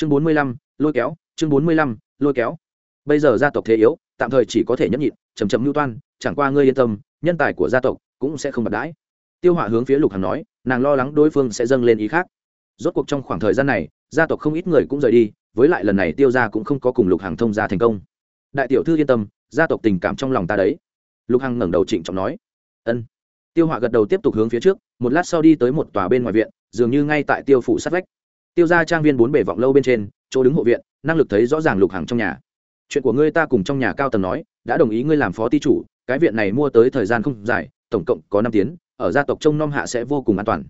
chương bốn mươi lăm, lôi kéo, chương bốn mươi lăm, lôi kéo. Bây giờ gia tộc thế yếu, tạm thời chỉ có thể nhẫn nhịn chầm chầm mưu toan, chẳng qua ngươi yên tâm, nhân tài của gia tộc cũng sẽ không bật đãi. Tiêu hỏa hướng phía lục hằng nói, nàng lo lắng đối phương sẽ dâng lên ý khác. Rốt cuộc trong khoảng thời gian này, gia tộc không ít người cũng rời đi, với lại lần này tiêu gia cũng không có cùng lục hằng thông gia thành công. Đại tiểu thư yên tâm, gia tộc tình cảm trong lòng ta đấy. Lục hằng ngẩng đầu trịnh trọng nói. Ân. Tiêu hỏa gật đầu tiếp tục hướng phía trước, một lát sau đi tới một tòa bên ngoài viện, dường như ngay tại tiêu phủ sát vách tiêu gia trang viên bốn bể vọng lâu bên trên, chỗ đứng hộ viện, năng lực thấy rõ ràng lục hàng trong nhà. Chuyện của ngươi ta cùng trong nhà cao tầng nói, đã đồng ý ngươi làm phó ty chủ, cái viện này mua tới thời gian không dài, tổng cộng có năm tiếng, ở gia tộc trông nom hạ sẽ vô cùng an toàn.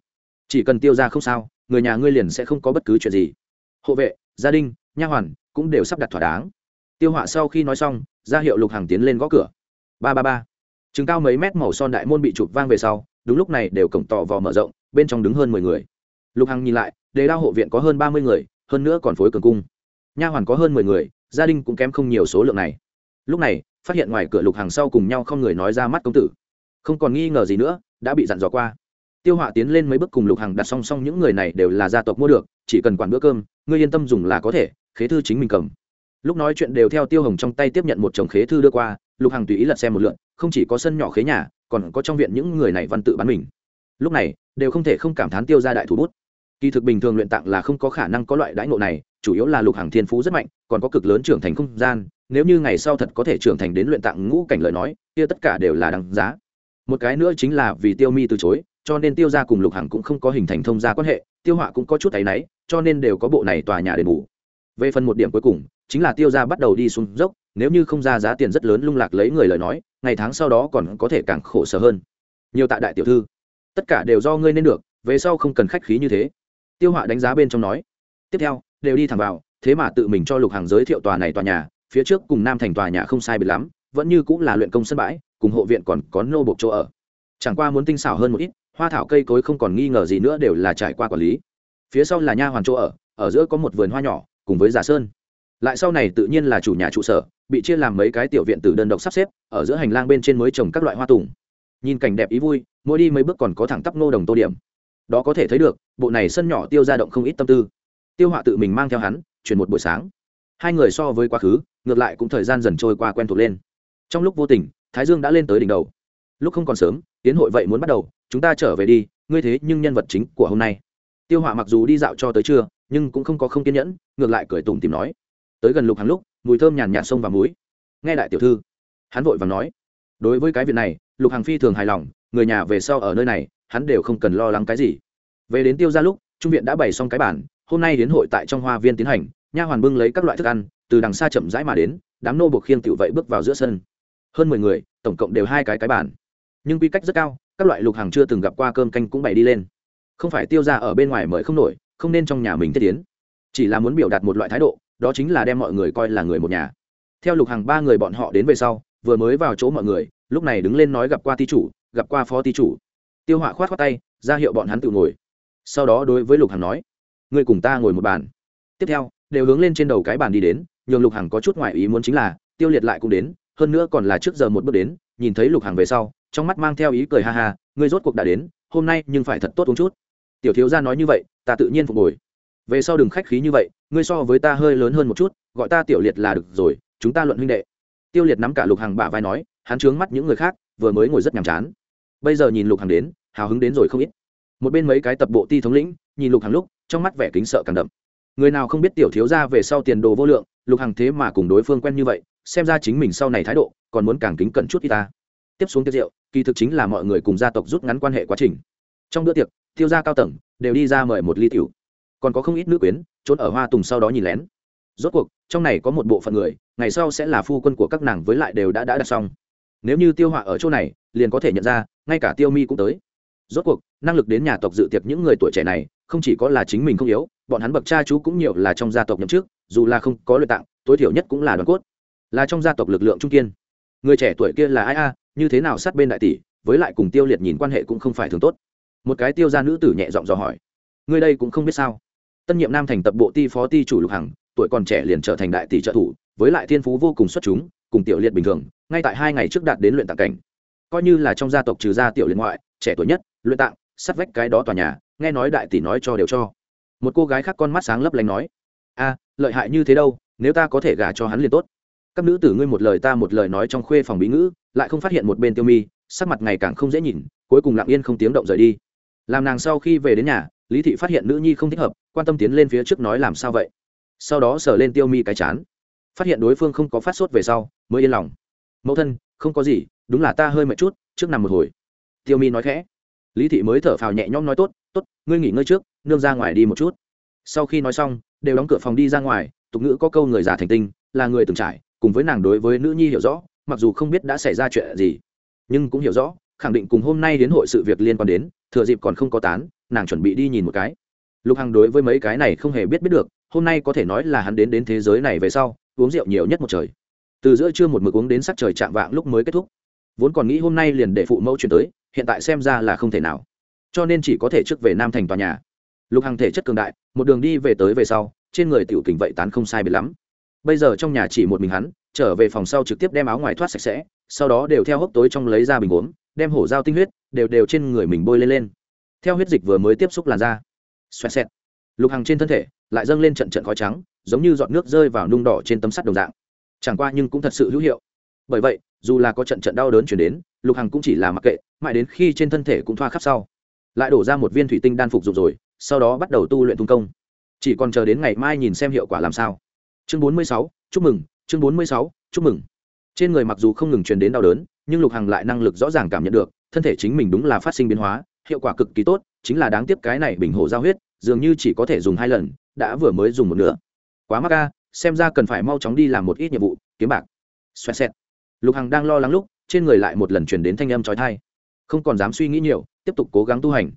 Chỉ cần tiêu ra không sao, người nhà ngươi liền sẽ không có bất cứ chuyện gì. Hộ vệ, gia đình, nha hoàn cũng đều sắp đặt thỏa đáng. Tiêu họa sau khi nói xong, ra hiệu lục hàng tiến lên gõ cửa. Ba ba ba. Chừng cao mấy mét màu son đại môn bị chụp vang về sau, đúng lúc này đều cổng tỏ vò mở rộng, bên trong đứng hơn mười người lục hằng nhìn lại, đề đao hộ viện có hơn ba mươi người, hơn nữa còn phối cường cung. Nha hoàn có hơn mười người, gia đình cũng kém không nhiều số lượng này. Lúc này, phát hiện ngoài cửa lục hàng sau cùng nhau không người nói ra mắt công tử. Không còn nghi ngờ gì nữa, đã bị dặn dò qua. Tiêu họa tiến lên mấy bước cùng lục hàng đặt song song, những người này đều là gia tộc mua được, chỉ cần quản bữa cơm, ngươi yên tâm dùng là có thể, khế thư chính mình cầm. Lúc nói chuyện đều theo tiêu hồng trong tay tiếp nhận một chồng khế thư đưa qua, lục hàng tùy ý lật xem một lượn, không chỉ có sân nhỏ khế nhà, còn có trong viện những người này văn tự bán mình. Lúc này, đều không thể không cảm thán tiêu ra đại thủ bút kỳ thực bình thường luyện tạng là không có khả năng có loại đãi ngộ này, chủ yếu là lục hàng thiên phú rất mạnh, còn có cực lớn trưởng thành không gian. Nếu như ngày sau thật có thể trưởng thành đến luyện tạng ngũ cảnh lời nói, kia tất cả đều là đáng giá. Một cái nữa chính là vì tiêu mi từ chối, cho nên tiêu gia cùng lục hằng cũng không có hình thành thông gia quan hệ, tiêu họa cũng có chút áy náy, cho nên đều có bộ này tòa nhà đền bù về phần một điểm cuối cùng, chính là tiêu gia bắt đầu đi xuống dốc, nếu như không ra giá tiền rất lớn lung lạc lấy người lời nói, ngày tháng sau đó còn có thể càng khổ sở hơn. Nhiều tạ đại tiểu thư. Tất cả đều do ngươi nên được, về sau không cần khách khí như thế tiêu họa đánh giá bên trong nói, tiếp theo, đều đi thẳng vào, thế mà tự mình cho lục hàng giới thiệu tòa này tòa nhà, phía trước cùng nam thành tòa nhà không sai biệt lắm, vẫn như cũng là luyện công sân bãi, cùng hộ viện còn có nô bộc chỗ ở. Chẳng qua muốn tinh xảo hơn một ít, hoa thảo cây cối không còn nghi ngờ gì nữa đều là trải qua quản lý. Phía sau là nha hoàn chỗ ở ở giữa có một vườn hoa nhỏ, cùng với giả sơn. Lại sau này tự nhiên là chủ nhà trụ sở, bị chia làm mấy cái tiểu viện từ đơn độc sắp xếp, ở giữa hành lang bên trên mới trồng các loại hoa tùng. Nhìn cảnh đẹp ý vui, mỗi đi mấy bước còn có thẳng tắp nô đồng tô điểm đó có thể thấy được, bộ này sân nhỏ tiêu ra động không ít tâm tư. Tiêu họa tự mình mang theo hắn, chuyển một buổi sáng. Hai người so với quá khứ, ngược lại cũng thời gian dần trôi qua quen thuộc lên. Trong lúc vô tình, thái dương đã lên tới đỉnh đầu. Lúc không còn sớm, tiến hội vậy muốn bắt đầu, chúng ta trở về đi, ngươi thế nhưng nhân vật chính của hôm nay. Tiêu họa mặc dù đi dạo cho tới trưa, nhưng cũng không có không kiên nhẫn, ngược lại cười tủm tìm nói. Tới gần lục hàng lúc, mùi thơm nhàn nhạt sông và muối nghe đại tiểu thư, hắn vội và nói. Đối với cái việc này, lục hàng phi thường hài lòng, người nhà về sau ở nơi này hắn đều không cần lo lắng cái gì. Về đến tiêu ra lúc, trung viện đã bày xong cái bản hôm nay đến hội tại trong hoa viên tiến hành, nha hoàn bưng lấy các loại thức ăn, từ đằng xa chậm rãi mà đến, đám nô buộc khiêng tiểu vậy bước vào giữa sân. Hơn mười người, tổng cộng đều hai cái cái bản nhưng quy cách rất cao, các loại lục hàng chưa từng gặp qua cơm canh cũng bày đi lên. Không phải tiêu ra ở bên ngoài mời không nổi, không nên trong nhà mình thiết tiến. Chỉ là muốn biểu đạt một loại thái độ, đó chính là đem mọi người coi là người một nhà. Theo lục hàng ba người bọn họ đến về sau, vừa mới vào chỗ mọi người, lúc này đứng lên nói gặp qua ty chủ, gặp qua phó ty chủ tiêu họa khoát khoát tay, ra hiệu bọn hắn tự ngồi. Sau đó đối với lục hằng nói, ngươi cùng ta ngồi một bàn. Tiếp theo, đều hướng lên trên đầu cái bàn đi đến, nhường lục hằng có chút ngoại ý muốn chính là, tiêu liệt lại cũng đến, hơn nữa còn là trước giờ một bước đến, nhìn thấy lục hằng về sau, trong mắt mang theo ý cười ha ha, ngươi rốt cuộc đã đến, hôm nay nhưng phải thật tốt uống chút. Tiểu thiếu gia nói như vậy, ta tự nhiên phục hồi. Về sau đừng khách khí như vậy, ngươi so với ta hơi lớn hơn một chút, gọi ta tiểu liệt là được rồi, chúng ta luận huynh đệ. Tiêu liệt nắm cả lục hằng bả vai nói, hắn trướng mắt những người khác, vừa mới ngồi rất nhàm chán bây giờ nhìn lục hằng đến, hào hứng đến rồi không ít. Một bên mấy cái tập bộ ti thống lĩnh, nhìn lục hằng lúc, trong mắt vẻ kính sợ càng đậm. Người nào không biết tiểu thiếu ra về sau tiền đồ vô lượng, lục hằng thế mà cùng đối phương quen như vậy, xem ra chính mình sau này thái độ, còn muốn càng kính cẩn chút y ta. Tiếp xuống tiệc rượu kỳ thực chính là mọi người cùng gia tộc rút ngắn quan hệ quá trình. Trong bữa tiệc tiêu gia cao tầng, đều đi ra mời một ly tiểu. Còn có không ít nữ quyến, trốn ở hoa tùng sau đó nhìn lén. Rốt cuộc, trong này có một bộ phận người, ngày sau sẽ là phu quân của các nàng với lại đều đã đã đặt xong nếu như tiêu họa ở chỗ này, liền có thể nhận ra, ngay cả tiêu mi cũng tới. Rốt cuộc, năng lực đến nhà tộc dự tiệc những người tuổi trẻ này, không chỉ có là chính mình không yếu, bọn hắn bậc cha chú cũng nhiều là trong gia tộc nhậm trước dù là không có luyện tạng, tối thiểu nhất cũng là đoàn cốt. Là trong gia tộc lực lượng trung kiên. Người trẻ tuổi kia là ai a? Như thế nào sát bên đại tỷ, với lại cùng tiêu liệt nhìn quan hệ cũng không phải thường tốt. Một cái tiêu gia nữ tử nhẹ giọng dò hỏi. Người đây cũng không biết sao? Tân nhiệm nam thành tập bộ ti phó ti chủ lục hằng, tuổi còn trẻ liền trở thành đại tỷ trợ thủ, với lại thiên phú vô cùng xuất chúng, cùng tiểu liệt bình thường ngay tại hai ngày trước đạt đến luyện tạng cảnh. Coi như là trong gia tộc trừ gia tiểu liên ngoại, trẻ tuổi nhất, luyện tạng, sắt vách cái đó tòa nhà, nghe nói đại tỷ nói cho đều cho. Một cô gái khác con mắt sáng lấp lánh nói, a, lợi hại như thế đâu, nếu ta có thể gả cho hắn liền tốt. Các nữ tử ngươi một lời ta một lời nói trong khuê phòng bí ngữ, lại không phát hiện một bên tiêu mi, sắc mặt ngày càng không dễ nhìn, cuối cùng lặng yên không tiếng động rời đi. Làm nàng sau khi về đến nhà, lý thị phát hiện nữ nhi không thích hợp, quan tâm tiến lên phía trước nói làm sao vậy. Sau đó sờ lên tiêu mi cái chán, phát hiện đối phương không có phát sốt về sau, mới yên lòng mẫu thân, không có gì, đúng là ta hơi mệt chút, trước nằm một hồi. Tiêu mi nói khẽ. Lý thị mới thở phào nhẹ nhõm nói tốt tốt, ngươi nghỉ ngơi trước, nương ra ngoài đi một chút. Sau khi nói xong, đều đóng cửa phòng đi ra ngoài, tục ngữ có câu người già thành tinh, là người từng trải, cùng với nàng đối với nữ nhi hiểu rõ, mặc dù không biết đã xảy ra chuyện gì, nhưng cũng hiểu rõ, khẳng định cùng hôm nay đến hội sự việc liên quan đến, thừa dịp còn không có tán, nàng chuẩn bị đi nhìn một cái. Lục hằng đối với mấy cái này không hề biết biết được, hôm nay có thể nói là hắn đến đến thế giới này về sau, uống rượu nhiều nhất một trời từ giữa trưa một mực uống đến sắc trời chạm vạng lúc mới kết thúc. Vốn còn nghĩ hôm nay liền để phụ mẫu chuyển tới, hiện tại xem ra là không thể nào. Cho nên chỉ có thể trước về nam thành tòa nhà. Lục hằng thể chất cường đại, một đường đi về tới về sau, trên người tiểu kình vậy tán không sai biệt lắm. Bây giờ trong nhà chỉ một mình hắn, trở về phòng sau trực tiếp đem áo ngoài thoát sạch sẽ, sau đó đều theo hốc tối trong lấy ra bình uống, đem hổ dao tinh huyết, đều đều trên người mình bôi lên lên. Theo huyết dịch vừa mới tiếp xúc làn da. Xoẹt xẹt. Lục hằng trên thân thể lại dâng lên trận trận khói trắng, giống như giọt nước rơi vào nung đỏ trên tấm sắt đồng dạng chẳng qua nhưng cũng thật sự hữu hiệu. Bởi vậy, dù là có trận trận đau đớn chuyển đến, lục hằng cũng chỉ là mặc kệ, mãi đến khi trên thân thể cũng thoa khắp sau, lại đổ ra một viên thủy tinh đan phục dụng rồi, sau đó bắt đầu tu luyện tung công. Chỉ còn chờ đến ngày mai nhìn xem hiệu quả làm sao. Chương bốn mươi sáu, chúc mừng, chương bốn mươi sáu, chúc mừng. Trên người mặc dù không ngừng truyền đến đau đớn, nhưng lục hằng lại năng lực rõ ràng cảm nhận được, thân thể chính mình đúng là phát sinh biến hóa, hiệu quả cực kỳ tốt, chính là đáng tiếc cái này bình hồ giao huyết, dường như chỉ có thể dùng hai lần, đã vừa mới dùng một nửa. Quá mắc ca xem ra cần phải mau chóng đi làm một ít nhiệm vụ, kiếm bạc. Xoẹt xẹt. Lục hằng đang lo lắng lúc, trên người lại một lần chuyển đến thanh âm trói thai không còn dám suy nghĩ nhiều, tiếp tục cố gắng tu hành.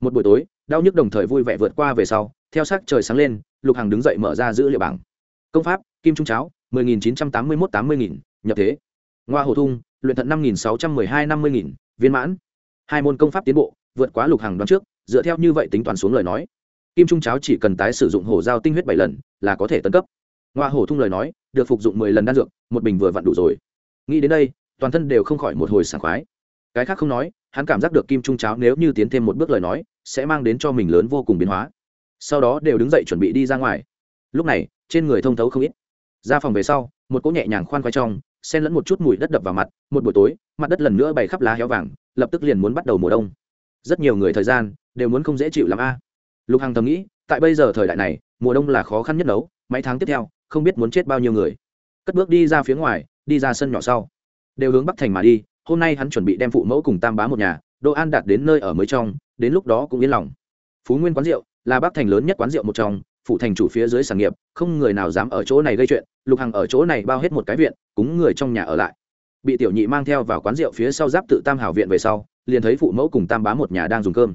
Một buổi tối, đau nhức đồng thời vui vẻ vượt qua về sau, theo sắc trời sáng lên, lục hằng đứng dậy mở ra dữ liệu bảng. Công pháp, kim trung cháo, mười nghìn chín trăm tám mươi mốt, tám mươi nghìn, nhập thế. Ngoa hồ thung, luyện thận năm nghìn sáu trăm mười hai, năm mươi nghìn, viên mãn. Hai môn công pháp tiến bộ, vượt quá lục hằng đoán trước, dựa theo như vậy tính toàn xuống lời nói. Kim trung cháo chỉ cần tái sử dụng hổ giao tinh huyết bảy lần, là có thể tấn cấp ngoa hổ thung lời nói, được phục dụng mười lần đan dược, một bình vừa vặn đủ rồi. Nghĩ đến đây, toàn thân đều không khỏi một hồi sảng khoái. Cái khác không nói, hắn cảm giác được kim trung cháo nếu như tiến thêm một bước lời nói, sẽ mang đến cho mình lớn vô cùng biến hóa. Sau đó đều đứng dậy chuẩn bị đi ra ngoài. Lúc này, trên người thông thấu không ít. Ra phòng về sau, một cỗ nhẹ nhàng khoan khoai trong, xen lẫn một chút mùi đất đập vào mặt, một buổi tối, mặt đất lần nữa bày khắp lá héo vàng, lập tức liền muốn bắt đầu mùa đông. Rất nhiều người thời gian, đều muốn không dễ chịu làm a. Lục hằng thầm nghĩ, tại bây giờ thời đại này, mùa đông là khó khăn nhất đấu mấy tháng tiếp theo không biết muốn chết bao nhiêu người. Cất bước đi ra phía ngoài, đi ra sân nhỏ sau. Đều hướng bắc thành mà đi, hôm nay hắn chuẩn bị đem phụ mẫu cùng tam bá một nhà đỗ an đạt đến nơi ở mới trong, đến lúc đó cũng yên lòng. Phú nguyên quán rượu, là bắc thành lớn nhất quán rượu một trong phụ thành chủ phía dưới sản nghiệp, không người nào dám ở chỗ này gây chuyện, lục hằng ở chỗ này bao hết một cái viện, cúng người trong nhà ở lại. Bị tiểu nhị mang theo vào quán rượu phía sau giáp tự tam hảo viện về sau, liền thấy phụ mẫu cùng tam bá một nhà đang dùng cơm.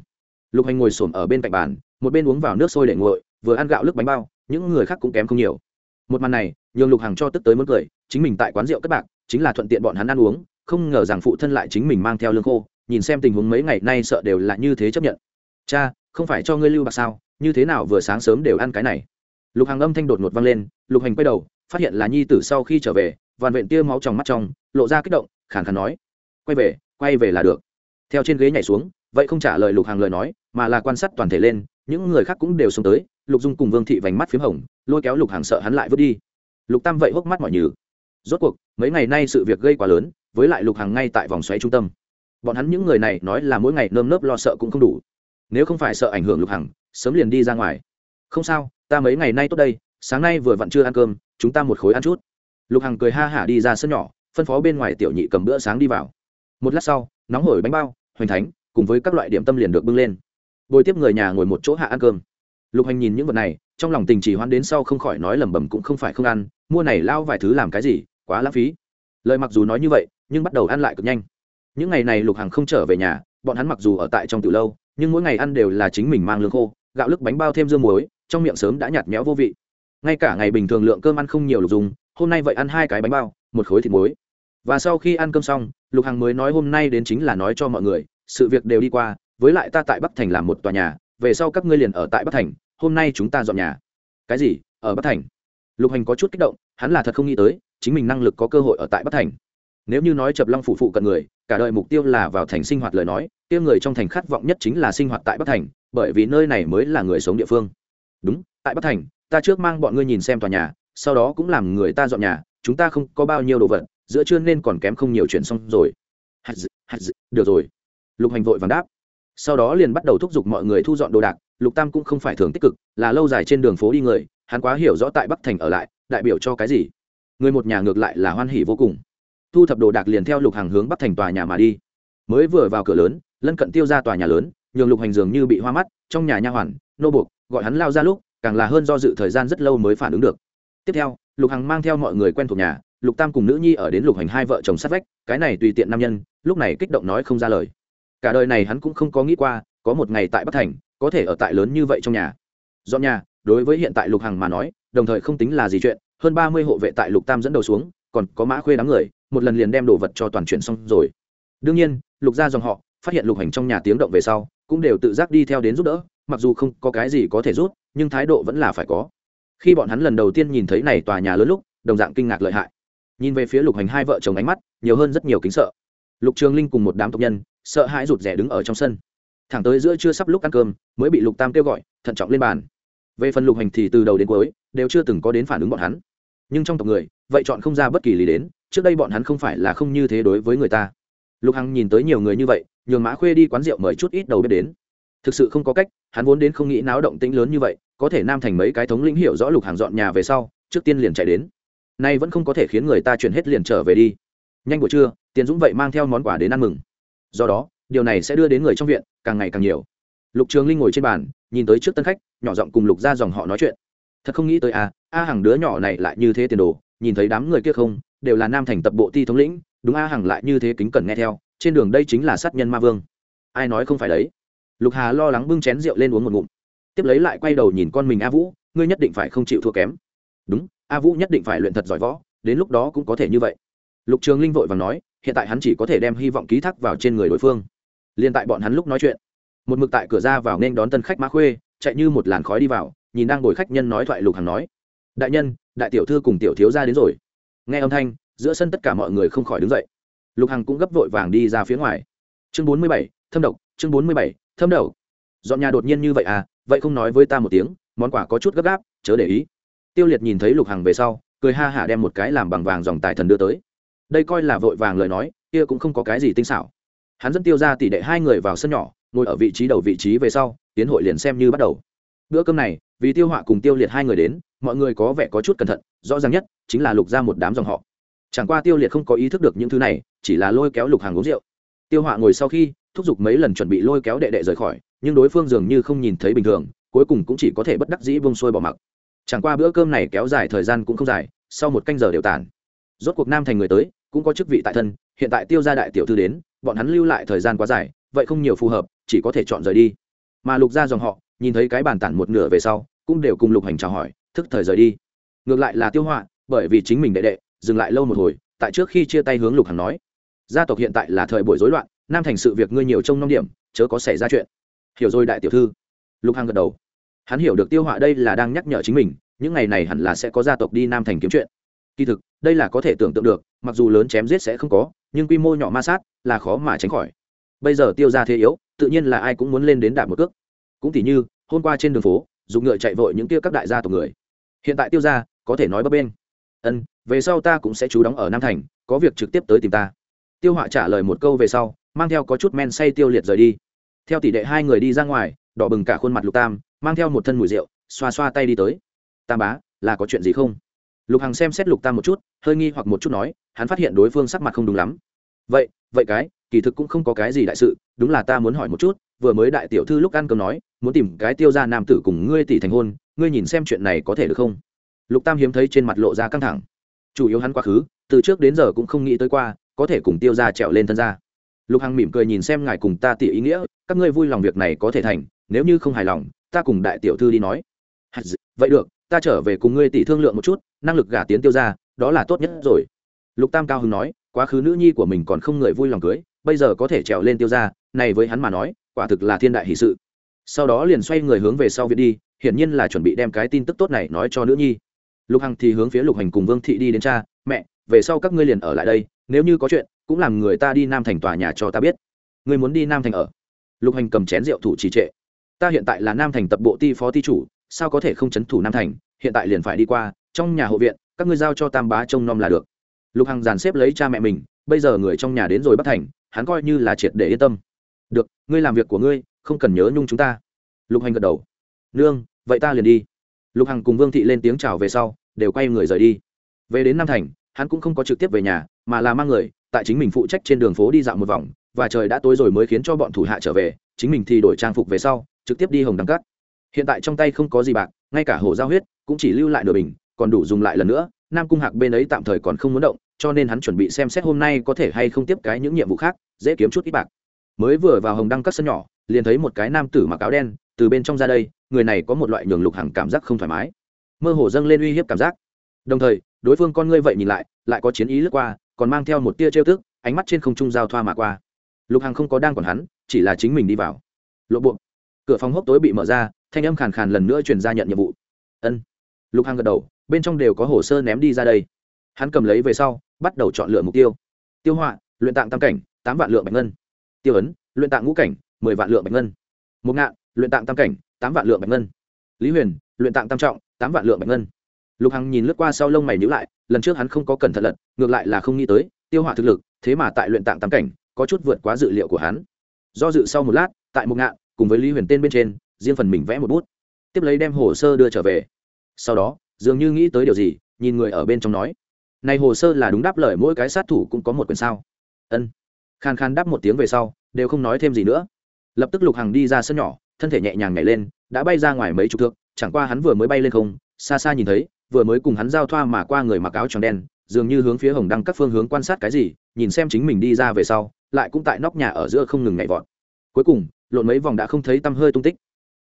Lục hành ngồi xổm ở bên cạnh bàn, một bên uống vào nước sôi để nguội, vừa ăn gạo lức bánh bao, những người khác cũng kém không nhiều một màn này, nhường lục hằng cho tức tới muốn cười, chính mình tại quán rượu các bạc, chính là thuận tiện bọn hắn ăn uống, không ngờ rằng phụ thân lại chính mình mang theo lương khô, nhìn xem tình huống mấy ngày nay sợ đều là như thế chấp nhận. Cha, không phải cho ngươi lưu bạc sao? Như thế nào vừa sáng sớm đều ăn cái này? Lục hàng âm thanh đột ngột vang lên, lục hành quay đầu, phát hiện là nhi tử sau khi trở về, vằn vện tia máu trong mắt trong, lộ ra kích động, khàn khàn nói, quay về quay về là được. Theo trên ghế nhảy xuống, vậy không trả lời lục hàng lời nói, mà là quan sát toàn thể lên, những người khác cũng đều xuống tới lục dung cùng vương thị vành mắt p h í m hồng, lôi kéo lục hàng sợ hắn lại vứt đi. Lục tam vậy hốc mắt mọi nhừ. Rốt cuộc, mấy ngày nay sự việc gây quá lớn, với lại lục hàng ngay tại vòng xoáy trung tâm. Bọn hắn những người này nói là mỗi ngày nơm nớp lo sợ cũng không đủ. Nếu không phải sợ ảnh hưởng lục hằng sớm liền đi ra ngoài. Không sao, ta mấy ngày nay tốt đây, sáng nay vừa vặn chưa ăn cơm, chúng ta một khối ăn chút. Lục hằng cười ha hả đi ra sân nhỏ, phân phó bên ngoài tiểu nhị cầm bữa sáng đi vào. Một lát sau, nóng hổi bánh bao, hoành thánh, cùng với các loại điểm tâm liền được bưng lên. Bồi tiếp người nhà ngồi một chỗ hạ ăn cơm lục hành nhìn những vật này, trong lòng tình chỉ hoán đến sau không khỏi nói lẩm bẩm cũng không phải không ăn, mua này lao vài thứ làm cái gì, quá lãng phí. Lời mặc dù nói như vậy, nhưng bắt đầu ăn lại cực nhanh. Những ngày này lục hằng không trở về nhà, bọn hắn mặc dù ở tại trong từ lâu, nhưng mỗi ngày ăn đều là chính mình mang lương khô, gạo lức bánh bao thêm dương muối, trong miệng sớm đã nhạt méo vô vị. Ngay cả ngày bình thường lượng cơm ăn không nhiều lục dùng, hôm nay vậy ăn hai cái bánh bao, một khối thịt muối. Và sau khi ăn cơm xong, lục hằng mới nói hôm nay đến chính là nói cho mọi người, sự việc đều đi qua, với lại ta tại bắc thành làm một tòa nhà, về sau các ngươi liền ở tại bắc thành hôm nay chúng ta dọn nhà. Cái gì? Ở bắc thành. Lục hành có chút kích động hắn là thật không nghĩ tới chính mình năng lực có cơ hội ở tại bắc thành. Nếu như nói chập long phủ phụ cận người cả đời mục tiêu là vào thành sinh hoạt lời nói tiêu người trong thành khát vọng nhất chính là sinh hoạt tại bắc thành bởi vì nơi này mới là người sống địa phương. Đúng tại bắc thành ta trước mang bọn ngươi nhìn xem tòa nhà sau đó cũng làm người ta dọn nhà chúng ta không có bao nhiêu đồ vật giữa trưa nên còn kém không nhiều chuyện xong rồi. Hạt dự, hạt dự, được rồi. Lục hành vội vàng đáp. Sau đó liền bắt đầu thúc giục mọi người thu dọn đồ đạc lục tam cũng không phải thường tích cực, là lâu dài trên đường phố đi người, hắn quá hiểu rõ tại bắc thành ở lại, đại biểu cho cái gì? Người một nhà ngược lại là hoan hỉ vô cùng. Thu thập đồ đạc liền theo lục hàng hướng bắc thành tòa nhà mà đi. Mới vừa vào cửa lớn, lân cận tiêu ra tòa nhà lớn, nhường lục hành dường như bị hoa mắt, trong nhà nha hoàn, nô buộc, gọi hắn lao ra lúc, càng là hơn do dự thời gian rất lâu mới phản ứng được. Tiếp theo, lục hằng mang theo mọi người quen thuộc nhà, lục tam cùng nữ nhi ở đến lục hành hai vợ chồng sát vách, cái này tùy tiện nam nhân, lúc này kích động nói không ra lời. Cả đời này hắn cũng không có nghĩ qua, có một ngày tại bắc thành có thể ở tại lớn như vậy trong nhà. Dọn nhà, đối với hiện tại lục hằng mà nói, đồng thời không tính là gì chuyện, hơn ba mươi hộ vệ tại lục tam dẫn đầu xuống, còn có mã khuê đám người, một lần liền đem đồ vật cho toàn chuyển xong rồi. Đương nhiên, lục ra dòng họ, phát hiện lục hành trong nhà tiếng động về sau, cũng đều tự giác đi theo đến giúp đỡ, mặc dù không có cái gì có thể rút nhưng thái độ vẫn là phải có. Khi bọn hắn lần đầu tiên nhìn thấy này tòa nhà lớn lúc, đồng dạng kinh ngạc lợi hại. Nhìn về phía lục hành hai vợ chồng ánh mắt, nhiều hơn rất nhiều kính sợ. Lục trường linh cùng một đám tộc nhân, sợ hãi rụt rè đứng ở trong sân thẳng tới giữa chưa sắp lúc ăn cơm, mới bị lục tam kêu gọi, thận trọng lên bàn. Về phần lục hành thì từ đầu đến cuối, đều chưa từng có đến phản ứng bọn hắn. Nhưng trong tộc người, vậy chọn không ra bất kỳ lý đến, trước đây bọn hắn không phải là không như thế đối với người ta. Lục hằng nhìn tới nhiều người như vậy, nhường mã khuê đi quán rượu mời chút ít đầu bếp đến. Thực sự không có cách, hắn vốn đến không nghĩ náo động tĩnh lớn như vậy, có thể nam thành mấy cái thống lĩnh hiểu rõ lục hàng dọn nhà về sau, trước tiên liền chạy đến. Nay vẫn không có thể khiến người ta chuyển hết liền trở về đi. Nhanh buổi trưa, tiền dũng vậy mang theo món quà đến ăn mừng. Do đó điều này sẽ đưa đến người trong viện càng ngày càng nhiều. Lục trường linh ngồi trên bàn, nhìn tới trước tân khách, nhỏ giọng cùng lục ra dòng họ nói chuyện. Thật không nghĩ tới à, a a hàng đứa nhỏ này lại như thế tiền đồ, nhìn thấy đám người kia không, đều là nam thành tập bộ ti thống lĩnh, đúng a hàng lại như thế kính cẩn nghe theo, trên đường đây chính là sát nhân ma vương. Ai nói không phải đấy? Lục hà lo lắng bưng chén rượu lên uống một ngụm. Tiếp lấy lại quay đầu nhìn con mình a vũ, ngươi nhất định phải không chịu thua kém. Đúng, a vũ nhất định phải luyện thật giỏi võ, đến lúc đó cũng có thể như vậy. Lục trường linh vội và nói, hiện tại hắn chỉ có thể đem hy vọng ký thác vào trên người đối phương liên tại bọn hắn lúc nói chuyện. Một mực tại cửa ra vào nên đón tân khách mã khuê, chạy như một làn khói đi vào, nhìn đang ngồi khách nhân nói thoại lục hằng nói, đại nhân, đại tiểu thư cùng tiểu thiếu ra đến rồi. Nghe âm thanh, giữa sân tất cả mọi người không khỏi đứng dậy. Lục hằng cũng gấp vội vàng đi ra phía ngoài. Chương bốn mươi bảy, thâm độc, chương bốn mươi bảy, thâm độc. Dọn nhà đột nhiên như vậy à vậy không nói với ta một tiếng, món quà có chút gấp gáp, chớ để ý. Tiêu liệt nhìn thấy lục hằng về sau, cười ha hả đem một cái làm bằng vàng dòng tài thần đưa tới. Đây coi là vội vàng lời nói, kia cũng không có cái gì tinh xảo hắn dẫn tiêu ra tỷ đệ hai người vào sân nhỏ, ngồi ở vị trí đầu vị trí về sau, tiến hội liền xem như bắt đầu. Bữa cơm này, vì tiêu họa cùng tiêu liệt hai người đến, mọi người có vẻ có chút cẩn thận, rõ ràng nhất chính là lục ra một đám dòng họ. Chẳng qua tiêu liệt không có ý thức được những thứ này, chỉ là lôi kéo lục hàng uống rượu. Tiêu họa ngồi sau khi, thúc giục mấy lần chuẩn bị lôi kéo đệ đệ rời khỏi, nhưng đối phương dường như không nhìn thấy bình thường, cuối cùng cũng chỉ có thể bất đắc dĩ bông sôi bỏ mặc. Chẳng qua bữa cơm này kéo dài thời gian cũng không dài, sau một canh giờ đều tàn. Rốt cuộc nam thành người tới, cũng có chức vị tại thân, hiện tại tiêu gia đại tiểu thư đến bọn hắn lưu lại thời gian quá dài, vậy không nhiều phù hợp, chỉ có thể chọn rời đi. Mà lục ra dòng họ, nhìn thấy cái bàn tản một nửa về sau, cũng đều cùng lục hành chào hỏi, thức thời rời đi. Ngược lại là tiêu họa, bởi vì chính mình đệ đệ, dừng lại lâu một hồi, tại trước khi chia tay hướng lục hằng nói. Gia tộc hiện tại là thời buổi rối loạn, nam thành sự việc ngươi nhiều trong nông điểm, chớ có xảy ra chuyện. Hiểu rồi đại tiểu thư. Lục hằng gật đầu. Hắn hiểu được tiêu họa đây là đang nhắc nhở chính mình, những ngày này hẳn là sẽ có gia tộc đi nam thành kiếm chuyện. Kỳ thực đây là có thể tưởng tượng được, mặc dù lớn chém giết sẽ không có, nhưng quy mô nhỏ ma sát là khó mà tránh khỏi. Bây giờ tiêu ra thế yếu, tự nhiên là ai cũng muốn lên đến đạp một cước. Cũng tỉ như, hôm qua trên đường phố, dùng ngựa chạy vội những kia các đại gia tộc người. Hiện tại tiêu ra có thể nói bấp bên ân, về sau ta cũng sẽ trú đóng ở nam thành, có việc trực tiếp tới tìm ta. Tiêu họa trả lời một câu về sau, mang theo có chút men say tiêu liệt rời đi. Theo tỷ đệ hai người đi ra ngoài, đỏ bừng cả khuôn mặt lục tam, mang theo một thân mùi rượu, xoa xoa tay đi tới. Tam bá, là có chuyện gì không? Lục hằng xem xét lục tam một chút, hơi nghi hoặc một chút nói, hắn phát hiện đối phương sắc mặt không đúng lắm. Vậy vậy cái, kỳ thực cũng không có cái gì đại sự, đúng là ta muốn hỏi một chút, vừa mới đại tiểu thư lúc ăn cơm nói, muốn tìm cái tiêu ra nam tử cùng ngươi tỷ thành hôn, ngươi nhìn xem chuyện này có thể được không? Lục tam hiếm thấy trên mặt lộ ra căng thẳng. Chủ yếu hắn quá khứ, từ trước đến giờ cũng không nghĩ tới qua, có thể cùng tiêu ra trèo lên thân ra lục hằng mỉm cười nhìn xem ngài cùng ta tỉ ý nghĩa, các ngươi vui lòng việc này có thể thành, nếu như không hài lòng, ta cùng đại tiểu thư đi nói. Vậy được ta trở về cùng ngươi tỷ thương lượng một chút năng lực gả tiến tiêu ra đó là tốt nhất rồi. Lục tam cao hưng nói quá khứ nữ nhi của mình còn không người vui lòng cưới bây giờ có thể trèo lên tiêu ra này với hắn mà nói quả thực là thiên đại hỷ sự. Sau đó liền xoay người hướng về sau viện đi hiển nhiên là chuẩn bị đem cái tin tức tốt này nói cho nữ nhi. Lục hằng thì hướng phía lục hành cùng vương thị đi đến cha mẹ về sau các ngươi liền ở lại đây nếu như có chuyện cũng làm người ta đi nam thành tòa nhà cho ta biết. Ngươi muốn đi nam thành ở? Lục hành cầm chén rượu thủ trì trệ. Ta hiện tại là nam thành tập bộ ti phó ti chủ sao có thể không chấn thủ nam thành, hiện tại liền phải đi qua, trong nhà hộ viện, các ngươi giao cho tam bá trông nom là được. Lục hằng dàn xếp lấy cha mẹ mình, bây giờ người trong nhà đến rồi bất thành, hắn coi như là triệt để yên tâm. Được, ngươi làm việc của ngươi, không cần nhớ nhung chúng ta. Lục hành gật đầu. Nương, vậy ta liền đi. Lục hằng cùng vương thị lên tiếng chào về sau, đều quay người rời đi. Về đến nam thành, hắn cũng không có trực tiếp về nhà, mà là mang người, tại chính mình phụ trách trên đường phố đi dạo một vòng, và trời đã tối rồi mới khiến cho bọn thủ hạ trở về, chính mình thì đổi trang phục về sau, trực tiếp đi hồng đăng cắt hiện tại trong tay không có gì bạc, ngay cả hồ giao huyết cũng chỉ lưu lại nửa bình, còn đủ dùng lại lần nữa, nam cung hạc bên ấy tạm thời còn không muốn động, cho nên hắn chuẩn bị xem xét hôm nay có thể hay không tiếp cái những nhiệm vụ khác, dễ kiếm chút ít bạc. Mới vừa vào hồng đăng các sân nhỏ, liền thấy một cái nam tử mặc áo đen, từ bên trong ra đây, người này có một loại nhường lục hằng cảm giác không thoải mái. Mơ hồ dâng lên uy hiếp cảm giác. Đồng thời, đối phương con ngươi vậy nhìn lại lại có chiến ý lướt qua, còn mang theo một tia trêu tức, ánh mắt trên không trung giao thoa mà qua. Lục hằng không có đang còn hắn, chỉ là chính mình đi vào. Lộ bộ. Cửa phòng hốc tối bị mở ra thanh âm khàn khàn lần nữa truyền ra nhận nhiệm vụ. Ân. Lục hằng gật đầu, bên trong đều có hồ sơ ném đi ra đây. Hắn cầm lấy về sau, bắt đầu chọn lựa mục tiêu. Tiêu họa, luyện tạng tam cảnh, tám vạn lượng bạch ngân. Tiêu ấn, luyện tạng ngũ cảnh, mười vạn lượng bạch ngân. Mục ngạn luyện tạng tam cảnh, tám vạn lượng bạch ngân. Lý huyền, luyện tạng tam trọng, tám vạn lượng bạch ngân. Lục hằng nhìn lướt qua sau lông mày nhữ lại, lần trước hắn không có cẩn thận lật, ngược lại là không nghĩ tới, tiêu hỏa thực lực, thế mà tại luyện tạng tam cảnh, có chút vượt quá dự liệu của hắn. Do dự sau một lát, tại Mục ngạn cùng với lý huyền tên bên trên riêng phần mình vẽ một bút. Tiếp lấy đem hồ sơ đưa trở về. Sau đó, dường như nghĩ tới điều gì, nhìn người ở bên trong nói, này hồ sơ là đúng đáp lời, mỗi cái sát thủ cũng có một quyển sao? Ân. Khan khan đáp một tiếng về sau, đều không nói thêm gì nữa. Lập tức lục hằng đi ra sân nhỏ, thân thể nhẹ nhàng nhảy lên, đã bay ra ngoài mấy chục thước, chẳng qua hắn vừa mới bay lên không, xa xa nhìn thấy, vừa mới cùng hắn giao thoa mà qua người mặc áo tròn đen, dường như hướng phía hồng đăng các phương hướng quan sát cái gì, nhìn xem chính mình đi ra về sau, lại cũng tại nóc nhà ở giữa không ngừng nhảy vọt. Cuối cùng, lộn mấy vòng đã không thấy tăm hơi tung tích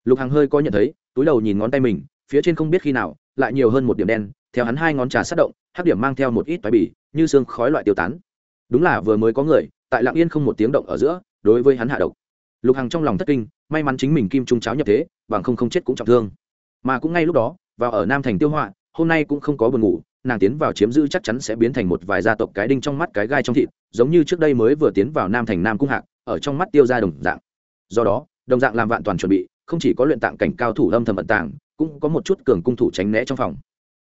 lục Hằng hơi có nhận thấy, túi đầu nhìn ngón tay mình, phía trên không biết khi nào, lại nhiều hơn một điểm đen, theo hắn hai ngón trà sát động, hắc điểm mang theo một ít toái bỉ như xương khói loại tiêu tán. Đúng là vừa mới có người, tại lặng yên không một tiếng động ở giữa, đối với hắn hạ độc. Lục hằng trong lòng thất kinh, may mắn chính mình kim trung cháo nhập thế, bằng không không chết cũng trọng thương. Mà cũng ngay lúc đó, vào ở nam thành tiêu họa, hôm nay cũng không có buồn ngủ, nàng tiến vào chiếm giữ chắc chắn sẽ biến thành một vài gia tộc cái đinh trong mắt cái gai trong thịt, giống như trước đây mới vừa tiến vào nam thành nam cung hạc, ở trong mắt tiêu ra đồng dạng. Do đó, đồng dạng làm vạn toàn chuẩn bị không chỉ có luyện tạng cảnh cao thủ âm thầm ẩn tàng, cũng có một chút cường cung thủ tránh né trong phòng.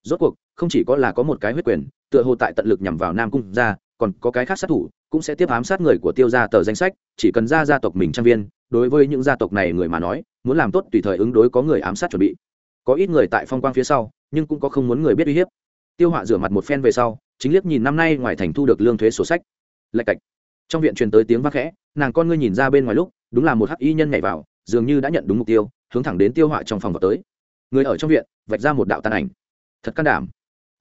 Rốt cuộc, không chỉ có là có một cái huyết quyền, tựa hồ tại tận lực nhằm vào nam cung ra, còn có cái khác sát thủ, cũng sẽ tiếp ám sát người của tiêu gia tờ danh sách, chỉ cần ra gia tộc mình trang viên, đối với những gia tộc này người mà nói, muốn làm tốt tùy thời ứng đối có người ám sát chuẩn bị. Có ít người tại phong quang phía sau, nhưng cũng có không muốn người biết uy hiếp. Tiêu họa rửa mặt một phen về sau, chính liếc nhìn năm nay ngoài thành thu được lương thuế sổ sách. Lạch cạch. Trong viện truyền tới tiếng vác khẽ, nàng con ngươi nhìn ra bên ngoài lúc, đúng là một hắc y nhân nhảy vào dường như đã nhận đúng mục tiêu, hướng thẳng đến tiêu họa trong phòng vào tới. Người ở trong viện, vạch ra một đạo tàn ảnh. Thật can đảm.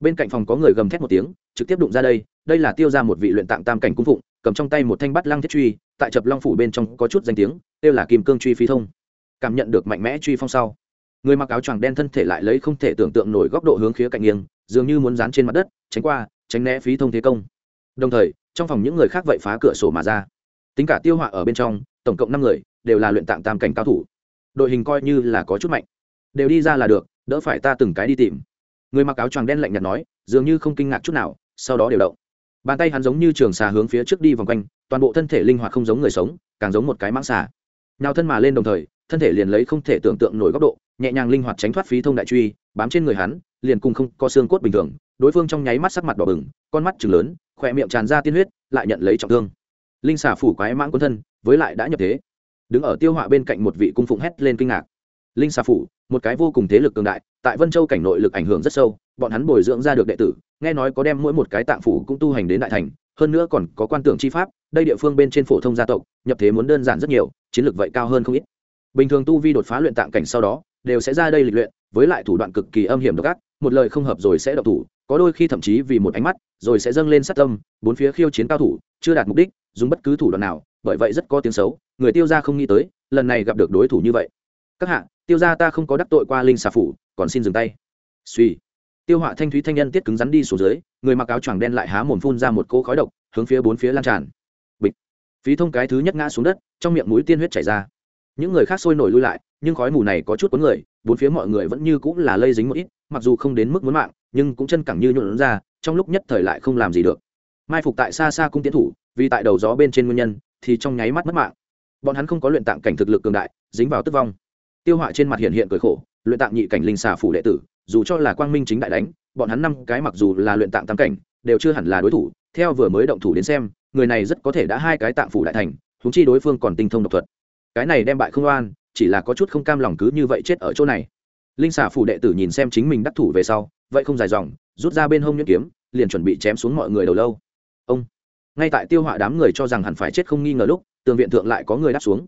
Bên cạnh phòng có người gầm thét một tiếng, trực tiếp đụng ra đây đây là tiêu ra một vị luyện tạng tam cảnh cung phụng, cầm trong tay một thanh bắt lăng thiết truy, tại chập long phủ bên trong có chút danh tiếng tiêu là kim cương truy phi thông. Cảm nhận được mạnh mẽ truy phong sau, người mặc áo choàng đen thân thể lại lấy không thể tưởng tượng nổi góc độ hướng khía cạnh nghiêng, dường như muốn dán trên mặt đất, tránh qua, tránh né phí thông thế công. Đồng thời, trong phòng những người khác vậy phá cửa sổ mà ra. Tính cả tiêu họa ở bên trong, tổng cộng năm người đều là luyện tạng tam cảnh cao thủ. Đội hình coi như là có chút mạnh. Đều đi ra là được, đỡ phải ta từng cái đi tìm. Người mặc áo choàng đen lạnh nhạt nói, dường như không kinh ngạc chút nào, sau đó đều động. Bàn tay hắn giống như trường xà hướng phía trước đi vòng quanh, toàn bộ thân thể linh hoạt không giống người sống, càng giống một cái mãng xà. Nào thân mà lên đồng thời, thân thể liền lấy không thể tưởng tượng nổi góc độ, nhẹ nhàng linh hoạt tránh thoát phí thông đại truy, bám trên người hắn, liền cùng không có xương cốt bình thường, đối phương trong nháy mắt sắc mặt đỏ bừng, con mắt chừng lớn, khỏe miệng tràn ra tiên huyết, lại nhận lấy trọng thương. Linh xà phủ quái mãng quân thân, với lại đã nhập thế đứng ở tiêu họa bên cạnh một vị cung phụng hét lên kinh ngạc. Linh xà phủ, một cái vô cùng thế lực cường đại, tại vân châu cảnh nội lực ảnh hưởng rất sâu, bọn hắn bồi dưỡng ra được đệ tử, nghe nói có đem mỗi một cái tạng phủ cũng tu hành đến đại thành, hơn nữa còn có quan tưởng chi pháp, đây địa phương bên trên phổ thông gia tộc, nhập thế muốn đơn giản rất nhiều, chiến lược vậy cao hơn không ít. Bình thường tu vi đột phá luyện tạng cảnh sau đó, đều sẽ ra đây lịch luyện, với lại thủ đoạn cực kỳ âm hiểm độc ác, một lời không hợp rồi sẽ độc thủ, có đôi khi thậm chí vì một ánh mắt, rồi sẽ dâng lên sát tâm, bốn phía khiêu chiến cao thủ, chưa đạt mục đích, dùng bất cứ thủ đoạn nào bởi vậy rất có tiếng xấu, người tiêu gia không nghĩ tới, lần này gặp được đối thủ như vậy. Các hạ, tiêu gia ta không có đắc tội qua linh xà phủ, còn xin dừng tay. Suy. Tiêu họa thanh thúy thanh nhân tiết cứng rắn đi xuống dưới, người mặc áo choàng đen lại há mồm phun ra một cỗ khói độc, hướng phía bốn phía lan tràn. Bịch. Phí thông cái thứ nhất ngã xuống đất, trong miệng mũi tiên huyết chảy ra. Những người khác sôi nổi lui lại, nhưng khói mù này có chút cuốn người, bốn phía mọi người vẫn như cũng là lây dính một ít, mặc dù không đến mức muốn mạng, nhưng cũng chân cẳng như nhuộn ra, trong lúc nhất thời lại không làm gì được. Mai phục tại xa xa cung tiến thủ, vì tại đầu gió bên trên nguyên nhân thì trong nháy mắt mất mạng. Bọn hắn không có luyện tạng cảnh thực lực cường đại, dính vào tức vong. Tiêu họa trên mặt hiện hiện cười khổ, luyện tạng nhị cảnh linh xà phủ đệ tử, dù cho là quang minh chính đại đánh, bọn hắn năm cái mặc dù là luyện tạng tam cảnh, đều chưa hẳn là đối thủ, theo vừa mới động thủ đến xem, người này rất có thể đã hai cái tạng phủ đại thành húng chi đối phương còn tinh thông độc thuật. Cái này đem bại không oan, chỉ là có chút không cam lòng cứ như vậy chết ở chỗ này. Linh xả phủ đệ tử nhìn xem chính mình đắc thủ về sau, vậy không dài dòng, rút ra bên hông nhuyễn kiếm, liền chuẩn bị chém xuống mọi người đầu lâu. Ông! Ngay tại tiêu họa đám người cho rằng hẳn phải chết không nghi ngờ lúc, tường viện thượng lại có người đáp xuống.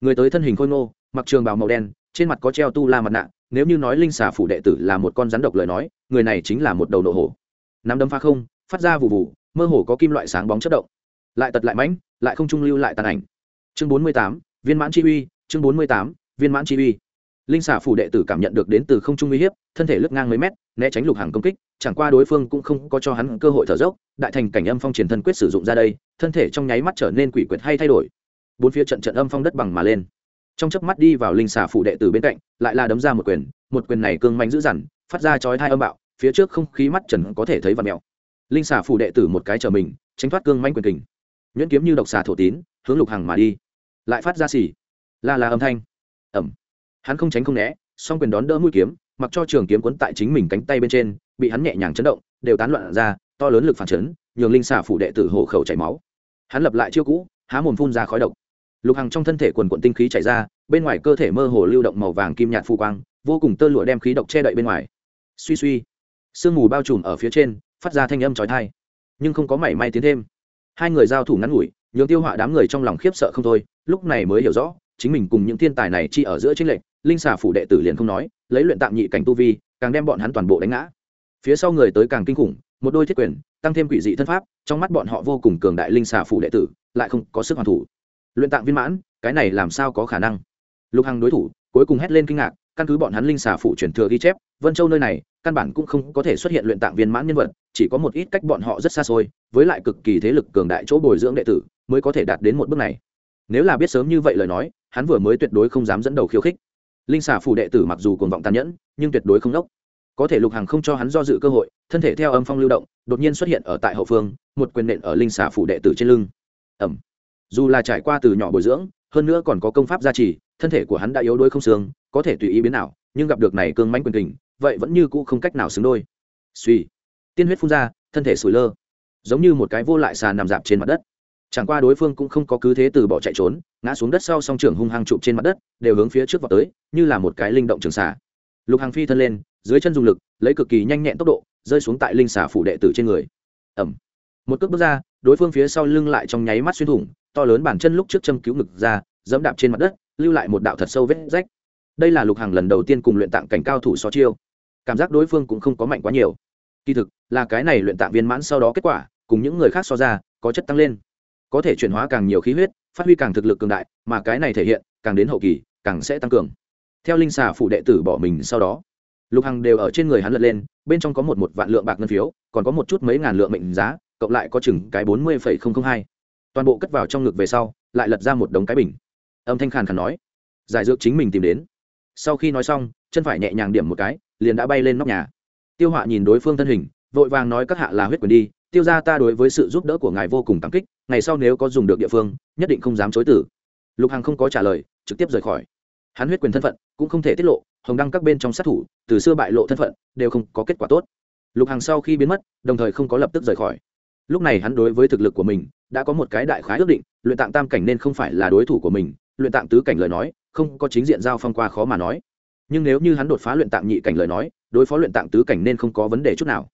Người tới thân hình khôi ngô, mặc trường bào màu đen, trên mặt có treo tu la mặt nạ, nếu như nói linh xà phủ đệ tử là một con rắn độc lời nói, người này chính là một đầu nộ hổ. Nắm đấm pha không, phát ra vụ vụ mơ hồ có kim loại sáng bóng chất động. Lại tật lại mãnh, lại không trung lưu lại tàn ảnh. Chương bốn mươi tám, viên mãn chi uy, chương bốn mươi tám, viên mãn chi uy. Linh xà phủ đệ tử cảm nhận được đến từ không trung uy hiếp, thân thể lướt ngang mấy mét, né tránh lục hàng công kích chẳng qua đối phương cũng không có cho hắn cơ hội thở dốc, đại thành cảnh âm phong triển thân quyết sử dụng ra đây, thân thể trong nháy mắt trở nên quỷ quyệt hay thay đổi. Bốn phía trận trận âm phong đất bằng mà lên. Trong chớp mắt đi vào linh xà phủ đệ tử bên cạnh, lại là đấm ra một quyền một quyền này cương mạnh dữ dằn, phát ra chói thai âm bạo, phía trước không khí mắt trần có thể thấy vật mèo. Linh xà phủ đệ tử một cái trở mình, tránh thoát cương manh quyền kình. Nhuyễn kiếm như độc xà thổ tín, hướng lục hàng mà đi. Lại phát ra xỉ la là âm thanh. Ẩm hắn không tránh không né, song quyền đón đỡ mũi kiếm mặc cho trường kiếm quấn tại chính mình cánh tay bên trên, bị hắn nhẹ nhàng chấn động, đều tán loạn ra, to lớn lực phản chấn, nhường linh xà phủ đệ tử hộ khẩu chảy máu. Hắn lập lại chiêu cũ, há mồm phun ra khói độc. Lục hằng trong thân thể quần quận tinh khí chảy ra, bên ngoài cơ thể mơ hồ lưu động màu vàng kim nhạt phù quang, vô cùng tơ lụa đem khí độc che đậy bên ngoài. Suy suy, sương mù bao trùm ở phía trên, phát ra thanh âm trói thai nhưng không có mảy may tiến thêm. Hai người giao thủ ngắn ngủi, nhường tiêu họa đám người trong lòng khiếp sợ không thôi, lúc này mới hiểu rõ, chính mình cùng những thiên tài này chi ở giữa chính lệnh linh xà phủ đệ tử liền không nói lấy luyện tạm nhị cảnh tu vi, càng đem bọn hắn toàn bộ đánh ngã. Phía sau người tới càng kinh khủng, một đôi thiết quyền, tăng thêm quỷ dị thân pháp, trong mắt bọn họ vô cùng cường đại linh xà phủ đệ tử, lại không có sức hoàn thủ. Luyện tạng viên mãn, cái này làm sao có khả năng? Lục hằng đối thủ, cuối cùng hét lên kinh ngạc, căn cứ bọn hắn linh xà phủ truyền thừa ghi chép, vân châu nơi này, căn bản cũng không có thể xuất hiện luyện tạng viên mãn nhân vật, chỉ có một ít cách bọn họ rất xa xôi, với lại cực kỳ thế lực cường đại chỗ bồi dưỡng đệ tử, mới có thể đạt đến một bước này. Nếu là biết sớm như vậy lời nói, hắn vừa mới tuyệt đối không dám dẫn đầu khiêu khích linh xà phủ đệ tử mặc dù cuồng vọng tàn nhẫn, nhưng tuyệt đối không đốc có thể lục hàng không cho hắn do dự cơ hội, thân thể theo âm phong lưu động, đột nhiên xuất hiện ở tại hậu phương, một quyền nện ở linh xà phủ đệ tử trên lưng. Ẩm. Dù là trải qua từ nhỏ bồi dưỡng, hơn nữa còn có công pháp gia trì, thân thể của hắn đã yếu đuối không xương, có thể tùy ý biến nào nhưng gặp được này cương mánh quyền kình, vậy vẫn như cũ không cách nào xứng đôi. Suy tiên huyết phun ra, thân thể sủi lơ. Giống như một cái vô lại xà nằm dạp trên mặt đất chẳng qua đối phương cũng không có cứ thế từ bỏ chạy trốn, ngã xuống đất sau song trưởng hung hăng chụp trên mặt đất, đều hướng phía trước vào tới, như là một cái linh động trường xả. lục hàng phi thân lên, dưới chân dùng lực, lấy cực kỳ nhanh nhẹn tốc độ, rơi xuống tại linh xả phủ đệ tử trên người. Ẩm một cước bước ra, đối phương phía sau lưng lại trong nháy mắt xuyên thủng, to lớn bàn chân lúc trước châm cứu ngực ra, dẫm đạp trên mặt đất, lưu lại một đạo thật sâu vết rách. Đây là lục hàng lần đầu tiên cùng luyện tạng cảnh cao thủ so chiêu. Cảm giác đối phương cũng không có mạnh quá nhiều. Kỳ thực, là cái này luyện tạng viên mãn sau đó kết quả, cùng những người khác so ra, có chất tăng lên có thể chuyển hóa càng nhiều khí huyết, phát huy càng thực lực cường đại, mà cái này thể hiện, càng đến hậu kỳ, càng sẽ tăng cường. Theo linh xà phụ đệ tử bỏ mình sau đó, lục hằng đều ở trên người hắn lật lên, bên trong có một một vạn lượng bạc ngân phiếu, còn có một chút mấy ngàn lượng mệnh giá, cộng lại có chừng cái bốn mươi phẩy không không hai. Toàn bộ cất vào trong ngực về sau, lại lật ra một đống cái bình. Âm thanh khàn khàn nói, giải dược chính mình tìm đến. Sau khi nói xong, chân phải nhẹ nhàng điểm một cái, liền đã bay lên nóc nhà. Tiêu họa nhìn đối phương thân hình, vội vàng nói các hạ là huyết quyền đi tiêu ra ta đối với sự giúp đỡ của ngài vô cùng cảm kích, ngày sau nếu có dùng được địa phương, nhất định không dám chối tử lục hằng không có trả lời, trực tiếp rời khỏi. Hắn huyết quyền thân phận cũng không thể tiết lộ, hồng đăng các bên trong sát thủ, từ xưa bại lộ thân phận, đều không có kết quả tốt. Lục hằng sau khi biến mất, đồng thời không có lập tức rời khỏi. Lúc này hắn đối với thực lực của mình, đã có một cái đại khái ước định, luyện tạng tam cảnh nên không phải là đối thủ của mình, luyện tạng tứ cảnh lời nói, không có chính diện giao phong qua khó mà nói. Nhưng nếu như hắn đột phá luyện tạng nhị cảnh lời nói, đối phó luyện tạng tứ cảnh nên không có vấn đề chút nào.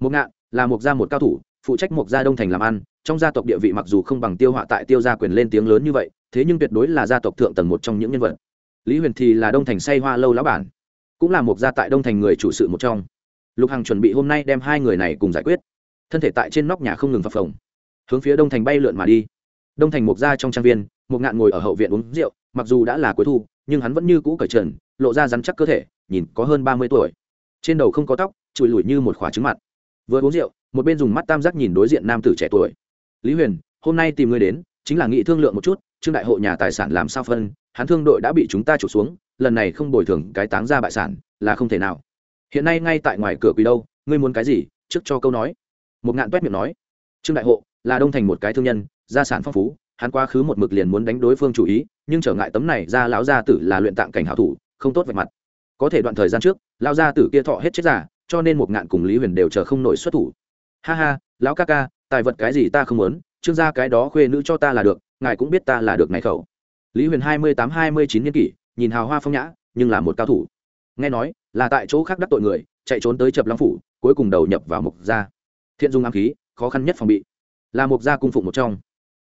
Một ngạn là một gia một cao thủ, phụ trách một gia đông thành làm ăn, trong gia tộc địa vị mặc dù không bằng tiêu họa tại tiêu gia quyền lên tiếng lớn như vậy, thế nhưng tuyệt đối là gia tộc thượng tầng một trong những nhân vật. Lý huyền thì là đông thành say hoa lâu lão bản, cũng là một gia tại đông thành người chủ sự một trong. Lục hằng chuẩn bị hôm nay đem hai người này cùng giải quyết. Thân thể tại trên nóc nhà không ngừng phập phồng, hướng phía đông thành bay lượn mà đi. Đông thành mục gia trong trang viên một ngạn ngồi ở hậu viện uống rượu, mặc dù đã là cuối thu, nhưng hắn vẫn như cũ cởi trần, lộ ra rắn chắc cơ thể, nhìn có hơn ba mươi tuổi. Trên đầu không có tóc trụi lủi như một khỏa trứng mặt vừa uống rượu, một bên dùng mắt tam giác nhìn đối diện nam tử trẻ tuổi. Lý huyền, hôm nay tìm ngươi đến, chính là nghị thương lượng một chút, trương đại hộ nhà tài sản làm sao phân, hắn thương đội đã bị chúng ta trục xuống, lần này không bồi thường cái táng ra bại sản là không thể nào. Hiện nay ngay tại ngoài cửa quỳ đâu, ngươi muốn cái gì, trước cho câu nói. Một ngạn toét miệng nói. Trương đại hộ là đông thành một cái thương nhân, gia sản phong phú, hắn quá khứ một mực liền muốn đánh đối phương chủ ý, nhưng trở ngại tấm này ra lão gia tử là luyện tạng cảnh hảo thủ, không tốt vạch mặt. Có thể đoạn thời gian trước lao gia tử kia thọ hết chết giả cho nên một ngạn cùng lý huyền đều chờ không nổi xuất thủ. Ha ha, lão ca ca, tài vật cái gì ta không muốn, trương gia cái đó khuê nữ cho ta là được, ngài cũng biết ta là được này khẩu. Lý huyền hai mươi tám hai mươi chín niên kỷ, nhìn hào hoa phong nhã, nhưng là một cao thủ. Nghe nói, là tại chỗ khác đắc tội người, chạy trốn tới chập long phủ, cuối cùng đầu nhập vào mục gia. Thiện dung ám khí, khó khăn nhất phòng bị. Là mục gia cung phụng một trong.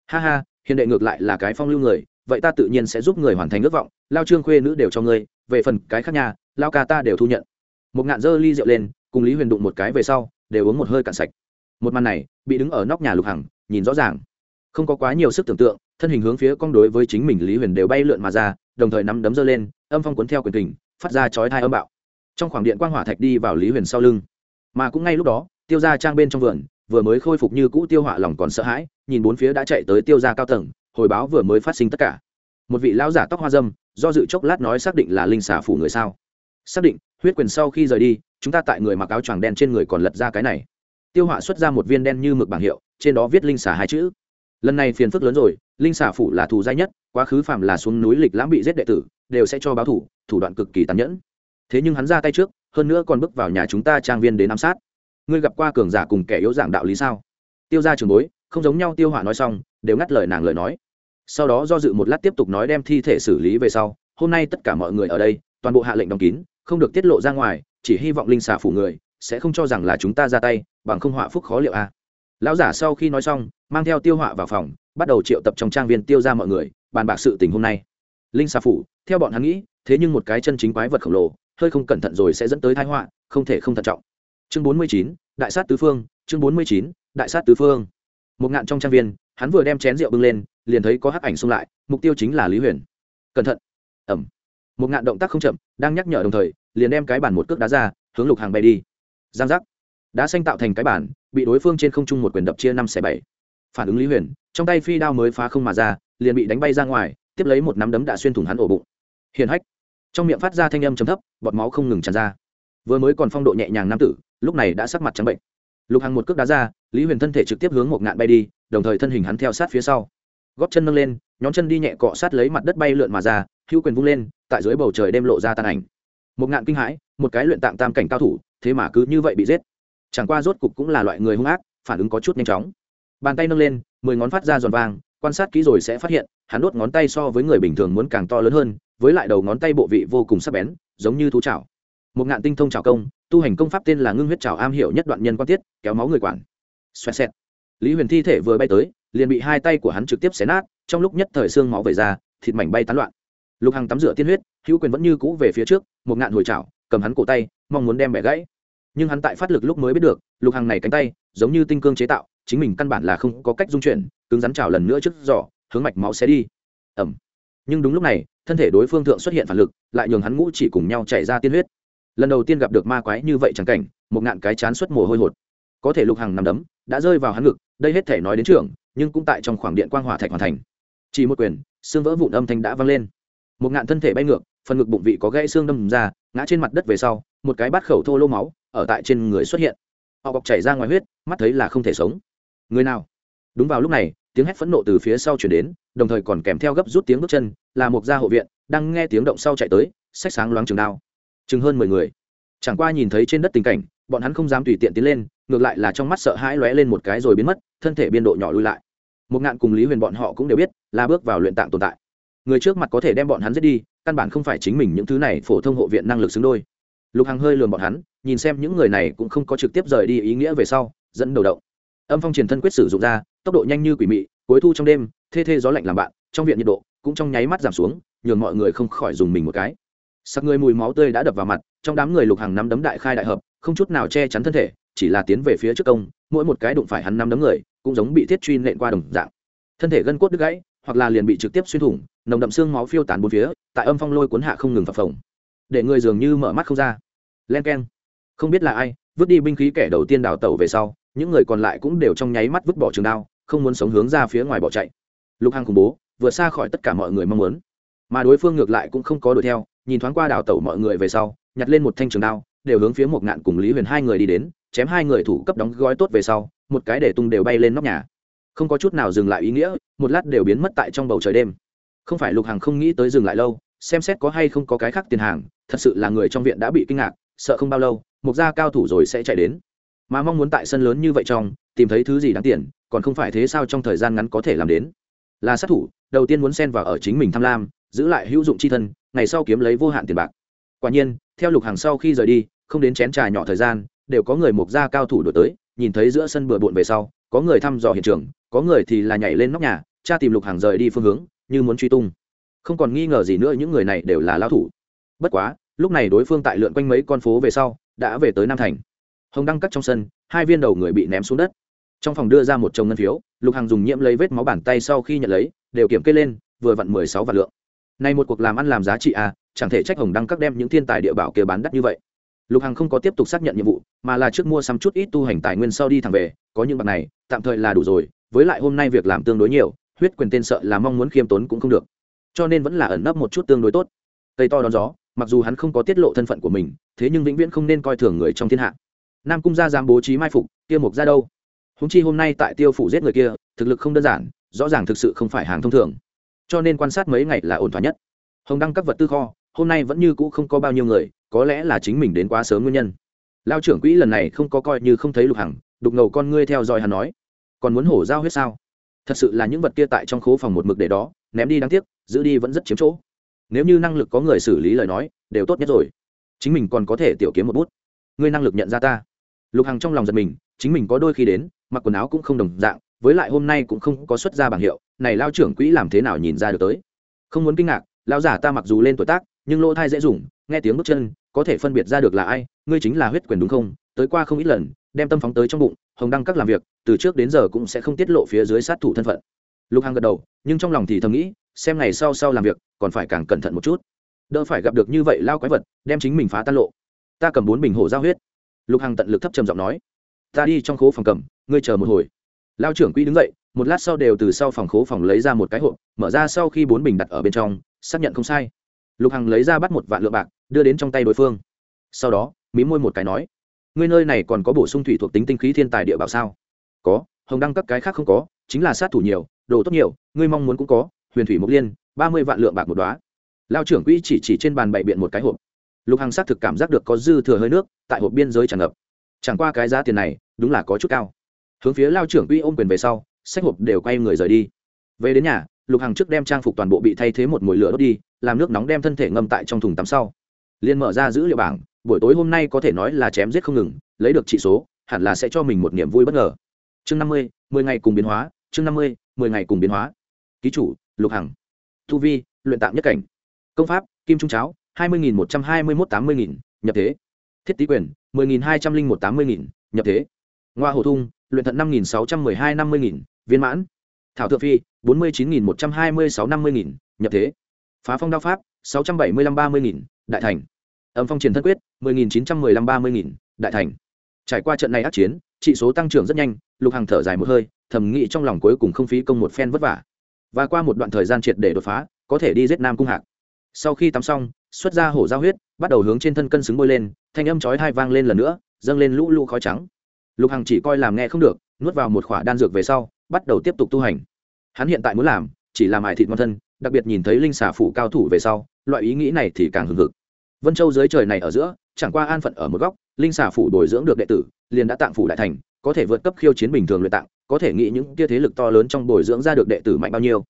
Ha ha, hiền đệ ngược lại là cái phong lưu người, vậy ta tự nhiên sẽ giúp người hoàn thành ước vọng, lao trương khuê nữ đều cho ngươi, về phần cái khác nhà, lao ca ta đều thu nhận một ngạn dơ ly rượu lên, cùng lý huyền đụng một cái về sau, đều uống một hơi cạn sạch. Một màn này, bị đứng ở nóc nhà lục hằng, nhìn rõ ràng. Không có quá nhiều sức tưởng tượng, thân hình hướng phía con đối với chính mình lý huyền đều bay lượn mà ra, đồng thời nắm đấm dơ lên, âm phong cuốn theo quyền kình, phát ra chói thai âm bạo. Trong khoảng điện quang hỏa thạch đi vào lý huyền sau lưng. Mà cũng ngay lúc đó, tiêu ra trang bên trong vườn, vừa mới khôi phục như cũ tiêu hỏa lòng còn sợ hãi, nhìn bốn phía đã chạy tới tiêu ra cao tầng, hồi báo vừa mới phát sinh tất cả. Một vị lão giả tóc hoa dâm, do dự chốc lát nói xác định là linh xà phủ người sao xác định, huyết quyền sau khi rời đi, chúng ta tại người mặc áo choàng đen trên người còn lật ra cái này. Tiêu họa xuất ra một viên đen như mực bảng hiệu, trên đó viết linh xà hai chữ. Lần này phiền phức lớn rồi, linh xà phủ là thù dai nhất, quá khứ phạm là xuống núi lịch lãm bị giết đệ tử, đều sẽ cho báo thủ thủ đoạn cực kỳ tàn nhẫn. Thế nhưng hắn ra tay trước, hơn nữa còn bước vào nhà chúng ta trang viên đến ám sát. Ngươi gặp qua cường giả cùng kẻ yếu dạng đạo lý sao? Tiêu ra trường bối, không giống nhau, tiêu họa nói xong, đều ngắt lời nàng lời nói. Sau đó do dự một lát tiếp tục nói đem thi thể xử lý về sau, hôm nay tất cả mọi người ở đây, toàn bộ hạ lệnh đóng kín không được tiết lộ ra ngoài, chỉ hy vọng linh xà phủ người sẽ không cho rằng là chúng ta ra tay, bằng không họa phúc khó liệu a. À. Lão giả sau khi nói xong, mang theo tiêu họa vào phòng, bắt đầu triệu tập trong trang viên tiêu ra mọi người, bàn bạc sự tình hôm nay. Linh xà phủ, theo bọn hắn nghĩ, thế nhưng một cái chân chính quái vật khổng lồ, hơi không cẩn thận rồi sẽ dẫn tới thái họa, không thể không thận trọng. Chương bốn mươi chín, đại sát tứ phương, chương bốn mươi chín, đại sát tứ phương. Một ngạn trong trang viên, hắn vừa đem chén rượu bưng lên, liền thấy có hắc ảnh xung lại, mục tiêu chính là lý huyền. Cẩn thận. Ẩm một ngạn động tác không chậm, đang nhắc nhở đồng thời, liền đem cái bản một cước đá ra, hướng lục hàng bay đi. Giang giác. Đá xanh tạo thành cái bản bị đối phương trên không trung một quyền đập chia năm xẻ bảy. Phản ứng lý huyền, trong tay phi đao mới phá không mà ra, liền bị đánh bay ra ngoài, tiếp lấy một nắm đấm đã xuyên thủng hắn ổ bụng. Hiền hách. Trong miệng phát ra thanh âm chấm thấp, bọt máu không ngừng tràn ra. Vừa mới còn phong độ nhẹ nhàng nam tử, lúc này đã sắc mặt trắng bệnh. Lục hàng một cước đá ra, lý huyền thân thể trực tiếp hướng một ngạn bay đi, đồng thời thân hình hắn theo sát phía sau góp chân nâng lên nhóm chân đi nhẹ cọ sát lấy mặt đất bay lượn mà ra, hữu quyền vung lên, tại dưới bầu trời đêm lộ ra tàn ảnh. Một ngạn kinh hãi, một cái luyện tạng tam cảnh cao thủ, thế mà cứ như vậy bị giết. Chẳng qua rốt cục cũng là loại người hung ác, phản ứng có chút nhanh chóng. Bàn tay nâng lên, mười ngón phát ra giòn vàng, quan sát kỹ rồi sẽ phát hiện, hắn đốt ngón tay so với người bình thường muốn càng to lớn hơn, với lại đầu ngón tay bộ vị vô cùng sắc bén, giống như thú chảo. Một ngạn tinh thông chảo công, tu hành công pháp tên là ngưng huyết chảo am hiểu nhất đoạn nhân quan tiết, kéo máu người quản. Xoẹt xẹt. Lý huyền thi thể vừa bay tới liền bị hai tay của hắn trực tiếp xé nát, trong lúc nhất thời xương máu về ra, thịt mảnh bay tán loạn. Lục hằng tắm rửa tiên huyết, hữu quyền vẫn như cũ về phía trước, một ngạn hồi chảo, cầm hắn cổ tay, mong muốn đem bẻ gãy. Nhưng hắn tại phát lực lúc mới biết được, lục hằng này cánh tay, giống như tinh cương chế tạo, chính mình căn bản là không có cách dung chuyển, cứng rắn chảo lần nữa trước giỏ hướng mạch máu xé đi. Ẩm nhưng đúng lúc này, thân thể đối phương thượng xuất hiện phản lực, lại nhường hắn ngũ chỉ cùng nhau chạy ra tiên huyết. Lần đầu tiên gặp được ma quái như vậy chẳng cảnh, một ngạn cái chán xuất mồ hôi hột. Có thể lục hằng nằm đấm, đã rơi vào hắn ngực, đây hết thể nói đến trường nhưng cũng tại trong khoảng điện quang hỏa thạch hoàn thành. Chỉ một quyền, xương vỡ vụn âm thanh đã vang lên. Một ngạn thân thể bay ngược, phần ngực bụng vị có gãy xương đâm ra, ngã trên mặt đất về sau, một cái bát khẩu thô lô máu ở tại trên người xuất hiện. Họ bọc chảy ra ngoài huyết, mắt thấy là không thể sống. Người nào? Đúng vào lúc này, tiếng hét phẫn nộ từ phía sau chuyển đến, đồng thời còn kèm theo gấp rút tiếng bước chân, là một gia hộ viện, đang nghe tiếng động sau chạy tới, sách sáng loáng trường đao. Chừng hơn mười người. Chẳng qua nhìn thấy trên đất tình cảnh, bọn hắn không dám tùy tiện tiến lên ngược lại là trong mắt sợ hãi lóe lên một cái rồi biến mất, thân thể biên độ nhỏ lui lại. Một ngạn cùng lý huyền bọn họ cũng đều biết, là bước vào luyện tạng tồn tại. Người trước mặt có thể đem bọn hắn giết đi, căn bản không phải chính mình những thứ này phổ thông hộ viện năng lực xứng đôi. Lục hằng hơi lườm bọn hắn, nhìn xem những người này cũng không có trực tiếp rời đi ý nghĩa về sau, dẫn đầu động. Âm phong triển thân quyết sử dụng ra, tốc độ nhanh như quỷ mị, cuối thu trong đêm, thê thê gió lạnh làm bạn, trong viện nhiệt độ cũng trong nháy mắt giảm xuống, nhường mọi người không khỏi dùng mình một cái. Sắc người mùi máu tươi đã đập vào mặt, trong đám người lục hàng nắm đấm đại khai đại hợp, không chút nào che chắn thân thể chỉ là tiến về phía trước công, mỗi một cái đụng phải hắn năm đấm người, cũng giống bị thiết truy nện qua đồng dạng. Thân thể gân cốt đứt gãy, hoặc là liền bị trực tiếp xuyên thủng, nồng đậm xương máu phiêu tán bốn phía, tại âm phong lôi cuốn hạ không ngừng phập phồng. Để người dường như mở mắt không ra. Len keng. Không biết là ai, vứt đi binh khí kẻ đầu tiên đào tẩu về sau, những người còn lại cũng đều trong nháy mắt vứt bỏ trường đao, không muốn sống hướng ra phía ngoài bỏ chạy. Lục hằng khủng bố, vượt xa khỏi tất cả mọi người mong muốn. Mà đối phương ngược lại cũng không có đuổi theo, nhìn thoáng qua đào tẩu mọi người về sau, nhặt lên một thanh trường đao, đều hướng phía một ngạn cùng lý huyền hai người đi đến chém hai người thủ cấp đóng gói tốt về sau, một cái để tung đều bay lên nóc nhà. Không có chút nào dừng lại ý nghĩa, một lát đều biến mất tại trong bầu trời đêm. Không phải lục hàng không nghĩ tới dừng lại lâu, xem xét có hay không có cái khác tiền hàng, thật sự là người trong viện đã bị kinh ngạc, sợ không bao lâu, mục gia cao thủ rồi sẽ chạy đến. Mà mong muốn tại sân lớn như vậy trong, tìm thấy thứ gì đáng tiền, còn không phải thế sao trong thời gian ngắn có thể làm đến. Là sát thủ, đầu tiên muốn xen vào ở chính mình tham lam, giữ lại hữu dụng c h i thân, ngày sau kiếm lấy vô hạn tiền bạc. Quả nhiên, theo lục hàng sau khi rời đi, không đến chén trà nhỏ thời gian đều có người mục gia cao thủ đổi tới, nhìn thấy giữa sân bừa bộn về sau, có người thăm dò hiện trường, có người thì là nhảy lên nóc nhà cha tìm lục hàng rời đi phương hướng, như muốn truy tung. Không còn nghi ngờ gì nữa, những người này đều là lao thủ. Bất quá, lúc này đối phương tại lượn quanh mấy con phố về sau, đã về tới nam thành. Hồng đăng cắt trong sân, hai viên đầu người bị ném xuống đất. Trong phòng đưa ra một chồng ngân phiếu, lục hàng dùng nhiễm lấy vết máu bàn tay sau khi nhận lấy, đều kiểm kê lên, vừa vặn mười sáu vạn lượng. Nay một cuộc làm ăn làm giá trị à chẳng thể trách hồng đăng các đem những thiên tài địa bảo kia bán đắt như vậy lục hằng không có tiếp tục xác nhận nhiệm vụ, mà là trước mua sắm chút ít tu hành tài nguyên sau đi thẳng về, có những bậc này, tạm thời là đủ rồi, với lại hôm nay việc làm tương đối nhiều, huyết quyền tên sợ là mong muốn khiêm tốn cũng không được. Cho nên vẫn là ẩn nấp một chút tương đối tốt. Tây to đón gió, mặc dù hắn không có tiết lộ thân phận của mình, thế nhưng vĩnh viễn không nên coi thường người trong thiên hạ. Nam cung gia dám bố trí mai phục, kia mục ra đâu? Húng chi hôm nay tại tiêu phủ giết người kia, thực lực không đơn giản, rõ ràng thực sự không phải hàng thông thường. Cho nên quan sát mấy ngày là ổn thỏa nhất. Hồng đăng các vật tư kho, hôm nay vẫn như cũ không có bao nhiêu người có lẽ là chính mình đến quá sớm nguyên nhân. Lao trưởng quỹ lần này không có coi như không thấy lục hằng, đục ngầu con ngươi theo dõi hắn nói. Còn muốn hổ giao huyết sao? Thật sự là những vật kia tại trong khố phòng một mực để đó, ném đi đáng tiếc, giữ đi vẫn rất chiếm chỗ. Nếu như năng lực có người xử lý lời nói, đều tốt nhất rồi. Chính mình còn có thể tiểu kiếm một bút. Ngươi năng lực nhận ra ta. Lục hằng trong lòng giật mình, chính mình có đôi khi đến, mặc quần áo cũng không đồng dạng, với lại hôm nay cũng không có xuất ra bảng hiệu, này lao trưởng quỹ làm thế nào nhìn ra được tới? Không muốn kinh ngạc lao giả ta mặc dù lên tuổi tác, nhưng lỗ thai dễ dùng nghe tiếng bước chân, có thể phân biệt ra được là ai, ngươi chính là huyết quyền đúng không? Tới qua không ít lần, đem tâm phóng tới trong bụng, hồng đăng các làm việc, từ trước đến giờ cũng sẽ không tiết lộ phía dưới sát thủ thân phận. Lục hằng gật đầu, nhưng trong lòng thì thầm nghĩ, xem ngày sau sau làm việc, còn phải càng cẩn thận một chút. Đỡ phải gặp được như vậy lao quái vật, đem chính mình phá tan lộ. Ta cầm bốn bình hổ giao huyết. Lục hằng tận lực thấp trầm giọng nói, ta đi trong khố phòng cầm, ngươi chờ một hồi. Lao trưởng quỹ đứng dậy, một lát sau đều từ sau phòng khố phòng lấy ra một cái hộp, mở ra sau khi bốn bình đặt ở bên trong, xác nhận không sai lục hằng lấy ra bắt một vạn lượng bạc, đưa đến trong tay đối phương. Sau đó mí môi một cái nói, ngươi nơi này còn có bổ sung thủy thuộc tính tinh khí thiên tài địa bảo sao? Có, hồng đăng các cái khác không có, chính là sát thủ nhiều, đồ tốt nhiều, ngươi mong muốn cũng có, huyền thủy mục liên, ba mươi vạn lượng bạc một đoá lao trưởng quỹ chỉ chỉ trên bàn bày biện một cái hộp. Lục hằng xác thực cảm giác được có dư thừa hơi nước tại hộp biên giới tràn ngập. Chẳng qua cái giá tiền này, đúng là có chút cao. Hướng phía lao trưởng quỹ ôm quyền về sau sách hộp đều quay người rời đi. Về đến nhà, lục hằng trước đem trang phục toàn bộ bị thay thế một mồi lửa đốt đi làm nước nóng đem thân thể ngâm tại trong thùng tắm sau. Liên mở ra dữ liệu bảng, buổi tối hôm nay có thể nói là chém giết không ngừng, lấy được trị số, hẳn là sẽ cho mình một niềm vui bất ngờ. Chương năm mươi, mười ngày cùng biến hóa, chương năm mươi, mười ngày cùng biến hóa. Ký chủ, lục hằng. Thu vi, luyện tạm nhất cảnh. Công pháp, kim trung cháo, hai mươi nghìn một trăm hai mươi mốt tám mươi nghìn, nhập thế. Thiết tý quyền, mười nghìn hai trăm linh một tám mươi nghìn, nhập thế. Ngoa hồ thung, luyện thận năm nghìn sáu trăm mười hai năm mươi nghìn, viên mãn. Thảo thượng phi, bốn mươi chín nghìn một trăm hai mươi sáu năm mươi nghìn, nhập thế phá phong đao pháp, sáu trăm bảy mươi lăm ba mươi nghìn, đại thành. Âm phong triển thân quyết, mười nghìn chín trăm mười lăm ba mươi nghìn, đại thành. Trải qua trận này ác chiến, trị số tăng trưởng rất nhanh, lục hàng thở dài một hơi, thầm nghĩ trong lòng cuối cùng không phí công một phen vất vả. Và qua một đoạn thời gian triệt để đột phá, có thể đi giết nam cung hạc. Sau khi tắm xong, xuất ra hổ giao huyết, bắt đầu hướng trên thân cân xứng bôi lên, thanh âm chói hai vang lên lần nữa, dâng lên lũ lũ khói trắng. Lục hằng chỉ coi làm nghe không được, nuốt vào một khỏa đan dược về sau, bắt đầu tiếp tục tu hành. Hắn hiện tại muốn làm, chỉ làm ải thịt ngon thân đặc biệt nhìn thấy linh xà phủ cao thủ về sau, loại ý nghĩ này thì càng hừng hực. Vân châu dưới trời này ở giữa, chẳng qua an phận ở một góc, linh xà phủ bồi dưỡng được đệ tử, liền đã tạng phủ đại thành, có thể vượt cấp khiêu chiến bình thường luyện tạng, có thể nghĩ những kia thế lực to lớn trong bồi dưỡng ra được đệ tử mạnh bao nhiêu.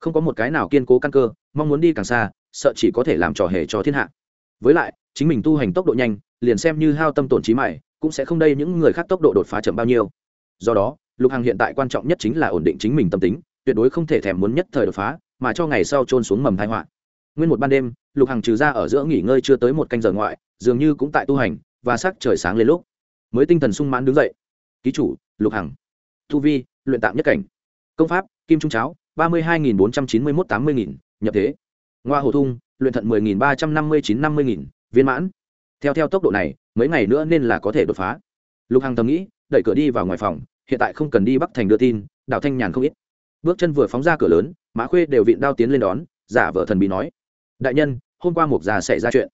Không có một cái nào kiên cố căn cơ, mong muốn đi càng xa, sợ chỉ có thể làm trò hề cho thiên hạ. Với lại, chính mình tu hành tốc độ nhanh, liền xem như hao tâm tổn trí mày cũng sẽ không đây những người khác tốc độ đột phá chậm bao nhiêu. Do đó, lục hằng hiện tại quan trọng nhất chính là ổn định chính mình tâm tính, tuyệt đối không thể thèm muốn nhất thời đột phá mà cho ngày sau trôn xuống mầm thai họa. Nguyên một ban đêm, lục hằng trừ ra ở giữa nghỉ ngơi chưa tới một canh giờ ngoại, dường như cũng tại tu hành, và sắc trời sáng lên lúc, mới tinh thần sung mãn đứng dậy. Ký chủ, lục hằng. Tu vi, luyện tạm nhất cảnh. Công pháp, kim trung cháo, ba mươi hai nghìn bốn trăm chín mươi mốt tám mươi nghìn, nhập thế. Ngoa hồ thung, luyện thận mười nghìn ba trăm năm mươi chín năm mươi nghìn, viên mãn. Theo theo tốc độ này, mấy ngày nữa nên là có thể đột phá. Lục hằng thầm nghĩ, đẩy cửa đi vào ngoài phòng, hiện tại không cần đi bắc thành đưa tin đào thanh nhàn không ít bước chân vừa phóng ra cửa lớn, mã khuê đều vịn đao tiến lên đón, giả vợ thần bí nói. Đại nhân, hôm qua mục Gia xảy ra chuyện.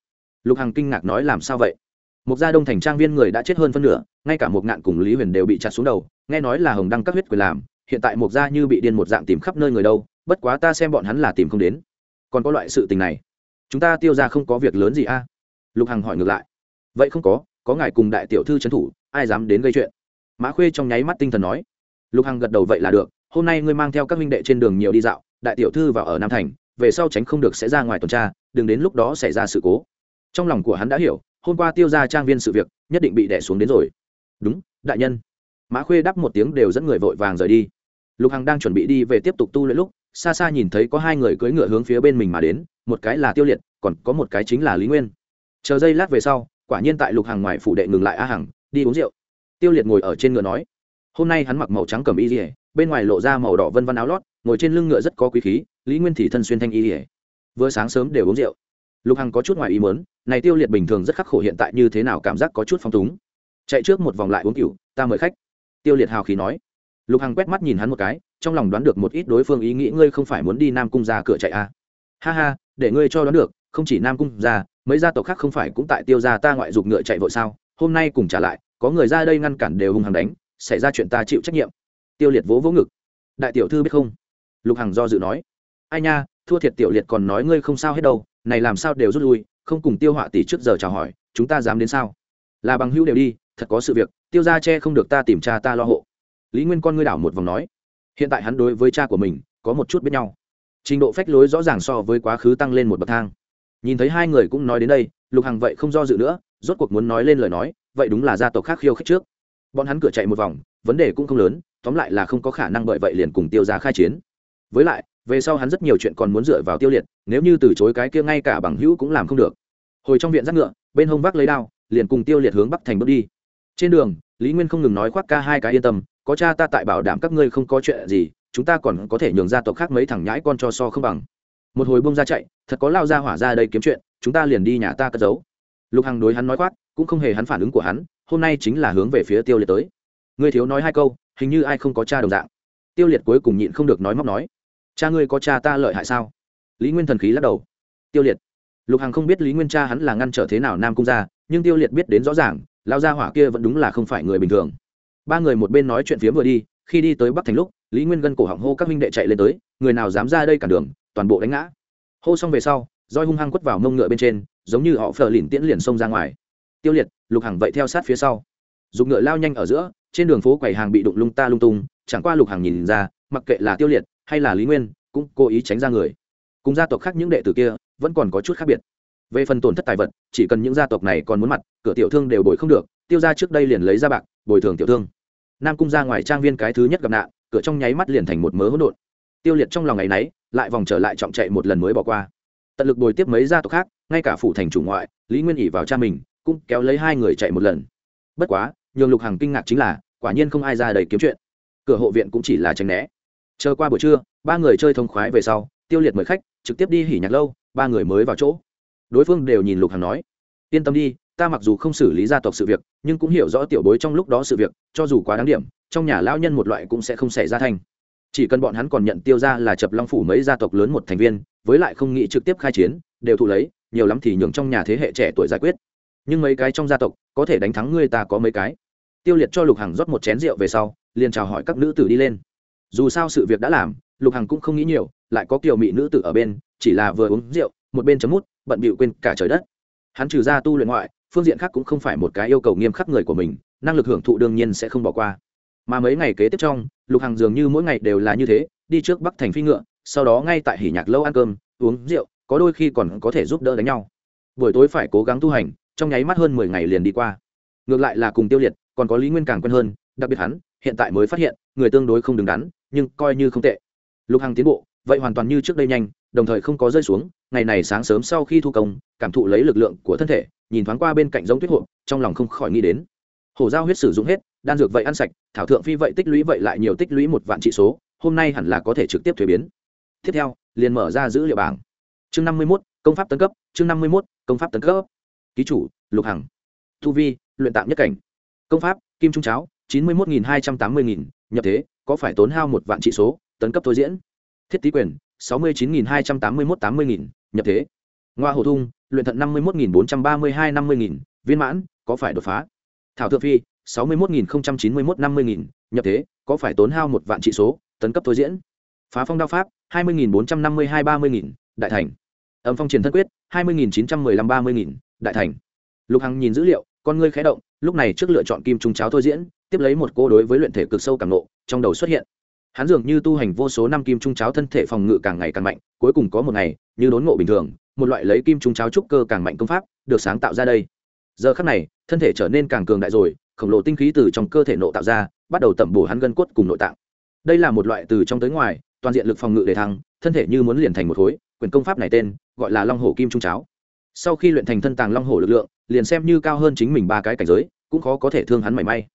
Lục hằng kinh ngạc nói làm sao vậy? Mục gia đông thành trang viên người đã chết hơn phân nửa, ngay cả một ngạn cùng lý huyền đều bị chặt xuống đầu, nghe nói là hồng đăng các huyết quyền làm, hiện tại mục gia như bị điên một dạng tìm khắp nơi người đâu, bất quá ta xem bọn hắn là tìm không đến. Còn có loại sự tình này, chúng ta tiêu ra không có việc lớn gì a? Lục hằng hỏi ngược lại. Vậy không có có ngài cùng đại tiểu thư trấn thủ, ai dám đến gây chuyện? Mã khuê trong nháy mắt tinh thần nói. Lục hằng gật đầu vậy là được hôm nay ngươi mang theo các minh đệ trên đường nhiều đi dạo, đại tiểu thư vào ở nam thành, về sau tránh không được sẽ ra ngoài tuần tra, đừng đến lúc đó xảy ra sự cố. Trong lòng của hắn đã hiểu, hôm qua tiêu ra trang viên sự việc, nhất định bị đẻ xuống đến rồi. Đúng, đại nhân. Mã khuê đáp một tiếng đều dẫn người vội vàng rời đi. Lục hằng đang chuẩn bị đi về tiếp tục tu luyện lúc, xa xa nhìn thấy có hai người cưỡi ngựa hướng phía bên mình mà đến, một cái là tiêu liệt, còn có một cái chính là lý nguyên. Chờ giây lát về sau, quả nhiên tại lục hằng ngoài phủ đệ ngừng lại a hằng, đi uống rượu. Tiêu liệt ngồi ở trên ngựa nói, hôm nay hắn mặc màu trắng cầm y dỉa bên ngoài lộ ra màu đỏ vân vân áo lót, ngồi trên lưng ngựa rất có quý khí, lý nguyên thì thân xuyên thanh y dỉa vừa sáng sớm đều uống rượu. Lục hằng có chút ngoài ý mớn này tiêu liệt bình thường rất khắc khổ hiện tại như thế nào cảm giác có chút phong túng. Chạy trước một vòng lại uống cựu ta mời khách. Tiêu liệt hào khí nói. Lục hằng quét mắt nhìn hắn một cái, trong lòng đoán được một ít đối phương ý nghĩ ngươi không phải muốn đi nam cung ra cửa chạy à. ha ha, để ngươi cho đoán được, không chỉ nam cung ra, mấy gia tộc khác không phải cũng tại tiêu ra ta ngoại dục ngựa chạy vội sao? Hôm nay cùng trả lại, có người ra đây ngăn cản đều hung hăng đánh, xảy ra chuyện ta chịu trách nhiệm tiêu liệt vỗ vỗ ngực. Đại tiểu thư biết không? Lục hằng do dự nói. Ai nha, thua thiệt tiểu liệt còn nói ngươi không sao hết đâu, này làm sao đều rút lui, không cùng tiêu họa tỷ trước giờ chào hỏi, chúng ta dám đến sao? Là bằng hữu đều đi, thật có sự việc, tiêu ra che không được ta tìm cha ta lo hộ. Lý nguyên con ngươi đảo một vòng nói. Hiện tại hắn đối với cha của mình, có một chút biết nhau. Trình độ phách lối rõ ràng so với quá khứ tăng lên một bậc thang. Nhìn thấy hai người cũng nói đến đây, lục hằng vậy không do dự nữa, rốt cuộc muốn nói lên lời nói, vậy đúng là gia tộc khác khiêu khích trước bọn hắn cửa chạy một vòng, vấn đề cũng không lớn, tóm lại là không có khả năng bởi vậy liền cùng tiêu ra khai chiến. Với lại, về sau hắn rất nhiều chuyện còn muốn dựa vào tiêu liệt, nếu như từ chối cái kia ngay cả bằng hữu cũng làm không được. Hồi trong viện giác ngựa, bên hông vác lấy đao, liền cùng tiêu liệt hướng bắc thành bước đi. Trên đường, lý nguyên không ngừng nói khoác ca hai cái yên tâm, có cha ta tại bảo đảm các ngươi không có chuyện gì, chúng ta còn có thể nhường gia tộc khác mấy thằng nhãi con cho so không bằng. Một hồi bông ra chạy, thật có lao ra hỏa ra đây kiếm chuyện, chúng ta liền đi nhà ta cất giấu. Lục hằng đối hắn nói khoác cũng không hề hắn phản ứng của hắn, hôm nay chính là hướng về phía tiêu liệt tới. Người thiếu nói hai câu, hình như ai không có cha đồng dạng. Tiêu liệt cuối cùng nhịn không được nói móc nói. Cha ngươi có cha ta lợi hại sao? Lý nguyên thần khí lắc đầu. Tiêu liệt. Lục hằng không biết lý nguyên cha hắn là ngăn trở thế nào nam cung ra, nhưng tiêu liệt biết đến rõ ràng lao gia hỏa kia vẫn đúng là không phải người bình thường. Ba người một bên nói chuyện phía vừa đi, khi đi tới bắc thành lúc, lý nguyên gân cổ họng hô các minh đệ chạy lên tới, người nào dám ra đây cản đường, toàn bộ đánh ngã. Hô xong về sau roi hung hăng quất vào mông ngựa bên trên, giống như họ phờ lìn tiễn liền xông ra ngoài tiêu liệt, lục hằng vậy theo sát phía sau. Dùng ngựa lao nhanh ở giữa, trên đường phố quầy hàng bị đụng lung ta lung tung, chẳng qua lục hằng nhìn ra, mặc kệ là tiêu liệt hay là lý nguyên, cũng cố ý tránh ra người. Cùng gia tộc khác những đệ tử kia, vẫn còn có chút khác biệt. Về phần tổn thất tài vật, chỉ cần những gia tộc này còn muốn mặt, cửa tiểu thương đều bồi không được, tiêu ra trước đây liền lấy ra bạc, bồi thường tiểu thương. Nam cung ra ngoài trang viên cái thứ nhất gặp nạn, cửa trong nháy mắt liền thành một mớ hỗn độn. Tiêu liệt trong lòng ngày nấy, lại vòng trở lại trọng chạy một lần mới bỏ qua. Tận lực bồi tiếp mấy gia tộc khác, ngay cả phủ thành chủ ngoại, lý nguyên ỉ vào cha mình cũng kéo lấy hai người chạy một lần. Bất quá, nhường lục hằng kinh ngạc chính là, quả nhiên không ai ra đầy kiếm chuyện. Cửa hộ viện cũng chỉ là tránh né. Chờ qua buổi trưa, ba người chơi thông khoái về sau, tiêu liệt mời khách, trực tiếp đi hỉ nhạc lâu, ba người mới vào chỗ. Đối phương đều nhìn lục hằng nói, yên tâm đi, ta mặc dù không xử lý gia tộc sự việc, nhưng cũng hiểu rõ tiểu bối trong lúc đó sự việc, cho dù quá đáng điểm, trong nhà lão nhân một loại cũng sẽ không xảy ra thành. Chỉ cần bọn hắn còn nhận tiêu ra là chập long phủ mấy gia tộc lớn một thành viên, với lại không nghĩ trực tiếp khai chiến, đều thụ lấy, nhiều lắm thì nhường trong nhà thế hệ trẻ tuổi giải quyết nhưng mấy cái trong gia tộc có thể đánh thắng ngươi ta có mấy cái. Tiêu liệt cho lục hằng rót một chén rượu về sau, liền chào hỏi các nữ tử đi lên. Dù sao sự việc đã làm, lục hằng cũng không nghĩ nhiều, lại có kiểu mỹ nữ tử ở bên, chỉ là vừa uống rượu, một bên chấm mút, bận bịu quên cả trời đất. Hắn trừ ra tu luyện ngoại, phương diện khác cũng không phải một cái yêu cầu nghiêm khắc người của mình, năng lực hưởng thụ đương nhiên sẽ không bỏ qua. Mà mấy ngày kế tiếp trong, lục hằng dường như mỗi ngày đều là như thế, đi trước bắc thành phi ngựa, sau đó ngay tại hỉ nhạc lâu ăn cơm, uống rượu, có đôi khi còn có thể giúp đỡ đánh nhau. Buổi tối phải cố gắng tu hành trong nháy mắt hơn mười ngày liền đi qua. Ngược lại là cùng tiêu liệt, còn có lý nguyên càng quen hơn, đặc biệt hắn, hiện tại mới phát hiện, người tương đối không đứng đắn, nhưng coi như không tệ. Lục hằng tiến bộ, vậy hoàn toàn như trước đây nhanh, đồng thời không có rơi xuống, ngày này sáng sớm sau khi thu công, cảm thụ lấy lực lượng của thân thể, nhìn thoáng qua bên cạnh giống tuyết hộ, trong lòng không khỏi nghĩ đến. Hổ giao huyết sử dụng hết, đan dược vậy ăn sạch, thảo thượng phi vậy tích lũy vậy lại nhiều tích lũy một vạn trị số, hôm nay hẳn là có thể trực tiếp thuế biến. Tiếp theo, liền mở ra dữ liệu bảng. Chương năm mươi mốt, công pháp tấn cấp, chương năm mươi mốt, công pháp tấn cấp ký chủ, lục hằng. Thu vi, luyện tạm nhất cảnh. Công pháp, kim trung cháo, chín mươi một nghìn hai trăm tám mươi nghìn, nhập thế, có phải tốn hao một vạn trị số, tấn cấp thôi diễn. Thiết tý quyền, sáu mươi chín nghìn hai trăm tám mươi một tám mươi nghìn, nhập thế. Ngoa hồ thung, luyện thận năm mươi một nghìn bốn trăm ba mươi hai năm mươi nghìn, viên mãn, có phải đột phá. Thảo thượng phi, sáu mươi một nghìn chín mươi một năm mươi nghìn, nhập thế, có phải tốn hao một vạn trị số, tấn cấp thôi diễn. Phá phong đao pháp, hai mươi nghìn bốn trăm năm mươi hai ba mươi nghìn, đại thành. Âm phong triển thân quyết, hai mươi nghìn chín trăm mười lăm ba mươi nghìn đại thành. Lục hằng nhìn dữ liệu, con ngươi khé động, lúc này trước lựa chọn kim trung cháo thôi diễn, tiếp lấy một cô đối với luyện thể cực sâu càng nộ, trong đầu xuất hiện. Hắn dường như tu hành vô số năm kim trung cháo thân thể phòng ngự càng ngày càng mạnh, cuối cùng có một ngày, như đốn ngộ bình thường, một loại lấy kim trung cháo trúc cơ càng mạnh công pháp, được sáng tạo ra đây. Giờ khắc này, thân thể trở nên càng cường đại rồi, khổng lồ tinh khí từ trong cơ thể nộ tạo ra, bắt đầu tẩm bổ hắn gân cốt cùng nội tạng. Đây là một loại từ trong tới ngoài, toàn diện lực phòng ngự để thăng, thân thể như muốn liền thành một khối, quyền công pháp này tên, gọi là long hổ kim trung cháo sau khi luyện thành thân tàng long hổ lực lượng, liền xem như cao hơn chính mình ba cái cảnh giới, cũng khó có thể thương hắn mảy may.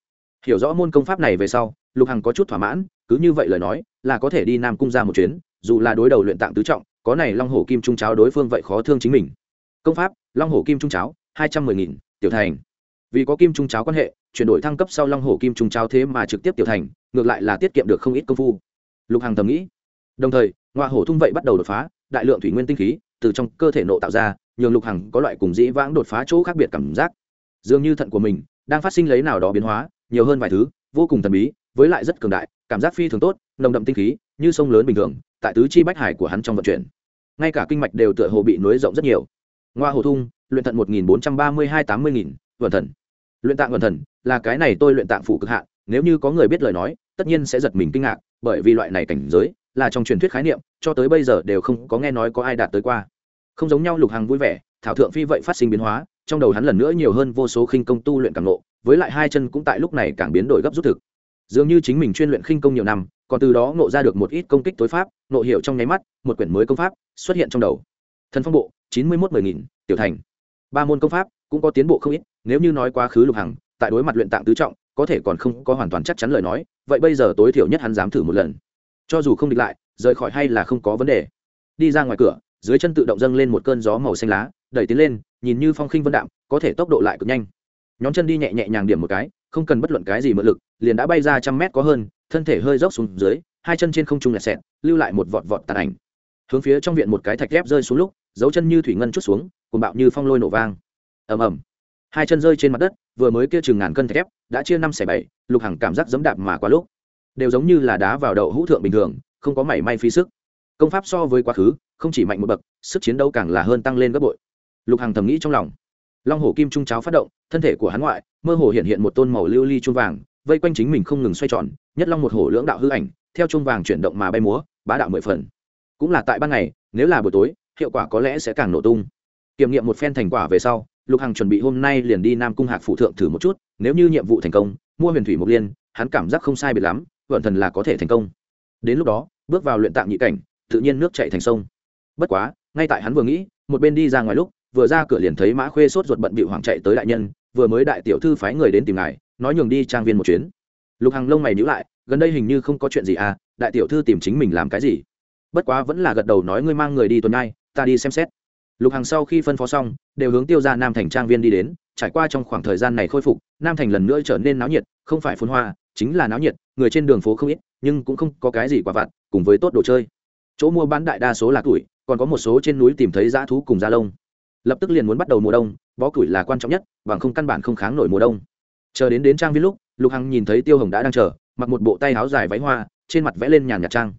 Hiểu rõ môn công pháp này về sau, lục hằng có chút thỏa mãn, cứ như vậy lời nói, là có thể đi nam cung ra một chuyến, dù là đối đầu luyện tạng tứ trọng, có này long hổ kim trung cháo đối phương vậy khó thương chính mình. Công pháp, long hổ kim trung cháo, hai trăm mười nghìn, tiểu thành. Vì có kim trung cháo quan hệ, chuyển đổi thăng cấp sau long hổ kim trung cháo thế mà trực tiếp tiểu thành, ngược lại là tiết kiệm được không ít công phu. Lục hằng thầm nghĩ. Đồng thời ngoa hổ thung vậy bắt đầu đột phá, đại lượng thủy nguyên tinh khí từ trong cơ thể nộ tạo ra, nhường lục hằng có loại cùng dĩ vãng đột phá chỗ khác biệt cảm giác. Dường như thận của mình đang phát sinh lấy nào đó biến hóa, nhiều hơn vài thứ, vô cùng thần bí, với lại rất cường đại, cảm giác phi thường tốt, nồng đậm tinh khí, như sông lớn bình thường, tại tứ chi bách hải của hắn trong vận chuyển. Ngay cả kinh mạch đều tựa hồ bị nối rộng rất nhiều. Ngoa hồ thung, luyện thận một nghìn bốn trăm ba mươi hai tám mươi nghìn vận thần. Luyện tạng vận thần, là cái này tôi luyện tạng phủ cực hạn, nếu như có người biết lời nói, tất nhiên sẽ giật mình kinh ngạc, bởi vì loại này cảnh giới là trong truyền thuyết khái niệm, cho tới bây giờ đều không có nghe nói có ai đạt tới qua. Không giống nhau lục hằng vui vẻ, thảo thượng phi vậy phát sinh biến hóa, trong đầu hắn lần nữa nhiều hơn vô số khinh công tu luyện càng nộ với lại hai chân cũng tại lúc này càng biến đổi gấp rút thực. Dường như chính mình chuyên luyện khinh công nhiều năm, còn từ đó ngộ ra được một ít công kích tối pháp, ngộ hiệu trong nháy mắt, một quyển mới công pháp xuất hiện trong đầu. Thần phong bộ, chín mươi một mười nghìn, tiểu thành. Ba môn công pháp cũng có tiến bộ không ít, nếu như nói quá khứ lục hằng, tại đối mặt luyện tạng tứ trọng, có thể còn không có hoàn toàn chắc chắn lời nói, vậy bây giờ tối thiểu nhất hắn dám thử một lần cho dù không địch lại, rời khỏi hay là không có vấn đề. Đi ra ngoài cửa, dưới chân tự động dâng lên một cơn gió màu xanh lá, đẩy tiến lên, nhìn như phong khinh vân đạm, có thể tốc độ lại cực nhanh. Nhóm chân đi nhẹ nhẹ nhàng điểm một cái, không cần bất luận cái gì mượn lực, liền đã bay ra trăm mét có hơn, thân thể hơi dốc xuống dưới, hai chân trên không trung lẹt xẹt, lưu lại một vọt vọt tàn ảnh. Hướng phía trong viện một cái thạch ghép rơi xuống lúc, dấu chân như thủy ngân chút xuống cùng bạo như phong lôi nổ vang. Ầm ầm. Hai chân rơi trên mặt đất, vừa mới kia chừng ngàn cân thạch ghép, đã chia năm xẻ bảy, lục hằng cảm giác dẫm đạp mà quá lúc đều giống như là đá vào đậu hũ thượng bình thường, không có mảy may phí sức. Công pháp so với quá khứ, không chỉ mạnh một bậc, sức chiến đấu càng là hơn tăng lên gấp bội. Lục hằng thầm nghĩ trong lòng. Long hổ kim trung cháo phát động, thân thể của hắn ngoại, mơ hồ hiện hiện một tôn màu lưu ly chuông vàng, vây quanh chính mình không ngừng xoay tròn, nhất long một hổ lưỡng đạo hư ảnh, theo chuông vàng chuyển động mà bay múa, bá đạo mười phần. Cũng là tại ban ngày, nếu là buổi tối, hiệu quả có lẽ sẽ càng nổ tung. Kiểm nghiệm một phen thành quả về sau, lục hằng chuẩn bị hôm nay liền đi nam cung hạc phụ thượng thử một chút, nếu như nhiệm vụ thành công, mua huyền thủy Mộc liên, hắn cảm giác không sai biệt lắm vận thần là có thể thành công. Đến lúc đó, bước vào luyện tạm nhị cảnh, tự nhiên nước chạy thành sông. Bất quá, ngay tại hắn vừa nghĩ, một bên đi ra ngoài lúc, vừa ra cửa liền thấy mã khuê sốt ruột bận bị hoảng chạy tới đại nhân, vừa mới đại tiểu thư phái người đến tìm ngài, nói nhường đi trang viên một chuyến. Lục hằng lông mày nhữ lại, gần đây hình như không có chuyện gì à đại tiểu thư tìm chính mình làm cái gì? Bất quá vẫn là gật đầu nói ngươi mang người đi tuần nay, ta đi xem xét. Lục hằng sau khi phân phó xong, đều hướng tiêu ra nam thành trang viên đi đến, trải qua trong khoảng thời gian này khôi phục, nam thành lần nữa trở nên náo nhiệt, không phải phun hoa chính là náo nhiệt, người trên đường phố không ít, nhưng cũng không có cái gì quả vặt, cùng với tốt đồ chơi. Chỗ mua bán đại đa số là tuổi còn có một số trên núi tìm thấy dã thú cùng da lông. Lập tức liền muốn bắt đầu mùa đông, bó củi là quan trọng nhất, bằng không căn bản không kháng nổi mùa đông. Chờ đến đến trang viên lúc, lục hằng nhìn thấy tiêu hồng đã đang chờ, mặc một bộ tay áo dài váy hoa, trên mặt vẽ lên nhàn nhạt trang.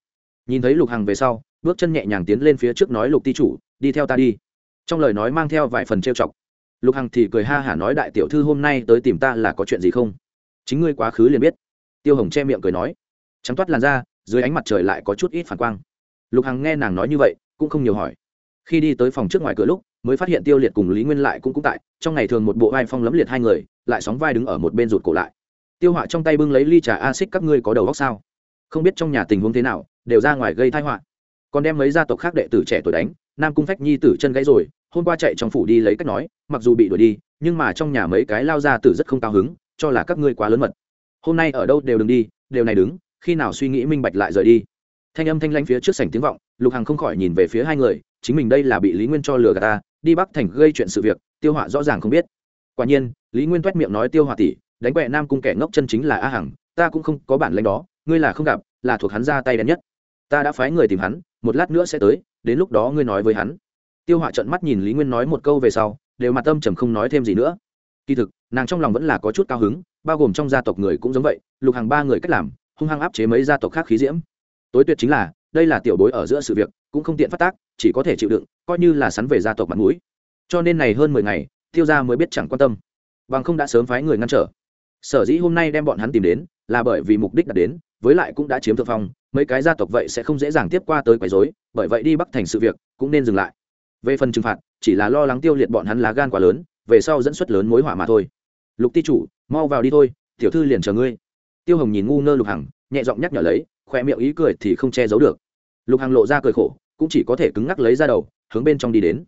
Nhìn thấy lục hằng về sau, bước chân nhẹ nhàng tiến lên phía trước nói, lục ti chủ, đi theo ta đi. Trong lời nói mang theo vài phần trêu chọc. Lục hằng thì cười ha hả nói, đại tiểu thư hôm nay tới tìm ta là có chuyện gì không? Chính ngươi quá khứ liền biết tiêu hồng che miệng cười nói, trắng toát làn ra dưới ánh mặt trời lại có chút ít phản quang. Lục hằng nghe nàng nói như vậy, cũng không nhiều hỏi. Khi đi tới phòng trước ngoài cửa lúc, mới phát hiện tiêu liệt cùng lý nguyên lại cũng cũng tại, trong ngày thường một bộ vai phong lấm liệt hai người, lại sóng vai đứng ở một bên rụt cổ lại. Tiêu họa trong tay bưng lấy ly trà a xích các ngươi có đầu góc sao? Không biết trong nhà tình huống thế nào, đều ra ngoài gây thai họa. Còn đem mấy gia tộc khác đệ tử trẻ tuổi đánh, nam cung phách nhi tử chân gãy rồi, hôm qua chạy trong phủ đi lấy cách nói, mặc dù bị đuổi đi, nhưng mà trong nhà mấy cái lao ra tử rất không cao hứng, cho là các ngươi quá lớn mật hôm nay ở đâu đều đừng đi, đều này đứng, khi nào suy nghĩ minh bạch lại rời đi. Thanh âm thanh lanh phía trước sảnh tiếng vọng, lục hằng không khỏi nhìn về phía hai người, chính mình đây là bị lý nguyên cho lừa gạt ta, đi bắc thành gây chuyện sự việc, tiêu họa rõ ràng không biết. Quả nhiên, lý nguyên toét miệng nói tiêu họa tỷ, đánh quẹ nam cung kẻ ngốc chân chính là a hằng, ta cũng không có bản lãnh đó, ngươi là không gặp, là thuộc hắn ra tay đen nhất. Ta đã phái người tìm hắn, một lát nữa sẽ tới, đến lúc đó ngươi nói với hắn. Tiêu họa trận mắt nhìn lý nguyên nói một câu về sau, đều mặt tâm trầm không nói thêm gì nữa kỳ thực, nàng trong lòng vẫn là có chút cao hứng, bao gồm trong gia tộc người cũng giống vậy, lục hàng ba người cách làm, hung hăng áp chế mấy gia tộc khác khí diễm. Tối tuyệt chính là, đây là tiểu bối ở giữa sự việc, cũng không tiện phát tác, chỉ có thể chịu đựng, coi như là sắn về gia tộc mặt mũi. Cho nên này hơn mười ngày, tiêu gia mới biết chẳng quan tâm. Bằng không đã sớm phái người ngăn trở. Sở dĩ hôm nay đem bọn hắn tìm đến, là bởi vì mục đích đã đến, với lại cũng đã chiếm thượng phong, mấy cái gia tộc vậy sẽ không dễ dàng tiếp qua tới quấy rối, bởi vậy đi bắc thành sự việc, cũng nên dừng lại. Về phần trừng phạt, chỉ là lo lắng tiêu liệt bọn hắn lá gan quá lớn về sau dẫn xuất lớn mối hỏa mà thôi. Lục ti chủ, mau vào đi thôi, tiểu thư liền chờ ngươi. Tiêu hồng nhìn ngu ngơ lục hằng, nhẹ giọng nhắc nhở lấy khoe miệng ý cười thì không che giấu được. Lục hằng lộ ra cười khổ, cũng chỉ có thể cứng ngắc lấy ra đầu, hướng bên trong đi đến.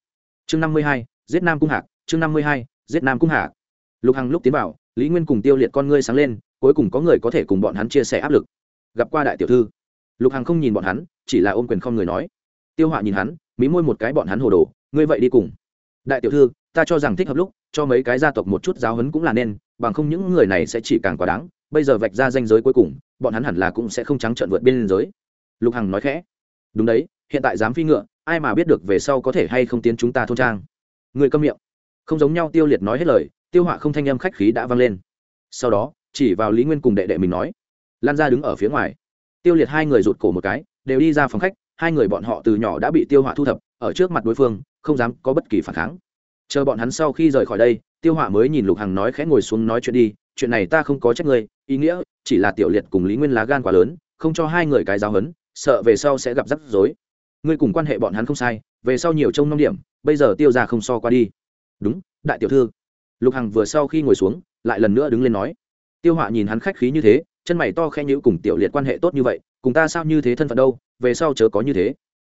Chương năm mươi hai, giết nam cung hạc, chương năm mươi hai, giết nam cung hạc. Lục hằng lúc tiến vào, lý nguyên cùng tiêu liệt con ngươi sáng lên, cuối cùng có người có thể cùng bọn hắn chia sẻ áp lực. Gặp qua đại tiểu thư. Lục hằng không nhìn bọn hắn, chỉ là ôm quyền không người nói. Tiêu họa nhìn hắn, mí môi một cái bọn hắn hồ đồ, ngươi vậy đi cùng. Đại tiểu thư ta cho rằng thích hợp lúc, cho mấy cái gia tộc một chút giáo hấn cũng là nên, bằng không những người này sẽ chỉ càng quá đáng, bây giờ vạch ra danh giới cuối cùng, bọn hắn hẳn là cũng sẽ không trắng trợn vượt biên giới. Lục hằng nói khẽ. Đúng đấy, hiện tại dám phi ngựa, ai mà biết được về sau có thể hay không tiến chúng ta thôn trang. Người câm miệng. Không giống nhau tiêu liệt nói hết lời, tiêu họa không thanh âm khách khí đã vang lên. Sau đó, chỉ vào lý nguyên cùng đệ đệ mình nói, lan ra đứng ở phía ngoài. Tiêu liệt hai người rụt cổ một cái, đều đi ra phòng khách, hai người bọn họ từ nhỏ đã bị tiêu họa thu thập, ở trước mặt đối phương, không dám có bất kỳ phản kháng chờ bọn hắn sau khi rời khỏi đây, tiêu họa mới nhìn lục hằng nói khẽ ngồi xuống nói chuyện đi, chuyện này ta không có trách ngươi, ý nghĩa chỉ là tiểu liệt cùng lý nguyên lá gan quá lớn, không cho hai người cái giáo hấn sợ về sau sẽ gặp rắc rối. Ngươi cùng quan hệ bọn hắn không sai, về sau nhiều trông năm điểm, bây giờ tiêu ra không so qua đi. Đúng, đại tiểu thư. Lục hằng vừa sau khi ngồi xuống, lại lần nữa đứng lên nói. Tiêu họa nhìn hắn khách khí như thế, chân mày to khe nhữ cùng tiểu liệt quan hệ tốt như vậy, cùng ta sao như thế thân phận đâu, về sau chớ có như thế.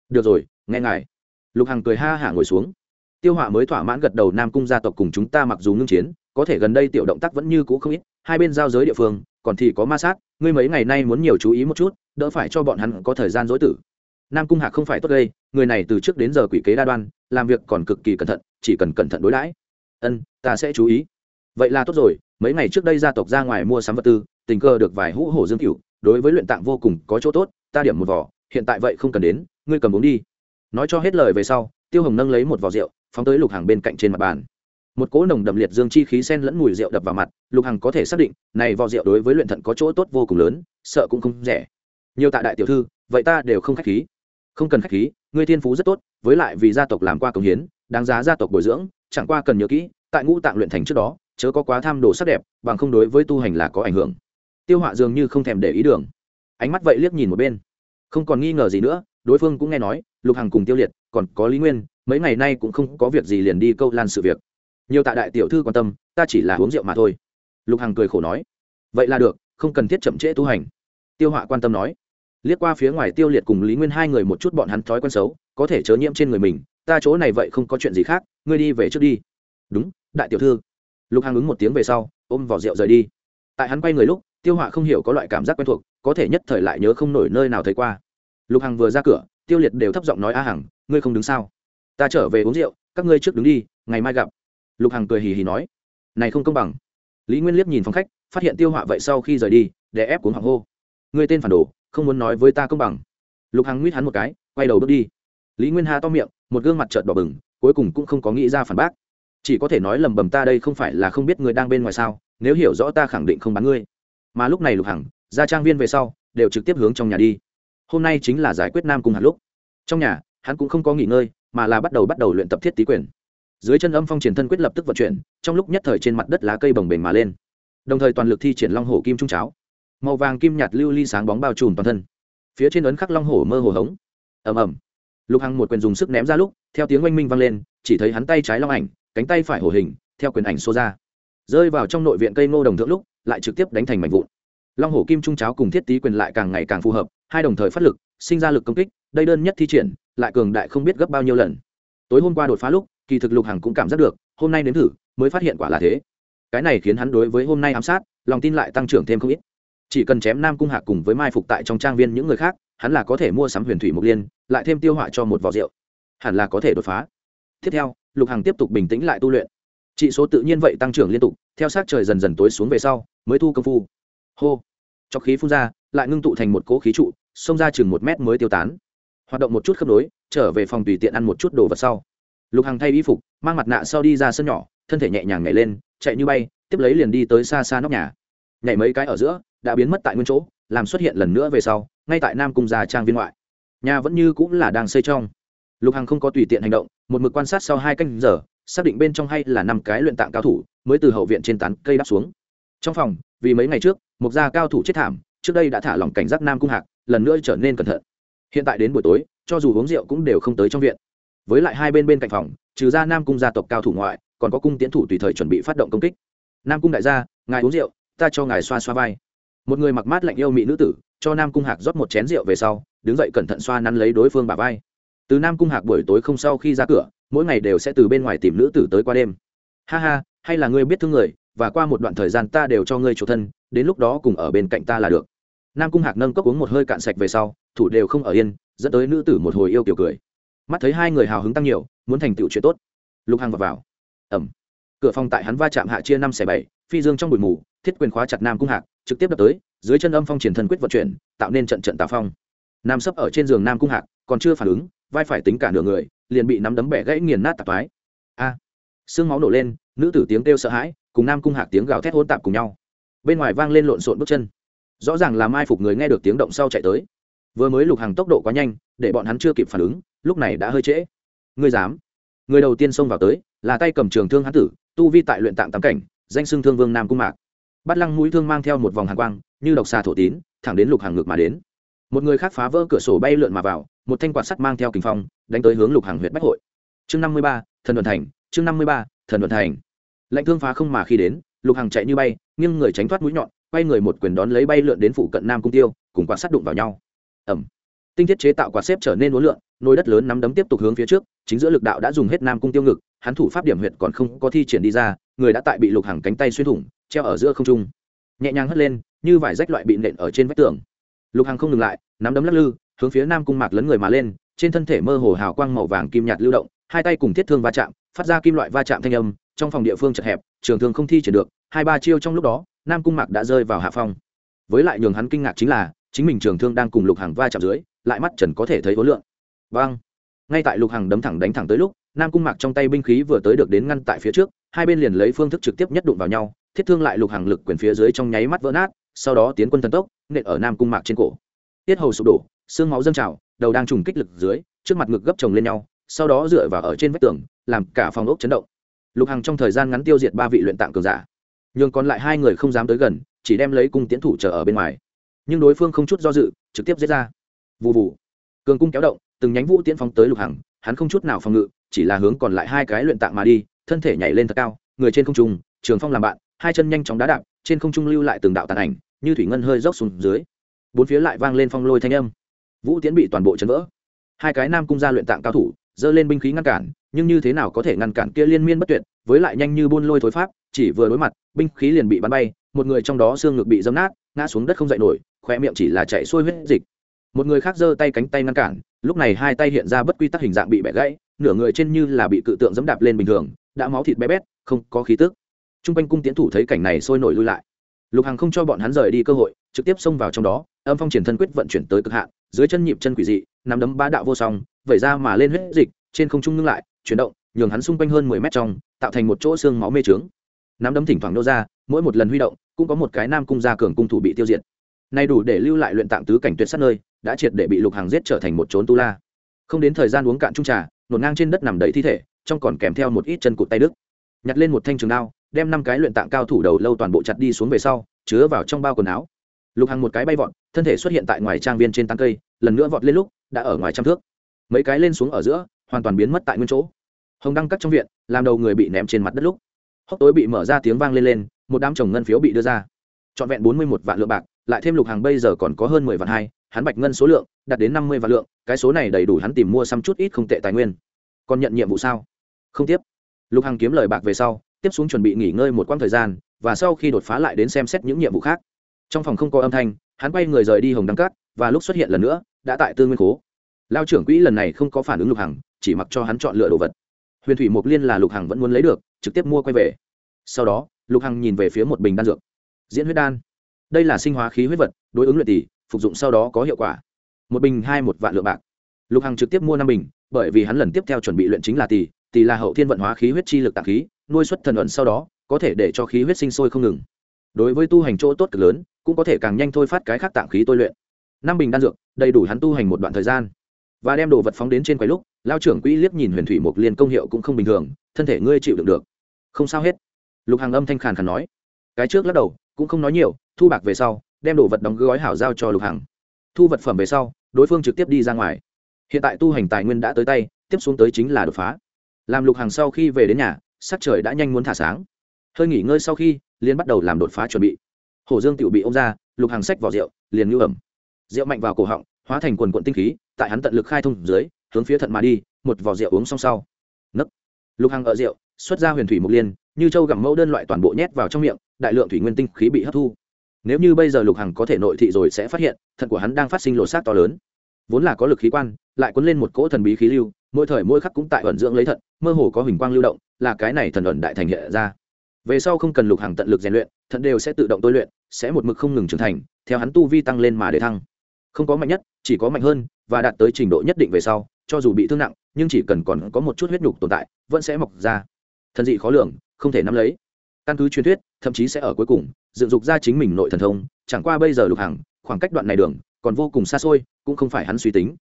Được rồi, nghe ngài. Lục hằng cười ha hả ngồi xuống tiêu họa mới thỏa mãn gật đầu, nam cung gia tộc cùng chúng ta mặc dù ngưng chiến, có thể gần đây tiểu động tác vẫn như cũ không ít, hai bên giao giới địa phương, còn thì có ma sát, ngươi mấy ngày nay muốn nhiều chú ý một chút, đỡ phải cho bọn hắn có thời gian dối tử. Nam cung hạc không phải tốt gây, người này từ trước đến giờ quỷ kế đa đoan, làm việc còn cực kỳ cẩn thận, chỉ cần cẩn thận đối đãi. Ân, ta sẽ chú ý. Vậy là tốt rồi, mấy ngày trước đây gia tộc ra ngoài mua sắm vật tư, tình cờ được vài hũ hổ dương cựu đối với luyện tạng vô cùng có chỗ tốt, ta điểm một vỏ, hiện tại vậy không cần đến, ngươi cầm uống đi. Nói cho hết lời về sau, tiêu hồng nâng lấy một vỏ rượu phóng tới lục hàng bên cạnh trên mặt bàn. Một cỗ nồng đậm liệt dương chi khí sen lẫn mùi rượu đập vào mặt, lục hằng có thể xác định, này vò rượu đối với luyện thận có chỗ tốt vô cùng lớn, sợ cũng không rẻ. Nhiều tạ đại tiểu thư, vậy ta đều không khách khí. Không cần khách khí, ngươi thiên phú rất tốt, với lại vì gia tộc làm qua công hiến, đáng giá gia tộc bồi dưỡng, chẳng qua cần nhớ kỹ, tại ngũ tạng luyện thành trước đó, chớ có quá tham đồ sắc đẹp, bằng không đối với tu hành là có ảnh hưởng. Tiêu họa dường như không thèm để ý đường. Ánh mắt vậy liếc nhìn một bên. Không còn nghi ngờ gì nữa, đối phương cũng nghe nói, lục hằng cùng tiêu liệt, còn có lý nguyên mấy ngày nay cũng không có việc gì liền đi câu lan sự việc. Nhiều tạ đại tiểu thư quan tâm, ta chỉ là uống rượu mà thôi. Lục hằng cười khổ nói. Vậy là được, không cần thiết chậm trễ tu hành. Tiêu họa quan tâm nói. Liếc qua phía ngoài tiêu liệt cùng lý nguyên hai người một chút bọn hắn thói quen xấu, có thể chớ nhiễm trên người mình, ta chỗ này vậy không có chuyện gì khác, ngươi đi về trước đi. Đúng, đại tiểu thư. Lục hằng ứng một tiếng về sau, ôm vỏ rượu rời đi. Tại hắn quay người lúc, tiêu họa không hiểu có loại cảm giác quen thuộc, có thể nhất thời lại nhớ không nổi nơi nào thấy qua. Lục hằng vừa ra cửa, tiêu liệt đều thấp giọng nói a hằng, ngươi không đứng sao? Ta trở về uống rượu, các ngươi trước đứng đi, ngày mai gặp. Lục hằng cười hì hì nói. Này không công bằng. Lý nguyên liếc nhìn phòng khách, phát hiện tiêu họa vậy sau khi rời đi để ép cuốn hoàng hô. Người tên phản đồ, không muốn nói với ta công bằng. Lục hằng nguyết hắn một cái, quay đầu bước đi. Lý nguyên hà to miệng, một gương mặt trợt đỏ bừng, cuối cùng cũng không có nghĩ ra phản bác. Chỉ có thể nói lầm bầm ta đây không phải là không biết người đang bên ngoài sao, nếu hiểu rõ ta khẳng định không bắn ngươi. Mà lúc này lục hằng, ra trang viên về sau, đều trực tiếp hướng trong nhà đi. Hôm nay chính là giải quyết nam cùng hạt lúc. Trong nhà, hắn cũng không có nghỉ ngơi mà là bắt đầu bắt đầu luyện tập thiết tý quyền. Dưới chân âm phong triển thân quyết lập tức vận chuyển, trong lúc nhất thời trên mặt đất lá cây bồng bềnh mà lên. Đồng thời toàn lực thi triển long hổ kim trung cháo. Màu vàng kim nhạt lưu ly sáng bóng bao trùm toàn thân. Phía trên ấn khắc long hổ mơ hồ hống. Ầm ầm. Lục hằng một quyền dùng sức ném ra lúc, theo tiếng oanh minh vang lên, chỉ thấy hắn tay trái long ảnh, cánh tay phải hổ hình, theo quyền ảnh xô ra. Rơi vào trong nội viện cây ngô đồng thượng lúc, lại trực tiếp đánh thành mảnh vụn. Long hổ kim trung cháo cùng thiết tý quyền lại càng ngày càng phù hợp, hai đồng thời phát lực, sinh ra lực công kích đây đơn nhất thi triển, lại cường đại không biết gấp bao nhiêu lần. Tối hôm qua đột phá lúc, kỳ thực lục hằng cũng cảm giác được, hôm nay đến thử, mới phát hiện quả là thế. Cái này khiến hắn đối với hôm nay ám sát, lòng tin lại tăng trưởng thêm không ít. Chỉ cần chém nam cung hạc cùng với mai phục tại trong trang viên những người khác, hắn là có thể mua sắm huyền thủy mục liên, lại thêm tiêu họa cho một vỏ rượu. Hẳn là có thể đột phá. Tiếp theo, lục hằng tiếp tục bình tĩnh lại tu luyện. Trị số tự nhiên vậy tăng trưởng liên tục, theo sát trời dần dần tối xuống về sau, mới thu công phu. Hô. Cho khí phun ra, lại ngưng tụ thành một cỗ khí trụ, xông ra chừng một mét mới tiêu tán hoạt động một chút khớp nối, trở về phòng tùy tiện ăn một chút đồ vật sau. Lục hằng thay y phục, mang mặt nạ sau đi ra sân nhỏ, thân thể nhẹ nhàng nhảy lên, chạy như bay, tiếp lấy liền đi tới xa xa nóc nhà. Nhảy mấy cái ở giữa, đã biến mất tại nguyên chỗ, làm xuất hiện lần nữa về sau, ngay tại nam cung già trang viên ngoại. Nhà vẫn như cũng là đang xây trong. Lục hằng không có tùy tiện hành động, một mực quan sát sau hai canh giờ, xác định bên trong hay là năm cái luyện tạng cao thủ, mới từ hậu viện trên tán cây đáp xuống. Trong phòng, vì mấy ngày trước một gia cao thủ chết thảm, trước đây đã thả lỏng cảnh giác nam cung hạc, lần nữa trở nên cẩn thận hiện tại đến buổi tối, cho dù uống rượu cũng đều không tới trong viện. Với lại hai bên bên cạnh phòng, trừ ra nam cung gia tộc cao thủ ngoại, còn có cung tiến thủ tùy thời chuẩn bị phát động công kích. Nam cung đại gia, ngài uống rượu, ta cho ngài xoa xoa vai. Một người mặc mát lạnh yêu mỹ nữ tử, cho nam cung hạc rót một chén rượu về sau, đứng dậy cẩn thận xoa nắn lấy đối phương bà vai. Từ nam cung hạc buổi tối không sau khi ra cửa, mỗi ngày đều sẽ từ bên ngoài tìm nữ tử tới qua đêm. Ha ha, hay là ngươi biết thương người, và qua một đoạn thời gian ta đều cho ngươi chủ thân, đến lúc đó cùng ở bên cạnh ta là được nam cung hạc nâng cốc uống một hơi cạn sạch về sau thủ đều không ở yên dẫn tới nữ tử một hồi yêu kiểu cười. Mắt thấy hai người hào hứng tăng nhiều muốn thành tựu chuyện tốt. Lục hằng vào, vào. ẩm cửa phòng tại hắn va chạm hạ chia năm xẻ bảy phi dương trong bụi mù thiết quyền khóa chặt nam cung hạc trực tiếp đập tới dưới chân âm phong triển thân quyết vận chuyển tạo nên trận trận tà phong. Nam sấp ở trên giường nam cung hạc còn chưa phản ứng vai phải tính cả nửa người liền bị nắm đấm bẻ gãy nghiền nát tạp thoái a. Xương máu nổ lên nữ tử tiếng kêu sợ hãi cùng nam cung hạc tiếng gào thét hôn tạp cùng nhau. Bên ngoài vang lên lộn xộn bước chân rõ ràng là mai phục người nghe được tiếng động sau chạy tới. Vừa mới lục hàng tốc độ quá nhanh, để bọn hắn chưa kịp phản ứng, lúc này đã hơi trễ. Ngươi dám. Người đầu tiên xông vào tới, là tay cầm trường thương hán tử, tu vi tại luyện tạng tám cảnh, danh xưng thương vương nam cung mạc. Bắt lăng mũi thương mang theo một vòng hàng quang, như độc xà thổ tín, thẳng đến lục hàng ngược mà đến. Một người khác phá vỡ cửa sổ bay lượn mà vào, một thanh quạt sắt mang theo kình phong, đánh tới hướng lục hàng huyện bách hội. Chương năm mươi ba, thần luận thành, chương năm mươi ba, thần luận thành. Lạnh thương phá không mà khi đến, lục hàng chạy như bay, nghiêng người tránh thoát mũi nhọn quay người một quyền đón lấy bay lượn đến phụ cận nam cung tiêu, cùng quạt sắt đụng vào nhau. Ẩm tinh thiết chế tạo quạt xếp trở nên uốn lượn, nồi đất lớn nắm đấm tiếp tục hướng phía trước, chính giữa lực đạo đã dùng hết nam cung tiêu ngực, hắn thủ pháp điểm huyệt còn không có thi triển đi ra, người đã tại bị lục hàng cánh tay xuyên thủng, treo ở giữa không trung. Nhẹ nhàng hất lên, như vải rách loại bị nện ở trên vách tường. Lục hàng không ngừng lại, nắm đấm lắc lư, hướng phía nam cung mạc lấn người mà lên, trên thân thể mơ hồ hào quang màu vàng kim nhạt lưu động, hai tay cùng thiết thương va chạm, phát ra kim loại va chạm thanh âm, trong phòng địa phương chật hẹp, trường thường không thi triển được, hai ba chiêu trong lúc đó nam cung mạc đã rơi vào hạ phong. Với lại nhường hắn kinh ngạc chính là, chính mình trường thương đang cùng lục hàng va chạm dưới, lại mắt trần có thể thấy hối lượng vâng. Ngay tại lục hàng đấm thẳng đánh thẳng tới lúc, nam cung mạc trong tay binh khí vừa tới được đến ngăn tại phía trước, hai bên liền lấy phương thức trực tiếp nhất đụng vào nhau, thiết thương lại lục hàng lực quyền phía dưới trong nháy mắt vỡ nát, sau đó tiến quân thần tốc, nện ở nam cung mạc trên cổ. Tiết hầu sụp đổ, xương máu dâng trào, đầu đang trùng kích lực dưới, trước mặt ngực gấp chồng lên nhau, sau đó dựa vào ở trên vách tường, làm cả phòng ốc chấn động. Lục hằng trong thời gian ngắn tiêu diệt ba vị luyện tạng cường giả nhưng còn lại hai người không dám tới gần, chỉ đem lấy cung tiến thủ chờ ở bên ngoài. Nhưng đối phương không chút do dự, trực tiếp giết ra. Vụ vụ cường cung kéo động, từng nhánh vũ tiễn phóng tới lục hằng, hắn không chút nào phòng ngự, chỉ là hướng còn lại hai cái luyện tạng mà đi, thân thể nhảy lên thật cao, người trên không trung, trường phong làm bạn, hai chân nhanh chóng đá đạp, trên không trung lưu lại từng đạo tàn ảnh, như thủy ngân hơi dốc xuống dưới. Bốn phía lại vang lên phong lôi thanh âm. Vũ tiễn bị toàn bộ chấn vỡ. Hai cái nam cung gia luyện tạng cao thủ dơ lên binh khí ngăn cản, nhưng như thế nào có thể ngăn cản kia liên miên bất tuyệt, với lại nhanh như buôn lôi thối pháp chỉ vừa đối mặt, binh khí liền bị bắn bay, một người trong đó xương ngực bị dấm nát, ngã xuống đất không dậy nổi khoe miệng chỉ là chạy xuôi huyết dịch. Một người khác giơ tay cánh tay ngăn cản, lúc này hai tay hiện ra bất quy tắc hình dạng bị bẻ gãy, nửa người trên như là bị cự tượng dẫm đạp lên bình thường, đã máu thịt bé bét, không có khí tức. T r u n g quanh cung tiến thủ thấy cảnh này sôi nổi lui lại. Lục hằng không cho bọn hắn rời đi cơ hội, trực tiếp xông vào trong đó, âm phong triển thân quyết vận chuyển tới cực hạn, dưới chân nhịp chân quỷ dị, nắm đấm ba đạo vô song, vẩy ra mà lên huyết dịch, trên không trung ngưng lại, chuyển động, nhường hắn xung quanh hơn mười mét trong, tạo thành một chỗ xương máu mê trướng nắm đấm thỉnh thoảng nô ra, mỗi một lần huy động, cũng có một cái nam cung gia cường cung thủ bị tiêu diệt. Nay đủ để lưu lại luyện tạng tứ cảnh tuyệt sát nơi, đã triệt để bị lục hàng giết trở thành một trốn tu la. Không đến thời gian uống cạn trung trà, nổn ngang trên đất nằm đầy thi thể, trong còn kèm theo một ít chân cụt tay đức nhặt lên một thanh trường đao, đem năm cái luyện tạng cao thủ đầu lâu toàn bộ chặt đi xuống về sau, chứa vào trong bao quần áo. Lục hàng một cái bay vọt, thân thể xuất hiện tại ngoài trang viên trên tán cây, lần nữa vọt lên lúc, đã ở ngoài trăm thước. Mấy cái lên xuống ở giữa, hoàn toàn biến mất tại nguyên chỗ. Hồng đăng cắt trong viện, làm đầu người bị ném trên mặt đất lúc hốc tối bị mở ra tiếng vang lên lên, một đám chồng ngân phiếu bị đưa ra. Trọn vẹn bốn mươi một vạn lượng bạc, lại thêm lục hàng bây giờ còn có hơn mười vạn hai, hắn bạch ngân số lượng đạt đến năm mươi vạn lượng, cái số này đầy đủ hắn tìm mua xăm chút ít không tệ tài nguyên. Còn nhận nhiệm vụ sao? Không tiếp. Lục hàng kiếm lời bạc về sau, tiếp xuống chuẩn bị nghỉ ngơi một quãng thời gian, và sau khi đột phá lại đến xem xét những nhiệm vụ khác. Trong phòng không có âm thanh, hắn quay người rời đi hồng đăng cát, và lúc xuất hiện lần nữa, đã tại tư nguyên cố lao trưởng quỹ lần này không có phản ứng lục hằng, chỉ mặc cho hắn chọn lựa đồ vật huyền thủy mộc liên là lục hằng vẫn muốn lấy được, trực tiếp mua quay về. Sau đó, lục hằng nhìn về phía một bình đan dược. Diễn huyết đan. Đây là sinh hóa khí huyết vật, đối ứng luyện tỷ, phục dụng sau đó có hiệu quả. Một bình hai một vạn lượng bạc. Lục hằng trực tiếp mua năm bình, bởi vì hắn lần tiếp theo chuẩn bị luyện chính là tỷ tỷ là hậu thiên vận hóa khí huyết chi lực tạng khí, nuôi xuất thần ẩn sau đó, có thể để cho khí huyết sinh sôi không ngừng. Đối với tu hành chỗ tốt cực lớn, cũng có thể càng nhanh thôi phát cái khác tạng khí tôi luyện. Năm bình đan dược, đầy đủ hắn tu hành một đoạn thời gian. Và đem đồ vật phóng đến trên quầy lúc lao trưởng quỹ liếc nhìn huyền thủy mục liên công hiệu cũng không bình thường, thân thể ngươi chịu đựng được. Không sao hết. Lục hàng âm thanh khàn khàn nói. Cái trước lắc đầu, cũng không nói nhiều, thu bạc về sau, đem đồ vật đóng gói hảo giao cho lục hàng thu vật phẩm về sau, đối phương trực tiếp đi ra ngoài. Hiện tại tu hành tài nguyên đã tới tay, tiếp xuống tới chính là đột phá. Làm lục hàng sau khi về đến nhà, sắc trời đã nhanh muốn thả sáng. Hơi nghỉ ngơi sau khi liên bắt đầu làm đột phá chuẩn bị. Hồ dương tự bị ông ra, lục hàng sách vào rượu, liền ngưu ẩm. Rượu mạnh vào cổ họng, hóa thành quần quận tinh khí, tại hắn tận lực khai thông dưới hướng phía thận mà đi, một vỏ rượu uống xong sau. Nấc. Lục hằng ở rượu, xuất ra huyền thủy mục liên, như châu gặm mẫu đơn loại toàn bộ nhét vào trong miệng, đại lượng thủy nguyên tinh khí bị hấp thu. Nếu như bây giờ lục hằng có thể nội thị rồi sẽ phát hiện, thận của hắn đang phát sinh lột xác to lớn. Vốn là có lực khí quan, lại cuốn lên một cỗ thần bí khí lưu, mỗi thời mỗi khắc cũng tại ẩn dưỡng lấy thận, mơ hồ có hình quang lưu động, là cái này thần ẩn đại thành hiện ra. Về sau không cần lục hằng tận lực rèn luyện, thận đều sẽ tự động tôi luyện, sẽ một mực không ngừng trưởng thành, theo hắn tu vi tăng lên mà để thăng. Không có mạnh nhất, chỉ có mạnh hơn, và đạt tới trình độ nhất định về sau cho dù bị thương nặng, nhưng chỉ cần còn có một chút huyết nhục tồn tại, vẫn sẽ mọc ra. Thần dị khó lường, không thể nắm lấy. Căn cứ truyền thuyết, thậm chí sẽ ở cuối cùng, dựng dục ra chính mình nội thần thông, chẳng qua bây giờ lục hằng, khoảng cách đoạn này đường, còn vô cùng xa xôi, cũng không phải hắn suy tính.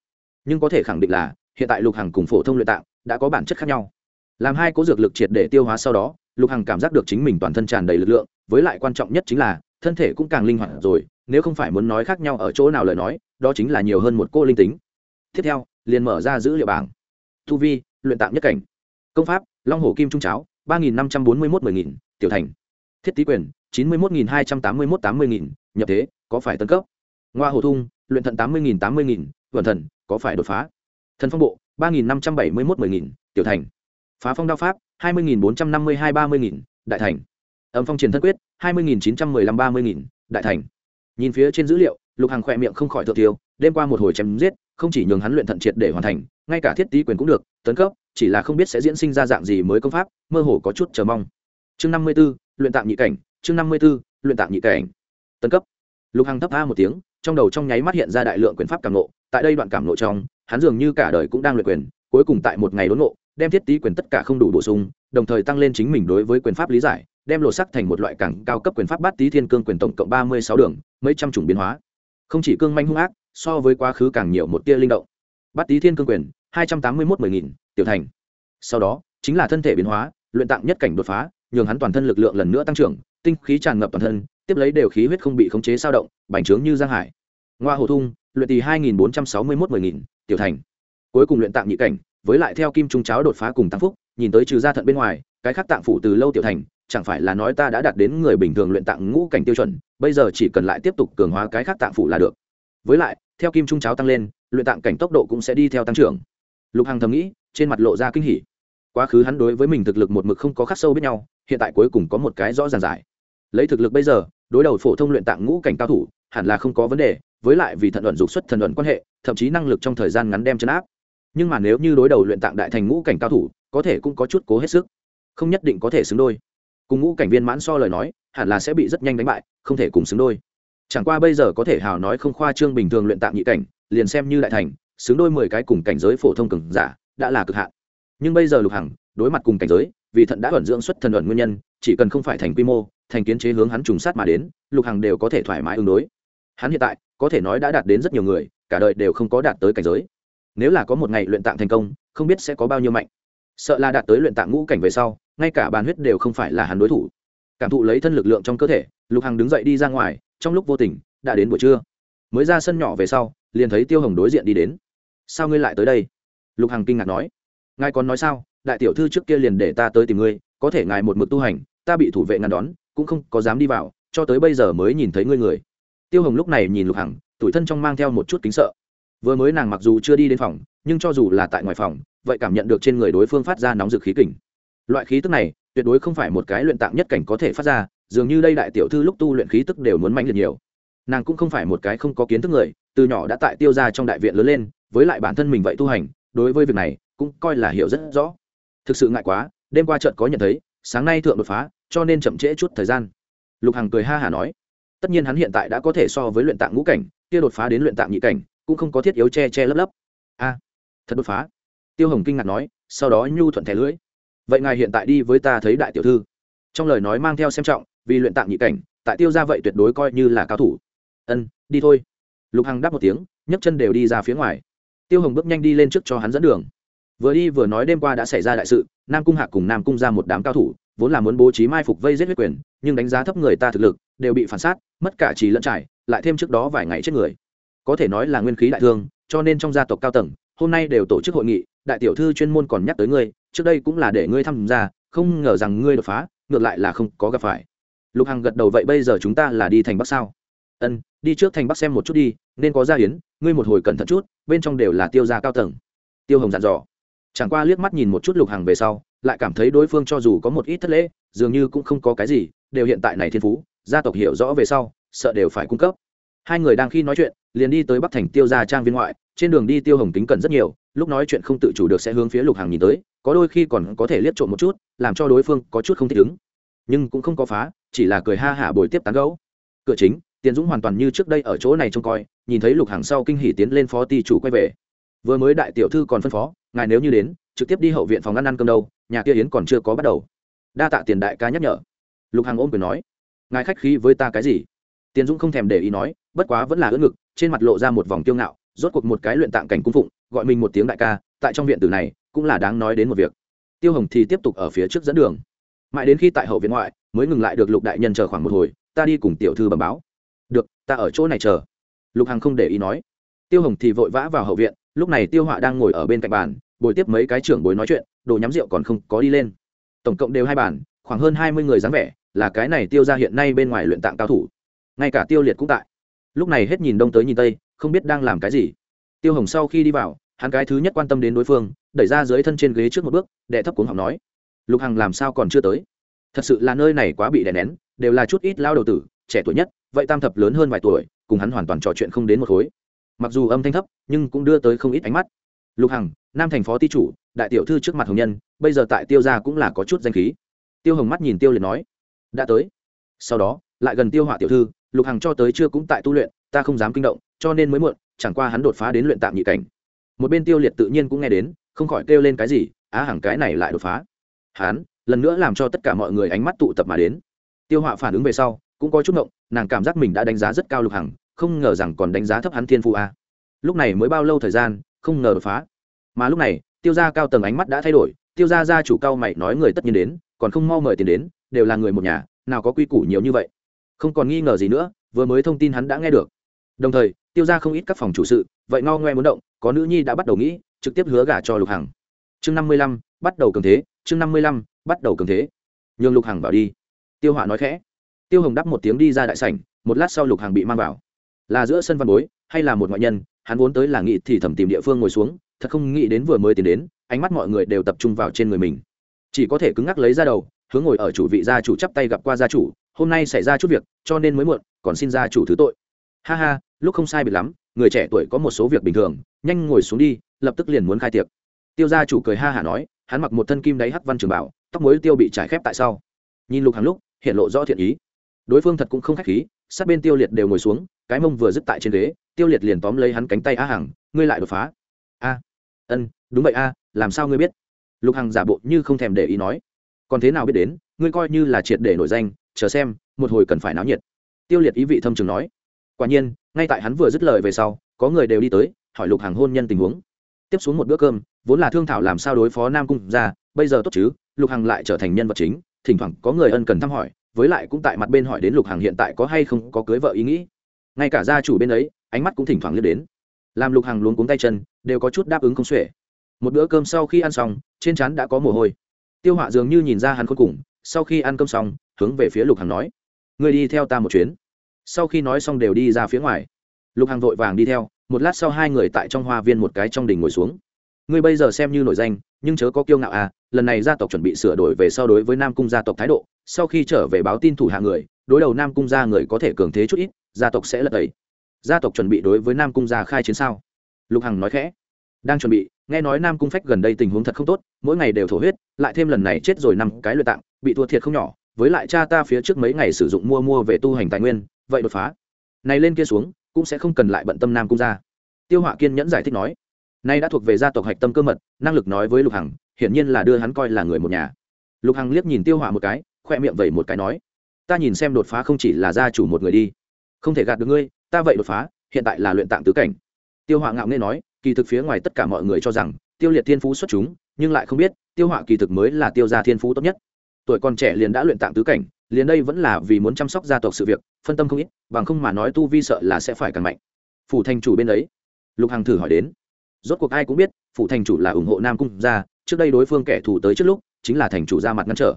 Nhưng có thể khẳng định là, hiện tại lục hằng cùng phổ thông luyện tạng, đã có bản chất khác nhau. Làm hai cố dược lực triệt để tiêu hóa sau đó, lục hằng cảm giác được chính mình toàn thân tràn đầy lực lượng, với lại quan trọng nhất chính là, thân thể cũng càng linh hoạt rồi, nếu không phải muốn nói khác nhau ở chỗ nào lời nói, đó chính là nhiều hơn một cô linh tính. Tiếp theo liền mở ra dữ liệu bảng. Thu vi, luyện tạm nhất cảnh. Công pháp, long hồ kim trung cháo, ba nghìn năm trăm bốn mươi một mười nghìn, tiểu thành. Thiết tý quyền, chín mươi một nghìn hai trăm tám mươi một tám mươi nghìn, nhập thế, có phải tân cấp? Ngoa hồ thung, luyện thận tám mươi nghìn tám mươi nghìn vận thần, có phải đột phá? Thần phong bộ, ba nghìn năm trăm bảy mươi một mười nghìn, tiểu thành. Phá phong đao pháp, hai mươi nghìn bốn trăm năm mươi hai ba mươi nghìn, đại thành. Âm phong triển thân quyết, hai mươi nghìn chín trăm mười lăm ba mươi nghìn, đại thành. Nhìn phía trên dữ liệu, lục hàng khỏe miệng không khỏi thượng tiêu, đêm qua một hồi chém giết không chỉ nhường hắn luyện thận triệt để hoàn thành, ngay cả thiết tý quyền cũng được, tấn cấp, chỉ là không biết sẽ diễn sinh ra dạng gì mới công pháp, mơ hồ có chút chờ mong. Chương năm mươi b ố luyện tạm nhị cảnh, chương năm mươi b ố luyện tạm nhị cảnh. Tấn cấp. Lục hằng thấp tha một tiếng, trong đầu trong nháy mắt hiện ra đại lượng quyền pháp cảm nộ tại đây đoạn cảm nộ trong, hắn dường như cả đời cũng đang luyện quyền, cuối cùng tại một ngày đốn nộ đem thiết tý quyền tất cả không đủ bổ sung, đồng thời tăng lên chính mình đối với quyền pháp lý giải, đem lộ sắc thành một loại càng cao cấp quyền pháp bát tý thiên cương quyền tổng cộng ba mươi sáu đường, mấy trăm chủng biến hóa. Không chỉ cương manh hung ác so với quá khứ càng nhiều một tia linh động. Bát tý thiên cương quyền, hai trăm tám mươi một mười nghìn, tiểu thành. Sau đó, chính là thân thể biến hóa, luyện tạng nhất cảnh đột phá, nhường hắn toàn thân lực lượng lần nữa tăng trưởng, tinh khí tràn ngập toàn thân, tiếp lấy đều khí huyết không bị khống chế sao động, bành trướng như giang hải. Ngoa hồ thung, luyện tỷ hai nghìn bốn trăm sáu mươi một mười nghìn, tiểu thành. Cuối cùng luyện tạng nhị cảnh, với lại theo kim trung cháo đột phá cùng tăng phúc, nhìn tới trừ ra thận bên ngoài, cái khác tạng phủ từ lâu tiểu thành, chẳng phải là nói ta đã đạt đến người bình thường luyện tạng ngũ cảnh tiêu chuẩn, bây giờ chỉ cần lại tiếp tục cường hóa cái khác tạng phủ là được. Với lại theo kim trung cháo tăng lên, luyện tạng cảnh tốc độ cũng sẽ đi theo tăng trưởng. Lục hằng thầm nghĩ, trên mặt lộ ra kinh hỉ. Quá khứ hắn đối với mình thực lực một mực không có khắc sâu biết nhau, hiện tại cuối cùng có một cái rõ ràng giải. Lấy thực lực bây giờ, đối đầu phổ thông luyện tạng ngũ cảnh cao thủ, hẳn là không có vấn đề, với lại vì thận luận dục xuất thần luận quan hệ, thậm chí năng lực trong thời gian ngắn đem chấn áp. Nhưng mà nếu như đối đầu luyện tạng đại thành ngũ cảnh cao thủ, có thể cũng có chút cố hết sức. Không nhất định có thể xứng đôi. Cùng ngũ cảnh viên mãn so lời nói, hẳn là sẽ bị rất nhanh đánh bại, không thể cùng xứng đôi chẳng qua bây giờ có thể hào nói không khoa trương bình thường luyện tạng nhị cảnh, liền xem như đại thành, xứng đôi mười cái cùng cảnh giới phổ thông cường giả, đã là cực hạn. Nhưng bây giờ lục hằng, đối mặt cùng cảnh giới, vì thận đã ẩn dưỡng xuất thần ẩn nguyên nhân, chỉ cần không phải thành quy mô, thành kiến chế hướng hắn trùng sát mà đến, lục hằng đều có thể thoải mái ứng đối. Hắn hiện tại, có thể nói đã đạt đến rất nhiều người, cả đời đều không có đạt tới cảnh giới. Nếu là có một ngày luyện tạng thành công, không biết sẽ có bao nhiêu mạnh. Sợ là đạt tới luyện tạng ngũ cảnh về sau, ngay cả bàn huyết đều không phải là hắn đối thủ. Cảm thụ lấy thân lực lượng trong cơ thể, lục hằng đứng dậy đi ra ngoài trong lúc vô tình, đã đến buổi trưa. Mới ra sân nhỏ về sau, liền thấy tiêu hồng đối diện đi đến. Sao ngươi lại tới đây? Lục hằng kinh ngạc nói. Ngài còn nói sao? Đại tiểu thư trước kia liền để ta tới tìm ngươi, có thể ngài một mực tu hành, ta bị thủ vệ ngăn đón, cũng không có dám đi vào, cho tới bây giờ mới nhìn thấy ngươi người. Tiêu hồng lúc này nhìn lục hằng tủi thân trong mang theo một chút kính sợ. Vừa mới nàng mặc dù chưa đi đến phòng, nhưng cho dù là tại ngoài phòng, vậy cảm nhận được trên người đối phương phát ra nóng dực khí kình. Loại khí tức này, tuyệt đối không phải một cái luyện tạng nhất cảnh có thể phát ra dường như đây đại tiểu thư lúc tu luyện khí tức đều muốn mạnh liệt nhiều. Nàng cũng không phải một cái không có kiến thức người, từ nhỏ đã tại tiêu ra trong đại viện lớn lên, với lại bản thân mình vậy tu hành, đối với việc này cũng coi là hiểu rất rõ. Thực sự ngại quá, đêm qua trận có nhận thấy, sáng nay thượng đột phá, cho nên chậm trễ chút thời gian. Lục hằng cười ha hả nói, tất nhiên hắn hiện tại đã có thể so với luyện tạng ngũ cảnh, kia đột phá đến luyện tạng nhị cảnh, cũng không có thiết yếu che che lấp lấp. A, thật đột phá. Tiêu hồng kinh ngạc nói, sau đó nhu thuận thẻ lưỡi. Vậy ngài hiện tại đi với ta thấy đại tiểu thư. Trong lời nói mang theo xem trọng vì luyện tạng nhị cảnh, tại tiêu ra vậy tuyệt đối coi như là cao thủ. Ân, đi thôi. Lục hằng đáp một tiếng, nhấc chân đều đi ra phía ngoài. Tiêu hồng bước nhanh đi lên trước cho hắn dẫn đường. Vừa đi vừa nói đêm qua đã xảy ra đại sự, nam cung hạc cùng nam cung ra một đám cao thủ, vốn là muốn bố trí mai phục vây giết huyết quyền, nhưng đánh giá thấp người ta thực lực, đều bị phản sát, mất cả trí lẫn trải, lại thêm trước đó vài ngày chết người. Có thể nói là nguyên khí đại thương, cho nên trong gia tộc cao tầng, hôm nay đều tổ chức hội nghị, đại tiểu thư chuyên môn còn nhắc tới ngươi, trước đây cũng là để ngươi tham gia, không ngờ rằng ngươi đột phá, ngược lại là không có gặp phải lục hằng gật đầu, vậy bây giờ chúng ta là đi thành bắc sao? Ân, đi trước thành bắc xem một chút đi, nên có gia hiến ngươi một hồi cẩn thận chút, bên trong đều là tiêu gia cao tầng. Tiêu hồng dặn dò. Chẳng qua liếc mắt nhìn một chút lục hằng về sau, lại cảm thấy đối phương cho dù có một ít thất lễ, dường như cũng không có cái gì, đều hiện tại này thiên phú, gia tộc hiểu rõ về sau, sợ đều phải cung cấp. Hai người đang khi nói chuyện, liền đi tới bắc thành tiêu gia trang viên ngoại, trên đường đi tiêu hồng kính cẩn rất nhiều, lúc nói chuyện không tự chủ được sẽ hướng phía lục hàng nhìn tới, có đôi khi còn có thể liếc trộm một chút, làm cho đối phương có chút không thích ứng nhưng cũng không có phá, chỉ là cười ha hả bồi tiếp tán gấu cửa chính, tiền dũng hoàn toàn như trước đây ở chỗ này trông coi, nhìn thấy lục hàng sau kinh hỉ tiến lên phó ty chủ quay về. Vừa mới đại tiểu thư còn phân phó, ngài nếu như đến, trực tiếp đi hậu viện phòng ăn ăn cơm đâu, nhà kia yến còn chưa có bắt đầu. Đa tạ tiền đại ca nhắc nhở. Lục hàng ôm quyền nói, ngài khách khí với ta cái gì? Tiền dũng không thèm để ý nói, bất quá vẫn là ưỡn ngực, trên mặt lộ ra một vòng tiêu ngạo, rốt cuộc một cái luyện tạng cảnh cung phụng, gọi mình một tiếng đại ca, tại trong viện tử này, cũng là đáng nói đến một việc. Tiêu hồng thì tiếp tục ở phía trước dẫn đường mãi đến khi tại hậu viện ngoại, mới ngừng lại được lục đại nhân chờ khoảng một hồi, ta đi cùng tiểu thư bẩm báo. Được, ta ở chỗ này chờ. Lục hằng không để ý nói. Tiêu hồng thì vội vã vào hậu viện, lúc này tiêu họa đang ngồi ở bên cạnh bàn, bồi tiếp mấy cái trưởng bối nói chuyện, đồ nhắm rượu còn không có đi lên. Tổng cộng đều hai bàn, khoảng hơn hai mươi người dáng vẻ, là cái này tiêu ra hiện nay bên ngoài luyện tạng cao thủ. Ngay cả tiêu liệt cũng tại. Lúc này hết nhìn đông tới nhìn tây, không biết đang làm cái gì. Tiêu hồng sau khi đi vào, hắn cái thứ nhất quan tâm đến đối phương, đẩy ra dưới thân trên ghế trước một bước, đệ thấp cuống học nói lục hằng làm sao còn chưa tới? Thật sự là nơi này quá bị đè nén, đều là chút ít lao đầu tử, trẻ tuổi nhất, vậy tam thập lớn hơn vài tuổi, cùng hắn hoàn toàn trò chuyện không đến một khối. Mặc dù âm thanh thấp, nhưng cũng đưa tới không ít ánh mắt. Lục hằng, nam thành phó ti chủ, đại tiểu thư trước mặt hồng nhân, bây giờ tại tiêu gia cũng là có chút danh khí. Tiêu hồng mắt nhìn tiêu liệt nói, đã tới. Sau đó, lại gần tiêu họa tiểu thư, lục hằng cho tới chưa cũng tại tu luyện, ta không dám kinh động, cho nên mới muộn, chẳng qua hắn đột phá đến luyện tạm nhị cảnh. Một bên tiêu liệt tự nhiên cũng nghe đến, không khỏi kêu lên cái gì, á, hằng cái này lại đột phá hắn lần nữa làm cho tất cả mọi người ánh mắt tụ tập mà đến. Tiêu họa phản ứng về sau, cũng có chút ngộng, nàng cảm giác mình đã đánh giá rất cao lục hằng, không ngờ rằng còn đánh giá thấp hắn thiên phụ a. Lúc này mới bao lâu thời gian, không ngờ đột phá. Mà lúc này, tiêu gia cao tầng ánh mắt đã thay đổi, tiêu gia gia chủ cao mày nói người tất nhiên đến, còn không mau mời tiền đến, đều là người một nhà, nào có quy củ nhiều như vậy. Không còn nghi ngờ gì nữa, vừa mới thông tin hắn đã nghe được. Đồng thời, tiêu ra không ít các phòng chủ sự, vậy ngao ngoe muốn động, có nữ nhi đã bắt đầu nghĩ, trực tiếp hứa gả cho lục hằng. Chương năm mươi lăm, bắt đầu cường thế chương năm mươi lăm, bắt đầu cường thế. Nhường lục hằng vào đi. Tiêu họa nói khẽ. Tiêu hồng đáp một tiếng đi ra đại sảnh, một lát sau lục hằng bị mang vào. Là giữa sân văn bối, hay là một ngoại nhân, hắn vốn tới là nghị thì thẩm tìm địa phương ngồi xuống, thật không nghĩ đến vừa mới tiến đến, ánh mắt mọi người đều tập trung vào trên người mình. Chỉ có thể cứng ngắc lấy ra đầu, hướng ngồi ở chủ vị gia chủ chắp tay gặp qua gia chủ, hôm nay xảy ra chút việc, cho nên mới muộn, còn xin gia chủ thứ tội. Ha ha, lúc không sai biệt lắm, người trẻ tuổi có một số việc bình thường, nhanh ngồi xuống đi, lập tức liền muốn khai tiệc. Tiêu gia chủ cười ha hả nói hắn mặc một thân kim đáy hắc văn trường bảo, tóc mối tiêu bị trải khép tại sau. Nhìn lục hàng lúc, hiện lộ rõ thiện ý. Đối phương thật cũng không khách khí, sát bên tiêu liệt đều ngồi xuống, cái mông vừa dứt tại trên ghế, tiêu liệt liền tóm lấy hắn cánh tay á hằng, ngươi lại đột phá. A, ân, đúng vậy a, làm sao ngươi biết? Lục hằng giả bộ như không thèm để ý nói. Còn thế nào biết đến, ngươi coi như là triệt để nổi danh, chờ xem, một hồi cần phải náo nhiệt. Tiêu liệt ý vị thâm trường nói. Quả nhiên, ngay tại hắn vừa dứt lời về sau, có người đều đi tới, hỏi lục hàng hôn nhân tình huống. Tiếp xuống một bữa cơm vốn là thương thảo làm sao đối phó nam cung ra, bây giờ tốt chứ, lục hằng lại trở thành nhân vật chính, thỉnh thoảng có người ân cần thăm hỏi, với lại cũng tại mặt bên hỏi đến lục hằng hiện tại có hay không có cưới vợ ý nghĩ. Ngay cả gia chủ bên ấy, ánh mắt cũng thỉnh thoảng liếc đến. Làm lục hằng luống cuống tay chân, đều có chút đáp ứng không xuể. Một bữa cơm sau khi ăn xong, trên chắn đã có mồ hôi. Tiêu họa dường như nhìn ra hắn cuối cùng, sau khi ăn cơm xong, hướng về phía lục hằng nói người đi theo ta một chuyến. Sau khi nói xong đều đi ra phía ngoài. Lục hằng vội vàng đi theo, một lát sau hai người tại trong hoa viên một cái trong đình ngồi xuống ngươi bây giờ xem như nổi danh, nhưng chớ có kiêu ngạo à lần này gia tộc chuẩn bị sửa đổi về so đối với nam cung gia tộc thái độ, sau khi trở về báo tin thủ hạ người, đối đầu nam cung gia người có thể cường thế chút ít, gia tộc sẽ lật tẩy. Gia tộc chuẩn bị đối với nam cung gia khai chiến sao? Lục hằng nói khẽ. Đang chuẩn bị, nghe nói nam cung phách gần đây tình huống thật không tốt, mỗi ngày đều thổ huyết, lại thêm lần này chết rồi năm cái luyện tạng, bị thua thiệt không nhỏ, với lại cha ta phía trước mấy ngày sử dụng mua mua về tu hành tài nguyên, vậy đột phá. Này lên kia xuống, cũng sẽ không cần lại bận tâm nam cung gia. Tiêu họa kiên nhẫn giải thích nói nay đã thuộc về gia tộc hạch tâm cơ mật, năng lực nói với lục hằng, hiển nhiên là đưa hắn coi là người một nhà. Lục hằng liếc nhìn tiêu hỏa một cái, khoe miệng vẩy một cái nói, ta nhìn xem đột phá không chỉ là gia chủ một người đi. Không thể gạt được ngươi, ta vậy đột phá, hiện tại là luyện tạng tứ cảnh. Tiêu hỏa ngạo nghe nói, kỳ thực phía ngoài tất cả mọi người cho rằng, tiêu liệt thiên phú xuất chúng, nhưng lại không biết, tiêu hỏa kỳ thực mới là tiêu gia thiên phú tốt nhất. Tuổi còn trẻ liền đã luyện tạng tứ cảnh, liền đây vẫn là vì muốn chăm sóc gia tộc sự việc, phân tâm không ít, bằng không mà nói tu vi sợ là sẽ phải càng mạnh. Phủ thành chủ bên ấy, lục hằng thử hỏi đến rốt cuộc ai cũng biết phụ thành chủ là ủng hộ nam cung gia, trước đây đối phương kẻ thù tới trước lúc, chính là thành chủ ra mặt ngăn trở.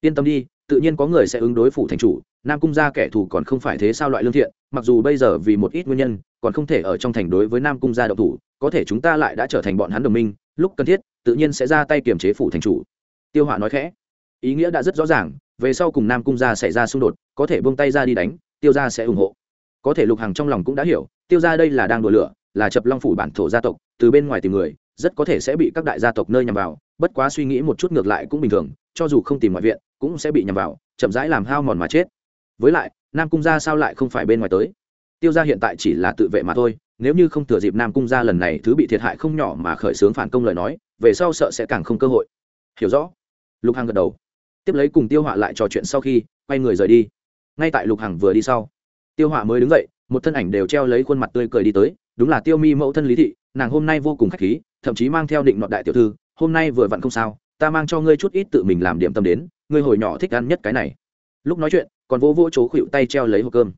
Yên tâm đi, tự nhiên có người sẽ ứng đối phụ thành chủ, nam cung gia kẻ thù còn không phải thế sao loại lương thiện, mặc dù bây giờ vì một ít nguyên nhân, còn không thể ở trong thành đối với nam cung gia độc thủ, có thể chúng ta lại đã trở thành bọn hắn đồng minh, lúc cần thiết, tự nhiên sẽ ra tay kiềm chế phủ thành chủ. Tiêu hỏa nói khẽ. Ý nghĩa đã rất rõ ràng, về sau cùng nam cung gia xảy ra xung đột, có thể buông tay ra đi đánh, tiêu gia sẽ ủng hộ. Có thể lục hàng trong lòng cũng đã hiểu, tiêu gia đây là đang đùa lửa là chập long phủ bản thổ gia tộc, từ bên ngoài tìm người, rất có thể sẽ bị các đại gia tộc nơi nhằm vào, bất quá suy nghĩ một chút ngược lại cũng bình thường, cho dù không tìm ngoại viện, cũng sẽ bị nhằm vào, chậm rãi làm hao mòn mà chết. Với lại, nam cung gia sao lại không phải bên ngoài tới? Tiêu gia hiện tại chỉ là tự vệ mà thôi, nếu như không thừa dịp nam cung gia lần này thứ bị thiệt hại không nhỏ mà khởi xướng phản công lời nói, về sau sợ sẽ càng không cơ hội. Hiểu rõ. Lục hằng gật đầu. Tiếp lấy cùng tiêu họa lại trò chuyện sau khi, quay người rời đi. Ngay tại lục hằng vừa đi sau, tiêu họa mới đứng dậy, một thân ảnh đều treo lấy khuôn mặt tươi cười đi tới đúng là tiêu mi mẫu thân lý thị, nàng hôm nay vô cùng k h á c h khí, thậm chí mang theo định nọ đại tiểu thư, hôm nay vừa vặn không sao, ta mang cho ngươi chút ít tự mình làm điểm tâm đến, ngươi hồi nhỏ thích ăn nhất cái này. Lúc nói chuyện, còn vô vô chỗ khuỵu tay treo lấy hộp cơm.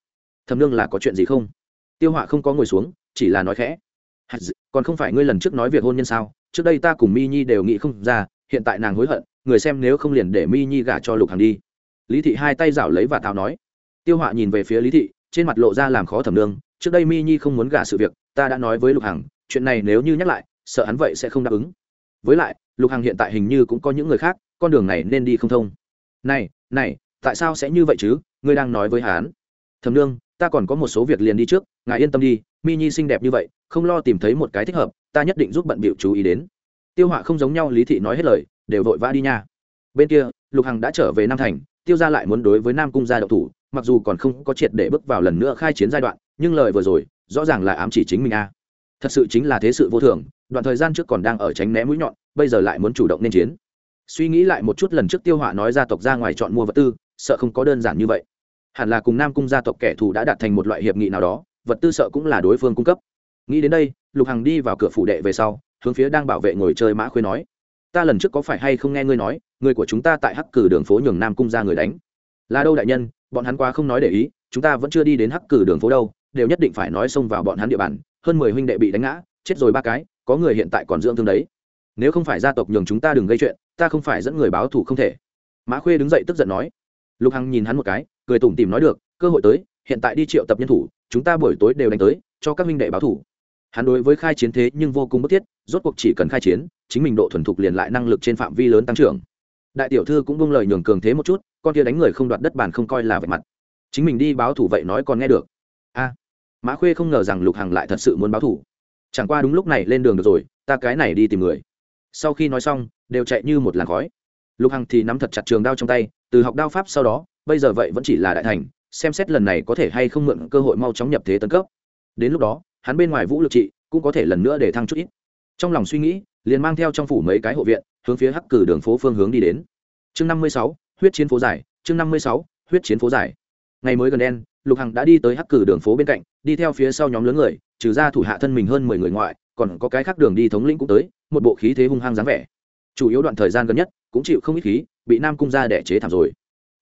Thầm nương là có chuyện gì không? Tiêu họa không có ngồi xuống, chỉ là nói khẽ. Còn không phải ngươi lần trước nói việc hôn nhân sao? Trước đây ta cùng mi nhi đều nghĩ không ra, hiện tại nàng hối hận, người xem nếu không liền để mi nhi gả cho lục hằng đi. Lý thị hai tay rảo lấy và tào nói. Tiêu họa nhìn về phía lý thị, trên mặt lộ ra làm khó thẩm nương, trước đây mi nhi không muốn gả sự việc ta đã nói với lục hằng, chuyện này nếu như nhắc lại, sợ hắn vậy sẽ không đáp ứng. Với lại, lục hằng hiện tại hình như cũng có những người khác, con đường này nên đi không thông. Này này, tại sao sẽ như vậy chứ? Ngươi đang nói với hắn. Thầm nương, ta còn có một số việc liền đi trước, ngài yên tâm đi, mi nhi xinh đẹp như vậy, không lo tìm thấy một cái thích hợp, ta nhất định giúp bận bịu chú ý đến. Tiêu họa không giống nhau lý thị nói hết lời, đều vội vã đi nha. Bên kia, lục hằng đã trở về nam thành, tiêu ra lại muốn đối với nam cung gia đậu thủ, mặc dù còn không có triệt để bước vào lần nữa khai chiến giai đoạn, nhưng lời vừa rồi rõ ràng là ám chỉ chính mình a. Thật sự chính là thế sự vô thường, đoạn thời gian trước còn đang ở tránh né mũi nhọn, bây giờ lại muốn chủ động nên chiến. Suy nghĩ lại một chút lần trước tiêu họa nói gia tộc ra ngoài chọn mua vật tư, sợ không có đơn giản như vậy. Hẳn là cùng nam cung gia tộc kẻ thù đã đạt thành một loại hiệp nghị nào đó, vật tư sợ cũng là đối phương cung cấp. Nghĩ đến đây, lục hằng đi vào cửa phủ đệ về sau, hướng phía đang bảo vệ ngồi chơi mã khuê nói, ta lần trước có phải hay không nghe ngươi nói, người của chúng ta tại hắc cử đường phố nhường nam cung ra người đánh? Là đâu đại nhân, bọn hắn quá không nói để ý, chúng ta vẫn chưa đi đến hắc cử đường phố đâu đều nhất định phải nói xông vào bọn hắn địa bàn, hơn mười huynh đệ bị đánh ngã, chết rồi ba cái, có người hiện tại còn dưỡng thương đấy. Nếu không phải gia tộc nhường chúng ta đừng gây chuyện, ta không phải dẫn người báo thù không thể. Mã khuê đứng dậy tức giận nói. Lục hằng nhìn hắn một cái, cười tủm tìm nói được, cơ hội tới, hiện tại đi triệu tập nhân thủ, chúng ta buổi tối đều đánh tới, cho các huynh đệ báo thủ hắn đối với khai chiến thế nhưng vô cùng bức thiết, rốt cuộc chỉ cần khai chiến, chính mình độ thuần thục liền lại năng lực trên phạm vi lớn tăng trưởng. Đại tiểu thư cũng bông lời nhường cường thế một chút, con kia đánh người không đoạt đất bàn không coi là vẻ mặt. Chính mình đi báo thủ vậy nói còn nghe được. A mã khuê không ngờ rằng lục hằng lại thật sự muốn báo thủ. Chẳng qua đúng lúc này lên đường được rồi, ta cái này đi tìm người. Sau khi nói xong, đều chạy như một làn khói. Lục hằng thì nắm thật chặt trường đao trong tay, từ học đao pháp sau đó, bây giờ vậy vẫn chỉ là đại thành, xem xét lần này có thể hay không mượn cơ hội mau chóng nhập thế tấn cấp. Đến lúc đó, hắn bên ngoài vũ lực trị cũng có thể lần nữa để thăng chút ít. Trong lòng suy nghĩ, liền mang theo trong phủ mấy cái hộ viện, hướng phía hắc cử đường phố phương hướng đi đến. Chương năm mươi sáu, huyết chiến phố giải chương năm mươi sáu, huyết chiến phố giải ngày mới gần đen lục hằng đã đi tới hắc cử đường phố bên cạnh, đi theo phía sau nhóm lớn người, trừ ra thủ hạ thân mình hơn mười người ngoại, còn có cái khác đường đi thống lĩnh cũng tới, một bộ khí thế hung hăng dáng vẻ. Chủ yếu đoạn thời gian gần nhất, cũng chịu không ít khí, bị nam cung ra đẻ chế thảm rồi.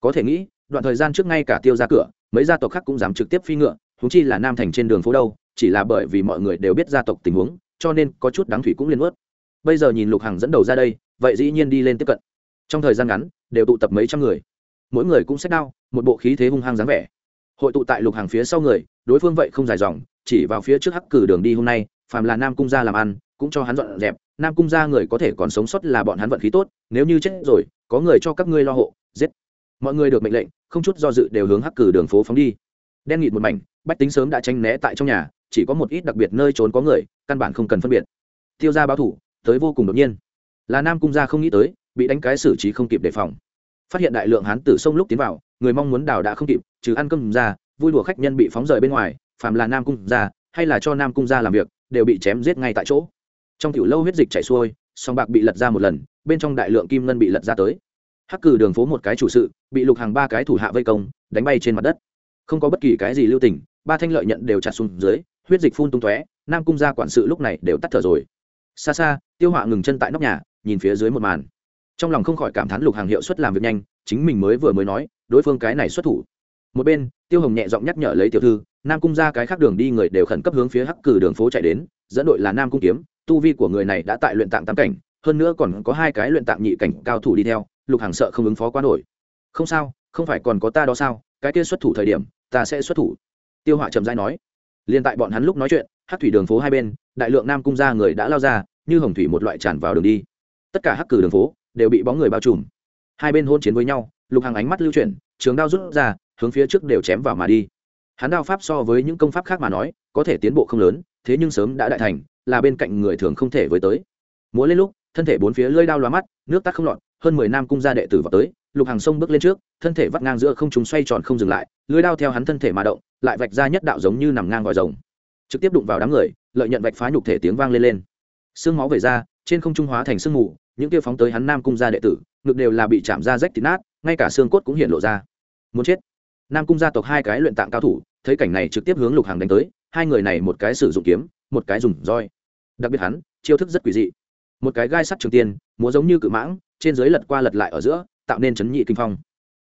Có thể nghĩ, đoạn thời gian trước ngay cả tiêu ra cửa, mấy gia tộc khác cũng dám trực tiếp phi ngựa húng chi là nam thành trên đường phố đâu, chỉ là bởi vì mọi người đều biết gia tộc tình huống, cho nên có chút đáng thủy cũng liên ướt bây giờ nhìn lục hằng dẫn đầu ra đây, vậy dĩ nhiên đi lên tiếp cận. Trong thời gian ngắn, đều tụ tập mấy trăm người. Mỗi người cũng xét đao, một bộ khí thế hung hăng dáng vẻ hội tụ tại lục hàng phía sau người, đối phương vậy không dài dòng, chỉ vào phía trước hắc cử đường đi hôm nay, phàm là nam cung gia làm ăn, cũng cho hắn dọn dẹp. Nam cung gia người có thể còn sống sót là bọn hắn vận khí tốt, nếu như chết rồi, có người cho các ngươi lo hộ, giết. Mọi người được mệnh lệnh, không chút do dự đều hướng hắc cử đường phố phóng đi. Đen nghịt một mảnh, bách tính sớm đã tranh né tại trong nhà, chỉ có một ít đặc biệt nơi trốn có người, căn bản không cần phân biệt. Tiêu gia báo thủ, tới vô cùng đột nhiên. Là nam cung gia không nghĩ tới, bị đánh cái xử trí không kịp đề phòng. Phát hiện đại lượng hán tử sông lúc tiến vào người mong muốn đào đã không kịp, trừ ăn cơm ra, vui đùa khách nhân bị phóng rời bên ngoài, phàm là nam cung gia hay là cho nam cung gia làm việc, đều bị chém giết ngay tại chỗ. Trong tiểu lâu huyết dịch chảy xuôi, song bạc bị lật ra một lần, bên trong đại lượng kim ngân bị lật ra tới. Hắc cử đường phố một cái chủ sự, bị lục hàng ba cái thủ hạ vây công, đánh bay trên mặt đất. Không có bất kỳ cái gì lưu tình, ba thanh lợi nhận đều chặt xuống dưới, huyết dịch phun tung tóe, nam cung gia quản sự lúc này đều tắt thở rồi. Xa xa, tiêu họa ngừng chân tại nóc nhà, nhìn phía dưới một màn. Trong lòng không khỏi cảm thán lục hàng hiệu suất làm việc nhanh, chính mình mới vừa mới nói đối phương cái này xuất thủ. Một bên, tiêu hồng nhẹ giọng nhắc nhở lấy tiểu thư, nam cung ra cái khác đường đi người đều khẩn cấp hướng phía hắc cử đường phố chạy đến, dẫn đội là nam cung kiếm, tu vi của người này đã tại luyện tạng tam cảnh, hơn nữa còn có hai cái luyện tạng nhị cảnh cao thủ đi theo, lục hàng sợ không ứng phó quá nổi. Không sao, không phải còn có ta đó sao, cái kia xuất thủ thời điểm, ta sẽ xuất thủ. Tiêu họa trầm dai nói. Liền tại bọn hắn lúc nói chuyện, hắc thủy đường phố hai bên, đại lượng nam cung ra người đã lao ra, như hồng thủy một loại tràn vào đường đi. Tất cả hắc cử đường phố đều bị bóng người bao trùm. Hai bên hôn chiến với nhau lục hàng ánh mắt lưu chuyển, trường đao rút ra, hướng phía trước đều chém vào mà đi. Hắn đao pháp so với những công pháp khác mà nói, có thể tiến bộ không lớn, thế nhưng sớm đã đại thành, là bên cạnh người thường không thể với tới. Múa lên lúc, thân thể bốn phía lơi đao loa mắt, nước tắt không lọt, hơn mười nam cung gia đệ tử vào tới, lục hàng sông bước lên trước, thân thể vắt ngang giữa không chúng xoay tròn không dừng lại, lưới đao theo hắn thân thể mà động, lại vạch ra nhất đạo giống như nằm ngang vòi rồng. Trực tiếp đụng vào đám người, lợi nhận vạch phá nhục thể tiếng vang lên lên. Sương máu về ra, trên không trung hóa thành sương mù, những kia phóng tới hắn nam cung gia đệ tử, ngực đều là bị chạm ra rách thịt nát ngay cả xương cốt cũng hiện lộ ra. Muốn chết. Nam cung gia tộc hai cái luyện tạng cao thủ, thấy cảnh này trực tiếp hướng lục hàng đánh tới, hai người này một cái sử dụng kiếm, một cái dùng roi. Đặc biệt hắn, chiêu thức rất quỷ dị. Một cái gai sắt trường tiên, múa giống như cự mãng, trên dưới lật qua lật lại ở giữa, tạo nên chấn nhị kinh phong.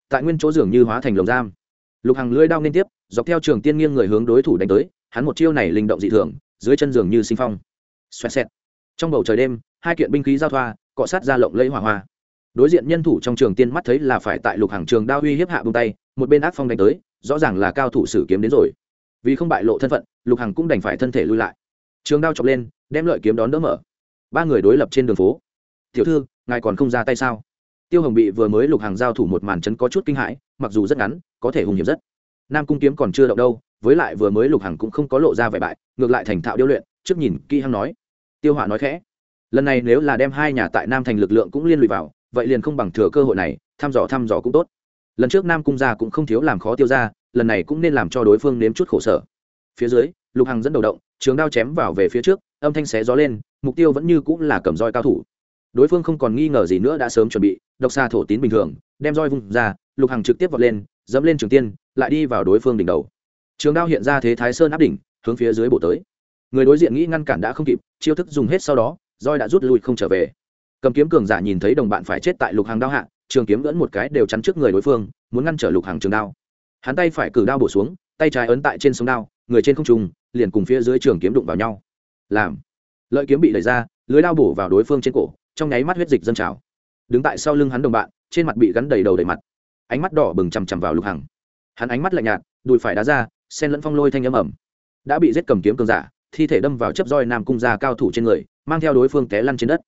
Tại nguyên chỗ dường như hóa thành lồng giam. Lục hàng lưỡi đao liên tiếp, dọc theo trường tiên nghiêng người hướng đối thủ đánh tới, hắn một chiêu này linh động dị thường, dưới chân giường như sinh phong. Xoẹt xẹt. Trong bầu trời đêm, hai kiện binh khí giao thoa, cọ sát ra lộng lẫy hỏa hoa đối diện nhân thủ trong trường tiên mắt thấy là phải tại lục hàng trường đao uy hiếp hạ bông tay, một bên ác phong đánh tới, rõ ràng là cao thủ sử kiếm đến rồi. Vì không bại lộ thân phận, lục hằng cũng đành phải thân thể lui lại. Trường đao chọc lên, đem lợi kiếm đón đỡ mở. Ba người đối lập trên đường phố. Tiểu thư, ngài còn không ra tay sao? Tiêu hồng bị vừa mới lục hàng giao thủ một màn chấn có chút kinh hãi, mặc dù rất ngắn, có thể hùng hiểm rất. Nam cung kiếm còn chưa động đâu, với lại vừa mới lục hàng cũng không có lộ ra vẻ bại, ngược lại thành thạo điêu luyện, trước nhìn kỹ hăng nói. Tiêu họa nói khẽ, lần này nếu là đem hai nhà tại nam thành lực lượng cũng liên lụy vào vậy liền không bằng thừa cơ hội này, thăm dò thăm dò cũng tốt. Lần trước nam cung gia cũng không thiếu làm khó tiêu ra lần này cũng nên làm cho đối phương nếm chút khổ sở. Phía dưới, lục hằng dẫn đầu động, trường đao chém vào về phía trước, âm thanh xé gió lên, mục tiêu vẫn như cũng là cầm roi cao thủ. Đối phương không còn nghi ngờ gì nữa đã sớm chuẩn bị, độc xa thổ tín bình thường, đem roi vung ra, lục hằng trực tiếp vọt lên, dẫm lên trường tiên, lại đi vào đối phương đỉnh đầu. Trường đao hiện ra thế thái sơn áp đỉnh, hướng phía dưới bổ tới. Người đối diện nghĩ ngăn cản đã không kịp, chiêu thức dùng hết sau đó, roi đã rút lui không trở về cầm kiếm cường giả nhìn thấy đồng bạn phải chết tại lục hàng đao hạ, trường kiếm vẫn một cái đều chắn trước người đối phương, muốn ngăn trở lục hàng trường đao. Hắn tay phải cử đao bổ xuống, tay trái ấn tại trên sống đao, người trên không trùng liền cùng phía dưới trường kiếm đụng vào nhau. Làm. Lợi kiếm bị đẩy ra, lưới đao bổ vào đối phương trên cổ, trong nháy mắt huyết dịch dâng trào. Đứng tại sau lưng hắn đồng bạn, trên mặt bị gắn đầy đầu đầy mặt. Ánh mắt đỏ bừng chằm chằm vào lục hằng hắn ánh mắt lạnh nhạt, đùi phải đá ra, sen lẫn phong lôi thanh âm ẩm đã bị giết cầm kiếm cường giả, thi thể đâm vào chấp roi nam cung ra cao thủ trên người, mang theo đối phương té lăn trên đất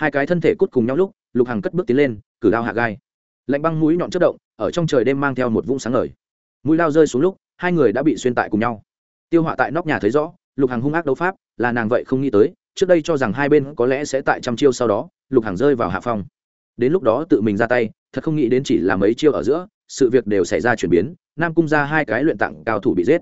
hai cái thân thể cút cùng nhau lúc, lục hằng cất bước tiến lên, cử đao hạ gai. Lạnh băng mũi nhọn chất động, ở trong trời đêm mang theo một vũng sáng ngời. Mũi lao rơi xuống lúc, hai người đã bị xuyên tại cùng nhau. Tiêu họa tại nóc nhà thấy rõ, lục hằng hung ác đấu pháp, là nàng vậy không nghĩ tới, trước đây cho rằng hai bên có lẽ sẽ tại trăm chiêu sau đó, lục hằng rơi vào hạ phong. Đến lúc đó tự mình ra tay, thật không nghĩ đến chỉ là mấy chiêu ở giữa, sự việc đều xảy ra chuyển biến, nam cung ra hai cái luyện tặng cao thủ bị giết.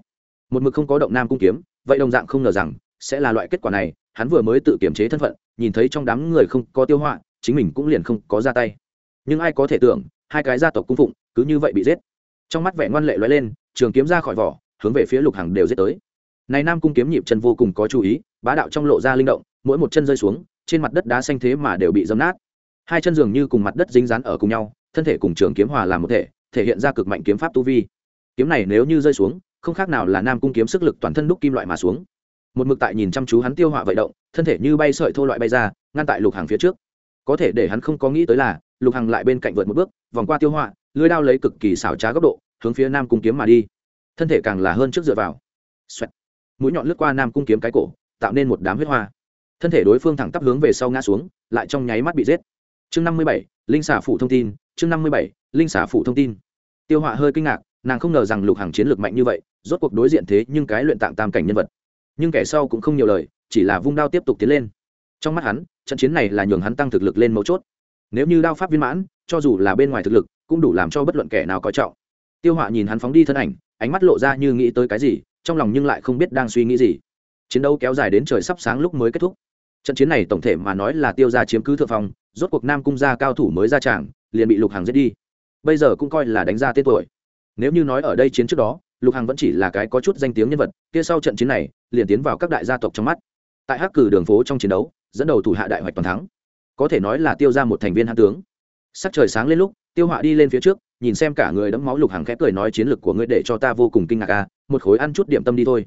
Một mực không có động nam cung kiếm, vậy đồng dạng không ngờ rằng, sẽ là loại kết quả này hắn vừa mới tự kiểm chế thân phận, nhìn thấy trong đám người không có tiêu họa, chính mình cũng liền không có ra tay. Nhưng ai có thể tưởng, hai cái gia tộc cung phụng, cứ như vậy bị giết. Trong mắt vẻ ngoan lệ lóe lên, trường kiếm ra khỏi vỏ, hướng về phía lục hằng đều giết tới. Này nam cung kiếm nhịp chân vô cùng có chú ý, bá đạo trong lộ ra linh động, mỗi một chân rơi xuống, trên mặt đất đá xanh thế mà đều bị dấm nát. Hai chân dường như cùng mặt đất dính dán ở cùng nhau, thân thể cùng trường kiếm hòa làm một thể thể hiện ra cực mạnh kiếm pháp tu vi. Kiếm này nếu như rơi xuống, không khác nào là nam cung kiếm sức lực toàn thân đúc kim loại mà xuống một mực tại nhìn chăm chú hắn tiêu họa vậy động, thân thể như bay sợi thô loại bay ra, ngăn tại lục hàng phía trước. Có thể để hắn không có nghĩ tới là, lục hàng lại bên cạnh vượt một bước, vòng qua tiêu họa, lưới đao lấy cực kỳ xảo trá góc độ, hướng phía nam cung kiếm mà đi. Thân thể càng là hơn trước dựa vào. Xoẹt. mũi nhọn lướt qua nam cung kiếm cái cổ, tạo nên một đám huyết hoa. Thân thể đối phương thẳng tắp hướng về sau ngã xuống, lại trong nháy mắt bị giết. Chương năm mươi bảy, linh xả phụ thông tin, chương năm mươi bảy, linh xả phụ thông tin. Tiêu họa hơi kinh ngạc, nàng không ngờ rằng lục hàng chiến lược mạnh như vậy, rốt cuộc đối diện thế nhưng cái luyện tạng tam cảnh nhân vật nhưng kẻ sau cũng không nhiều lời, chỉ là vung đao tiếp tục tiến lên. Trong mắt hắn, trận chiến này là nhường hắn tăng thực lực lên mấu chốt. Nếu như đao pháp viên mãn, cho dù là bên ngoài thực lực, cũng đủ làm cho bất luận kẻ nào coi trọng. Tiêu họa nhìn hắn phóng đi thân ảnh, ánh mắt lộ ra như nghĩ tới cái gì, trong lòng nhưng lại không biết đang suy nghĩ gì. Chiến đấu kéo dài đến trời sắp sáng lúc mới kết thúc. Trận chiến này tổng thể mà nói là tiêu ra chiếm cứ thượng phong, rốt cuộc nam cung gia cao thủ mới ra tràng, liền bị lục hàng giết đi. Bây giờ cũng coi là đánh ra tên tuổi. Nếu như nói ở đây chiến trước đó lục hằng vẫn chỉ là cái có chút danh tiếng nhân vật kia sau trận chiến này liền tiến vào các đại gia tộc trong mắt. Tại hắc cử đường phố trong chiến đấu dẫn đầu thủ hạ đại hoạch toàn thắng. Có thể nói là tiêu ra một thành viên hạ tướng. Sắc trời sáng lên lúc tiêu họa đi lên phía trước nhìn xem cả người đẫm máu lục Hằng khép cười nói chiến lược của ngươi để cho ta vô cùng kinh ngạc à, một khối ăn chút điểm tâm đi thôi.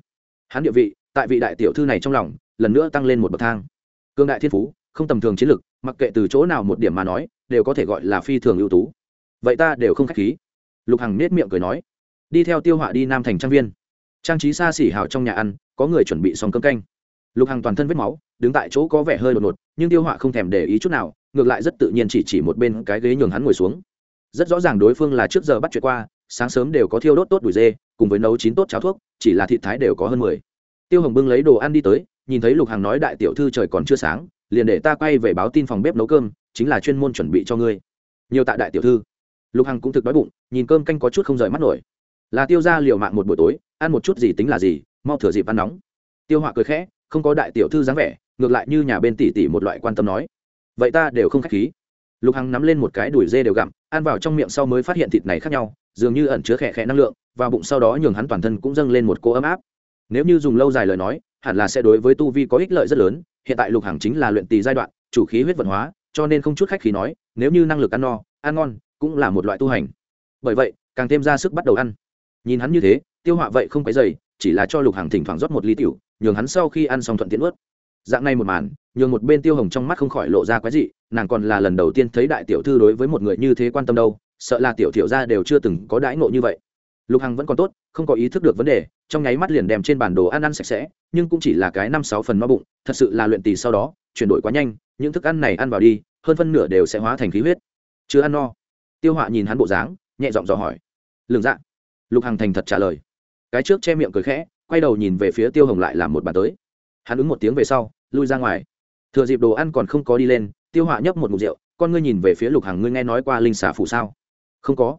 Hắn địa vị tại vị đại tiểu thư này trong lòng lần nữa tăng lên một bậc thang. Cương đại thiên phú không tầm thường chiến lược mặc kệ từ chỗ nào một điểm mà nói đều có thể gọi là phi thường ưu tú. Vậy ta đều không k h á c h khí. Lục hằng nết miệng cười nói đi theo tiêu họa đi nam thành trang viên. Trang trí xa xỉ hào trong nhà ăn, có người chuẩn bị xong cơm canh. Lục hằng toàn thân vết máu, đứng tại chỗ có vẻ hơi đột ngột, nhưng tiêu họa không thèm để ý chút nào, ngược lại rất tự nhiên chỉ chỉ một bên cái ghế nhường hắn ngồi xuống. Rất rõ ràng đối phương là trước giờ bắt chuyện qua, sáng sớm đều có thiêu đốt tốt đùi dê, cùng với nấu chín tốt cháo thuốc, chỉ là thịt thái đều có hơn mười. Tiêu hồng bưng lấy đồ ăn đi tới, nhìn thấy lục hằng nói đại tiểu thư trời còn chưa sáng, liền để ta quay về báo tin phòng bếp nấu cơm, chính là chuyên môn chuẩn bị cho ngươi. Nhiều tại đại tiểu thư. Lục hằng cũng thực đói bụng, nhìn cơm canh có chút không rời mắt nổi là tiêu ra liều mạng một buổi tối, ăn một chút gì tính là gì, mau thừa dịp ăn nóng. Tiêu họa cười khẽ, không có đại tiểu thư dáng vẻ, ngược lại như nhà bên tỷ tỷ một loại quan tâm nói. Vậy ta đều không k h á c h khí. Lục hằng nắm lên một cái đùi dê đều gặm, ăn vào trong miệng sau mới phát hiện thịt này khác nhau, dường như ẩn chứa khẽ khẽ năng lượng và bụng sau đó nhường hắn toàn thân cũng dâng lên một cô ấm áp. Nếu như dùng lâu dài lời nói, hẳn là sẽ đối với tu vi có ích lợi rất lớn, hiện tại lục hằng chính là luyện tỳ giai đoạn, chủ khí huyết vận hóa, cho nên không chút khách khí nói, nếu như năng lực ăn no, ăn ngon, cũng là một loại tu hành. Bởi vậy, càng thêm ra sức bắt đầu ăn nhìn hắn như thế, tiêu họa vậy không cái dày chỉ là cho lục hàng thỉnh thoảng rót một ly tiểu, nhường hắn sau khi ăn xong thuận tiện ướt dạng này một màn, nhường một bên tiêu hồng trong mắt không khỏi lộ ra quái dị, nàng còn là lần đầu tiên thấy đại tiểu thư đối với một người như thế quan tâm đâu, sợ là tiểu thiểu gia đều chưa từng có đãi ngộ như vậy. Lục hằng vẫn còn tốt, không có ý thức được vấn đề, trong nháy mắt liền đem trên bản đồ ăn ăn sạch sẽ, nhưng cũng chỉ là cái năm sáu phần no bụng, thật sự là luyện tì sau đó, chuyển đổi quá nhanh, những thức ăn này ăn vào đi, hơn phân nửa đều sẽ hóa thành khí huyết. Chưa ăn no. Tiêu họa nhìn hắn bộ dáng, nhẹ giọng dò hỏi. Lường dạ lục hằng thành thật trả lời. Cái trước che miệng cười khẽ, quay đầu nhìn về phía tiêu hồng lại làm một bàn tới. Hắn ứng một tiếng về sau, lui ra ngoài. Thừa dịp đồ ăn còn không có đi lên, tiêu họa nhấp một mục rượu, con ngươi nhìn về phía lục hằng, ngươi nghe nói qua linh xà phủ sao? Không có.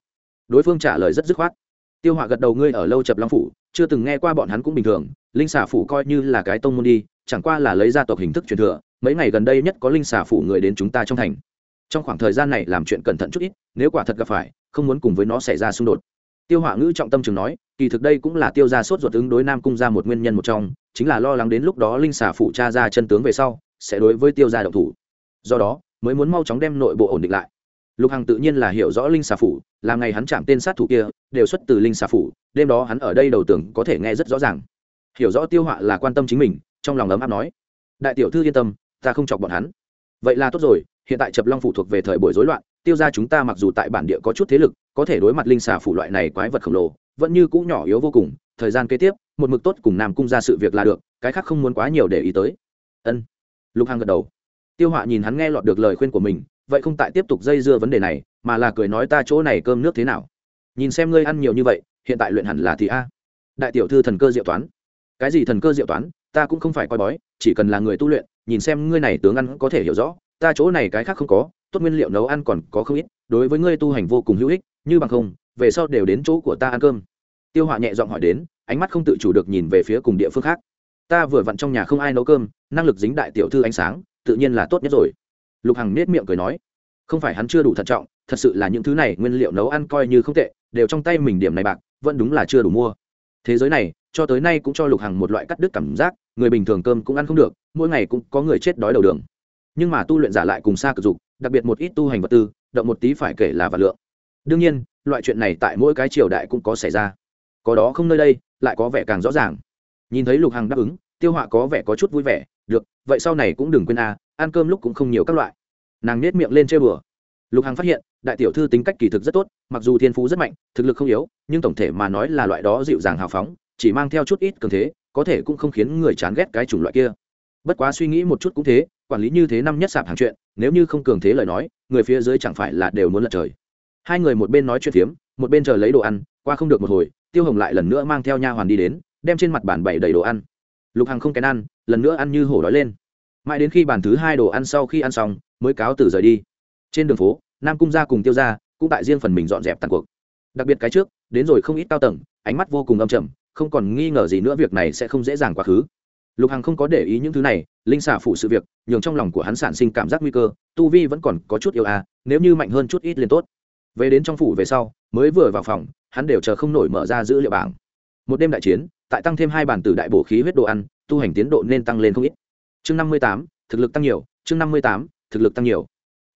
Đối phương trả lời rất dứt khoát. Tiêu họa gật đầu, ngươi ở lâu chập long phủ, chưa từng nghe qua bọn hắn cũng bình thường, linh xà phủ coi như là cái tông môn đi, chẳng qua là lấy gia tộc hình thức truyền thừa, mấy ngày gần đây nhất có linh xà phủ người đến chúng ta trong thành. Trong khoảng thời gian này làm chuyện cẩn thận chút ít, nếu quả thật gặp phải, không muốn cùng với nó xảy ra xung đột tiêu họa ngữ trọng tâm chừng nói, kỳ thực đây cũng là tiêu ra sốt ruột ứng đối nam cung ra một nguyên nhân một trong, chính là lo lắng đến lúc đó linh xà phụ cha ra chân tướng về sau, sẽ đối với tiêu gia động thủ. Do đó, mới muốn mau chóng đem nội bộ ổn định lại. Lục hằng tự nhiên là hiểu rõ linh xà phủ, làm ngày hắn chạm tên sát thủ kia, đều xuất từ linh xà phủ, đêm đó hắn ở đây đầu tưởng có thể nghe rất rõ ràng. Hiểu rõ tiêu họa là quan tâm chính mình, trong lòng ấm áp nói, đại tiểu thư yên tâm, ta không chọc bọn hắn. Vậy là tốt rồi, hiện tại chập long phụ thuộc về thời buổi rối loạn, tiêu ra chúng ta mặc dù tại bản địa có chút thế lực có thể đối mặt linh xà phủ loại này quái vật khổng lồ, vẫn như cũ nhỏ yếu vô cùng, thời gian kế tiếp, một mực tốt cùng nam cung ra sự việc là được, cái khác không muốn quá nhiều để ý tới. Ân. Lục hằng gật đầu. Tiêu họa nhìn hắn nghe lọt được lời khuyên của mình, vậy không tại tiếp tục dây dưa vấn đề này, mà là cười nói ta chỗ này cơm nước thế nào? Nhìn xem ngươi ăn nhiều như vậy, hiện tại luyện hẳn là thì a. Đại tiểu thư thần cơ diệu toán. Cái gì thần cơ diệu toán, ta cũng không phải coi bói, chỉ cần là người tu luyện, nhìn xem ngươi này tướng ăn có thể hiểu rõ ta chỗ này cái khác không có, tốt nguyên liệu nấu ăn còn có không ít, đối với ngươi tu hành vô cùng hữu ích, như bằng không, về sau đều đến chỗ của ta ăn cơm. Tiêu họa nhẹ giọng hỏi đến, ánh mắt không tự chủ được nhìn về phía cùng địa phương khác. Ta vừa vặn trong nhà không ai nấu cơm, năng lực dính đại tiểu thư ánh sáng, tự nhiên là tốt nhất rồi. Lục hằng nết miệng cười nói, không phải hắn chưa đủ thận trọng, thật sự là những thứ này nguyên liệu nấu ăn coi như không tệ, đều trong tay mình điểm này bạc, vẫn đúng là chưa đủ mua. Thế giới này, cho tới nay cũng cho lục hằng một loại cắt đứt cảm giác, người bình thường cơm cũng ăn không được, mỗi ngày cũng có người chết đói đầu đường nhưng mà tu luyện giả lại cùng xa cực dục, đặc biệt một ít tu hành vật tư, động một tí phải kể là vật lượng. Đương nhiên, loại chuyện này tại mỗi cái triều đại cũng có xảy ra. Có đó không nơi đây, lại có vẻ càng rõ ràng. Nhìn thấy lục hằng đáp ứng, tiêu họa có vẻ có chút vui vẻ, được, vậy sau này cũng đừng quên a, ăn cơm lúc cũng không nhiều các loại. Nàng nết miệng lên chơi bừa lục hằng phát hiện, đại tiểu thư tính cách kỳ thực rất tốt, mặc dù thiên phú rất mạnh, thực lực không yếu, nhưng tổng thể mà nói là loại đó dịu dàng hào phóng, chỉ mang theo chút ít cường thế, có thể cũng không khiến người chán ghét cái chủng loại kia. Bất quá suy nghĩ một chút cũng thế quản lý như thế năm nhất sạp hàng chuyện, nếu như không cường thế lời nói, người phía dưới chẳng phải là đều muốn lật trời. Hai người một bên nói chuyện phiếm, một bên chờ lấy đồ ăn, qua không được một hồi, tiêu hồng lại lần nữa mang theo nha hoàn đi đến, đem trên mặt bàn bày đầy đồ ăn. Lục hằng không kén ăn, lần nữa ăn như hổ đói lên. Mãi đến khi bàn thứ hai đồ ăn sau khi ăn xong, mới cáo từ rời đi. Trên đường phố, nam cung gia cùng tiêu gia cũng tại riêng phần mình dọn dẹp tàn cuộc. Đặc biệt cái trước, đến rồi không ít cao tầng, ánh mắt vô cùng âm trầm, không còn nghi ngờ gì nữa việc này sẽ không dễ dàng quá khứ lục hằng không có để ý những thứ này, linh xả phụ sự việc, nhường trong lòng của hắn sản sinh cảm giác nguy cơ, tu vi vẫn còn có chút yêu à nếu như mạnh hơn chút ít liền tốt. Về đến trong phủ về sau, mới vừa vào phòng, hắn đều chờ không nổi mở ra dữ liệu bảng. Một đêm đại chiến, tại tăng thêm hai bản tử đại bổ khí huyết đồ ăn, tu hành tiến độ nên tăng lên không ít. Chương năm mươi tám, thực lực tăng nhiều, chương năm mươi tám, thực lực tăng nhiều.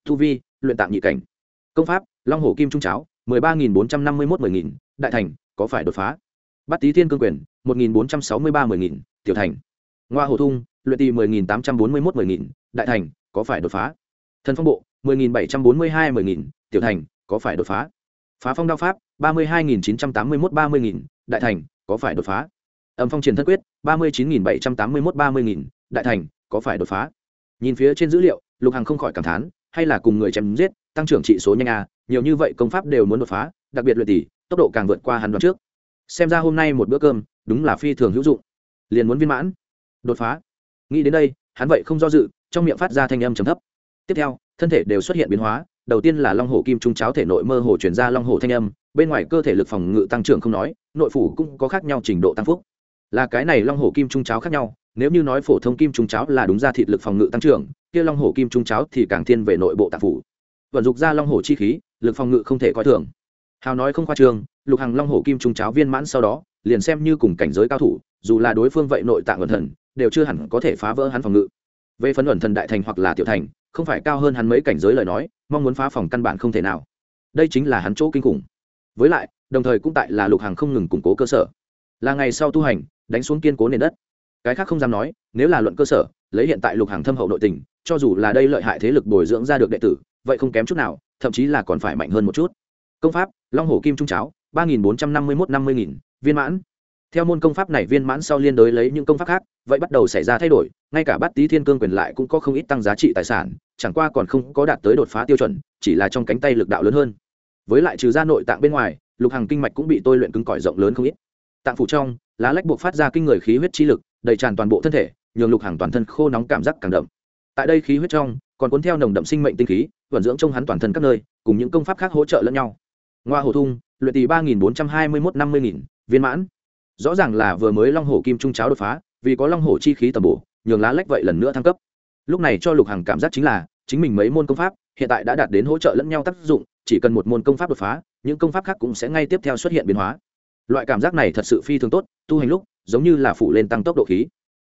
Tu vi, luyện tạm nhị cảnh. Công pháp, long hổ kim trung cháo, mười ba nghìn bốn trăm năm mươi mốt mười nghìn, đại thành, có phải đột phá? Bắt tý thiên cương quyền, một nghìn bốn trăm sáu mươi ba mười nghìn, tiểu thành ngoa hồ thung, luyện tì mười nghìn tám trăm bốn mươi mốt mười nghìn, đại thành, có phải đột phá? Thần phong bộ, mười nghìn bảy trăm bốn mươi hai mười nghìn, tiểu thành, có phải đột phá? Phá phong đao pháp, ba mươi hai nghìn chín trăm tám mươi mốt ba mươi nghìn, đại thành, có phải đột phá? Âm phong triển thân quyết, ba mươi chín nghìn bảy trăm tám mươi mốt ba mươi nghìn, đại thành, có phải đột phá? Nhìn phía trên dữ liệu, lục hằng không khỏi cảm thán, hay là cùng người chém giết, tăng trưởng trị số nhanh à nhiều như vậy công pháp đều muốn đột phá, đặc biệt luyện tỷ tốc độ càng vượt qua hắn đoạn trước. Xem ra hôm nay một bữa cơm, đúng là phi thường hữu dụng. Liền muốn viên mãn đột phá. Nghĩ đến đây, hắn vậy không do dự, trong miệng phát ra thanh âm trầm thấp. Tiếp theo, thân thể đều xuất hiện biến hóa, đầu tiên là long hồ kim trung cháo thể nội mơ hồ chuyển ra long hồ thanh âm, bên ngoài cơ thể lực phòng ngự tăng trưởng không nói, nội phủ cũng có khác nhau trình độ tăng phúc. Là cái này long hồ kim trung cháo khác nhau, nếu như nói phổ thông kim trung cháo là đúng ra thịt lực phòng ngự tăng trưởng, kia long hồ kim trung cháo thì càng thiên về nội bộ tạp phủ. Vận dụng ra long hồ chi khí, lực phòng ngự không thể coi thường. Hào nói không khoa trương lục hằng long hồ kim trung cháo viên mãn sau đó, liền xem như cùng cảnh giới cao thủ, dù là đối phương vậy nội tạng vận thần đều chưa hẳn có thể phá vỡ hắn phòng ngự. Về phần ẩn thần đại thành hoặc là tiểu thành, không phải cao hơn hắn mấy cảnh giới lời nói, mong muốn phá phòng căn bản không thể nào. Đây chính là hắn chỗ kinh khủng. Với lại, đồng thời cũng tại là lục hàng không ngừng củng cố cơ sở. Là ngày sau tu hành, đánh xuống kiên cố nền đất. Cái khác không dám nói, nếu là luận cơ sở, lấy hiện tại lục hàng thâm hậu nội tình, cho dù là đây lợi hại thế lực bồi dưỡng ra được đệ tử, vậy không kém chút nào, thậm chí là còn phải mạnh hơn một chút. Công pháp, long hổ kim trung cháo, ba nghìn bốn trăm năm mươi mốt năm mươi nghìn, viên mãn theo môn công pháp này viên mãn sau liên đối lấy những công pháp khác, vậy bắt đầu xảy ra thay đổi, ngay cả bát tý thiên cương quyền lại cũng có không ít tăng giá trị tài sản, chẳng qua còn không có đạt tới đột phá tiêu chuẩn, chỉ là trong cánh tay lực đạo lớn hơn. Với lại trừ ra nội tạng bên ngoài, lục hàng kinh mạch cũng bị tôi luyện cứng cỏi rộng lớn không ít. Tạng phủ trong, lá lách buộc phát ra kinh người khí huyết chi lực, đầy tràn toàn bộ thân thể, nhường lục hàng toàn thân khô nóng cảm giác càng đậm. Tại đây khí huyết trong, còn cuốn theo nồng đậm sinh mệnh tinh khí, vận dưỡng trong hắn toàn thân các nơi, cùng những công pháp khác hỗ trợ lẫn nhau. Ngoa hồ thung, luyện tỷ ba nghìn bốn trăm hai mươi mốt năm mươi nghìn, viên mãn rõ ràng là vừa mới long hổ kim trung cháo đột phá, vì có long hổ chi khí tầm bổ, nhường lá lách vậy lần nữa thăng cấp. Lúc này cho lục hằng cảm giác chính là, chính mình mấy môn công pháp, hiện tại đã đạt đến hỗ trợ lẫn nhau tác dụng, chỉ cần một môn công pháp đột phá, những công pháp khác cũng sẽ ngay tiếp theo xuất hiện biến hóa. Loại cảm giác này thật sự phi thường tốt, tu hành lúc, giống như là phủ lên tăng tốc độ khí.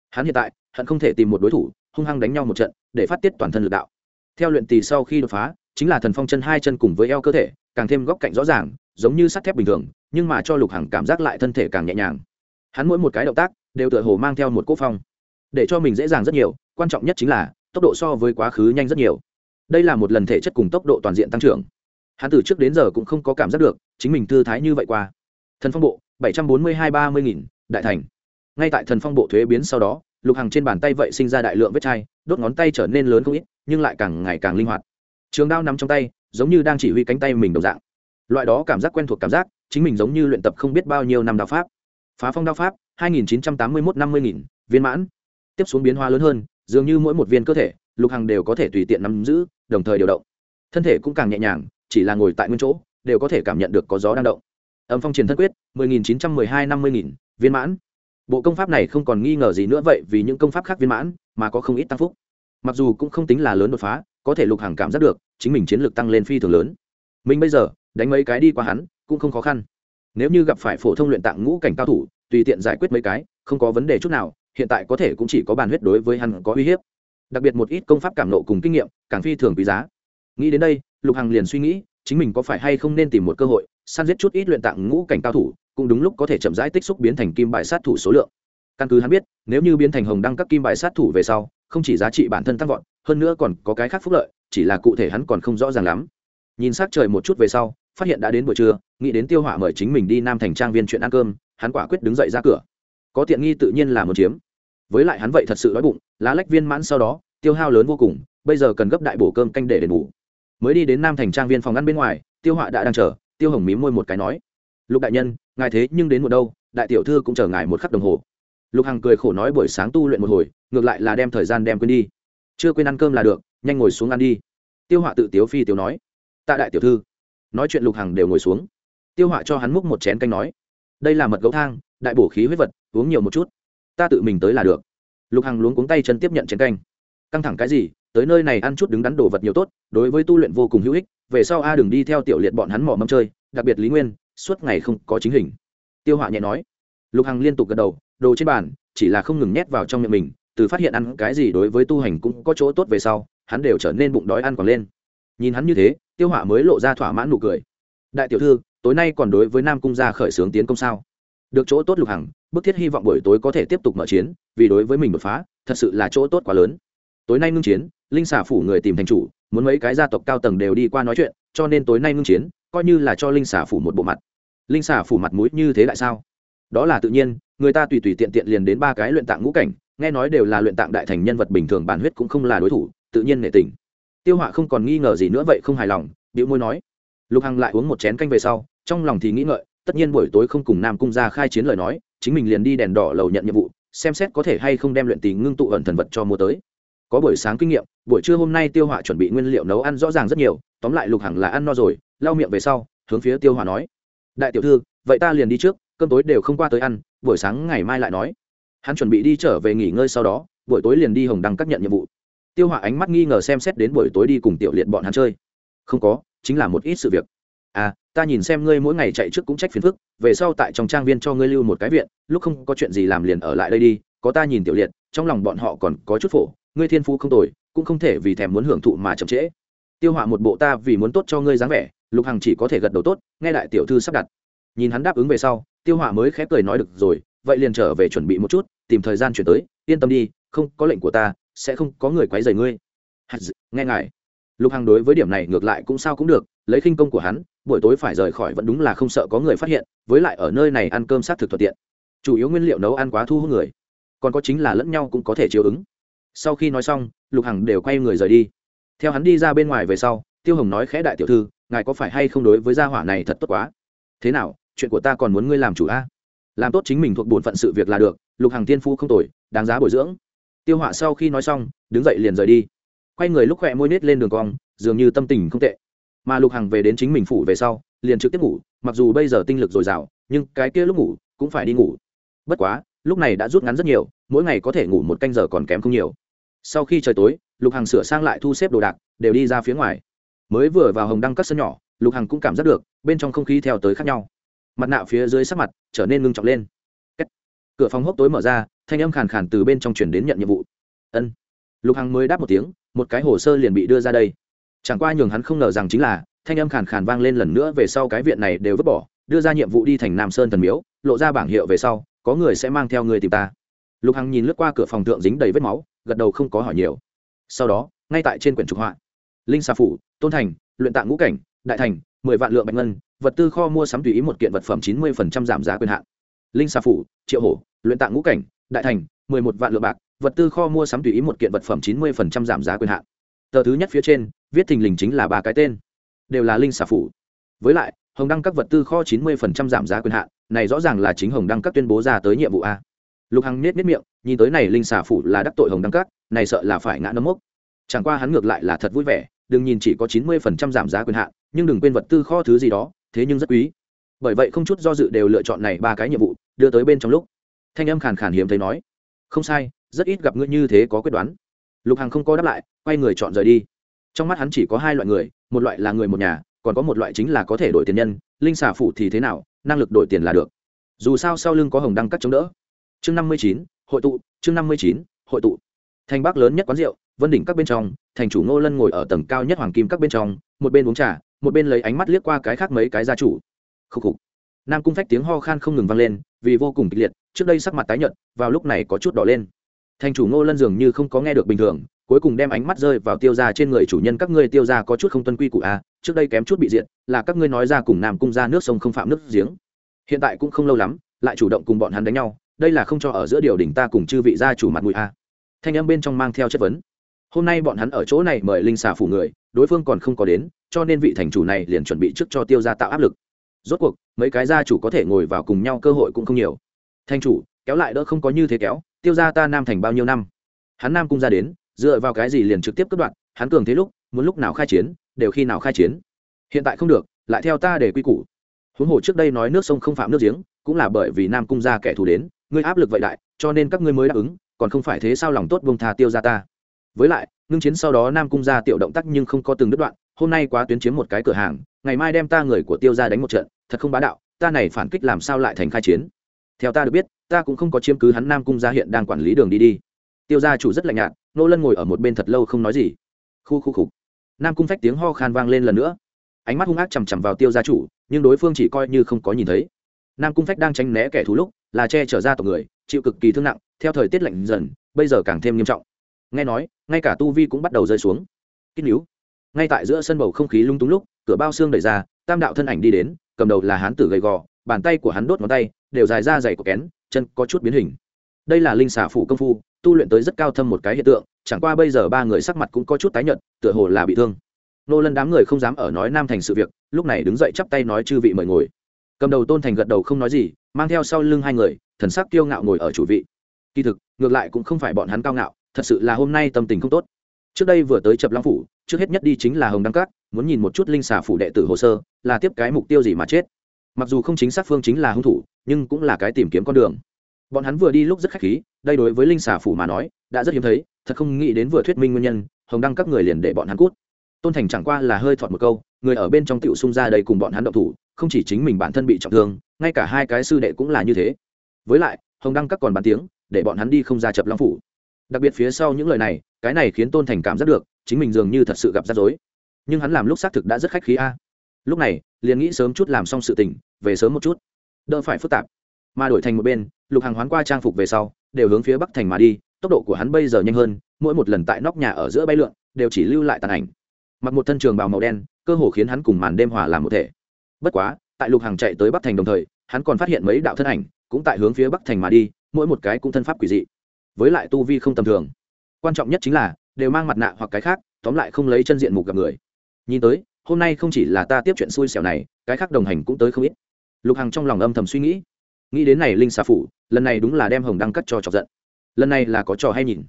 Hắn hiện tại, hận không thể tìm một đối thủ, hung hăng đánh nhau một trận, để phát tiết toàn thân lực đạo. Theo luyện tỳ sau khi đột phá, chính là thần phong chân hai chân cùng với eo cơ thể, càng thêm góc cạnh rõ ràng, giống như sắt thép bình thường nhưng mà cho lục hằng cảm giác lại thân thể càng nhẹ nhàng. Hắn mỗi một cái động tác đều tựa hồ mang theo một cỗ phong. Để cho mình dễ dàng rất nhiều, quan trọng nhất chính là tốc độ so với quá khứ nhanh rất nhiều. Đây là một lần thể chất cùng tốc độ toàn diện tăng trưởng. Hắn từ trước đến giờ cũng không có cảm giác được chính mình thư thái như vậy qua. Thần phong bộ, bảy trăm bốn mươi hai ba mươi nghìn, đại thành. Ngay tại thần phong bộ thuế biến sau đó, lục hằng trên bàn tay vậy sinh ra đại lượng vết chai, đốt ngón tay trở nên lớn không ít, nhưng lại càng ngày càng linh hoạt. Trường đao nằm trong tay, giống như đang chỉ huy cánh tay mình đồng dạng. Loại đó cảm giác quen thuộc cảm giác chính mình giống như luyện tập không biết bao nhiêu năm đao pháp. Phá phong đao pháp, hai nghìn chín trăm tám mươi mốt năm mươi nghìn, viên mãn. Tiếp xuống biến hóa lớn hơn, dường như mỗi một viên cơ thể, lục hằng đều có thể tùy tiện nắm giữ, đồng thời điều động. Thân thể cũng càng nhẹ nhàng, chỉ là ngồi tại nguyên chỗ, đều có thể cảm nhận được có gió đang động. Âm phong triển thân quyết, mười nghìn chín trăm mười hai năm mươi nghìn, viên mãn. Bộ công pháp này không còn nghi ngờ gì nữa vậy vì những công pháp khác viên mãn, mà có không ít tăng phúc. Mặc dù cũng không tính là lớn đột phá, có thể lục hàng cảm giác được, chính mình chiến lược tăng lên phi thường lớn. Mình bây giờ, đánh mấy cái đi qua hắn cũng không khó khăn. Nếu như gặp phải phổ thông luyện tạng ngũ cảnh cao thủ, tùy tiện giải quyết mấy cái, không có vấn đề chút nào, hiện tại có thể cũng chỉ có bàn huyết đối với hắn có uy hiếp. Đặc biệt một ít công pháp cảm nộ cùng kinh nghiệm, càng phi thường quý giá. Nghĩ đến đây, lục hằng liền suy nghĩ, chính mình có phải hay không nên tìm một cơ hội, săn giết chút ít luyện tạng ngũ cảnh cao thủ, cũng đúng lúc có thể chậm rãi tích xúc biến thành kim bài sát thủ số lượng. Căn cứ hắn biết, nếu như biến thành hồng đăng các kim bài sát thủ về sau, không chỉ giá trị bản thân tăng vọt, hơn nữa còn có cái khác phúc lợi, chỉ là cụ thể hắn còn không rõ ràng lắm. Nhìn s trời một chút về sau phát hiện đã đến buổi trưa, nghĩ đến tiêu hỏa mời chính mình đi nam thành trang viên chuyện ăn cơm, hắn quả quyết đứng dậy ra cửa. Có tiện nghi tự nhiên là một chiếm. Với lại hắn vậy thật sự đói bụng, lá lách viên mãn sau đó, tiêu hao lớn vô cùng, bây giờ cần gấp đại bổ cơm canh để đền bù. Mới đi đến nam thành trang viên phòng ăn bên ngoài, tiêu họa đã đang chờ, tiêu hồng mí môi một cái nói, lục đại nhân, ngài thế nhưng đến một đâu, đại tiểu thư cũng chờ ngài một khắc đồng hồ. Lục hằng cười khổ nói, buổi sáng tu luyện một hồi, ngược lại là đem thời gian đem quên đi. Chưa quên ăn cơm là được, nhanh ngồi xuống ăn đi. Tiêu họa tự tiếu phi tiếu nói, tạ đại tiểu thư nói chuyện lục hằng đều ngồi xuống. Tiêu họa cho hắn múc một chén canh nói, đây là mật gấu thang, đại bổ khí huyết vật, uống nhiều một chút. Ta tự mình tới là được. Lục hằng luống cuống tay chân tiếp nhận chén canh. Căng thẳng cái gì? Tới nơi này ăn chút đứng đắn đồ vật nhiều tốt, đối với tu luyện vô cùng hữu ích, về sau a đừng đi theo tiểu liệt bọn hắn mỏ mâm chơi, đặc biệt lý nguyên, suốt ngày không có chính hình. Tiêu họa nhẹ nói. Lục hằng liên tục gật đầu, đồ trên bàn, chỉ là không ngừng nhét vào trong miệng mình, từ phát hiện ăn cái gì đối với tu hành cũng có chỗ tốt về sau, hắn đều trở nên bụng đói ăn còn lên. Nhìn hắn như thế tiêu hỏa mới lộ ra thỏa mãn nụ cười. Đại tiểu thư, tối nay còn đối với nam cung gia khởi xướng tiến công sao? Được chỗ tốt lục hằng, bức thiết hy vọng buổi tối có thể tiếp tục mở chiến, vì đối với mình đột phá, thật sự là chỗ tốt quá lớn. Tối nay ngưng chiến, linh xà phủ người tìm thành chủ, muốn mấy cái gia tộc cao tầng đều đi qua nói chuyện, cho nên tối nay ngưng chiến, coi như là cho linh xà phủ một bộ mặt. Linh xà phủ mặt mũi như thế lại sao? Đó là tự nhiên, người ta tùy tùy tiện tiện liền đến ba cái luyện tạng ngũ cảnh, nghe nói đều là luyện tạng đại thành nhân vật bình thường, bản huyết cũng không là đối thủ, tự nhiên nệ tình tiêu họa không còn nghi ngờ gì nữa vậy không hài lòng điệu môi nói. Lục hằng lại uống một chén canh về sau, trong lòng thì nghĩ ngợi, tất nhiên buổi tối không cùng nam cung ra khai chiến lời nói, chính mình liền đi đèn đỏ lầu nhận nhiệm vụ, xem xét có thể hay không đem luyện tỷ ngưng tụ ẩn thần vật cho mua tới. Có buổi sáng kinh nghiệm, buổi trưa hôm nay tiêu họa chuẩn bị nguyên liệu nấu ăn rõ ràng rất nhiều, tóm lại lục hằng là ăn no rồi, lau miệng về sau, hướng phía tiêu họa nói. Đại tiểu thư, vậy ta liền đi trước, cơm tối đều không qua tới ăn, buổi sáng ngày mai lại nói. Hắn chuẩn bị đi trở về nghỉ ngơi sau đó, buổi tối liền đi hồng đăng các nhận nhiệm vụ tiêu họa ánh mắt nghi ngờ xem xét đến buổi tối đi cùng tiểu liệt bọn hắn chơi. Không có, chính là một ít sự việc. À ta nhìn xem ngươi mỗi ngày chạy trước cũng trách phiền phức, về sau tại trong trang viên cho ngươi lưu một cái viện, lúc không có chuyện gì làm liền ở lại đây đi, có ta nhìn tiểu liệt, trong lòng bọn họ còn có chút phổ, ngươi thiên phú không tồi, cũng không thể vì thèm muốn hưởng thụ mà chậm trễ. Tiêu họa một bộ ta vì muốn tốt cho ngươi dáng vẻ, lục hằng chỉ có thể gật đầu tốt, nghe đại tiểu thư sắp đặt. Nhìn hắn đáp ứng về sau, tiêu họa mới khép cười nói được rồi, vậy liền trở về chuẩn bị một chút, tìm thời gian chuyển tới, yên tâm đi, không có lệnh của ta sẽ không có người quấy rầy ngươi. Nghe ngài. Lục hằng đối với điểm này ngược lại cũng sao cũng được, lấy khinh công của hắn, buổi tối phải rời khỏi vẫn đúng là không sợ có người phát hiện, với lại ở nơi này ăn cơm sát thực thuận tiện. Chủ yếu nguyên liệu nấu ăn quá thu hút người, còn có chính là lẫn nhau cũng có thể chiếu ứng. Sau khi nói xong, lục hằng đều quay người rời đi. Theo hắn đi ra bên ngoài về sau, tiêu hồng nói khẽ đại tiểu thư, ngài có phải hay không đối với gia hỏa này thật tốt quá? Thế nào, chuyện của ta còn muốn ngươi làm chủ a? Làm tốt chính mình thuộc bổn phận sự việc là được, lục hằng tiên phu không tồi, đáng giá bồi dưỡng tiêu họa sau khi nói xong, đứng dậy liền rời đi. Quay người lúc khỏe môi nết lên đường cong, dường như tâm tình không tệ. Mà lục hằng về đến chính mình phủ về sau, liền trực tiếp ngủ, mặc dù bây giờ tinh lực dồi dào, nhưng cái kia lúc ngủ cũng phải đi ngủ. Bất quá, lúc này đã rút ngắn rất nhiều, mỗi ngày có thể ngủ một canh giờ còn kém không nhiều. Sau khi trời tối, lục hằng sửa sang lại thu xếp đồ đạc, đều đi ra phía ngoài. Mới vừa vào hồng đăng các sân nhỏ, lục hằng cũng cảm giác được, bên trong không khí theo tới khác nhau. Mặt nạ phía dưới sắc mặt trở nên ngưng trọng lên. Cửa phòng hốc tối mở ra thanh âm khàn khàn từ bên trong chuyển đến nhận nhiệm vụ. Ân. Lục hằng mới đáp một tiếng, một cái hồ sơ liền bị đưa ra đây. Chẳng qua nhường hắn không ngờ rằng chính là, thanh âm khàn khàn vang lên lần nữa về sau cái viện này đều vứt bỏ, đưa ra nhiệm vụ đi thành nam sơn thần miếu, lộ ra bảng hiệu về sau, có người sẽ mang theo người tìm ta. Lục hằng nhìn lướt qua cửa phòng thượng dính đầy vết máu, gật đầu không có hỏi nhiều. Sau đó, ngay tại trên quyển trục họa, linh xà phủ, tôn thành, luyện tạng ngũ cảnh, đại thành, mười vạn lượng bạch ngân, vật tư kho mua sắm tùy ý một kiện vật phẩm chín mươi phần trăm giảm giá quyền hạn linh xà phủ, triệu hổ, luyện tạng ngũ cảnh, đại thành, mười một vạn lượng bạc, vật tư kho mua sắm tùy ý một kiện vật phẩm chín mươi phần trăm giảm giá quyền hạn. Tờ thứ nhất phía trên, viết thình lình chính là ba cái tên. Đều là linh xà phủ. Với lại, hồng đăng các vật tư kho chín mươi phần trăm giảm giá quyền hạn, này rõ ràng là chính hồng đăng các tuyên bố ra tới nhiệm vụ a. Lục hằng nết nết miệng, nhìn tới này linh xà phủ là đắc tội hồng đăng các, này sợ là phải ngã nấm mốc. Chẳng qua hắn ngược lại là thật vui vẻ, đừng nhìn chỉ có chín mươi phần trăm giảm giá quyền hạn, nhưng đừng quên vật tư kho thứ gì đó, thế nhưng rất quý bởi vậy không chút do dự đều lựa chọn này ba cái nhiệm vụ, đưa tới bên trong lúc. Thanh âm khàn khàn hiếm thấy nói, không sai, rất ít gặp ngươi như thế có quyết đoán. Lục hằng không có đáp lại, quay người chọn rời đi. Trong mắt hắn chỉ có hai loại người, một loại là người một nhà, còn có một loại chính là có thể đổi tiền nhân, linh xà phủ thì thế nào, năng lực đổi tiền là được. Dù sao sau lưng có hồng đăng cắt chống đỡ. Chương năm mươi chín, hội tụ, chương năm mươi chín, hội tụ. Thành bắc lớn nhất quán rượu, vân đỉnh các bên trong, thành chủ ngô lân ngồi ở tầng cao nhất hoàng kim các bên trong, một bên uống trà, một bên lấy ánh mắt liếc qua cái khác mấy cái gia chủ khúc khục. Nam cung phách tiếng ho khan không ngừng vang lên, vì vô cùng kịch liệt, trước đây sắc mặt tái nhợt, vào lúc này có chút đỏ lên. Thành chủ ngô lân dường như không có nghe được bình thường, cuối cùng đem ánh mắt rơi vào tiêu ra trên người chủ nhân, các ngươi tiêu ra có chút không tuân quy củ a trước đây kém chút bị diện là các ngươi nói ra cùng nam cung ra nước sông không phạm nước giếng. Hiện tại cũng không lâu lắm, lại chủ động cùng bọn hắn đánh nhau, đây là không cho ở giữa điều đỉnh ta cùng chư vị gia chủ mặt mũi a thanh âm bên trong mang theo chất vấn. Hôm nay bọn hắn ở chỗ này mời linh xà phủ người, đối phương còn không có đến, cho nên vị thành chủ này liền chuẩn bị trước cho tiêu ra tạo áp lực rốt cuộc, mấy cái gia chủ có thể ngồi vào cùng nhau cơ hội cũng không nhiều. Thành chủ, kéo lại đỡ không có như thế kéo, tiêu ra ta nam thành bao nhiêu năm? Hắn nam cung ra đến, dựa vào cái gì liền trực tiếp cất đoạn hắn cường thế lúc, muốn lúc nào khai chiến, đều khi nào khai chiến. Hiện tại không được, lại theo ta để quy củ. Huống hồ trước đây nói nước sông không phạm nước giếng, cũng là bởi vì nam cung ra kẻ thù đến, ngươi áp lực vậy đại, cho nên các ngươi mới đáp ứng, còn không phải thế sao lòng tốt bông tha tiêu ra ta. Với lại, ngưng chiến sau đó nam cung ra tiểu động tác nhưng không có từng đứt đoạn, hôm nay quá tuyến chiếm một cái cửa hàng ngày mai đem ta người của tiêu ra đánh một trận, thật không bá đạo, ta này phản kích làm sao lại thành khai chiến? Theo ta được biết, ta cũng không có chiếm cứ hắn nam cung gia hiện đang quản lý đường đi đi. Tiêu gia chủ rất lạnh nhạt, nô lân ngồi ở một bên thật lâu không nói gì. Khu khu khục. Nam cung phách tiếng ho khan vang lên lần nữa. Ánh mắt hung ác chằm chằm vào tiêu gia chủ, nhưng đối phương chỉ coi như không có nhìn thấy. Nam cung phách đang tránh né kẻ thù lúc, là che chở ra tộc người, chịu cực kỳ thương nặng, theo thời tiết lạnh dần, bây giờ càng thêm nghiêm trọng. Nghe nói, ngay cả tu vi cũng bắt đầu rơi xuống. Kích níu. Ngay tại giữa sân bầu không khí lung túng lúc cửa bao xương đẩy ra, tam đạo thân ảnh đi đến, cầm đầu là hán tử gầy gò, bàn tay của hắn đốt ngón tay, đều dài ra dày của kén, chân có chút biến hình. Đây là linh xà phủ công phu, tu luyện tới rất cao thâm một cái hiện tượng, chẳng qua bây giờ ba người sắc mặt cũng có chút tái nhợt, tựa hồ là bị thương. Nô lân đám người không dám ở nói nam thành sự việc, lúc này đứng dậy chắp tay nói chư vị mời ngồi. Cầm đầu tôn thành gật đầu không nói gì, mang theo sau lưng hai người, thần sắc kiêu ngạo ngồi ở chủ vị. Kỳ thực, ngược lại cũng không phải bọn hắn cao ngạo, thật sự là hôm nay tâm tình không tốt trước đây vừa tới chập long phủ, trước hết nhất đi chính là hồng đăng cát muốn nhìn một chút linh xà phủ đệ tử hồ sơ, là tiếp cái mục tiêu gì mà chết. Mặc dù không chính xác phương chính là hung thủ, nhưng cũng là cái tìm kiếm con đường. Bọn hắn vừa đi lúc rất khách khí, đây đối với linh xà phủ mà nói, đã rất hiếm thấy, thật không nghĩ đến vừa thuyết minh nguyên nhân, hồng đăng các người liền để bọn hắn cút. Tôn thành chẳng qua là hơi thọt một câu, người ở bên trong tiểu xung ra đây cùng bọn hắn động thủ, không chỉ chính mình bản thân bị trọng thương, ngay cả hai cái sư đệ cũng là như thế. Với lại, hồng đăng các còn bàn tiếng, để bọn hắn đi không ra chập long phủ đặc biệt phía sau những lời này, cái này khiến tôn thành cảm giác được, chính mình dường như thật sự gặp rắc rối. Nhưng hắn làm lúc xác thực đã rất khách khí a. Lúc này, liền nghĩ sớm chút làm xong sự tình, về sớm một chút. Đỡ phải phức tạp. Mà đổi thành một bên, lục hàng hoán qua trang phục về sau, đều hướng phía bắc thành mà đi, tốc độ của hắn bây giờ nhanh hơn, mỗi một lần tại nóc nhà ở giữa bay lượn, đều chỉ lưu lại tàn ảnh. Mặc một thân trường bào màu đen, cơ hồ khiến hắn cùng màn đêm hòa làm một thể. Bất quá, tại lục hàng chạy tới bắc thành đồng thời, hắn còn phát hiện mấy đạo thân ảnh, cũng tại hướng phía bắc thành mà đi, mỗi một cái cũng thân pháp quỷ dị với lại tu vi không tầm thường. Quan trọng nhất chính là, đều mang mặt nạ hoặc cái khác, tóm lại không lấy chân diện mục gặp người. Nhìn tới, hôm nay không chỉ là ta tiếp chuyện xui xẻo này, cái khác đồng hành cũng tới không ít. Lục hằng trong lòng âm thầm suy nghĩ. Nghĩ đến này linh xà phủ, lần này đúng là đem hồng đăng cắt cho chọc giận. Lần này là có trò hay nhìn.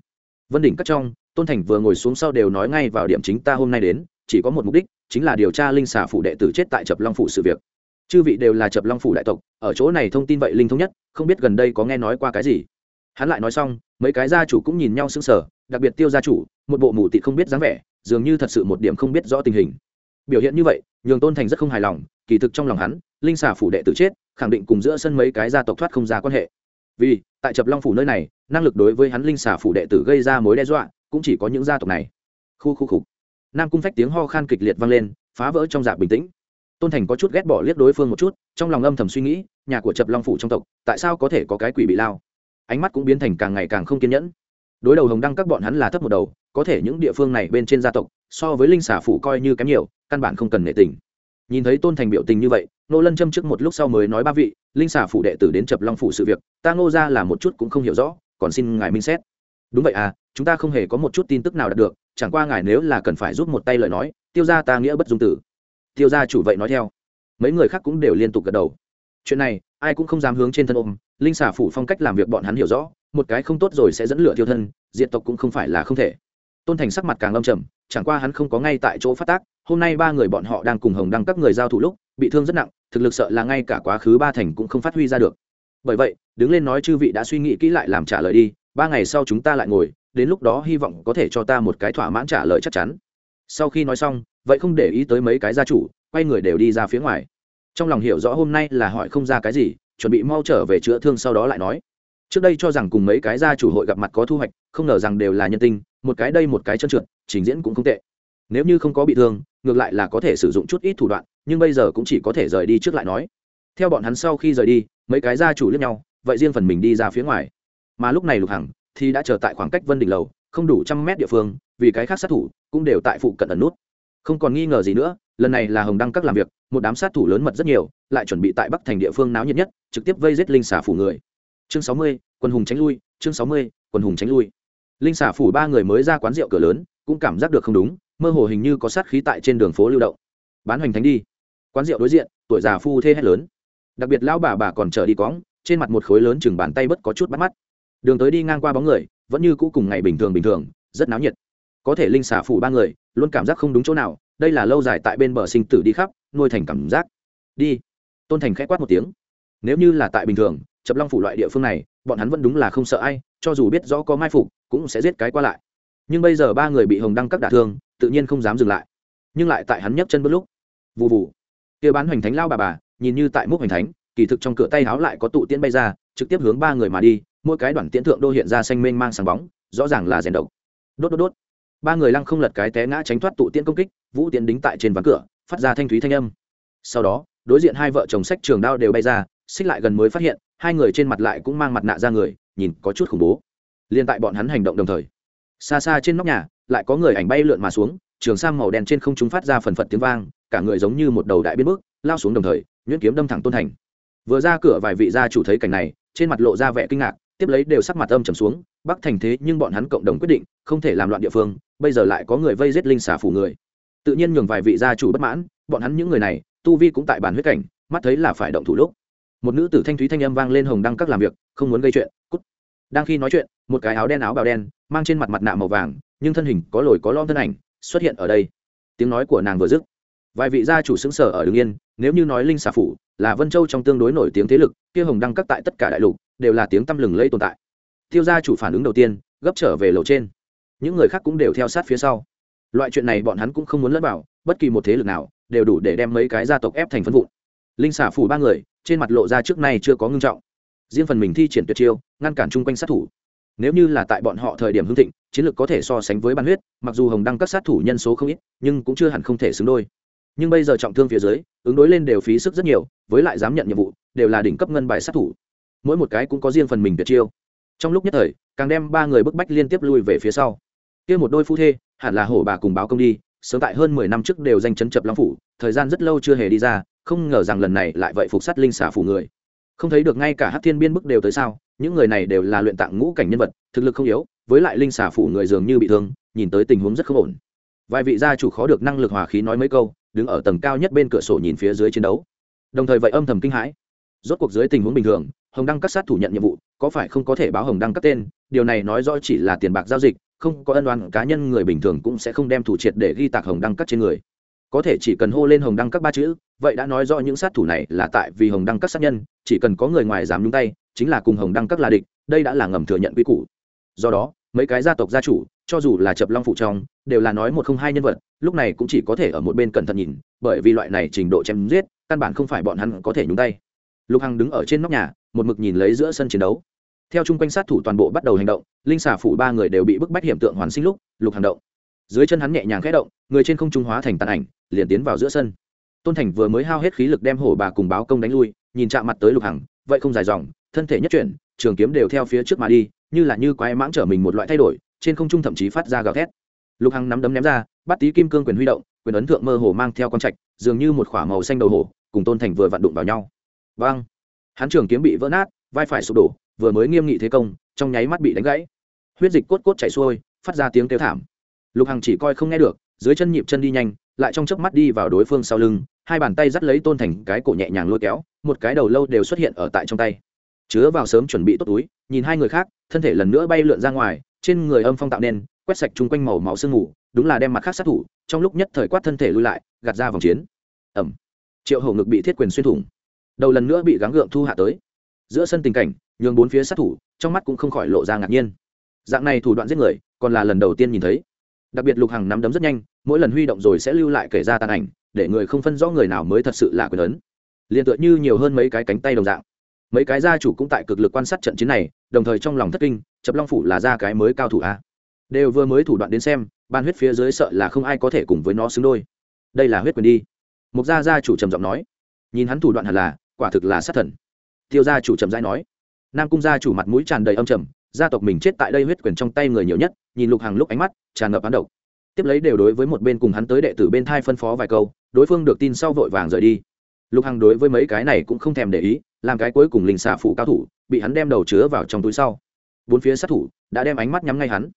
Vân đỉnh cắt trong, tôn thành vừa ngồi xuống sau đều nói ngay vào điểm chính ta hôm nay đến, chỉ có một mục đích, chính là điều tra linh xà phủ đệ tử chết tại chập long phủ sự việc. Chư vị đều là chập long phủ đại tộc, ở chỗ này thông tin vậy linh thống nhất, không biết gần đây có nghe nói qua cái gì hắn lại nói xong, mấy cái gia chủ cũng nhìn nhau sững sờ, đặc biệt tiêu gia chủ, một bộ mù tị không biết dáng vẻ, dường như thật sự một điểm không biết rõ tình hình. Biểu hiện như vậy, nhường tôn thành rất không hài lòng, kỳ thực trong lòng hắn, linh xà phủ đệ tử chết, khẳng định cùng giữa sân mấy cái gia tộc thoát không ra quan hệ. Vì, tại chập long phủ nơi này, năng lực đối với hắn linh xà phủ đệ tử gây ra mối đe dọa, cũng chỉ có những gia tộc này. Khu khu khục nam cung phách tiếng ho khan kịch liệt vang lên, phá vỡ trong dạ bình tĩnh. Tôn thành có chút ghét bỏ liếc đối phương một chút, trong lòng âm thầm suy nghĩ, nhà của chập long phủ trong tộc, tại sao có thể có cái quỷ bị lao? Ánh mắt cũng biến thành càng ngày càng không kiên nhẫn. Đối đầu hồng đăng các bọn hắn là thấp một đầu, có thể những địa phương này bên trên gia tộc, so với linh xà phủ coi như kém nhiều, căn bản không cần nể tình. Nhìn thấy tôn thành biểu tình như vậy nô lân châm trước một lúc sau mới nói ba vị, linh xà phủ đệ tử đến chập long phủ sự việc, ta ngô ra là một chút cũng không hiểu rõ, còn xin ngài minh xét. Đúng vậy à chúng ta không hề có một chút tin tức nào đạt được, chẳng qua ngài nếu là cần phải giúp một tay lời nói, tiêu ra ta nghĩa bất dung tử. Tiêu ra chủ vậy nói theo. Mấy người khác cũng đều liên tục gật đầu. Chuyện này, ai cũng không dám hướng trên thân ôm linh xà phủ phong cách làm việc bọn hắn hiểu rõ, một cái không tốt rồi sẽ dẫn lửa tiêu thân, diện tộc cũng không phải là không thể. Tôn thành sắc mặt càng lâm trầm, chẳng qua hắn không có ngay tại chỗ phát tác, hôm nay ba người bọn họ đang cùng hồng đăng các người giao thủ lúc, bị thương rất nặng, thực lực sợ là ngay cả quá khứ ba thành cũng không phát huy ra được. Bởi vậy, đứng lên nói chư vị đã suy nghĩ kỹ lại làm trả lời đi, ba ngày sau chúng ta lại ngồi, đến lúc đó hy vọng có thể cho ta một cái thỏa mãn trả lời chắc chắn. Sau khi nói xong, vậy không để ý tới mấy cái gia chủ, quay người đều đi ra phía ngoài. Trong lòng hiểu rõ hôm nay là hỏi không ra cái gì chuẩn bị mau trở về chữa thương sau đó lại nói. Trước đây cho rằng cùng mấy cái gia chủ hội gặp mặt có thu hoạch, không ngờ rằng đều là nhân tinh một cái đây một cái chân trượt, trình diễn cũng không tệ. Nếu như không có bị thương, ngược lại là có thể sử dụng chút ít thủ đoạn, nhưng bây giờ cũng chỉ có thể rời đi trước lại nói. Theo bọn hắn sau khi rời đi, mấy cái gia chủ lướt nhau, vậy riêng phần mình đi ra phía ngoài. Mà lúc này lục hằng thì đã chờ tại khoảng cách vân đỉnh lầu, không đủ trăm mét địa phương, vì cái khác sát thủ cũng đều tại phụ cận ẩn nút. Không còn nghi ngờ gì nữa lần này là hồng đăng các làm việc, một đám sát thủ lớn mật rất nhiều, lại chuẩn bị tại bắc thành địa phương náo nhiệt nhất, trực tiếp vây giết linh xả phủ người. Chương sáu mươi, quân hùng tránh lui, chương sáu mươi, quân hùng tránh lui. Linh xả phủ ba người mới ra quán rượu cửa lớn, cũng cảm giác được không đúng, mơ hồ hình như có sát khí tại trên đường phố lưu động. Bán hoành thánh đi. Quán rượu đối diện, tuổi già phu thê hét lớn. Đặc biệt lão bà bà còn trở đi cóng trên mặt một khối lớn chừng bàn tay bất có chút bắt mắt. Đường tới đi ngang qua bóng người, vẫn như cũ cùng ngày bình thường bình thường, rất náo nhiệt. Có thể linh xả phủ ba người, luôn cảm giác không đúng chỗ nào đây là lâu dài tại bên bờ sinh tử đi khắp, nuôi thành cảm giác. Đi. Tôn thành k h ẽ quát một tiếng. Nếu như là tại bình thường, chập long phủ loại địa phương này, bọn hắn vẫn đúng là không sợ ai, cho dù biết rõ có mai phục, cũng sẽ giết cái qua lại. Nhưng bây giờ ba người bị hồng đăng các đả thương, tự nhiên không dám dừng lại. Nhưng lại tại hắn nhấc chân bước lúc vụ vụ kia bán hoành thánh lao bà bà, nhìn như tại múc hoành thánh, kỳ thực trong cửa tay háo lại có tụ tiễn bay ra, trực tiếp hướng ba người mà đi, mỗi cái đoàn tiễn thượng đô hiện ra xanh mênh mang sáng bóng, rõ ràng là rèn độc. Đốt đốt đốt. Ba người lăng không lật cái té ngã tránh thoát tụ tiễn công kích vũ Tiến đính tại trên ván cửa, phát ra thanh thúy thanh âm. Sau đó, đối diện hai vợ chồng sách trường đao đều bay ra, xích lại gần mới phát hiện, hai người trên mặt lại cũng mang mặt nạ ra người, nhìn có chút khủng bố. Liên tại bọn hắn hành động đồng thời, xa xa trên nóc nhà, lại có người ảnh bay lượn mà xuống, trường sang màu đen trên không trung phát ra phần phật tiếng vang, cả người giống như một đầu đại biến bước, lao xuống đồng thời, nhuyễn kiếm đâm thẳng tôn thành. Vừa ra cửa vài vị gia chủ thấy cảnh này, trên mặt lộ ra vẻ kinh ngạc, tiếp lấy đều sắc mặt âm trầm xuống, bắc thành thế nhưng bọn hắn cộng đồng quyết định, không thể làm loạn địa phương, bây giờ lại có người vây giết linh xả phủ người tự nhiên nhường vài vị gia chủ bất mãn, bọn hắn những người này, tu vi cũng tại bàn huyết cảnh, mắt thấy là phải động thủ lúc. Một nữ tử thanh thúy thanh âm vang lên hồng đăng các làm việc, không muốn gây chuyện, cút. Đang khi nói chuyện, một cái áo đen áo bào đen, mang trên mặt mặt nạ màu vàng, nhưng thân hình có lồi có lon thân ảnh, xuất hiện ở đây. Tiếng nói của nàng vừa dứt, vài vị gia chủ xứng sở ở đ yên, nếu như nói linh xà phủ là vân châu trong tương đối nổi tiếng thế lực, kia hồng đăng các tại tất cả đại lục đều là tiếng tăm lừng lây tồn tại. Tiêu gia chủ phản ứng đầu tiên, gấp trở về lầu trên. Những người khác cũng đều theo sát phía sau loại chuyện này bọn hắn cũng không muốn lẫn vào, bất kỳ một thế lực nào đều đủ để đem mấy cái gia tộc ép thành phân vụn. Linh xả phủ ba người, trên mặt lộ ra trước nay chưa có ngưng trọng. Riêng phần mình thi triển tuyệt chiêu, ngăn cản chung quanh sát thủ. Nếu như là tại bọn họ thời điểm hưng thịnh, chiến lược có thể so sánh với ban huyết, mặc dù hồng đăng các sát thủ nhân số không ít, nhưng cũng chưa hẳn không thể xứng đôi. Nhưng bây giờ trọng thương phía dưới, ứng đối lên đều phí sức rất nhiều, với lại dám nhận nhiệm vụ, đều là đỉnh cấp ngân bài sát thủ. Mỗi một cái cũng có riêng phần mình tuyệt chiêu. Trong lúc nhất thời, càng đem ba người bức bách liên tiếp lui về phía sau. Kia một đôi phu thê hẳn là hổ bà cùng báo công đi, sớm tại hơn mười năm trước đều danh chấn chập long phủ, thời gian rất lâu chưa hề đi ra, không ngờ rằng lần này lại vậy phục sát linh xả phủ người. Không thấy được ngay cả hát thiên biên bức đều tới sao, những người này đều là luyện tạng ngũ cảnh nhân vật, thực lực không yếu, với lại linh xả phủ người dường như bị thương, nhìn tới tình huống rất không ổn. Vài vị gia chủ khó được năng lực hòa khí nói mấy câu, đứng ở tầng cao nhất bên cửa sổ nhìn phía dưới chiến đấu. Đồng thời vậy âm thầm kinh hãi. Rốt cuộc dưới tình huống bình thường, hồng đăng các sát thủ nhận nhiệm vụ, có phải không có thể báo hồng đăng các tên, điều này nói rõ chỉ là tiền bạc giao dịch không có ân đoán cá nhân người bình thường cũng sẽ không đem thủ triệt để ghi tạc hồng đăng các trên người. Có thể chỉ cần hô lên hồng đăng các ba chữ, vậy đã nói rõ những sát thủ này là tại vì hồng đăng các sát nhân, chỉ cần có người ngoài dám nhúng tay, chính là cùng hồng đăng các là địch, đây đã là ngầm thừa nhận quy củ. Do đó, mấy cái gia tộc gia chủ, cho dù là chập long phụ trong, đều là nói một không hai nhân vật, lúc này cũng chỉ có thể ở một bên cẩn thận nhìn, bởi vì loại này trình độ chém giết, căn bản không phải bọn hắn có thể nhúng tay. Lục hằng đứng ở trên nóc nhà, một mực nhìn lấy giữa sân chiến đấu theo chung quanh sát thủ toàn bộ bắt đầu hành động, linh xà phủ ba người đều bị bức bách hiểm tượng hoàn sinh lúc, lục hành động. Dưới chân hắn nhẹ nhàng khẽ động, người trên không trung hóa thành tàn ảnh, liền tiến vào giữa sân. Tôn thành vừa mới hao hết khí lực đem hổ bà cùng báo công đánh lui, nhìn chạm mặt tới lục hằng vậy không dài dòng, thân thể nhất chuyển, trường kiếm đều theo phía trước mà đi, như là như quái mãng trở mình một loại thay đổi, trên không trung thậm chí phát ra gào thét. Lục hằng nắm đấm ném ra, bắt tí kim cương quyền huy động, quyền ấn thượng mơ hồ mang theo con trạch, dường như một k h ỏ a màu xanh đầu hổ, cùng tôn thành vừa vặn đụng vào nhau. Vang hắn trường kiếm bị vỡ nát, vai phải sụp đổ vừa mới nghiêm nghị thế công, trong nháy mắt bị đánh gãy. Huyết dịch cốt cốt chảy xuôi, phát ra tiếng kêu thảm. Lục hằng chỉ coi không nghe được, dưới chân nhịp chân đi nhanh, lại trong chớp mắt đi vào đối phương sau lưng, hai bàn tay dắt lấy tôn thành cái cổ nhẹ nhàng lôi kéo, một cái đầu lâu đều xuất hiện ở tại trong tay. Chứa vào sớm chuẩn bị tốt túi, nhìn hai người khác, thân thể lần nữa bay lượn ra ngoài, trên người âm phong tạo nên, quét sạch chung quanh màu máu sương mù, đúng là đem mặt khác sát thủ, trong lúc nhất thời quát thân thể lui lại, gạt ra vòng chiến. Ẩm triệu hầu ngực bị thiết quyền xuyên thủng. Đầu lần nữa bị gắng gượng thu hạ tới. Giữa sân tình cảnh nhường bốn phía sát thủ, trong mắt cũng không khỏi lộ ra ngạc nhiên. Dạng này thủ đoạn giết người, còn là lần đầu tiên nhìn thấy. Đặc biệt lục hằng nắm đấm rất nhanh, mỗi lần huy động rồi sẽ lưu lại kể ra tàn ảnh, để người không phân rõ người nào mới thật sự là quyền lớn liền tựa như nhiều hơn mấy cái cánh tay đồng dạng. Mấy cái gia chủ cũng tại cực lực quan sát trận chiến này, đồng thời trong lòng thất kinh, chập long phủ là ra cái mới cao thủ a. Đều vừa mới thủ đoạn đến xem, ban huyết phía dưới sợ là không ai có thể cùng với nó xứng đôi. Đây là huyết quyền đi. Một gia gia chủ trầm giọng nói. Nhìn hắn thủ đoạn hẳn là, quả thực là sát thần. Tiêu gia chủ trầm rãi nói nam cung gia chủ mặt mũi tràn đầy âm trầm, gia tộc mình chết tại đây huyết quyền trong tay người nhiều nhất, nhìn lục hàng lúc ánh mắt, tràn ngập hắn độc. Tiếp lấy đều đối với một bên cùng hắn tới đệ tử bên thai phân phó vài câu, đối phương được tin sau vội vàng rời đi. Lục hằng đối với mấy cái này cũng không thèm để ý, làm cái cuối cùng linh xạ phụ cao thủ, bị hắn đem đầu chứa vào trong túi sau. Bốn phía sát thủ đã đem ánh mắt nhắm ngay hắn.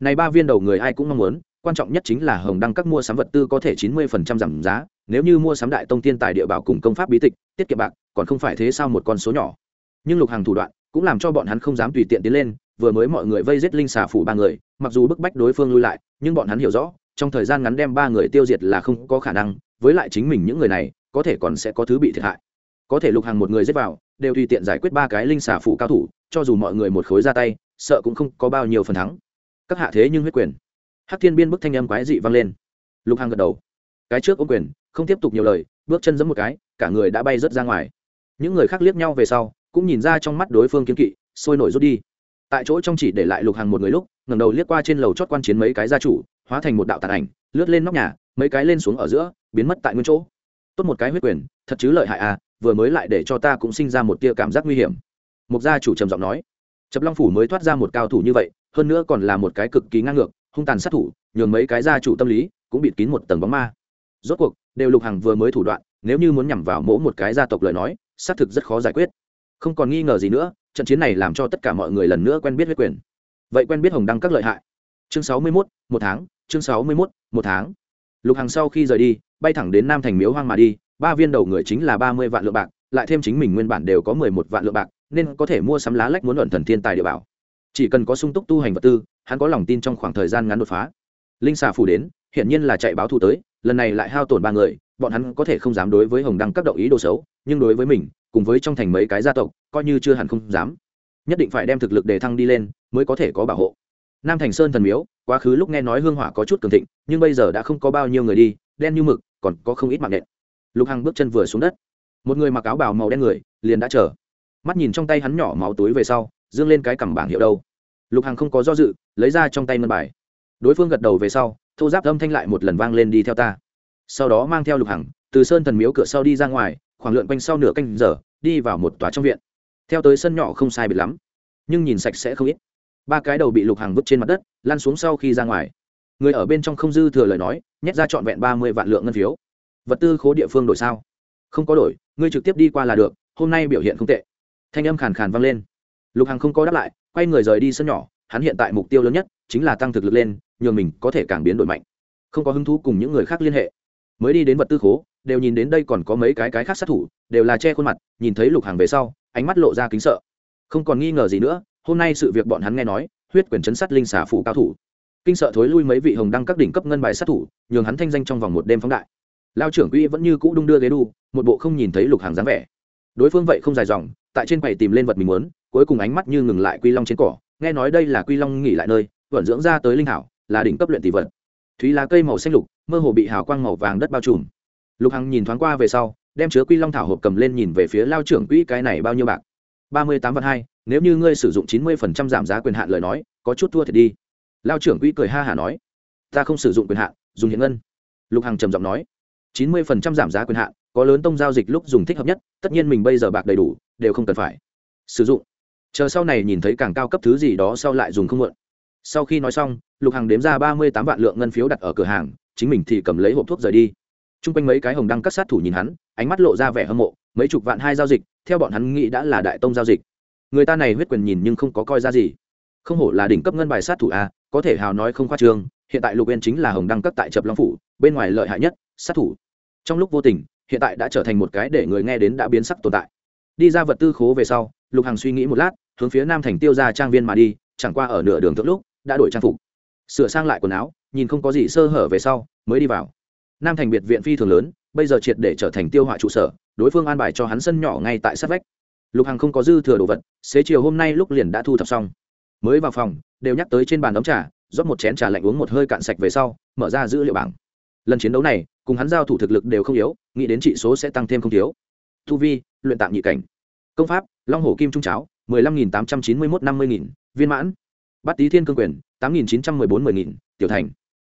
Này ba viên đầu người ai cũng mong muốn, quan trọng nhất chính là hồng đăng các mua sắm vật tư có thể chín mươi phần trăm giảm giá, nếu như mua sắm đại tông tiên tài địa bảo cùng công pháp bí tịch, tiết kiệm bạc, còn không phải thế sao một con số nhỏ. Nhưng lục hàng thủ đoạn cũng làm cho bọn hắn không dám tùy tiện tiến lên, vừa mới mọi người vây giết linh xà phủ ba người, mặc dù bức bách đối phương lui lại, nhưng bọn hắn hiểu rõ, trong thời gian ngắn đem ba người tiêu diệt là không có khả năng, với lại chính mình những người này, có thể còn sẽ có thứ bị thiệt hại. Có thể lục hàng một người giết vào, đều tùy tiện giải quyết ba cái linh xà phủ cao thủ, cho dù mọi người một khối ra tay, sợ cũng không có bao nhiêu phần thắng. Các hạ thế nhưng huyết quyền. Hắc thiên biên bức thanh âm quái dị vang lên. Lục hàng gật đầu. Cái trước ô quyền, không tiếp tục nhiều lời, bước chân giẫm một cái, cả người đã bay rớt ra ngoài. Những người khác liếc nhau về sau cũng nhìn ra trong mắt đối phương kiên kỵ, sôi nổi rút đi. Tại chỗ trong chỉ để lại lục hàng một người lúc, ngẩng đầu liếc qua trên lầu chót quan chiến mấy cái gia chủ, hóa thành một đạo tàn ảnh, lướt lên nóc nhà, mấy cái lên xuống ở giữa, biến mất tại nguyên chỗ. Tốt một cái huyết quyền, thật chứ lợi hại à vừa mới lại để cho ta cũng sinh ra một tia cảm giác nguy hiểm. Mục gia chủ trầm giọng nói. Chập long phủ mới thoát ra một cao thủ như vậy, hơn nữa còn là một cái cực kỳ ngang ngược, hung tàn sát thủ, nhường mấy cái gia chủ tâm lý cũng bịt kín một tầng bóng ma. Rốt cuộc, đều lục hàng vừa mới thủ đoạn, nếu như muốn nhằm vào mỗ một cái gia tộc lời nói, xác thực rất khó giải quyết không còn nghi ngờ gì nữa, trận chiến này làm cho tất cả mọi người lần nữa quen biết huyết quyền. Vậy quen biết hồng đăng các lợi hại. Chương sáu mươi mốt, một tháng, chương sáu mươi mốt, một tháng. Lục hàng sau khi rời đi, bay thẳng đến nam thành miếu hoang mà đi, ba viên đầu người chính là ba mươi vạn lượng bạc, lại thêm chính mình nguyên bản đều có mười một vạn lượng bạc, nên có thể mua sắm lá lách muốn luận thần thiên tài địa bảo. Chỉ cần có sung túc tu hành vật tư, hắn có lòng tin trong khoảng thời gian ngắn đột phá. Linh xà phủ đến, hiển nhiên là chạy báo thù tới, lần này lại hao tổn ba người, bọn hắn có thể không dám đối với hồng đăng các động ý đồ xấu, nhưng đối với mình cùng với trong thành mấy cái gia tộc, coi như chưa hẳn không dám. Nhất định phải đem thực lực đề thăng đi lên, mới có thể có bảo hộ. Nam thành sơn thần miếu, quá khứ lúc nghe nói hương hỏa có chút cường thịnh, nhưng bây giờ đã không có bao nhiêu người đi, đen như mực, còn có không ít mạng nện. Lục hằng bước chân vừa xuống đất. Một người mặc áo bào màu đen người, liền đã chờ. Mắt nhìn trong tay hắn nhỏ máu túi về sau, dương lên cái cằm bảng hiệu đâu. Lục hằng không có do dự, lấy ra trong tay ngân bài. Đối phương gật đầu về sau, thô giáp âm thanh lại một lần vang lên đi theo ta. Sau đó mang theo lục hằng, từ sơn thần miếu cửa sau đi ra ngoài khoảng lượn quanh sau nửa canh giờ, đi vào một tòa trong viện. Theo tới sân nhỏ không sai biệt lắm, nhưng nhìn sạch sẽ không ít. Ba cái đầu bị lục hàng vứt trên mặt đất lan xuống sau khi ra ngoài. Người ở bên trong không dư thừa lời nói, nhét ra trọn vẹn ba mươi vạn lượng ngân phiếu. Vật tư khố địa phương đổi sao? Không có đổi, ngươi trực tiếp đi qua là được, hôm nay biểu hiện không tệ. Thanh âm khàn khàn vang lên. Lục hằng không có đáp lại, quay người rời đi sân nhỏ, hắn hiện tại mục tiêu lớn nhất chính là tăng thực lực lên, nhường mình có thể càng biến đổi mạnh. Không có hứng thú cùng những người khác liên hệ. Mới đi đến vật tư khố đều nhìn đến đây còn có mấy cái cái khác sát thủ, đều là che khuôn mặt, nhìn thấy lục hàng về sau, ánh mắt lộ ra kính sợ. Không còn nghi ngờ gì nữa, hôm nay sự việc bọn hắn nghe nói, huyết quyền chấn sát linh xà phủ cao thủ. Kinh sợ thối lui mấy vị hồng đăng các đỉnh cấp ngân bài sát thủ, nhường hắn thanh danh trong vòng một đêm phóng đại. Lao trưởng quỹ vẫn như cũ đung đưa ghế đu, một bộ không nhìn thấy lục hàng dáng vẻ. Đối phương vậy không dài dòng, tại trên quầy tìm lên vật mình muốn, cuối cùng ánh mắt như ngừng lại quy long trên cỏ, nghe nói đây là quy long nghỉ lại nơi, vận dưỡng ra tới linh hảo, là đỉnh cấp luyện tỷ vật. Thúy lá cây màu xanh lục, mơ hồ bị hào quang màu vàng đất bao trùm lục hằng nhìn thoáng qua về sau, đem chứa quy long thảo hộp cầm lên nhìn về phía lao trưởng quỹ cái này bao nhiêu bạc? Ba mươi tám vạn hai, nếu như ngươi sử dụng chín mươi phần trăm giảm giá quyền hạn lời nói, có chút thua thiệt đi. Lao trưởng quỹ cười ha hả nói, ta không sử dụng quyền hạn, dùng hiện ngân. Lục hằng trầm giọng nói, chín mươi phần trăm giảm giá quyền hạn, có lớn tông giao dịch lúc dùng thích hợp nhất, tất nhiên mình bây giờ bạc đầy đủ, đều không cần phải sử dụng. Chờ sau này nhìn thấy càng cao cấp thứ gì đó sau lại dùng không mượn. Sau khi nói xong, lục hằng đếm ra ba mươi tám vạn lượng ngân phiếu đặt ở cửa hàng, chính mình thì cầm lấy hộp thuốc rời đi t r u n g quanh mấy cái hồng đăng các sát thủ nhìn hắn, ánh mắt lộ ra vẻ hâm mộ, mấy chục vạn hai giao dịch, theo bọn hắn nghĩ đã là đại tông giao dịch. Người ta này huyết quyền nhìn nhưng không có coi ra gì. Không hổ là đỉnh cấp ngân bài sát thủ a, có thể hào nói không khoa trương, hiện tại lục yên chính là hồng đăng cấp tại trập long phủ, bên ngoài lợi hại nhất, sát thủ. Trong lúc vô tình, hiện tại đã trở thành một cái để người nghe đến đã biến sắc tồn tại. Đi ra vật tư khố về sau, lục hằng suy nghĩ một lát, hướng phía nam thành tiêu ra trang viên mà đi, chẳng qua ở nửa đường thượng lúc, đã đổi trang phục. Sửa sang lại quần áo, nhìn không có gì sơ hở về sau, mới đi vào nam thành biệt viện phi thường lớn, bây giờ triệt để trở thành tiêu họa trụ sở, đối phương an bài cho hắn sân nhỏ ngay tại sát vách. Lục hằng không có dư thừa đồ vật, xế chiều hôm nay lúc liền đã thu thập xong. Mới vào phòng, đều nhắc tới trên bàn đóng trà, rót một chén trà lạnh uống một hơi cạn sạch về sau, mở ra dữ liệu bảng. Lần chiến đấu này, cùng hắn giao thủ thực lực đều không yếu, nghĩ đến trị số sẽ tăng thêm không thiếu. Thu vi, luyện tạm nhị cảnh. Công pháp, long hổ kim trung cháo, mười lăm nghìn tám trăm chín mươi mốt năm mươi nghìn, viên mãn. Bát tý thiên cương quyền, tám nghìn chín trăm mười bốn mười nghìn, tiểu thành.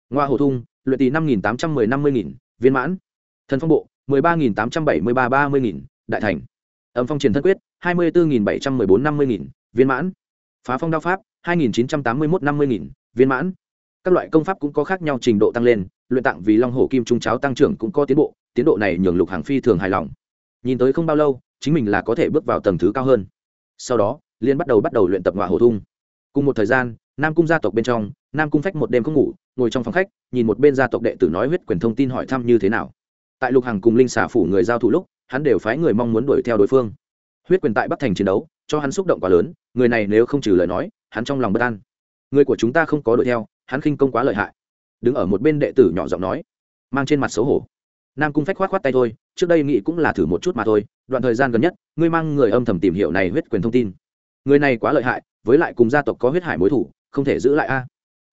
Ngoa hồ thung luyện tỷ năm nghìn tám trăm mười năm mươi nghìn, viên mãn. Thần phong bộ, mười ba nghìn tám trăm bảy mươi ba ba mươi nghìn, đại thành. Âm phong triển thân quyết, hai mươi bốn nghìn bảy trăm mười bốn năm mươi nghìn, viên mãn. Phá phong đao pháp, hai nghìn chín trăm tám mươi mốt năm mươi nghìn, viên mãn. Các loại công pháp cũng có khác nhau trình độ tăng lên, luyện tặng vì long hổ kim trung cháo tăng trưởng cũng có tiến bộ, tiến độ này nhường lục hàng phi thường hài lòng. Nhìn tới không bao lâu, chính mình là có thể bước vào tầng thứ cao hơn. Sau đó liên bắt đầu bắt đầu luyện tập ngoại hồ thung. Cùng một thời gian, nam cung gia tộc bên trong, nam cung phách một đêm không ngủ ngồi trong phòng khách, nhìn một bên gia tộc đệ tử nói huyết quyền thông tin hỏi thăm như thế nào. Tại lục hằng cùng linh xả phủ người giao thủ lúc, hắn đều phái người mong muốn đuổi theo đối phương. Huyết quyền tại bắc thành chiến đấu, cho hắn xúc động quá lớn, người này nếu không trừ lời nói, hắn trong lòng bất an. Người của chúng ta không có đuổi theo, hắn khinh công quá lợi hại. Đứng ở một bên đệ tử nhỏ giọng nói, mang trên mặt xấu hổ. Nam cung phách khoát khoát tay thôi, trước đây nghĩ cũng là thử một chút mà thôi, đoạn thời gian gần nhất, ngươi mang người âm thầm tìm hiểu này huyết quyền thông tin. Người này quá lợi hại, với lại cùng gia tộc có huyết hải mối thủ, không thể giữ lại a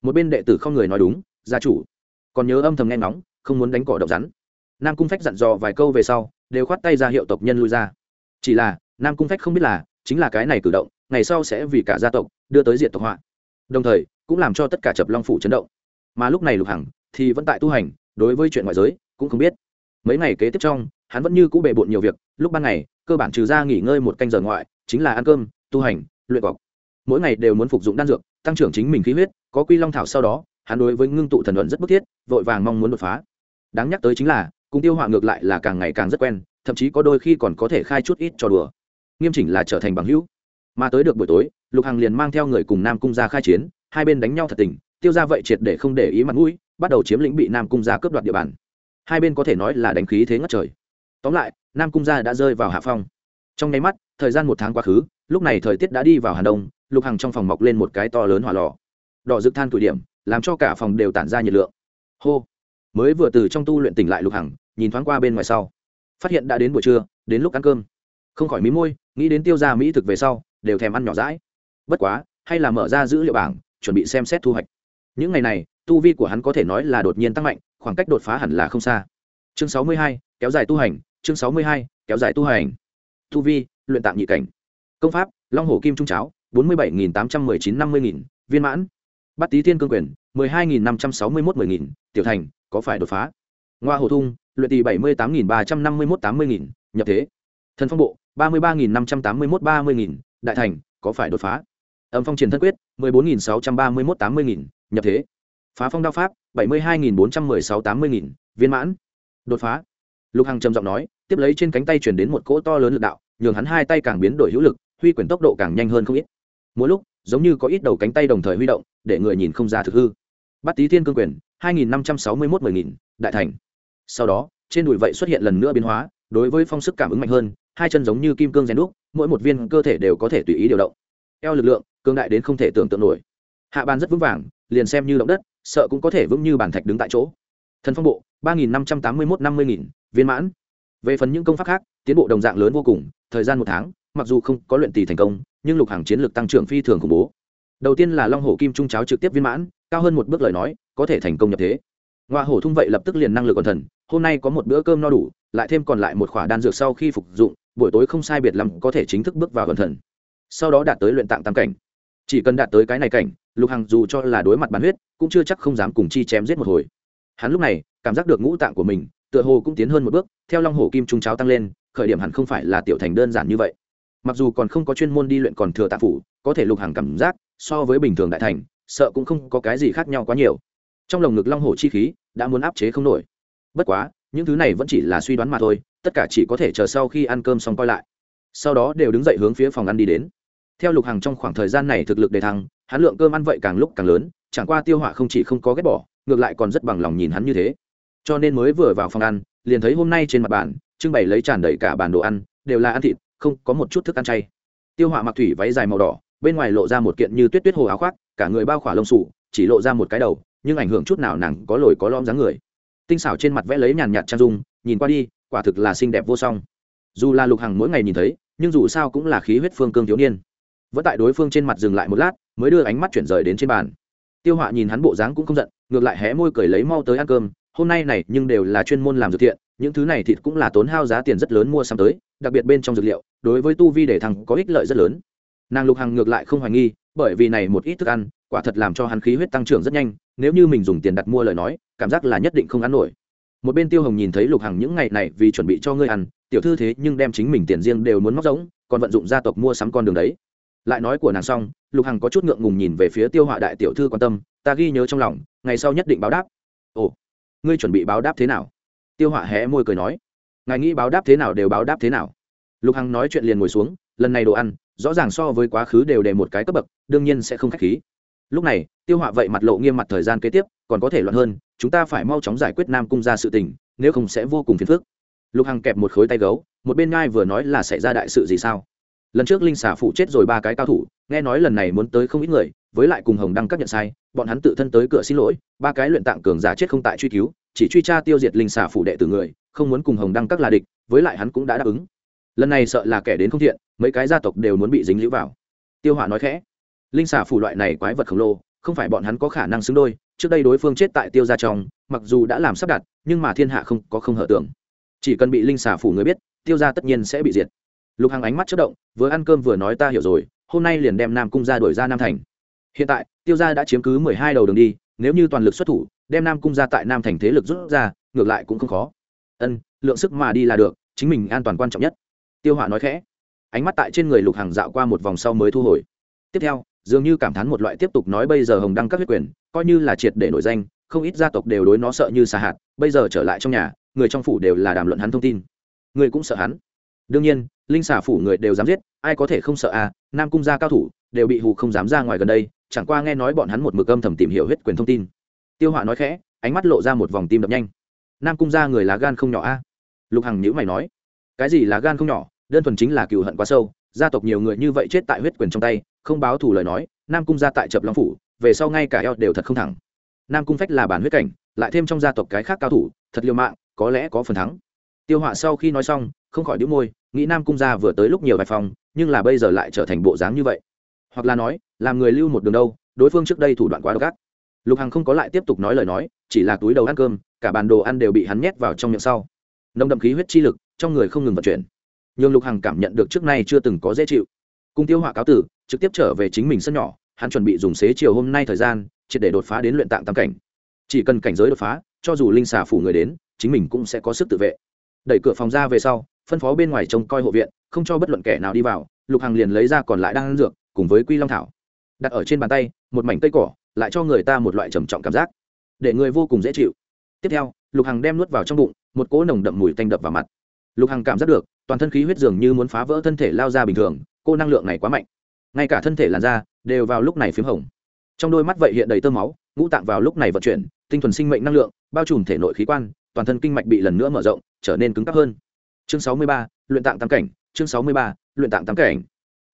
một bên đệ tử không người nói đúng, gia chủ. Còn nhớ âm thầm nghe ngóng, không muốn đánh cỏ độc rắn. Nam cung phách dặn dò vài câu về sau, đều khoát tay ra hiệu tộc nhân lui ra. Chỉ là, nam cung phách không biết là, chính là cái này cử động, ngày sau sẽ vì cả gia tộc đưa tới diện tộc họa. Đồng thời, cũng làm cho tất cả chập long phủ chấn động. Mà lúc này lục hằng thì vẫn tại tu hành, đối với chuyện ngoại giới, cũng không biết. Mấy ngày kế tiếp trong, hắn vẫn như cũ bề bộn nhiều việc, lúc ban ngày, cơ bản trừ ra nghỉ ngơi một canh giờ ngoại, chính là ăn cơm, tu hành, luyện cọc mỗi ngày đều muốn phục dụng đan dược, tăng trưởng chính mình khí huyết, có quy long thảo sau đó, hắn đối với ngưng tụ thần luận rất bức thiết, vội vàng mong muốn đột phá. Đáng nhắc tới chính là, cùng tiêu họa ngược lại là càng ngày càng rất quen, thậm chí có đôi khi còn có thể khai chút ít trò đùa. Nghiêm chỉnh là trở thành bằng hữu. Mà tới được buổi tối, lục hằng liền mang theo người cùng nam cung ra khai chiến, hai bên đánh nhau thật tình, tiêu ra vậy triệt để không để ý mặt mũi, bắt đầu chiếm lĩnh bị nam cung ra cướp đoạt địa bàn. Hai bên có thể nói là đánh khí thế ngất trời. Tóm lại, nam cung gia đã rơi vào hạ phong. Trong nháy mắt, thời gian một tháng quá khứ, lúc này thời tiết đã đi vào hà đông lục hằng trong phòng mọc lên một cái to lớn hỏa lò. Đỏ rực than tuổi điểm, làm cho cả phòng đều tản ra nhiệt lượng. Hô! Mới vừa từ trong tu luyện tỉnh lại lục hằng, nhìn thoáng qua bên ngoài sau. Phát hiện đã đến buổi trưa, đến lúc ăn cơm. Không khỏi mí môi, nghĩ đến tiêu ra mỹ thực về sau, đều thèm ăn nhỏ rãi bất quá, hay là mở ra dữ liệu bảng, chuẩn bị xem xét thu hoạch. Những ngày này, tu vi của hắn có thể nói là đột nhiên tăng mạnh, khoảng cách đột phá hẳn là không xa. Chương sáu mươi hai, kéo dài tu hành, chương sáu mươi hai, kéo dài tu hành. Tu vi, luyện tạm nhị cảnh. Công pháp, long hổ kim trung cháo bốn mươi bảy nghìn tám trăm mười chín năm mươi nghìn, viên mãn. Bắt tý thiên cương quyền, mười hai nghìn năm trăm sáu mươi mốt mười nghìn, tiểu thành, có phải đột phá? Ngoa hồ thung, luyện tỷ bảy mươi tám nghìn ba trăm năm mươi mốt tám mươi nghìn, nhập thế. Thần phong bộ, ba mươi ba nghìn năm trăm tám mươi mốt ba mươi nghìn, đại thành, có phải đột phá? Âm phong triển thân quyết, mười bốn nghìn sáu trăm ba mươi mốt tám mươi nghìn, nhập thế. Phá phong đao pháp, bảy mươi hai nghìn bốn trăm mười sáu tám mươi nghìn, viên mãn. Đột phá. Lục hằng trầm giọng nói, tiếp lấy trên cánh tay chuyển đến một cỗ to lớn lực đạo, nhường hắn hai tay càng biến đổi hữu lực, huy quyền tốc độ càng nhanh hơn không ít mỗi lúc, giống như có ít đầu cánh tay đồng thời huy động, để người nhìn không ra thực hư. Bắt tý thiên cương quyền, hai nghìn năm trăm sáu mươi mốt mười nghìn, đại thành. Sau đó, trên đùi vậy xuất hiện lần nữa biến hóa, đối với phong sức cảm ứng mạnh hơn, hai chân giống như kim cương rèn đúc, mỗi một viên cơ thể đều có thể tùy ý điều động. Eo lực lượng cương đại đến không thể tưởng tượng nổi. Hạ bàn rất vững vàng, liền xem như động đất, sợ cũng có thể vững như bàn thạch đứng tại chỗ. Thần phong bộ, ba nghìn năm trăm tám mươi mốt năm mươi nghìn, viên mãn. Về phần những công pháp khác, tiến bộ đồng dạng lớn vô cùng, thời gian một tháng, mặc dù không có luyện tỷ thành công nhưng lục hàng chiến lược tăng trưởng phi thường khủng bố. Đầu tiên là long hổ kim trung cháo trực tiếp viên mãn, cao hơn một bước lời nói, có thể thành công nhập thế. Ngoa hổ thung vậy lập tức liền năng lực còn thần, hôm nay có một bữa cơm no đủ, lại thêm còn lại một khỏa đan dược sau khi phục dụng, buổi tối không sai biệt lắm có thể chính thức bước vào còn thần. Sau đó đạt tới luyện tạng tam cảnh. Chỉ cần đạt tới cái này cảnh, lục hằng dù cho là đối mặt bán huyết, cũng chưa chắc không dám cùng chi chém giết một hồi. Hắn lúc này, cảm giác được ngũ tạng của mình, tựa hồ cũng tiến hơn một bước, theo long Hổ kim trung cháo tăng lên, khởi điểm hẳn không phải là tiểu thành đơn giản như vậy mặc dù còn không có chuyên môn đi luyện còn thừa tạ phủ, có thể lục hàng cảm giác, so với bình thường đại thành, sợ cũng không có cái gì khác nhau quá nhiều. Trong lồng ngực long hồ chi khí đã muốn áp chế không nổi. Bất quá, những thứ này vẫn chỉ là suy đoán mà thôi, tất cả chỉ có thể chờ sau khi ăn cơm xong coi lại. Sau đó đều đứng dậy hướng phía phòng ăn đi đến. Theo lục hàng trong khoảng thời gian này thực lực đề thăng, hắn lượng cơm ăn vậy càng lúc càng lớn, chẳng qua tiêu hỏa không chỉ không có ghét bỏ, ngược lại còn rất bằng lòng nhìn hắn như thế. Cho nên mới vừa vào phòng ăn, liền thấy hôm nay trên mặt bàn, trưng bày lấy tràn đầy cả bàn đồ ăn, đều là ăn thịt không có một chút thức ăn chay. Tiêu họa mặc thủy váy dài màu đỏ, bên ngoài lộ ra một kiện như tuyết tuyết hồ áo khoác, cả người bao khỏa lông sủ chỉ lộ ra một cái đầu, nhưng ảnh hưởng chút nào nàng có lồi có lõm dáng người. Tinh xảo trên mặt vẽ lấy nhàn nhạt trang dung, nhìn qua đi, quả thực là xinh đẹp vô song. Dù là lục hằng mỗi ngày nhìn thấy, nhưng dù sao cũng là khí huyết phương cương thiếu niên. Vẫn tại đối phương trên mặt dừng lại một lát, mới đưa ánh mắt chuyển rời đến trên bàn. Tiêu họa nhìn hắn bộ dáng cũng không giận, ngược lại hé môi cười lấy mau tới ăn cơm hôm nay này nhưng đều là chuyên môn làm dược thiện, những thứ này thịt cũng là tốn hao giá tiền rất lớn mua sắm tới, đặc biệt bên trong dược liệu, đối với tu vi để thằng có ích lợi rất lớn. Nàng lục hằng ngược lại không hoài nghi, bởi vì này một ít thức ăn, quả thật làm cho hắn khí huyết tăng trưởng rất nhanh, nếu như mình dùng tiền đặt mua lời nói, cảm giác là nhất định không ăn nổi. Một bên tiêu hồng nhìn thấy lục hằng những ngày này vì chuẩn bị cho ngươi ăn, tiểu thư thế nhưng đem chính mình tiền riêng đều muốn móc giống còn vận dụng gia tộc mua sắm con đường đấy. Lại nói của nàng xong, lục hằng có chút ngượng ngùng nhìn về phía tiêu họa đại tiểu thư quan tâm, ta ghi nhớ trong lòng, ngày sau nhất định báo đáp ngươi chuẩn bị báo đáp thế nào? Tiêu họa hé môi cười nói. Ngài nghĩ báo đáp thế nào đều báo đáp thế nào. Lục hằng nói chuyện liền ngồi xuống, lần này đồ ăn, rõ ràng so với quá khứ đều để một cái cấp bậc, đương nhiên sẽ không k h á c h khí. Lúc này, tiêu họa vậy mặt lộ nghiêm mặt thời gian kế tiếp, còn có thể loạn hơn, chúng ta phải mau chóng giải quyết nam cung ra sự tình, nếu không sẽ vô cùng phiền phức. Lục hằng kẹp một khối tay gấu, một bên ngai vừa nói là xảy ra đại sự gì sao? Lần trước linh Xà phụ chết rồi ba cái cao thủ nghe nói lần này muốn tới không ít người, với lại cùng hồng đăng các nhận sai, bọn hắn tự thân tới cửa xin lỗi, ba cái luyện tạng cường giả chết không tại truy cứu, chỉ truy tra tiêu diệt linh xả phủ đệ tử người, không muốn cùng hồng đăng các là địch, với lại hắn cũng đã đáp ứng. Lần này sợ là kẻ đến không thiện, mấy cái gia tộc đều muốn bị dính lũ vào. Tiêu hỏa nói khẽ, linh xả phủ loại này quái vật khổng lồ, không phải bọn hắn có khả năng xứng đôi, trước đây đối phương chết tại tiêu gia trong, mặc dù đã làm sắp đặt, nhưng mà thiên hạ không có không hở tưởng. Chỉ cần bị linh xả phủ người biết, tiêu gia tất nhiên sẽ bị diệt. Lục hằng ánh mắt chất động, vừa ăn cơm vừa nói ta hiểu rồi hôm nay liền đem nam cung ra đuổi ra nam thành. Hiện tại, tiêu gia đã chiếm cứ mười hai đầu đường đi, nếu như toàn lực xuất thủ, đem nam cung ra tại nam thành thế lực rút ra, ngược lại cũng không khó. Ân, lượng sức mà đi là được, chính mình an toàn quan trọng nhất. Tiêu họa nói khẽ. Ánh mắt tại trên người lục hàng dạo qua một vòng sau mới thu hồi. Tiếp theo, dường như cảm thán một loại tiếp tục nói bây giờ hồng đăng các huyết quyền, coi như là triệt để nổi danh, không ít gia tộc đều đối nó sợ như xà hạt, bây giờ trở lại trong nhà, người trong phủ đều là đàm luận hắn thông tin. Người cũng sợ hắn. Đương nhiên linh xà phủ người đều dám giết, ai có thể không sợ à? Nam cung gia cao thủ đều bị hù không dám ra ngoài gần đây, chẳng qua nghe nói bọn hắn một mực âm thầm tìm hiểu hết quyền thông tin. Tiêu họa nói khẽ, ánh mắt lộ ra một vòng tim đập nhanh. Nam cung gia người lá gan không nhỏ a lục hằng nhữ mày nói, cái gì lá gan không nhỏ? Đơn thuần chính là cựu hận quá sâu, gia tộc nhiều người như vậy chết tại huyết quyền trong tay, không báo thù lời nói, nam cung gia tại chập long phủ, về sau ngay cả eo đều thật không thẳng. Nam cung phách là bản huyết cảnh, lại thêm trong gia tộc cái khác cao thủ, thật liều mạng, có lẽ có phần thắng. Tiêu họa sau khi nói xong, không khỏi đĩu môi nghĩ nam cung gia vừa tới lúc nhiều vài phòng nhưng là bây giờ lại trở thành bộ dáng như vậy. Hoặc là nói, làm người lưu một đường đâu, đối phương trước đây thủ đoạn quá độc ác. Lục hằng không có lại tiếp tục nói lời nói, chỉ là túi đầu ăn cơm, cả bàn đồ ăn đều bị hắn nhét vào trong miệng sau. Nồng đậm khí huyết chi lực, trong người không ngừng vận chuyển. Nhưng lục hằng cảm nhận được trước nay chưa từng có dễ chịu. Cung tiêu họa cáo tử, trực tiếp trở về chính mình sân nhỏ, hắn chuẩn bị dùng xế chiều hôm nay thời gian, triệt để đột phá đến luyện tạng tam cảnh. Chỉ cần cảnh giới đột phá, cho dù linh xà phủ người đến, chính mình cũng sẽ có sức tự vệ đẩy cửa phòng ra về sau, phân phó bên ngoài trông coi hộ viện, không cho bất luận kẻ nào đi vào, lục hằng liền lấy ra còn lại đang ăn dược, cùng với quy long thảo. Đặt ở trên bàn tay, một mảnh cây cỏ, lại cho người ta một loại trầm trọng cảm giác, để người vô cùng dễ chịu. Tiếp theo, lục hằng đem nuốt vào trong bụng, một cỗ nồng đậm mùi tanh đập vào mặt. Lục hằng cảm giác được, toàn thân khí huyết dường như muốn phá vỡ thân thể lao ra bình thường, cô năng lượng này quá mạnh. Ngay cả thân thể làn da đều vào lúc này p h í m hồng. Trong đôi mắt vậy hiện đầy tơ máu, ngũ tạng vào lúc này vận chuyển, tinh thuần sinh mệnh năng lượng, bao trùm thể nội khí quan toàn thân kinh mạch bị lần nữa mở rộng, trở nên cứng cắp hơn. Chương sáu mươi ba, luyện tạng tam cảnh, chương sáu mươi ba, luyện tạng tam cảnh.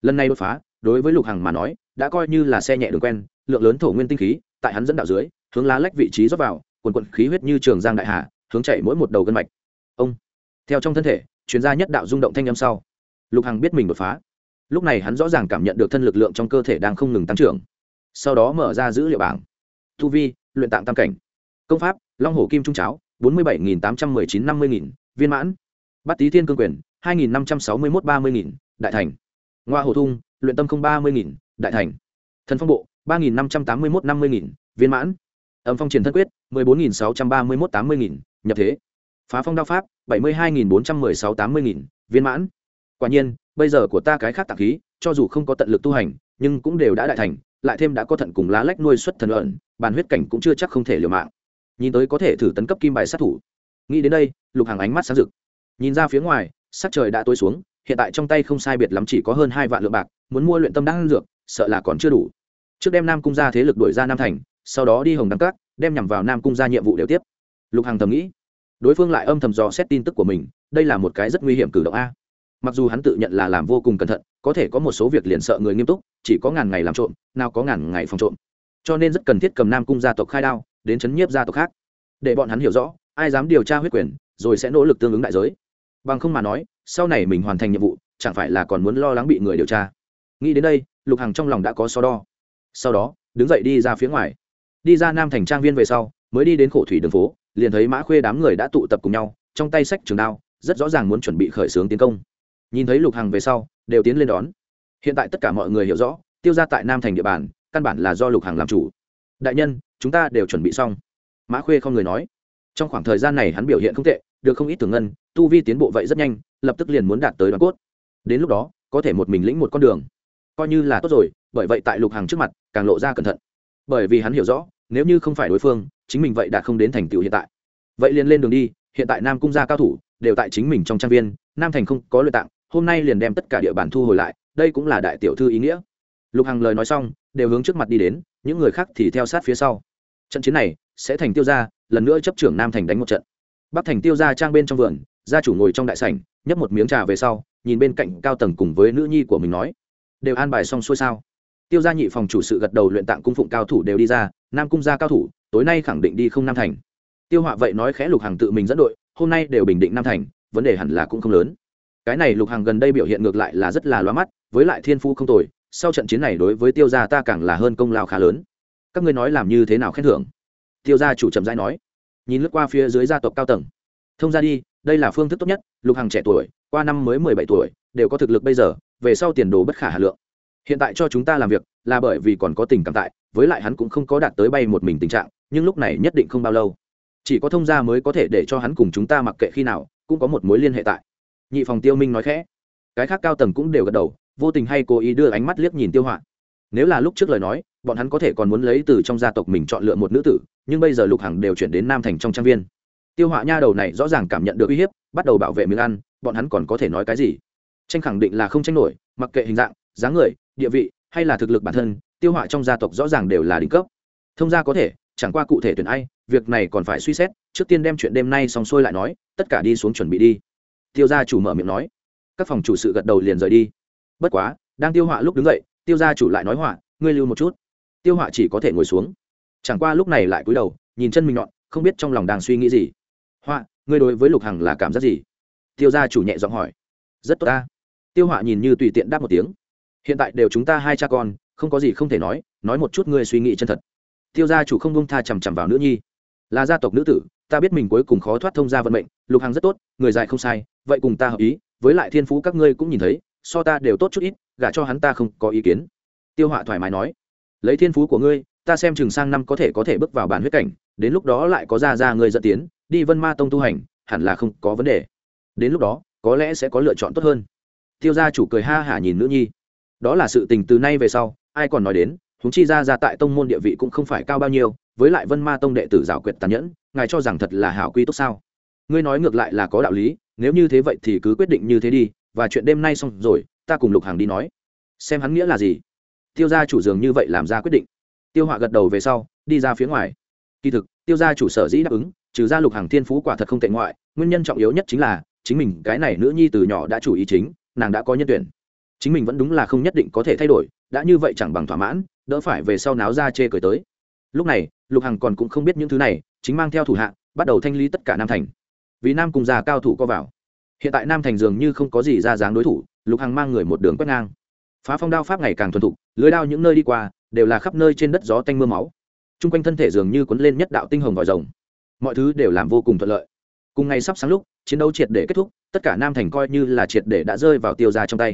Lần này đột phá, đối với lục hằng mà nói, đã coi như là xe nhẹ đường quen, lượng lớn thổ nguyên tinh khí, tại hắn dẫn đạo dưới, hướng lá lách vị trí rót vào, quần quận khí huyết như trường giang đại hà, hướng chạy mỗi một đầu gân mạch. Ông, theo trong thân thể chuyên gia nhất đạo rung động thanh âm sau. Lục hằng biết mình đột phá. Lúc này hắn rõ ràng cảm nhận được thân lực lượng trong cơ thể đang không ngừng tăng trưởng. Sau đó mở ra dữ liệu bảng. Thu vi, luyện tạng tam cảnh. Công pháp, long hổ kim trung cháo bốn mươi bảy nghìn tám trăm mười chín năm mươi nghìn, viên mãn. Bát tý thiên cương quyền, hai nghìn năm trăm sáu mươi một ba mươi nghìn, đại thành. Ngoa hồ thung, luyện tâm không ba mươi nghìn, đại thành. Thần phong bộ, ba nghìn năm trăm tám mươi một năm mươi nghìn, viên mãn. Âm phong triển thân quyết, mười bốn nghìn sáu trăm ba mươi một tám mươi nghìn, nhập thế. Phá phong đao pháp, bảy mươi hai nghìn bốn trăm mười sáu tám mươi nghìn, viên mãn. Quả nhiên, bây giờ của ta cái khác tạp khí, cho dù không có tận lực tu hành, nhưng cũng đều đã đại thành, lại thêm đã có thận cùng lá lách nuôi xuất thần ẩn bàn huyết cảnh cũng chưa chắc không thể liều mạng nhìn tới có thể thử tấn cấp kim bài sát thủ. Nghĩ đến đây, lục hàng ánh mắt sáng rực. Nhìn ra phía ngoài, sắc trời đã tối xuống, hiện tại trong tay không sai biệt lắm chỉ có hơn hai vạn lượng bạc, muốn mua luyện tâm đan dược, sợ là còn chưa đủ. Trước đem nam cung ra thế lực đuổi ra nam thành, sau đó đi hồng đăng cát đem nhằm vào nam cung ra nhiệm vụ đều tiếp. Lục hàng thầm nghĩ. Đối phương lại âm thầm dò xét tin tức của mình, đây là một cái rất nguy hiểm cử động a. Mặc dù hắn tự nhận là làm vô cùng cẩn thận, có thể có một số việc liền sợ người nghiêm túc, chỉ có ngàn ngày làm trộm, nào có ngàn ngày phòng trộm. Cho nên rất cần thiết cầm nam cung gia tộc khai đao đến chấn nhiếp gia tộc khác. Để bọn hắn hiểu rõ, ai dám điều tra huyết quyền, rồi sẽ nỗ lực tương ứng đại giới. Bằng không mà nói, sau này mình hoàn thành nhiệm vụ, chẳng phải là còn muốn lo lắng bị người điều tra. Nghĩ đến đây, lục hằng trong lòng đã có so đo. Sau đó, đứng dậy đi ra phía ngoài. Đi ra nam thành trang viên về sau, mới đi đến khổ thủy đường phố, liền thấy mã khuê đám người đã tụ tập cùng nhau, trong tay sách trường đao, rất rõ ràng muốn chuẩn bị khởi xướng tiến công. Nhìn thấy lục hằng về sau, đều tiến lên đón. Hiện tại tất cả mọi người hiểu rõ, tiêu ra tại nam thành địa bàn, căn bản là do lục hằng làm chủ. Đại nhân chúng ta đều chuẩn bị xong. Mã khuê không người nói. Trong khoảng thời gian này hắn biểu hiện không tệ, được không ít tưởng ngân, tu vi tiến bộ vậy rất nhanh, lập tức liền muốn đạt tới đoàn cốt. Đến lúc đó, có thể một mình lĩnh một con đường. Coi như là tốt rồi, bởi vậy tại lục hàng trước mặt, càng lộ ra cẩn thận. Bởi vì hắn hiểu rõ, nếu như không phải đối phương, chính mình vậy đã không đến thành tựu hiện tại. Vậy liền lên đường đi, hiện tại nam cung gia cao thủ, đều tại chính mình trong trang viên, nam thành không có luyện tạng, hôm nay liền đem tất cả địa bàn thu hồi lại, đây cũng là đại tiểu thư ý nghĩa. Lục hằng lời nói xong, đều hướng trước mặt đi đến, những người khác thì theo sát phía sau trận chiến này sẽ thành tiêu gia, lần nữa chấp trưởng nam thành đánh một trận. Bắc thành tiêu gia trang bên trong vườn, gia chủ ngồi trong đại sảnh, nhấp một miếng trà về sau, nhìn bên cạnh cao tầng cùng với nữ nhi của mình nói, đều an bài xong xuôi sao? Tiêu gia nhị phòng chủ sự gật đầu luyện tạng cung phụng cao thủ đều đi ra, nam cung gia cao thủ, tối nay khẳng định đi không nam thành. Tiêu họa vậy nói khẽ lục hàng tự mình dẫn đội, hôm nay đều bình định nam thành, vấn đề hẳn là cũng không lớn. Cái này lục hàng gần đây biểu hiện ngược lại là rất là loa mắt, với lại thiên phu không tồi, sau trận chiến này đối với tiêu gia ta càng là hơn công lao khá lớn các ngươi nói làm như thế nào khen thưởng? Tiêu gia chủ trầm rãi nói. Nhìn lướt qua phía dưới gia tộc cao tầng. Thông ra đi, đây là phương thức tốt nhất, lục hàng trẻ tuổi, qua năm mới mười bảy tuổi, đều có thực lực bây giờ, về sau tiền đồ bất khả hà lượng. Hiện tại cho chúng ta làm việc, là bởi vì còn có tình cảm tại, với lại hắn cũng không có đạt tới bay một mình tình trạng, nhưng lúc này nhất định không bao lâu. Chỉ có thông gia mới có thể để cho hắn cùng chúng ta mặc kệ khi nào, cũng có một mối liên hệ tại. Nhị phòng tiêu minh nói khẽ. Cái khác cao tầng cũng đều gật đầu, vô tình hay cố ý đưa ánh mắt liếc nhìn tiêu họa nếu là lúc trước lời nói bọn hắn có thể còn muốn lấy từ trong gia tộc mình chọn lựa một nữ tử, nhưng bây giờ lục hằng đều chuyển đến nam thành trong trang viên. Tiêu họa nha đầu này rõ ràng cảm nhận được uy hiếp, bắt đầu bảo vệ miếng ăn bọn hắn còn có thể nói cái gì? Tranh khẳng định là không tranh nổi, mặc kệ hình dạng, dáng người, địa vị, hay là thực lực bản thân, tiêu họa trong gia tộc rõ ràng đều là đỉnh cấp. Thông gia có thể, chẳng qua cụ thể tuyển ai, việc này còn phải suy xét, trước tiên đem chuyện đêm nay xong xuôi lại nói, tất cả đi xuống chuẩn bị đi. Tiêu gia chủ mở miệng nói. Các phòng chủ sự gật đầu liền rời đi. Bất quá, đang tiêu họa lúc đứng dậy, tiêu gia chủ lại nói họa, ngươi lưu một chút tiêu họa chỉ có thể ngồi xuống. Chẳng qua lúc này lại cúi đầu, nhìn chân mình nhọn, không biết trong lòng đang suy nghĩ gì. Họa, ngươi đối với lục hằng là cảm giác gì? Tiêu gia chủ nhẹ giọng hỏi. Rất tốt ta. Tiêu họa nhìn như tùy tiện đáp một tiếng. Hiện tại đều chúng ta hai cha con, không có gì không thể nói nói một chút ngươi suy nghĩ chân thật. Tiêu gia chủ không bông tha chằm chằm vào nữ nhi. Là gia tộc nữ tử, ta biết mình cuối cùng khó thoát thông gia vận mệnh, lục hằng rất tốt, người dài không sai, vậy cùng ta hợp ý, với lại thiên phú các ngươi cũng nhìn thấy, so ta đều tốt chút ít, gả cho hắn ta không có ý kiến. Tiêu họa thoải mái nói lấy thiên phú của ngươi, ta xem chừng sang năm có thể có thể bước vào bản huyết cảnh, đến lúc đó lại có ra ra ngươi dẫn tiến, đi vân ma tông tu hành, hẳn là không có vấn đề. Đến lúc đó, có lẽ sẽ có lựa chọn tốt hơn. Tiêu gia chủ cười ha hả nhìn nữ nhi. Đó là sự tình từ nay về sau, ai còn nói đến húng chi ra ra tại tông môn địa vị cũng không phải cao bao nhiêu, với lại vân ma tông đệ tử giảo quyệt tàn nhẫn, ngài cho rằng thật là hảo quy tốt sao? Ngươi nói ngược lại là có đạo lý, nếu như thế vậy thì cứ quyết định như thế đi, và chuyện đêm nay xong rồi, ta cùng lục hàng đi nói. Xem hắn nghĩa là gì? Tiêu gia chủ dường như vậy làm ra quyết định. Tiêu họa gật đầu về sau, đi ra phía ngoài. Kỳ thực, tiêu gia chủ sở dĩ đáp ứng, trừ ra lục hàng thiên phú quả thật không tệ ngoại, nguyên nhân trọng yếu nhất chính là, chính mình, cái này nữ nhi từ nhỏ đã chủ ý chính, nàng đã có nhân tuyển. Chính mình vẫn đúng là không nhất định có thể thay đổi, đã như vậy chẳng bằng thỏa mãn, đỡ phải về sau náo ra chê cười tới. Lúc này, lục hằng còn cũng không biết những thứ này, chính mang theo thủ hạ, bắt đầu thanh lý tất cả nam thành. Vì nam cùng già cao thủ co vào. Hiện tại nam thành dường như không có gì ra dáng đối thủ, lục hằng mang người một đường quét ngang phá phong đao pháp ngày càng thuần thục, lưới đao những nơi đi qua đều là khắp nơi trên đất gió tanh m ư a máu. T r u n g quanh thân thể dường như cuốn lên nhất đạo tinh hồng vòi rồng. Mọi thứ đều làm vô cùng thuận lợi. Cùng ngày sắp sáng lúc, chiến đấu triệt để kết thúc, tất cả nam thành coi như là triệt để đã rơi vào tiêu ra trong tay.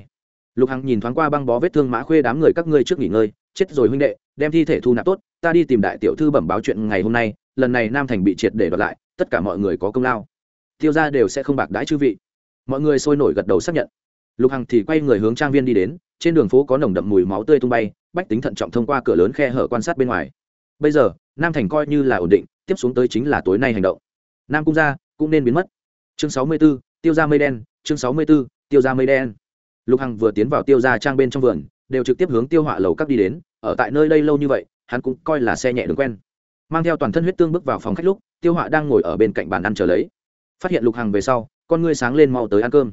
Lục hằng nhìn thoáng qua băng bó vết thương mã khuê đám người các ngươi trước nghỉ ngơi, chết rồi huynh đệ, đem thi thể thu nạp tốt, ta đi tìm đại tiểu thư bẩm báo chuyện ngày hôm nay, lần này nam thành bị triệt để đoạt lại, tất cả mọi người có công lao. Tiêu ra đều sẽ không bạc đãi chư vị. Mọi người sôi nổi gật đầu xác nhận. Lục hằng thì quay người hướng trang viên đi đến trên đường phố có nồng đậm mùi máu tươi tung bay bách tính thận trọng thông qua cửa lớn khe hở quan sát bên ngoài. Bây giờ nam thành coi như là ổn định tiếp xuống tới chính là tối nay hành động. Nam cung gia cũng nên biến mất. Chương sáu mươi 64, tiêu ra mây đen chương sáu mươi 64, tiêu ra mây đen. Lục hằng vừa tiến vào tiêu ra trang bên trong vườn đều trực tiếp hướng tiêu họa lầu các đi đến ở tại nơi đây lâu như vậy hắn cũng coi là xe nhẹ đường quen. Mang theo toàn thân huyết tương bước vào phòng khách lúc tiêu họa đang ngồi ở bên cạnh bàn ăn chờ lấy. Phát hiện lục hằng về sau con ngươi sáng lên mau tới ăn cơm.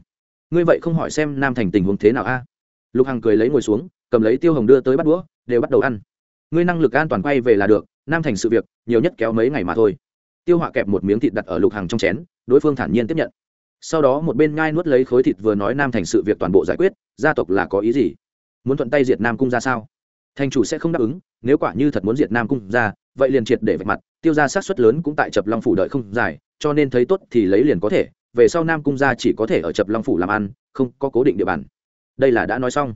Ngươi vậy không hỏi xem nam thành tình huống thế nào a? Lục hằng cười lấy ngồi xuống, cầm lấy tiêu hồng đưa tới bắt đũa, đều bắt đầu ăn. Ngươi năng lực an toàn quay về là được, nam thành sự việc, nhiều nhất kéo mấy ngày mà thôi. Tiêu họa kẹp một miếng thịt đặt ở lục hằng trong chén, đối phương thản nhiên tiếp nhận. Sau đó một bên ngai nuốt lấy khối thịt vừa nói nam thành sự việc toàn bộ giải quyết, gia tộc là có ý gì? Muốn thuận tay diệt nam cung ra sao? Thành chủ sẽ không đáp ứng, nếu quả như thật muốn diệt nam cung ra, vậy liền triệt để vạch mặt, tiêu ra sát xuất lớn cũng tại chập long phủ đợi không dài, cho nên thấy tốt thì lấy liền có thể, về sau nam cung gia chỉ có thể ở chập long phủ làm ăn, không có cố định địa bàn đây là đã nói xong.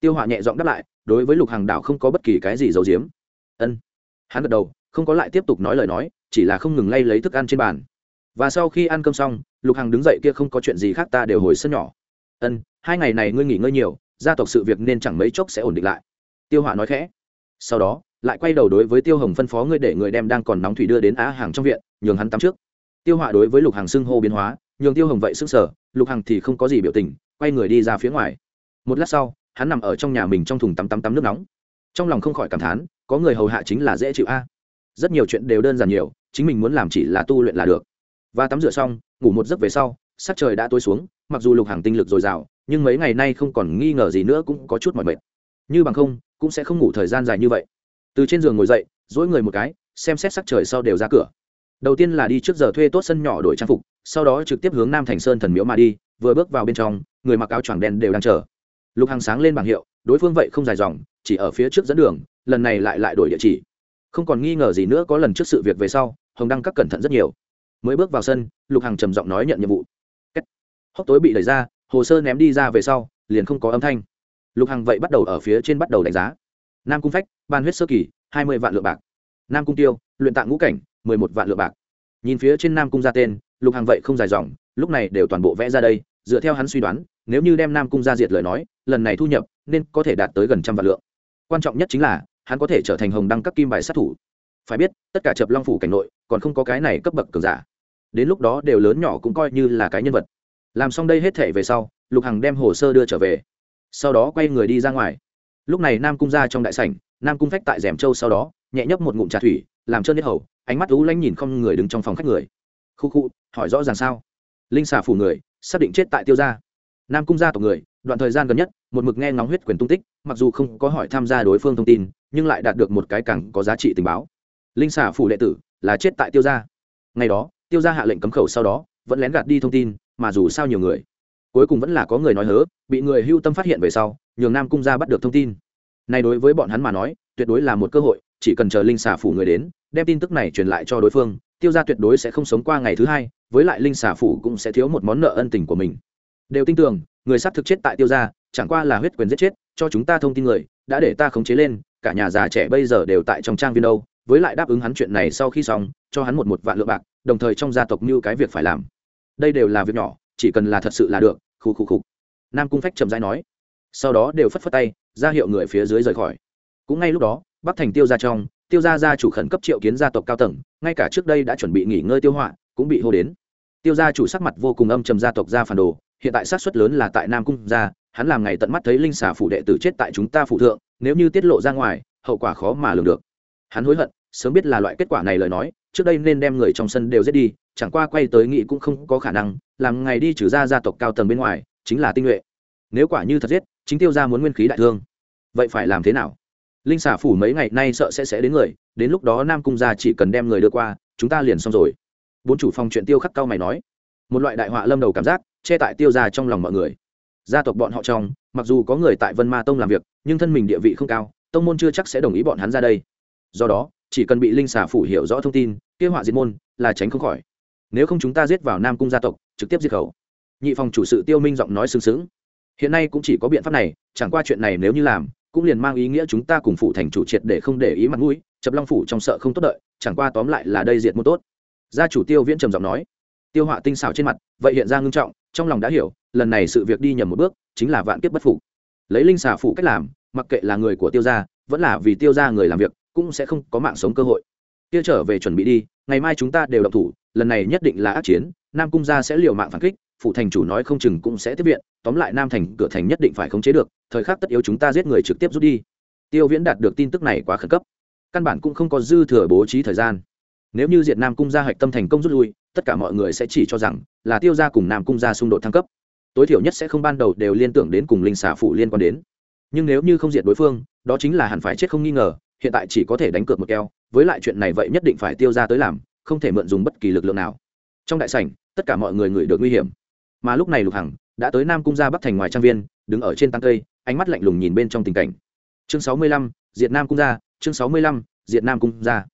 Tiêu họa nhẹ giọng đáp lại, đối với lục hàng đảo không có bất kỳ cái gì giấu giếm. Ân. Hắn gật đầu, không có lại tiếp tục nói lời nói, chỉ là không ngừng lay lấy thức ăn trên bàn. Và sau khi ăn cơm xong, lục hằng đứng dậy kia không có chuyện gì khác ta đều hồi sân nhỏ. Ân, hai ngày này ngươi nghỉ ngơi nhiều, gia tộc sự việc nên chẳng mấy chốc sẽ ổn định lại. Tiêu hỏa nói khẽ. Sau đó, lại quay đầu đối với tiêu hồng phân phó ngươi để người đem đang còn nóng thủy đưa đến á hàng trong viện, nhường hắn tắm trước. Tiêu hỏa đối với lục hàng xưng hô biến hóa, nhường tiêu hồng vậy sức sở lục hằng thì không có gì biểu tình, quay người đi ra phía ngoài một lát sau, hắn nằm ở trong nhà mình trong thùng tắm tắm tắm nước nóng. Trong lòng không khỏi cảm thán, có người hầu hạ chính là dễ chịu a. Rất nhiều chuyện đều đơn giản nhiều, chính mình muốn làm chỉ là tu luyện là được. Và tắm rửa xong, ngủ một giấc về sau, sắc trời đã tối xuống, mặc dù lục hàng tinh lực dồi dào, nhưng mấy ngày nay không còn nghi ngờ gì nữa cũng có chút mỏi mệt. Như bằng không, cũng sẽ không ngủ thời gian dài như vậy. Từ trên giường ngồi dậy dỗi người một cái, xem xét sắc trời sau đều ra cửa. Đầu tiên là đi trước giờ thuê tốt sân nhỏ đổi trang phục, sau đó trực tiếp hướng nam thành sơn thần miếu mà đi, vừa bước vào bên trong, người mặc áo choàng đen đều đang chờ lục hàng sáng lên bảng hiệu, đối phương vậy không dài dòng, chỉ ở phía trước dẫn đường, lần này lại lại đổi địa chỉ. Không còn nghi ngờ gì nữa có lần trước sự việc về sau, hồng đăng các cẩn thận rất nhiều. Mới bước vào sân, lục hàng trầm giọng nói nhận nhiệm vụ. Kết. hốc tối bị đẩy ra, hồ sơ ném đi ra về sau, liền không có âm thanh. Lục hàng vậy bắt đầu ở phía trên bắt đầu đánh giá. Nam cung phách, ban huyết sơ kỳ, hai mươi vạn lượng bạc. Nam cung tiêu, luyện tạng ngũ cảnh, mười một vạn lượng bạc. Nhìn phía trên nam cung ra tên, lục hàng vậy không dài dòng, lúc này đều toàn bộ vẽ ra đây, dựa theo hắn suy đoán, nếu như đem nam cung ra diệt lời nói lần này thu nhập nên có thể đạt tới gần trăm vạn lượng. Quan trọng nhất chính là, hắn có thể trở thành hồng đăng các kim bài sát thủ. Phải biết, tất cả chập long phủ cảnh nội, còn không có cái này cấp bậc cường giả. Đến lúc đó đều lớn nhỏ cũng coi như là cái nhân vật. Làm xong đây hết thể về sau, lục hằng đem hồ sơ đưa trở về. Sau đó quay người đi ra ngoài. Lúc này nam cung ra trong đại sảnh, nam cung phách tại rèm châu sau đó, nhẹ nhấp một ngụm trà thủy, làm trơn nhất hầu, ánh mắt lũ lanh nhìn không người đứng trong phòng khách người. Khu khu, hỏi rõ ràng sao? Linh xà phủ người, xác định chết tại tiêu gia. Nam cung gia tộc người, đoạn thời gian gần nhất một mực nghe ngóng huyết quyền tung tích, mặc dù không có hỏi tham gia đối phương thông tin, nhưng lại đạt được một cái cẳng có giá trị tình báo. Linh xả phủ đệ tử là chết tại tiêu gia. Ngày đó, tiêu gia hạ lệnh cấm khẩu sau đó, vẫn lén gạt đi thông tin, mà dù sao nhiều người, cuối cùng vẫn là có người nói hớ, bị người hưu tâm phát hiện về sau, nhường nam cung gia bắt được thông tin. Này đối với bọn hắn mà nói, tuyệt đối là một cơ hội, chỉ cần chờ linh xả phủ người đến, đem tin tức này truyền lại cho đối phương, tiêu gia tuyệt đối sẽ không sống qua ngày thứ hai, với lại linh xả phủ cũng sẽ thiếu một món nợ ân tình của mình. Đều tin tưởng, người sát thực chết tại tiêu gia chẳng qua là huyết quyền giết chết, cho chúng ta thông tin người, đã để ta khống chế lên, cả nhà già trẻ bây giờ đều tại trong trang viên đâu, với lại đáp ứng hắn chuyện này sau khi xong, cho hắn một một vạn lượng bạc, đồng thời trong gia tộc như cái việc phải làm. Đây đều là việc nhỏ, chỉ cần là thật sự là được, khu khu khục nam cung phách trầm dai nói. Sau đó đều phất phất tay, ra hiệu người phía dưới rời khỏi. Cũng ngay lúc đó, bắc thành tiêu ra trong, tiêu gia gia chủ khẩn cấp triệu kiến gia tộc cao tầng, ngay cả trước đây đã chuẩn bị nghỉ ngơi tiêu họa, cũng bị hô đến. Tiêu gia chủ sắc mặt vô cùng âm trầm gia tộc gia phản đồ, hiện tại sát suất lớn là tại nam cung gia hắn làm ngày tận mắt thấy linh xà phủ đệ tử chết tại chúng ta phụ thượng, nếu như tiết lộ ra ngoài, hậu quả khó mà lường được. Hắn hối hận, sớm biết là loại kết quả này lời nói, trước đây nên đem người trong sân đều giết đi, chẳng qua quay tới nghị cũng không có khả năng, làm ngày đi trừ ra gia tộc cao tầng bên ngoài, chính là tinh nhuệ. Nếu quả như thật giết, chính tiêu gia muốn nguyên khí đại thương. Vậy phải làm thế nào? Linh xà phủ mấy ngày nay sợ sẽ sẽ đến người, đến lúc đó nam cung gia chỉ cần đem người đưa qua, chúng ta liền xong rồi. Bốn chủ phòng chuyện tiêu khắc cao mày nói. Một loại đại họa lâm đầu cảm giác, che tại tiêu ra trong lòng mọi người gia tộc bọn họ trong, mặc dù có người tại vân ma tông làm việc, nhưng thân mình địa vị không cao, tông môn chưa chắc sẽ đồng ý bọn hắn ra đây. Do đó, chỉ cần bị linh xà phủ hiểu rõ thông tin kế họa diệt môn là tránh không khỏi. Nếu không chúng ta giết vào nam cung gia tộc, trực tiếp diệt khẩu. Nhị phòng chủ sự tiêu minh giọng nói sừng sững. Hiện nay cũng chỉ có biện pháp này, chẳng qua chuyện này nếu như làm, cũng liền mang ý nghĩa chúng ta cùng phụ thành chủ triệt để không để ý mặt mũi, chập long phủ trong sợ không tốt đợi, chẳng qua tóm lại là đây diệt môn tốt. Gia chủ tiêu viễn trầm giọng nói. Tiêu họa tinh xảo trên mặt, vậy hiện ra ngưng trọng trong lòng đã hiểu, lần này sự việc đi nhầm một bước, chính là vạn kiếp bất phục. Lấy linh xà phụ cách làm, mặc kệ là người của tiêu gia, vẫn là vì tiêu gia người làm việc, cũng sẽ không có mạng sống cơ hội. Tiêu trở về chuẩn bị đi, ngày mai chúng ta đều độc thủ, lần này nhất định là ác chiến, nam cung gia sẽ liều mạng phản kích, phụ thành chủ nói không chừng cũng sẽ tiếp viện, tóm lại nam thành, cửa thành nhất định phải khống chế được, thời khắc tất yếu chúng ta giết người trực tiếp rút đi. Tiêu viễn đạt được tin tức này quá khẩn cấp. Căn bản cũng không có dư thừa bố trí thời gian nếu như diệt nam cung gia hạch tâm thành công rút lui, tất cả mọi người sẽ chỉ cho rằng là tiêu gia cùng nam cung gia xung đột thăng cấp. Tối thiểu nhất sẽ không ban đầu đều liên tưởng đến cùng linh xà phụ liên quan đến. Nhưng nếu như không diệt đối phương, đó chính là hẳn phải chết không nghi ngờ, hiện tại chỉ có thể đánh cược một keo, với lại chuyện này vậy nhất định phải tiêu ra tới làm, không thể mượn dùng bất kỳ lực lượng nào. Trong đại sảnh, tất cả mọi người ngửi được nguy hiểm. Mà lúc này lục hằng đã tới nam cung gia bắc thành ngoài trang viên, đứng ở trên tăng cây, ánh mắt lạnh lùng nhìn bên trong tình cảnh. Chương sáu mươi lăm, diệt nam cung gia, chương sáu mươi lăm, diệt nam cung gia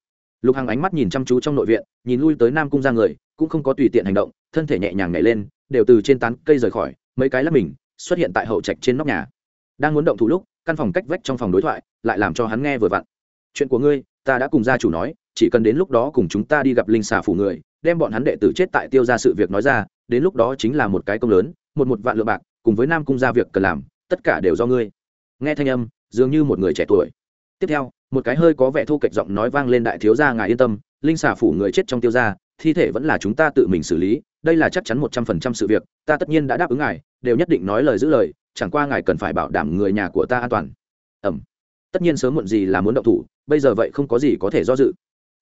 lục hằng ánh mắt nhìn chăm chú trong nội viện, nhìn lui tới nam cung gia người, cũng không có tùy tiện hành động, thân thể nhẹ nhàng nhảy lên, đều từ trên tán cây rời khỏi, mấy cái lắp mình, xuất hiện tại hậu trạch trên nóc nhà. Đang muốn động thủ lúc, căn phòng cách vách trong phòng đối thoại, lại làm cho hắn nghe vừa vặn. Chuyện của ngươi, ta đã cùng gia chủ nói, chỉ cần đến lúc đó cùng chúng ta đi gặp linh xà phủ người, đem bọn hắn đệ tử chết tại tiêu ra sự việc nói ra, đến lúc đó chính là một cái công lớn, một một vạn lượng bạc, cùng với nam cung gia việc cần làm, tất cả đều do ngươi. Nghe thanh âm, dường như một người trẻ tuổi. Tiếp theo một cái hơi có vẻ thu kệch giọng nói vang lên đại thiếu gia ngài yên tâm, linh xà phủ người chết trong tiêu gia, thi thể vẫn là chúng ta tự mình xử lý, đây là chắc chắn một trăm phần trăm sự việc, ta tất nhiên đã đáp ứng ngài, đều nhất định nói lời giữ lời, chẳng qua ngài cần phải bảo đảm người nhà của ta an toàn. Ẩm. Tất nhiên sớm muộn gì là muốn động thủ, bây giờ vậy không có gì có thể do dự.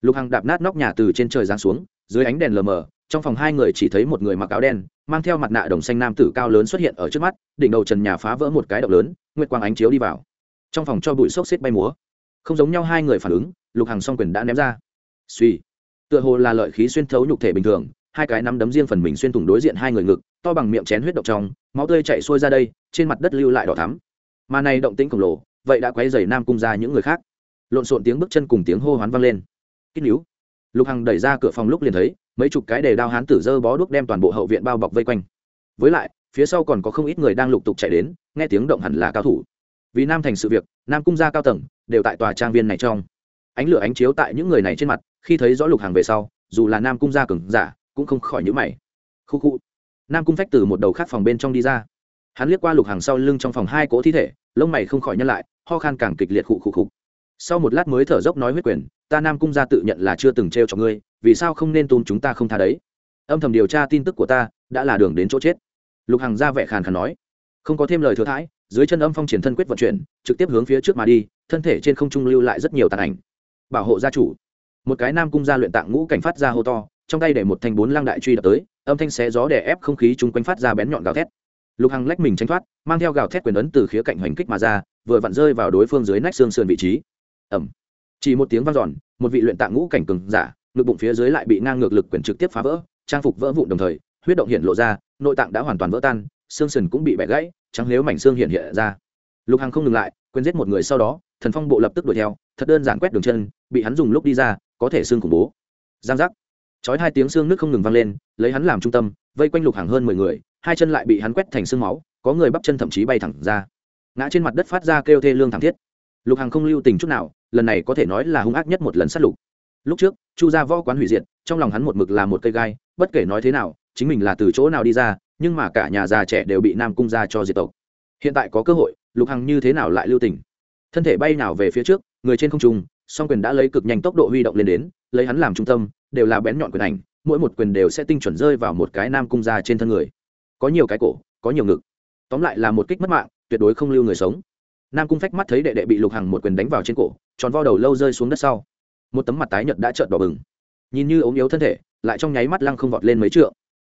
Lục hằng đạp nát nóc nhà từ trên trời giáng xuống, dưới ánh đèn lờ mờ, trong phòng hai người chỉ thấy một người mặc áo đen, mang theo mặt nạ đồng xanh nam tử cao lớn xuất hiện ở trước mắt, đỉnh đầu trần nhà phá vỡ một cái động lớn, nguyệt quang ánh chiếu đi vào. Trong phòng cho bụi xốc xếp bay múa không giống nhau hai người phản ứng, lục hằng song quyền đã ném ra. Suy tựa hồ là lợi khí xuyên thấu nhục thể bình thường, hai cái nắm đấm riêng phần mình xuyên thủng đối diện hai người ngực, to bằng miệng chén huyết độc trong, máu tươi chạy xuôi ra đây, trên mặt đất lưu lại đỏ thắm. Mà này động tĩnh khổng lồ, vậy đã quấy dày nam cung ra những người khác. Lộn xộn tiếng bước chân cùng tiếng hô hoán vang lên. Kích níu. Lục hằng đẩy ra cửa phòng lúc liền thấy, mấy chục cái đề đao hán tử dơ bó đuốc đem toàn bộ hậu viện bao bọc vây quanh. Với lại, phía sau còn có không ít người đang lục tục chạy đến, nghe tiếng động hẳn là cao thủ. Vì nam thành sự việc, nam cung gia cao tầng đều tại tòa trang viên này trong. Ánh lửa ánh chiếu tại những người này trên mặt, khi thấy rõ lục hàng về sau, dù là nam cung gia cường giả, cũng không khỏi nhữ mày. Khu khu. Nam cung phách từ một đầu khác phòng bên trong đi ra. Hắn liếc qua lục hàng sau lưng trong phòng hai cỗ thi thể, lông mày không khỏi nhăn lại, ho khan càng kịch liệt khụ khụ khụ. Sau một lát mới thở dốc nói huyết quyền, ta nam cung gia tự nhận là chưa từng t r e o cho ngươi, vì sao không nên tôn chúng ta không tha đấy? Âm thầm điều tra tin tức của ta, đã là đường đến chỗ chết. Lục hằng ra vẻ khàn khàn nói. Không có thêm lời thừa thãi, dưới chân âm phong triển thân quyết vận chuyển, trực tiếp hướng phía trước mà đi thân thể trên không trung lưu lại rất nhiều tàn ảnh. Bảo hộ gia chủ. Một cái nam cung gia luyện tạng ngũ cảnh phát ra hô to, trong tay để một thanh bốn lăng đại truy đập tới, âm thanh xé gió đè ép không khí chung quanh phát ra bén nhọn gào thét. Lục hằng lách mình tránh thoát, mang theo gào thét quyền ấn từ khía cạnh hoành kích mà ra, vừa vặn rơi vào đối phương dưới nách xương sườn vị trí. Ẩm chỉ một tiếng vang dọn, một vị luyện tạng ngũ cảnh cường giả, ngực bụng phía dưới lại bị ngang ngược lực quyền trực tiếp phá vỡ, trang phục vỡ vụn đồng thời, huyết động hiện lộ ra, nội tạng đã hoàn toàn vỡ tan, xương sườn cũng bị bẻ gãy, trắng nếu mảnh xương hiện hiện ra. Lục hằng không ngừng lại quên giết một người sau đó thần phong bộ lập tức đuổi theo, thật đơn giản quét đường chân, bị hắn dùng lúc đi ra, có thể xương khủng bố. Giang giác. Chói hai tiếng xương nước không ngừng vang lên, lấy hắn làm trung tâm, vây quanh lục hàng hơn mười người, hai chân lại bị hắn quét thành xương máu, có người bắp chân thậm chí bay thẳng ra. Ngã trên mặt đất phát ra kêu thê lương thảm thiết. Lục hàng không lưu tình chút nào, lần này có thể nói là hung ác nhất một lần sát lục. Lúc trước, chu gia võ quán hủy diệt, trong lòng hắn một mực là một cây gai, bất kể nói thế nào, chính mình là từ chỗ nào đi ra, nhưng mà cả nhà già trẻ đều bị nam cung ra cho diệt tộc. Hiện tại có cơ hội, lục hằng như thế nào lại lưu tình? Thân thể bay nào về phía trước, người trên không trung, song quyền đã lấy cực nhanh tốc độ huy động lên đến, lấy hắn làm trung tâm, đều là bén nhọn quyền ảnh, mỗi một quyền đều sẽ tinh chuẩn rơi vào một cái nam cung ra trên thân người. Có nhiều cái cổ, có nhiều ngực. Tóm lại là một kích mất mạng, tuyệt đối không lưu người sống. Nam cung phách mắt thấy đệ đệ bị lục hằng một quyền đánh vào trên cổ, tròn vo đầu lâu rơi xuống đất sau. Một tấm mặt tái nhợt đã trợn đỏ bừng. Nhìn như ốm yếu thân thể, lại trong nháy mắt lăng không vọt lên mấy trượng.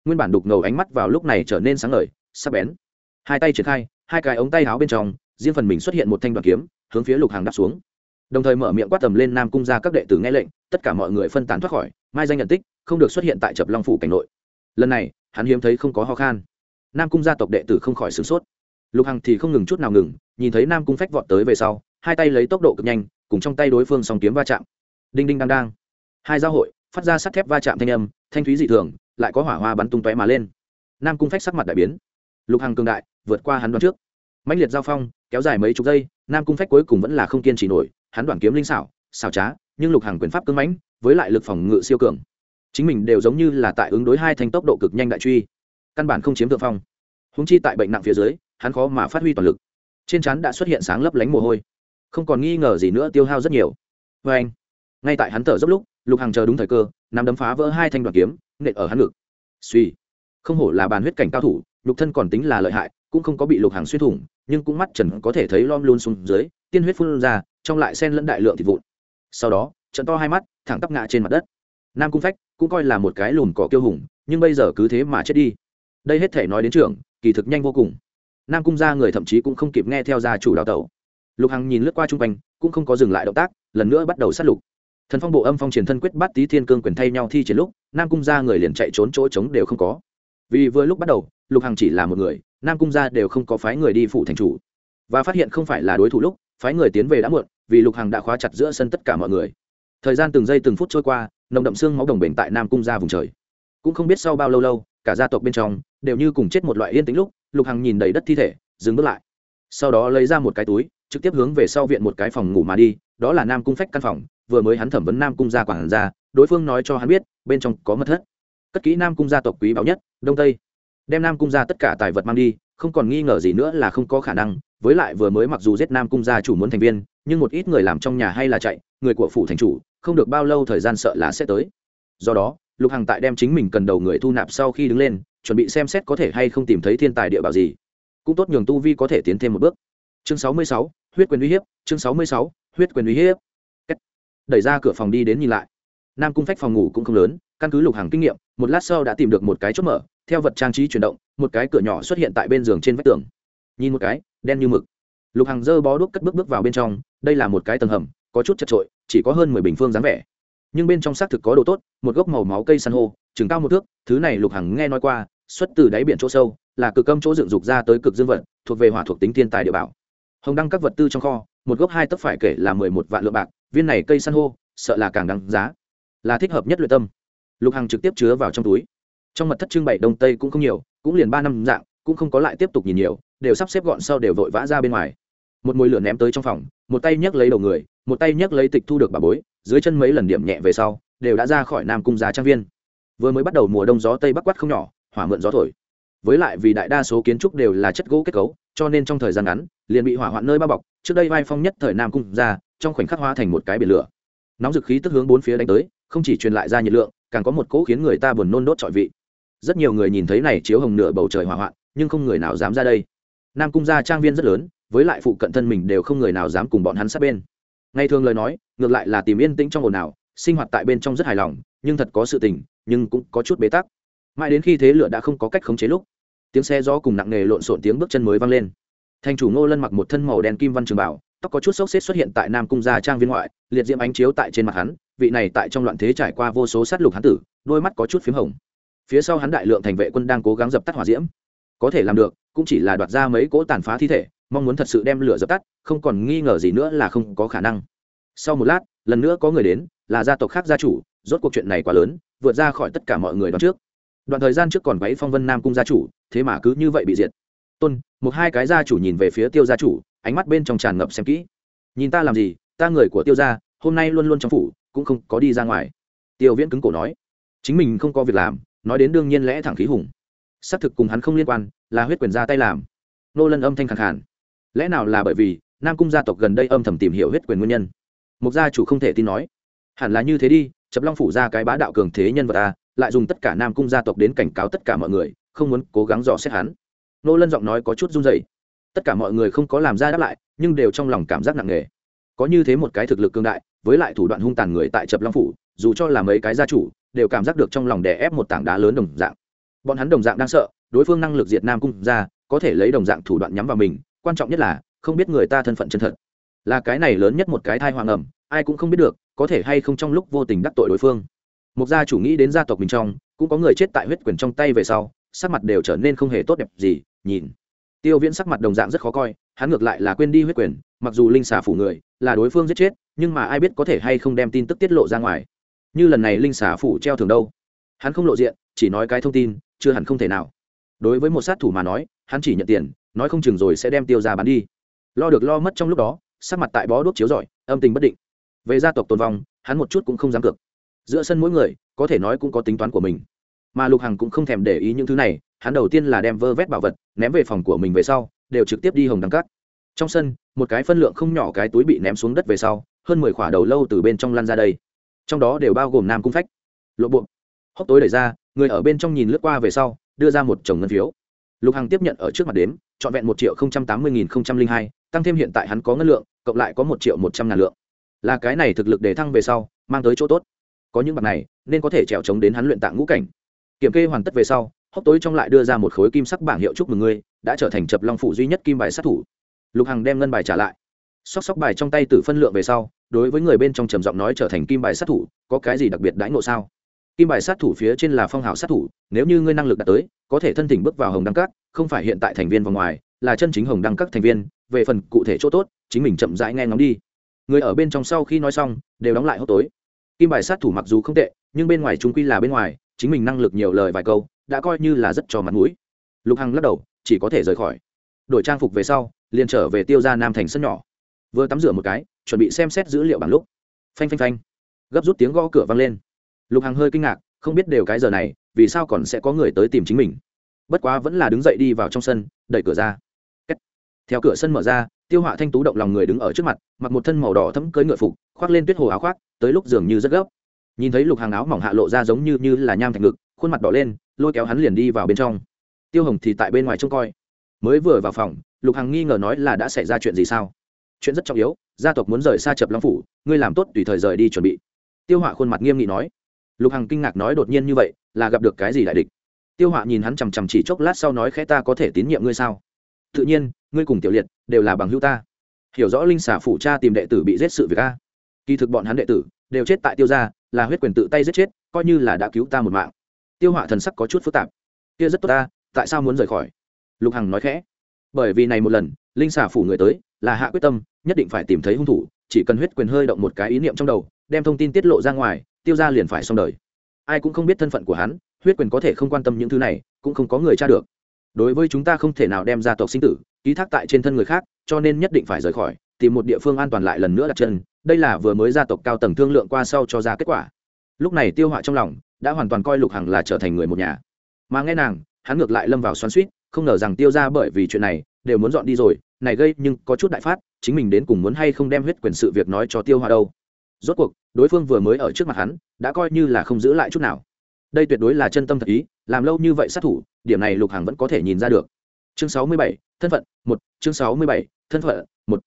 Nguyên bản đục ngầu ánh mắt vào lúc này trở nên sáng ngời, sắc bén. Hai tay triển khai, hai cái ống tay áo bên trong, riêng phần mình xuất hiện một thanh đoạn kiếm hướng phía lục hàng đáp xuống. Đồng thời mở miệng quát tầm lên nam cung ra các đệ tử nghe lệnh, tất cả mọi người phân tán thoát khỏi, mai danh nhận tích, không được xuất hiện tại trập long phủ cảnh nội. Lần này, hắn hiếm thấy không có ho khan. Nam cung gia tộc đệ tử không khỏi sửng sốt. Lục hằng thì không ngừng chút nào ngừng, nhìn thấy nam cung phách vọt tới về sau, hai tay lấy tốc độ cực nhanh, cùng trong tay đối phương song kiếm va chạm. Đinh đinh đang đang. Hai giao hội, phát ra sắt thép va chạm thanh âm, thanh thúy dị thường, lại có hỏa hoa bắn tung tóe mà lên. Nam cung phách sắc mặt đại biến. Lục hằng cường đại, vượt qua hắn đoán trước. Mạnh liệt giao phong kéo dài mấy chục giây, nam cung phách cuối cùng vẫn là không kiên trì nổi, hắn đoạn kiếm linh xảo xảo trá, nhưng lục hằng quyền pháp cứng mãnh, với lại lực phòng ngự siêu cường. Chính mình đều giống như là tại ứng đối hai thanh tốc độ cực nhanh đại truy. Căn bản không chiếm thượng phong. Húng chi tại bệnh nặng phía dưới, hắn khó mà phát huy toàn lực. Trên trán đã xuất hiện sáng lấp lánh mồ hôi. Không còn nghi ngờ gì nữa, tiêu hao rất nhiều. Vê anh, ngay tại hắn thở dốc lúc, lục hàng chờ đúng thời cơ năm đấm phá vỡ hai thanh đoàn kiếm, nện ở hắn ngực. Suy không hổ là bàn huyết cảnh cao thủ lục thân còn tính là lợi hại cũng không có bị lục hàng xuyên thủng, nhưng cũng mắt trần có thể thấy lom luôn xuống dưới, tiên huyết phun ra, trong lại sen lẫn đại lượng thịt vụn. Sau đó, trận to hai mắt, thẳng tắp ngã trên mặt đất. Nam cung phách cũng coi là một cái lùm cỏ kiêu hùng, nhưng bây giờ cứ thế mà chết đi. Đây hết thể nói đến trường, kỳ thực nhanh vô cùng. Nam cung ra người thậm chí cũng không kịp nghe theo gia chủ đào tẩu. Lục hằng nhìn lướt qua chung quanh, cũng không có dừng lại động tác, lần nữa bắt đầu sát lục. Thần phong bộ âm phong triển thân quyết bắt tý thiên cương quyền thay nhau thi triển lúc, nam cung ra người liền chạy trốn chỗ trống đều không có. Vì vừa lúc bắt đầu, lục hằng chỉ là một người nam cung gia đều không có phái người đi phụ thành chủ. Và phát hiện không phải là đối thủ lúc, phái người tiến về đã muộn, vì lục hằng đã khóa chặt giữa sân tất cả mọi người. Thời gian từng giây từng phút trôi qua, nồng đậm xương máu đồng bền tại nam cung gia vùng trời. Cũng không biết sau bao lâu lâu, cả gia tộc bên trong đều như cùng chết một loại yên tĩnh lúc, lục hằng nhìn đầy đất thi thể, dừng bước lại. Sau đó lấy ra một cái túi, trực tiếp hướng về sau viện một cái phòng ngủ mà đi, đó là nam cung phách căn phòng, vừa mới hắn thẩm vấn nam cung gia quản gia, đối phương nói cho hắn biết, bên trong có mật thất. Cất kỹ nam cung gia tộc quý báu nhất, đông tây đem nam cung ra tất cả tài vật mang đi, không còn nghi ngờ gì nữa là không có khả năng. Với lại vừa mới mặc dù giết nam cung gia chủ muốn thành viên, nhưng một ít người làm trong nhà hay là chạy, người của phủ thành chủ, không được bao lâu thời gian sợ là sẽ tới. Do đó, lục hằng tại đem chính mình cần đầu người thu nạp sau khi đứng lên, chuẩn bị xem xét có thể hay không tìm thấy thiên tài địa bảo gì. Cũng tốt nhường tu vi có thể tiến thêm một bước. Chương sáu mươi sáu, huyết quyền uy hiếp, chương sáu mươi sáu, huyết quyền uy hiếp. Đẩy ra cửa phòng đi đến nhìn lại. Nam cung phách phòng ngủ cũng không lớn, căn cứ lục hằng kinh nghiệm, một lát sau đã tìm được một cái chốt mở theo vật trang trí chuyển động, một cái cửa nhỏ xuất hiện tại bên giường trên vách tường. Nhìn một cái, đen như mực. Lục hàng dơ bó đuốc cất bước bước vào bên trong, đây là một cái tầng hầm, có chút chật trội chỉ có hơn mười bình phương dáng vẻ. Nhưng bên trong xác thực có đồ tốt, một gốc màu máu cây san hô, chừng cao một thước, thứ này lục hằng nghe nói qua, xuất từ đáy biển chỗ sâu, là cực âm chỗ dựng dục ra tới cực dương vật, thuộc về hỏa thuộc tính thiên tài địa bảo. Hồng đăng các vật tư trong kho, một gốc hai tấc phải kể là mười một vạn lượng bạc, viên này cây san hô, sợ là càng đáng giá, là thích hợp nhất luyện tâm. Lục hằng trực tiếp chứa vào trong túi trong mật thất trưng bày đông tây cũng không nhiều, cũng liền ba năm dạng, cũng không có lại tiếp tục nhìn nhiều, đều sắp xếp gọn sau đều vội vã ra bên ngoài. Một mùi lửa ném tới trong phòng, một tay nhấc lấy đầu người, một tay nhấc lấy tịch thu được bà bối, dưới chân mấy lần điểm nhẹ về sau, đều đã ra khỏi nam cung giá trang viên. Vừa mới bắt đầu mùa đông gió tây bắc quát không nhỏ, hỏa mượn gió thổi. Với lại vì đại đa số kiến trúc đều là chất gỗ kết cấu, cho nên trong thời gian ngắn, liền bị hỏa hoạn nơi bao bọc, trước đây vai phong nhất thời nam cung ra trong khoảnh khắc hóa thành một cái biển lửa. Nóng dực khí tức hướng bốn phía đánh tới, không chỉ truyền lại ra nhiệt lượng, càng có một cỗ khiến người ta buồn nôn đốt trọi vị rất nhiều người nhìn thấy này chiếu hồng nửa bầu trời hỏa hoạn, nhưng không người nào dám ra đây. Nam cung gia trang viên rất lớn, với lại phụ cận thân mình đều không người nào dám cùng bọn hắn sát bên. Ngay thường lời nói, ngược lại là tìm yên tĩnh trong ồn ào, sinh hoạt tại bên trong rất hài lòng, nhưng thật có sự tình, nhưng cũng có chút bế tắc. Mãi đến khi thế lửa đã không có cách khống chế lúc, tiếng xe gió cùng nặng nề lộn xộn tiếng bước chân mới vang lên. Thành chủ ngô lân mặc một thân màu đen kim văn trường bảo tóc có chút sốc xếp xuất hiện tại nam cung gia trang viên ngoại, liệt diễm ánh chiếu tại trên mặt hắn, vị này tại trong loạn thế trải qua vô số sát lục hắn tử, đôi mắt có chút p h í m hồng phía sau hắn đại lượng thành vệ quân đang cố gắng dập tắt hỏa diễm. Có thể làm được, cũng chỉ là đoạt ra mấy cỗ tàn phá thi thể, mong muốn thật sự đem lửa dập tắt, không còn nghi ngờ gì nữa là không có khả năng. Sau một lát, lần nữa có người đến, là gia tộc khác gia chủ, rốt cuộc chuyện này quá lớn, vượt ra khỏi tất cả mọi người đón trước. Đoạn thời gian trước còn váy phong vân nam cung gia chủ, thế mà cứ như vậy bị diệt. Tôn, một hai cái gia chủ nhìn về phía tiêu gia chủ, ánh mắt bên trong tràn ngập xem kỹ. Nhìn ta làm gì, ta người của tiêu gia, hôm nay luôn luôn trong phủ, cũng không có đi ra ngoài. Tiêu viễn cứng cổ nói, chính mình không có việc làm nói đến đương nhiên lẽ thẳng khí hùng. Xác thực cùng hắn không liên quan, là huyết quyền ra tay làm. Nô lân âm thanh khẳng khản lẽ nào là bởi vì, nam cung gia tộc gần đây âm thầm tìm hiểu huyết quyền nguyên nhân? Một gia chủ không thể tin nói. Hẳn là như thế đi, chập long phủ ra cái bá đạo cường thế nhân vật ta lại dùng tất cả nam cung gia tộc đến cảnh cáo tất cả mọi người, không muốn cố gắng dò xét hắn. Nô lân giọng nói có chút run dày tất cả mọi người không có làm ra đáp lại, nhưng đều trong lòng cảm giác nặng nề. Có như thế một cái thực lực cương đại, với lại thủ đoạn hung tàn người tại chập long phủ, dù cho là mấy cái gia chủ đều cảm giác được trong lòng đè ép một tảng đá lớn đồng dạng. Bọn hắn đồng dạng đang sợ, đối phương năng lực diệt nam cung ra, có thể lấy đồng dạng thủ đoạn nhắm vào mình, quan trọng nhất là, không biết người ta thân phận chân thật. Là cái này lớn nhất một cái thai hoàng ẩm, ai cũng không biết được, có thể hay không trong lúc vô tình đắc tội đối phương. Một gia chủ nghĩ đến gia tộc mình trong, cũng có người chết tại huyết quyền trong tay về sau, sắc mặt đều trở nên không hề tốt đẹp gì, nhìn. Tiêu viễn sắc mặt đồng dạng rất khó coi, hắn ngược lại là quên đi huyết quyền, mặc dù linh xà phủ người, là đối phương giết chết, nhưng mà ai biết có thể hay không đem tin tức tiết lộ ra ngoài như lần này linh xà phủ treo thường đâu. Hắn không lộ diện, chỉ nói cái thông tin, chưa hẳn không thể nào. Đối với một sát thủ mà nói, hắn chỉ nhận tiền, nói không chừng rồi sẽ đem tiêu ra bán đi. Lo được lo mất trong lúc đó, sắc mặt tại bó đốt chiếu rọi, âm tình bất định. Về gia tộc tồn vong, hắn một chút cũng không dám cược. Giữa sân mỗi người, có thể nói cũng có tính toán của mình. Mà lục hằng cũng không thèm để ý những thứ này, hắn đầu tiên là đem vơ vét bảo vật, ném về phòng của mình về sau, đều trực tiếp đi hồng đăng cắt trong sân, một cái phân lượng không nhỏ cái túi bị ném xuống đất về sau, hơn mười khỏa đầu lâu từ bên trong lăn ra đây trong đó đều bao gồm nam cung phách lộ bộ. Hốc tối đẩy ra, người ở bên trong nhìn lướt qua về sau, đưa ra một chồng ngân phiếu. Lục hằng tiếp nhận ở trước mặt đếm, trọn vẹn một triệu tám mươi nghìn hai, tăng thêm hiện tại hắn có ngân lượng, cộng lại có một triệu một trăm ngàn lượng. Là cái này thực lực để thăng về sau, mang tới chỗ tốt. Có những bậc này, nên có thể trèo trống đến hắn luyện tạng ngũ cảnh. Kiểm kê hoàn tất về sau, hốc tối trong lại đưa ra một khối kim sắc bảng hiệu chúc mừng ngươi, đã trở thành chập long phụ duy nhất kim bài sát thủ. Lục hằng đem ngân bài trả lại sóc sóc bài trong tay từ phân lượng về sau, đối với người bên trong trầm giọng nói trở thành kim bài sát thủ, có cái gì đặc biệt đãi ngộ sao? Kim bài sát thủ phía trên là phong hào sát thủ, nếu như ngươi năng lực đạt tới, có thể thân thỉnh bước vào hồng đăng các, không phải hiện tại thành viên vào ngoài, là chân chính hồng đăng các thành viên, về phần cụ thể chỗ tốt, chính mình chậm rãi nghe ngóng đi. Người ở bên trong sau khi nói xong, đều đóng lại hốc tối. Kim bài sát thủ mặc dù không tệ, nhưng bên ngoài chúng quy là bên ngoài, chính mình năng lực nhiều lời vài câu, đã coi như là rất cho mặt mũi. Lục hằng lắc đầu, chỉ có thể rời khỏi. Đổi trang phục về sau, liền trở về tiêu ra nam thành sân nhỏ vừa tắm rửa một cái, chuẩn bị xem xét dữ liệu bằng lúc. Phanh phanh phanh. Gấp rút tiếng gõ cửa vang lên. Lục hằng hơi kinh ngạc, không biết đều cái giờ này, vì sao còn sẽ có người tới tìm chính mình. Bất quá vẫn là đứng dậy đi vào trong sân, đẩy cửa ra. Theo cửa sân mở ra, tiêu họa thanh tú động lòng người đứng ở trước mặt, mặc một thân màu đỏ thấm cưới ngựa phục, khoác lên tuyết hồ áo khoác, tới lúc dường như rất gấp. Nhìn thấy lục hàng áo mỏng hạ lộ ra giống như như là nham thành ngực, khuôn mặt đỏ lên, lôi kéo hắn liền đi vào bên trong. Tiêu hồng thì tại bên ngoài trông coi. Mới vừa vào phòng, lục hằng nghi ngờ nói là đã xảy ra chuyện gì sao? Chuyện rất trọng yếu, gia tộc muốn rời xa chập long phủ, ngươi làm tốt tùy thời rời đi chuẩn bị. Tiêu họa khuôn mặt nghiêm nghị nói. Lục hằng kinh ngạc nói đột nhiên như vậy, là gặp được cái gì đại địch? Tiêu họa nhìn hắn chằm chằm chỉ chốc lát sau nói khẽ, ta có thể tín nhiệm ngươi sao? Tự nhiên, ngươi cùng tiểu liệt đều là bằng hữu ta. Hiểu rõ linh xả phủ cha tìm đệ tử bị giết sự việc a. Kỳ thực bọn hắn đệ tử đều chết tại tiêu gia, là huyết quyền tự tay giết chết, coi như là đã cứu ta một mạng. Tiêu họa thần sắc có chút phức tạp. Kia rất tốt ta, tại sao muốn rời khỏi? Lục hằng nói khẽ. Bởi vì này một lần, linh xả phủ người tới là hạ quyết tâm, nhất định phải tìm thấy hung thủ, chỉ cần huyết quyền hơi động một cái ý niệm trong đầu, đem thông tin tiết lộ ra ngoài, tiêu ra liền phải xong đời. Ai cũng không biết thân phận của hắn, huyết quyền có thể không quan tâm những thứ này, cũng không có người tra được. Đối với chúng ta không thể nào đem gia tộc sinh tử, ký thác tại trên thân người khác, cho nên nhất định phải rời khỏi, tìm một địa phương an toàn lại lần nữa đặt chân. Đây là vừa mới gia tộc cao tầng thương lượng qua sau cho ra kết quả. Lúc này tiêu họa trong lòng, đã hoàn toàn coi lục hằng là trở thành người một nhà. Mà nghe nàng, hắn ngược lại lâm vào xoắn suýt không ngờ rằng tiêu ra bởi vì chuyện này, đều muốn dọn đi rồi này gây nhưng có chút đại phát, chính mình đến cùng muốn hay không đem huyết quyền sự việc nói cho tiêu hoa đâu. Rốt cuộc, đối phương vừa mới ở trước mặt hắn, đã coi như là không giữ lại chút nào. Đây tuyệt đối là chân tâm thật ý, làm lâu như vậy sát thủ, điểm này lục hằng vẫn có thể nhìn ra được. Chương sáu mươi bảy, thân phận, một, chương sáu mươi bảy, thân phận, một.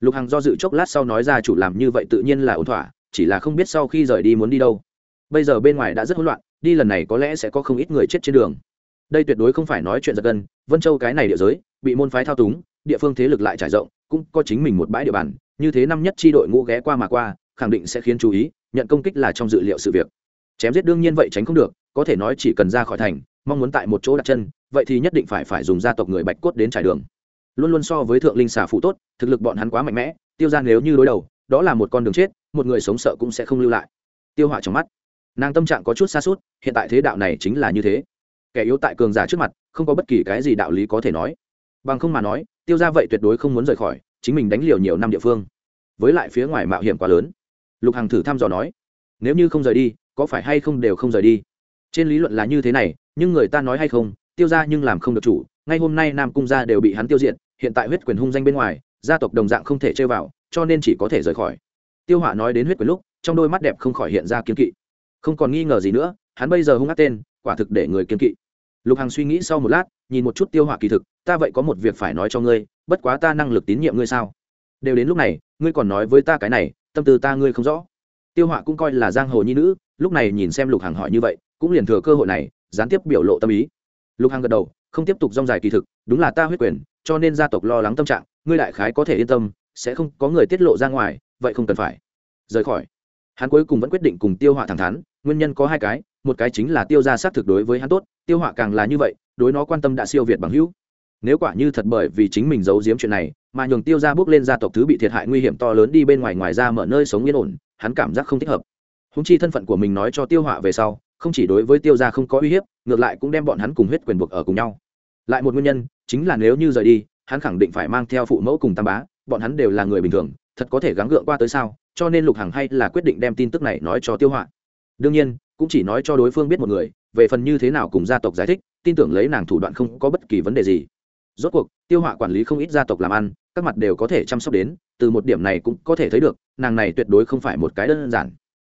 Lục hằng do dự chốc lát sau nói ra chủ làm như vậy tự nhiên là ổn thỏa, chỉ là không biết sau khi rời đi muốn đi đâu. Bây giờ bên ngoài đã rất hỗn loạn, đi lần này có lẽ sẽ có không ít người chết trên đường. Đây tuyệt đối không phải nói chuyện giật gân, vân châu cái này địa giới, bị môn phái thao túng địa phương thế lực lại trải rộng, cũng có chính mình một bãi địa bàn, như thế năm nhất chi đội ngũ ghé qua mà qua, khẳng định sẽ khiến chú ý, nhận công kích là trong dự liệu sự việc. Chém giết đương nhiên vậy tránh không được, có thể nói chỉ cần ra khỏi thành, mong muốn tại một chỗ đặt chân, vậy thì nhất định phải phải dùng gia tộc người bạch cốt đến trải đường. Luôn luôn so với thượng linh xà phụ tốt, thực lực bọn hắn quá mạnh mẽ, tiêu ra nếu như đối đầu, đó là một con đường chết, một người sống sợ cũng sẽ không lưu lại. Tiêu họa trong mắt, nàng tâm trạng có chút xa suốt hiện tại thế đạo này chính là như thế. Kẻ yếu tại cường giả trước mặt, không có bất kỳ cái gì đạo lý có thể nói bằng không mà nói, tiêu ra vậy tuyệt đối không muốn rời khỏi, chính mình đánh liều nhiều năm địa phương. Với lại phía ngoài mạo hiểm quá lớn. Lục hằng thử thăm dò nói, nếu như không rời đi, có phải hay không đều không rời đi? Trên lý luận là như thế này, nhưng người ta nói hay không, tiêu ra nhưng làm không được chủ, ngay hôm nay nam cung gia đều bị hắn tiêu diệt, hiện tại huyết quyền hung danh bên ngoài, gia tộc đồng dạng không thể chơi vào, cho nên chỉ có thể rời khỏi. Tiêu hỏa nói đến huyết quyền lúc, trong đôi mắt đẹp không khỏi hiện ra kiên kỵ. Không còn nghi ngờ gì nữa, hắn bây giờ hung ác tên, quả thực để người kiên kỵ lục hằng suy nghĩ sau một lát, nhìn một chút tiêu họa kỳ thực, ta vậy có một việc phải nói cho ngươi, bất quá ta năng lực tín nhiệm ngươi sao? Đều đến lúc này, ngươi còn nói với ta cái này, tâm tư ta ngươi không rõ. Tiêu họa cũng coi là giang hồ nhi nữ, lúc này nhìn xem lục hằng hỏi như vậy, cũng liền thừa cơ hội này, gián tiếp biểu lộ tâm ý. Lục hằng gật đầu, không tiếp tục rong dài kỳ thực, đúng là ta huyết quyền, cho nên gia tộc lo lắng tâm trạng, ngươi đại khái có thể yên tâm, sẽ không có người tiết lộ ra ngoài, vậy không cần phải. Rời khỏi hắn cuối cùng vẫn quyết định cùng tiêu họa thẳng thắn, nguyên nhân có hai cái, một cái chính là tiêu ra xác thực đối với hắn tốt, tiêu họa càng là như vậy, đối nó quan tâm đã siêu việt bằng hữu. Nếu quả như thật bởi vì chính mình giấu giếm chuyện này, mà nhường tiêu ra bước lên gia tộc thứ bị thiệt hại nguy hiểm to lớn đi bên ngoài ngoài ra mở nơi sống yên ổn, hắn cảm giác không thích hợp. Húng chi thân phận của mình nói cho tiêu họa về sau, không chỉ đối với tiêu gia không có uy hiếp, ngược lại cũng đem bọn hắn cùng huyết quyền buộc ở cùng nhau. Lại một nguyên nhân, chính là nếu như rời đi, hắn khẳng định phải mang theo phụ mẫu cùng tam bá, bọn hắn đều là người bình thường thật có thể gắng gượng qua tới sao, cho nên lục hằng hay là quyết định đem tin tức này nói cho tiêu họa. Đương nhiên, cũng chỉ nói cho đối phương biết một người, về phần như thế nào cùng gia tộc giải thích, tin tưởng lấy nàng thủ đoạn không có bất kỳ vấn đề gì. Rốt cuộc, tiêu họa quản lý không ít gia tộc làm ăn, các mặt đều có thể chăm sóc đến, từ một điểm này cũng có thể thấy được, nàng này tuyệt đối không phải một cái đơn giản.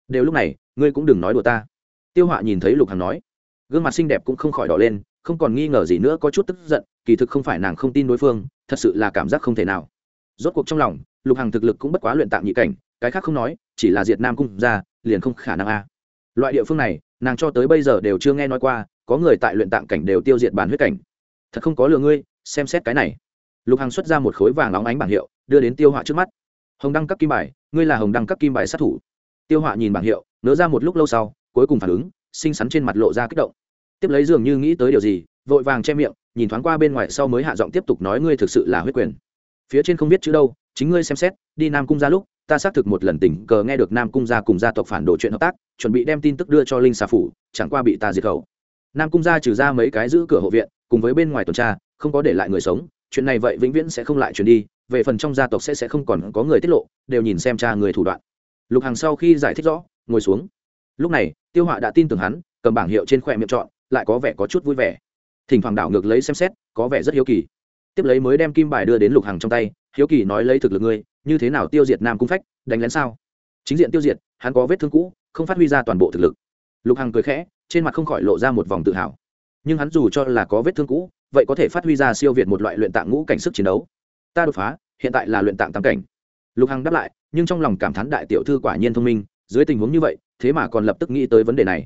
Đều lúc này, ngươi cũng đừng nói đùa ta. Tiêu họa nhìn thấy lục hằng nói, gương mặt xinh đẹp cũng không khỏi đỏ lên, không còn nghi ngờ gì nữa, có chút tức giận, kỳ thực không phải nàng không tin đối phương, thật sự là cảm giác không thể nào. Rốt cuộc trong lòng lục hằng thực lực cũng bất quá luyện tạm nhị cảnh, cái khác không nói, chỉ là diệt nam cung ra liền không khả năng a. Loại địa phương này, nàng cho tới bây giờ đều chưa nghe nói qua, có người tại luyện tạm cảnh đều tiêu diệt bản huyết cảnh. Thật không có lừa ngươi, xem xét cái này. Lục hằng xuất ra một khối vàng óng ánh bảng hiệu, đưa đến tiêu họa trước mắt. Hồng đăng cấp kim bài, ngươi là hồng đăng cấp kim bài sát thủ. Tiêu họa nhìn bảng hiệu nỡ ra một lúc lâu sau, cuối cùng phản ứng, xinh xắn trên mặt lộ ra kích động. Tiếp lấy dường như nghĩ tới điều gì, vội vàng che miệng, nhìn thoáng qua bên ngoài sau mới hạ giọng tiếp tục nói ngươi thực sự là huyết quyền. Phía trên không biết chữ đâu chính ngươi xem xét, đi nam cung ra lúc, ta xác thực một lần tình cờ nghe được nam cung gia cùng gia tộc phản đồ chuyện hợp tác, chuẩn bị đem tin tức đưa cho linh xà phủ, chẳng qua bị ta diệt khẩu. Nam cung gia trừ ra mấy cái giữ cửa hộ viện, cùng với bên ngoài tuần tra, không có để lại người sống, chuyện này vậy vĩnh viễn sẽ không lại chuyển đi, về phần trong gia tộc sẽ sẽ không còn có người tiết lộ, đều nhìn xem cha người thủ đoạn. Lục hằng sau khi giải thích rõ, ngồi xuống. Lúc này, tiêu họa đã tin tưởng hắn, cầm bảng hiệu trên khỏe miệng chọn, lại có vẻ có chút vui vẻ. Thỉnh thoảng đảo ngược lấy xem xét, có vẻ rất hiếu kỳ. Tiếp lấy mới đem kim bài đưa đến lục hằng trong tay hiếu kỳ nói lấy thực lực ngươi, như thế nào tiêu diệt nam cung phách, đánh lén sao? Chính diện tiêu diệt, hắn có vết thương cũ, không phát huy ra toàn bộ thực lực. Lục hằng cười khẽ, trên mặt không khỏi lộ ra một vòng tự hào. Nhưng hắn dù cho là có vết thương cũ, vậy có thể phát huy ra siêu việt một loại luyện tạng ngũ cảnh sức chiến đấu. Ta đột phá, hiện tại là luyện tạng tam cảnh. Lục hằng đáp lại, nhưng trong lòng cảm thán đại tiểu thư quả nhiên thông minh, dưới tình huống như vậy, thế mà còn lập tức nghĩ tới vấn đề này.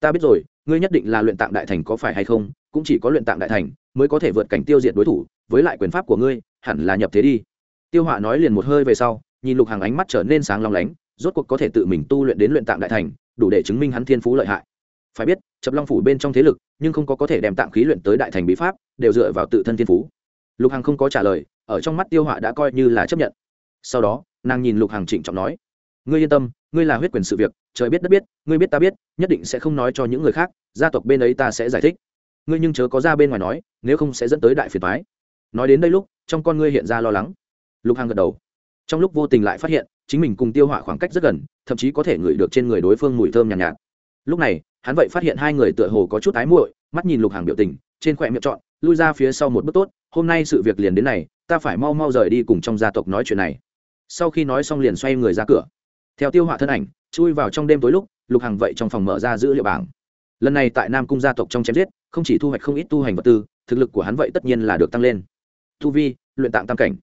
Ta biết rồi, ngươi nhất định là luyện tạng đại thành có phải hay không, cũng chỉ có luyện tạng đại thành mới có thể vượt cảnh tiêu diệt đối thủ, với lại quyền pháp của ngươi hẳn là nhập thế đi. Tiêu họa nói liền một hơi về sau, nhìn lục hàng ánh mắt trở nên sáng long lánh, rốt cuộc có thể tự mình tu luyện đến luyện tạng đại thành, đủ để chứng minh hắn thiên phú lợi hại. Phải biết, chập long phủ bên trong thế lực, nhưng không có có thể đem tạng khí luyện tới đại thành bí pháp, đều dựa vào tự thân thiên phú. Lục hằng không có trả lời, ở trong mắt tiêu họa đã coi như là chấp nhận. Sau đó, nàng nhìn lục hằng trịnh trọng nói, ngươi yên tâm, ngươi là huyết quyền sự việc, trời biết đất biết, ngươi biết ta biết, nhất định sẽ không nói cho những người khác, gia tộc bên ấy ta sẽ giải thích. Ngươi nhưng chớ có ra bên ngoài nói, nếu không sẽ dẫn tới đại phiền thoái nói đến đây lúc trong con ngươi hiện ra lo lắng. Lục hằng gật đầu. Trong lúc vô tình lại phát hiện chính mình cùng tiêu họa khoảng cách rất gần thậm chí có thể ngửi được trên người đối phương mùi thơm nhàn nhạt, nhạt. Lúc này hắn vậy phát hiện hai người tựa hồ có chút ái muội mắt nhìn lục hàng biểu tình trên khỏe miệng chọn lui ra phía sau một bước tốt hôm nay sự việc liền đến này ta phải mau mau rời đi cùng trong gia tộc nói chuyện này. Sau khi nói xong liền xoay người ra cửa. Theo tiêu họa thân ảnh chui vào trong đêm tối lúc lục hàng vậy trong phòng mở ra dữ liệu bảng. Lần này tại nam cung gia tộc trong chém giết không chỉ thu hoạch không ít tu hành vật tư thực lực của hắn vậy tất nhiên là được tăng lên tu vi, luyện tạng tam cảnh.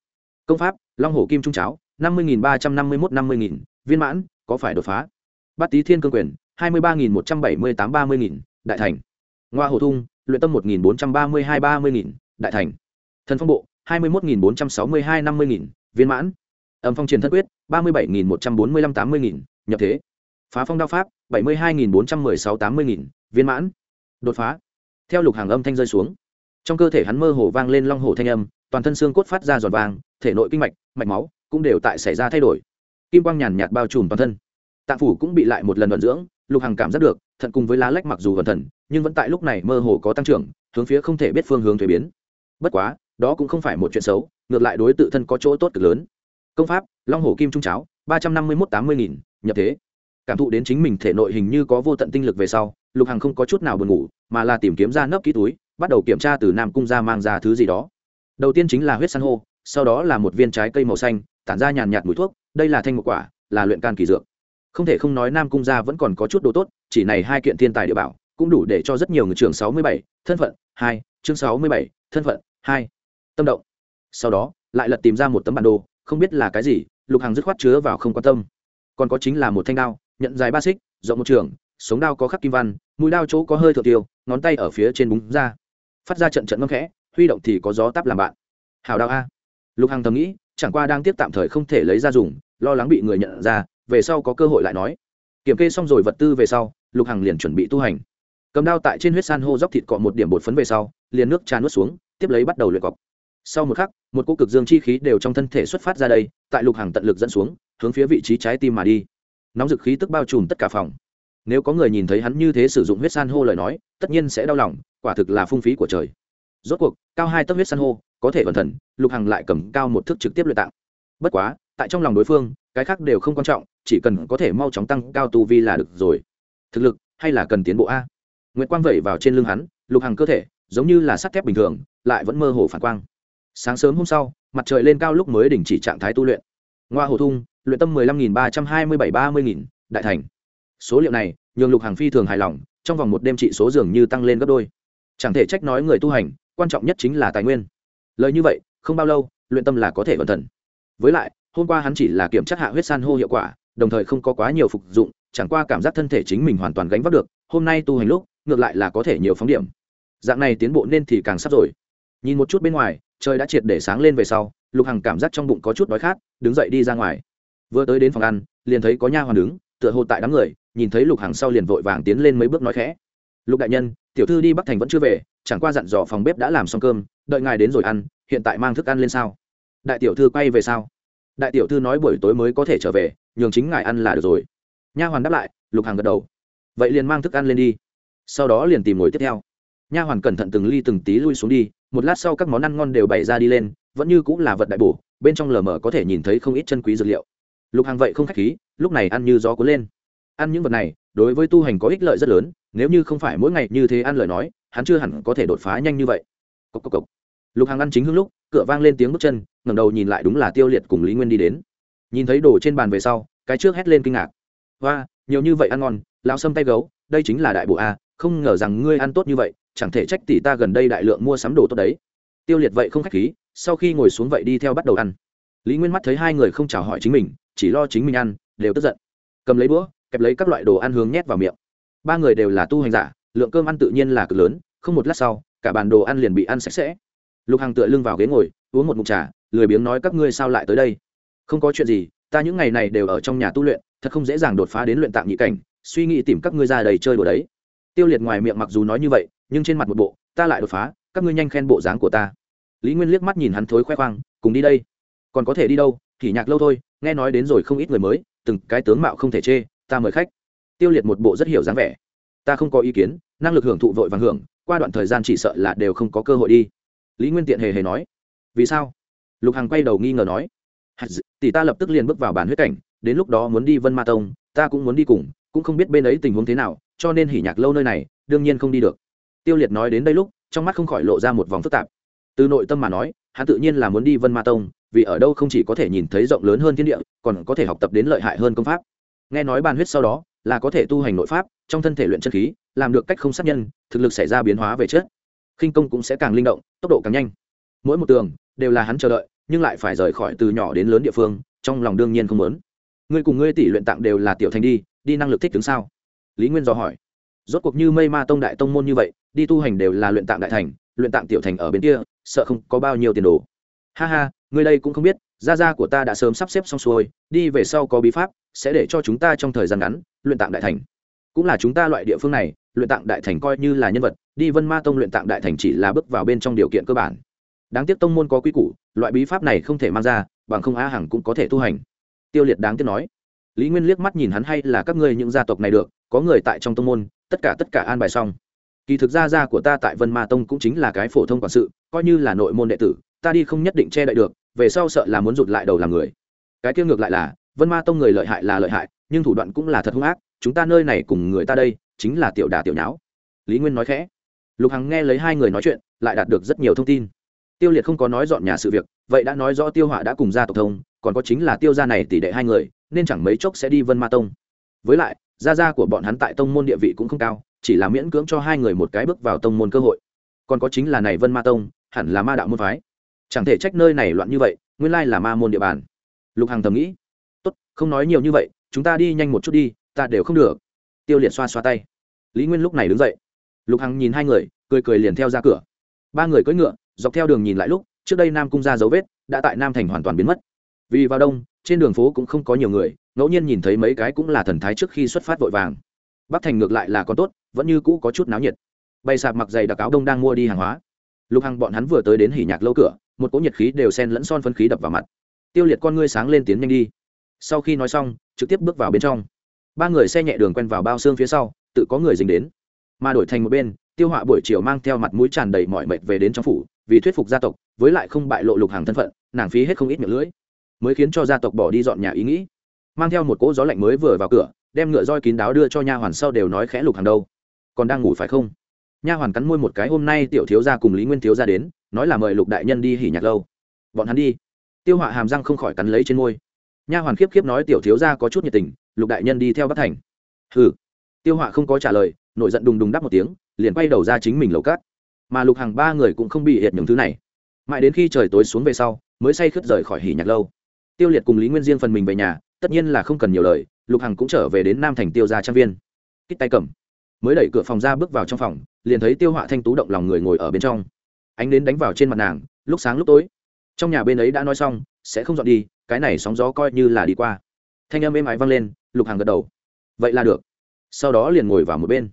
Công pháp, long hổ kim trung cháo, năm mươi ba trăm năm mươi một năm mươi nghìn. Viên mãn, có phải đột phá? Bát tý thiên cương quyền, hai mươi ba nghìn một trăm bảy mươi tám, ba mươi nghìn. Đại thành. Ngoa hồ thung, luyện tâm một nghìn bốn trăm ba mươi hai, ba mươi nghìn. Đại thành. Thần phong bộ, hai mươi một nghìn bốn trăm sáu mươi hai, năm mươi nghìn. Viên mãn. Âm phong truyền thân quyết, ba mươi bảy nghìn một trăm bốn mươi năm tám mươi nghìn. Nhập thế. Phá phong đao pháp, bảy mươi hai nghìn bốn trăm mười sáu, tám mươi nghìn. Viên mãn. Đột phá. Theo lục hàng âm thanh rơi xuống trong cơ thể hắn mơ hồ vang lên long hồ thanh âm, toàn thân xương cốt phát ra giòn vàng, thể nội kinh mạch mạch máu cũng đều tại xảy ra thay đổi. Kim quang nhàn nhạt bao trùm toàn thân. Tạng phủ cũng bị lại một lần vận dưỡng, lục hằng cảm giác được, thận cùng với lá lách mặc dù vận thần, nhưng vẫn tại lúc này mơ hồ có tăng trưởng, hướng phía không thể biết phương hướng thuế biến. Bất quá, đó cũng không phải một chuyện xấu, ngược lại đối tự thân có chỗ tốt cực lớn. Công pháp, long hồ kim trung cháo, ba trăm năm mươi một tám mươi nghìn, nhập thế. Cảm thụ đến chính mình thể nội hình như có vô tận tinh lực về sau, lục hằng không có chút nào buồn ngủ, mà là tìm kiếm ra nấp ký túi bắt đầu kiểm tra từ nam cung ra mang ra thứ gì đó. Đầu tiên chính là huyết san hô, sau đó là một viên trái cây màu xanh, tản ra nhàn nhạt mùi thuốc, đây là thanh một quả, là luyện can kỳ dược. Không thể không nói nam cung gia vẫn còn có chút đồ tốt, chỉ này hai kiện thiên tài địa bảo, cũng đủ để cho rất nhiều người trường sáu mươi bảy, thân phận, hai, chương sáu mươi bảy, thân phận, hai, tâm động. Sau đó, lại lật tìm ra một tấm bản đồ, không biết là cái gì, lục hàng dứt khoát chứa vào không quan tâm. Còn có chính là một thanh đao, nhận dài ba xích, rộng một trường, sống đao có khắc kim văn, mũi đao chỗ có hơi thượng tiêu, ngón tay ở phía trên búng ra phát ra trận trận ngâm khẽ, huy động thì có gió táp làm bạn. Hào đao a. Lục hằng thầm nghĩ, chẳng qua đang tiếp tạm thời không thể lấy ra dùng, lo lắng bị người nhận ra, về sau có cơ hội lại nói. Kiểm kê xong rồi vật tư về sau, lục hằng liền chuẩn bị tu hành. Cầm đao tại trên huyết san hô dốc thịt cọ một điểm bột phấn về sau, liền nước tràn nuốt xuống, tiếp lấy bắt đầu luyện cọc. Sau một khắc, một cô cực dương chi khí đều trong thân thể xuất phát ra đây, tại lục hằng tận lực dẫn xuống, hướng phía vị trí trái tim mà đi. Nóng dực khí tức bao trùm tất cả phòng. Nếu có người nhìn thấy hắn như thế sử dụng huyết san hô lời nói, tất nhiên sẽ đau lòng quả thực là phung phí của trời. Rốt cuộc, cao hai tấc huyết san hô, có thể vận thần, lục hằng lại cầm cao một thước trực tiếp luyện tạng. Bất quá, tại trong lòng đối phương, cái khác đều không quan trọng, chỉ cần có thể mau chóng tăng cao tu vi là được rồi. Thực lực, hay là cần tiến bộ a? Nguyệt quang vẩy vào trên lưng hắn, lục hằng cơ thể, giống như là sắt thép bình thường, lại vẫn mơ hồ phản quang. Sáng sớm hôm sau, mặt trời lên cao lúc mới đình chỉ trạng thái tu luyện. Ngoa hồ thung, luyện tâm mười lăm nghìn ba trăm hai mươi bảy ba mươi nghìn, đại thành. Số liệu này, nhường lục hàng phi thường hài lòng, trong vòng một đêm trị số dường như tăng lên gấp đôi chẳng thể trách nói người tu hành, quan trọng nhất chính là tài nguyên. Lời như vậy, không bao lâu, luyện tâm là có thể vận thần. Với lại, hôm qua hắn chỉ là kiểm tra hạ huyết san hô hiệu quả, đồng thời không có quá nhiều phục dụng, chẳng qua cảm giác thân thể chính mình hoàn toàn gánh vác được, hôm nay tu hành lúc, ngược lại là có thể nhiều phóng điểm. Dạng này tiến bộ nên thì càng sắp rồi. Nhìn một chút bên ngoài, trời đã triệt để sáng lên về sau, lục hằng cảm giác trong bụng có chút đói khát, đứng dậy đi ra ngoài. Vừa tới đến phòng ăn, liền thấy có nha hoàn đứng, tựa hồ tại đám người, nhìn thấy lục hằng sau liền vội vàng tiến lên mấy bước nói khẽ lục đại nhân, tiểu thư đi bắc thành vẫn chưa về, chẳng qua dặn dò phòng bếp đã làm xong cơm, đợi ngài đến rồi ăn, hiện tại mang thức ăn lên sao? Đại tiểu thư quay về sao? Đại tiểu thư nói buổi tối mới có thể trở về, nhường chính ngài ăn là được rồi. Nha hoàn đáp lại, lục hàng gật đầu. Vậy liền mang thức ăn lên đi. Sau đó liền tìm ngồi tiếp theo. Nha hoàn cẩn thận từng ly từng tí lui xuống đi, một lát sau các món ăn ngon đều bày ra đi lên, vẫn như cũng là vật đại bổ, bên trong lờ mờ có thể nhìn thấy không ít chân quý dược liệu. Lục hàng vậy không k h á c h khí, lúc này ăn như gió cuốn lên. Ăn những vật này, đối với tu hành có ích lợi rất lớn nếu như không phải mỗi ngày như thế ăn lời nói hắn chưa hẳn có thể đột phá nhanh như vậy. Cốc cốc cốc. lục hàng ăn chính hưng lúc cửa vang lên tiếng bước chân ngẩng đầu nhìn lại đúng là tiêu liệt cùng lý nguyên đi đến. Nhìn thấy đồ trên bàn về sau cái trước hét lên kinh ngạc. Và nhiều như vậy ăn ngon lão sâm tay gấu đây chính là đại bộ a không ngờ rằng ngươi ăn tốt như vậy chẳng thể trách tỷ ta gần đây đại lượng mua sắm đồ tốt đấy. Tiêu liệt vậy không khách khí sau khi ngồi xuống vậy đi theo bắt đầu ăn. Lý nguyên mắt thấy hai người không chào hỏi chính mình chỉ lo chính mình ăn đều tức giận. Cầm lấy búa, kẹp lấy các loại đồ ăn hướng nhét vào miệng ba người đều là tu hành giả, lượng cơm ăn tự nhiên là cực lớn, không một lát sau, cả bàn đồ ăn liền bị ăn sạch sẽ. Lục hằng tựa lưng vào ghế ngồi, uống một mục trà, lười biếng nói, các ngươi sao lại tới đây? Không có chuyện gì, ta những ngày này đều ở trong nhà tu luyện, thật không dễ dàng đột phá đến luyện tạm nhị cảnh, suy nghĩ tìm các ngươi ra đầy chơi đồ đấy. Tiêu liệt ngoài miệng mặc dù nói như vậy, nhưng trên mặt một bộ, ta lại đột phá, các ngươi nhanh khen bộ dáng của ta. Lý nguyên liếc mắt nhìn hắn thối khoe khoang, cùng đi đây. Còn có thể đi đâu? Thì nhạc lâu thôi, nghe nói đến rồi không ít người mới, từng cái tướng mạo không thể chê, ta mời khách tiêu liệt một bộ rất hiểu dáng vẻ. Ta không có ý kiến, năng lực hưởng thụ vội vàng hưởng, qua đoạn thời gian chỉ sợ là đều không có cơ hội đi. Lý nguyên tiện hề hề nói. Vì sao? Lục hằng quay đầu nghi ngờ nói. Tỷ ta lập tức liền bước vào bản huyết cảnh, đến lúc đó muốn đi vân ma tông, ta cũng muốn đi cùng, cũng không biết bên ấy tình huống thế nào, cho nên hỉ nhạc lâu nơi này, đương nhiên không đi được. Tiêu liệt nói đến đây lúc, trong mắt không khỏi lộ ra một vòng phức tạp. Từ nội tâm mà nói, hắn tự nhiên là muốn đi vân ma tông, vì ở đâu không chỉ có thể nhìn thấy rộng lớn hơn thiên địa, còn có thể học tập đến lợi hại hơn công pháp. Nghe nói bàn huyết sau đó là có thể tu hành nội pháp, trong thân thể luyện chân khí, làm được cách không sát nhân, thực lực xảy ra biến hóa về chết khinh công cũng sẽ càng linh động, tốc độ càng nhanh. Mỗi một tường đều là hắn chờ đợi, nhưng lại phải rời khỏi từ nhỏ đến lớn địa phương, trong lòng đương nhiên không lớn ngươi cùng ngươi tỷ luyện tạng đều là tiểu thành đi đi năng lực thích tướng sao? Lý nguyên dò hỏi. Rốt cuộc như mây ma tông đại tông môn như vậy, đi tu hành đều là luyện tạng đại thành, luyện tạng tiểu thành ở bên kia, sợ không có bao nhiêu tiền đồ. Ha ha, ngươi đây cũng không biết, gia gia của ta đã sớm sắp xếp xong xuôi, đi về sau có bí pháp sẽ để cho chúng ta trong thời gian ngắn luyện tạng đại thành. Cũng là chúng ta loại địa phương này, luyện tạng đại thành coi như là nhân vật, đi vân ma tông luyện tạng đại thành chỉ là bước vào bên trong điều kiện cơ bản. Đáng tiếc tông môn có quy củ, loại bí pháp này không thể mang ra, bằng không a hằng cũng có thể tu hành. Tiêu liệt đáng tiếc nói. Lý nguyên liếc mắt nhìn hắn hay là các ngươi những gia tộc này được, có người tại trong tông môn, tất cả tất cả an bài xong. Kỳ thực gia gia của ta tại vân ma tông cũng chính là cái phổ thông quản sự, coi như là nội môn đệ tử, ta đi không nhất định che đậy được, về sau sợ là muốn rụt lại đầu làm người. Cái kia ngược lại là vân ma tông người lợi hại là lợi hại, nhưng thủ đoạn cũng là thật hung ác, chúng ta nơi này cùng người ta đây, chính là tiểu đà tiểu nháo. Lý nguyên nói khẽ. Lục hằng nghe lấy hai người nói chuyện, lại đạt được rất nhiều thông tin. Tiêu liệt không có nói dọn nhà sự việc, vậy đã nói rõ tiêu họa đã cùng gia tộc thông, còn có chính là tiêu gia này tỷ đệ hai người, nên chẳng mấy chốc sẽ đi vân ma tông. Với lại, gia gia của bọn hắn tại tông môn địa vị cũng không cao, chỉ là miễn cưỡng cho hai người một cái bước vào tông môn cơ hội. Còn có chính là này vân ma tông, hẳn là ma đạo môn phái. Chẳng thể trách nơi này loạn như vậy, nguyên lai là ma môn địa bàn. Lục hằng thầm nghĩ không nói nhiều như vậy, chúng ta đi nhanh một chút đi, ta đều không được. Tiêu liệt xoa xoa tay. Lý nguyên lúc này đứng dậy. Lục hằng nhìn hai người, cười cười liền theo ra cửa. Ba người cưỡi ngựa, dọc theo đường nhìn lại lúc, trước đây nam cung ra dấu vết, đã tại nam thành hoàn toàn biến mất. Vì vào đông, trên đường phố cũng không có nhiều người, ngẫu nhiên nhìn thấy mấy cái cũng là thần thái trước khi xuất phát vội vàng. Bắc thành ngược lại là còn tốt, vẫn như cũ có chút náo nhiệt. Bày sạp mặc giày đặc áo đông đang mua đi hàng hóa. Lục hằng bọn hắn vừa tới đến hỉ nhạc lâu cửa, một cỗ nhiệt khí đều sen lẫn son phân khí đập vào mặt. Tiêu liệt con ngươi sáng lên tiến nhanh đi sau khi nói xong, trực tiếp bước vào bên trong. Ba người xe nhẹ đường quen vào bao xương phía sau, tự có người dính đến. Mà đổi thành một bên, tiêu họa buổi chiều mang theo mặt mũi tràn đầy mọi mệt về đến trong phủ, vì thuyết phục gia tộc, với lại không bại lộ lục hàng thân phận, nàng phí hết không ít miệng lưỡi, mới khiến cho gia tộc bỏ đi dọn nhà ý nghĩ. Mang theo một cỗ gió lạnh mới vừa vào cửa, đem ngựa roi kín đáo đưa cho nha hoàn sau đều nói khẽ lục hàng đâu. Còn đang ngủ phải không? Nha hoàn cắn môi một cái, hôm nay tiểu thiếu gia cùng lý nguyên thiếu gia đến, nói là mời lục đại nhân đi hỉ nhạc lâu. Bọn hắn đi. Tiêu họa hàm răng không khỏi cắn lấy trên môi nha hoàn khiếp khiếp nói tiểu thiếu gia có chút nhiệt tình, lục đại nhân đi theo bắc thành. Hừ. Tiêu họa không có trả lời, nổi giận đùng đùng đắp một tiếng, liền quay đầu ra chính mình lầu cát. Mà lục hàng ba người cũng không bị hiệt những thứ này. Mãi đến khi trời tối xuống về sau, mới say khướt rời khỏi hỉ nhạc lâu. Tiêu liệt cùng lý nguyên riêng phần mình về nhà, tất nhiên là không cần nhiều lời, lục hằng cũng trở về đến nam thành tiêu gia trang viên. Kích tay cầm. Mới đẩy cửa phòng ra bước vào trong phòng, liền thấy tiêu họa thanh tú động lòng người ngồi ở bên trong. Ánh đến đánh vào trên mặt nàng, lúc sáng lúc tối. Trong nhà bên ấy đã nói xong, sẽ không dọn đi cái này sóng gió coi như là đi qua. Thanh âm êm ái vang lên, lục hàng gật đầu. Vậy là được. Sau đó liền ngồi vào một bên.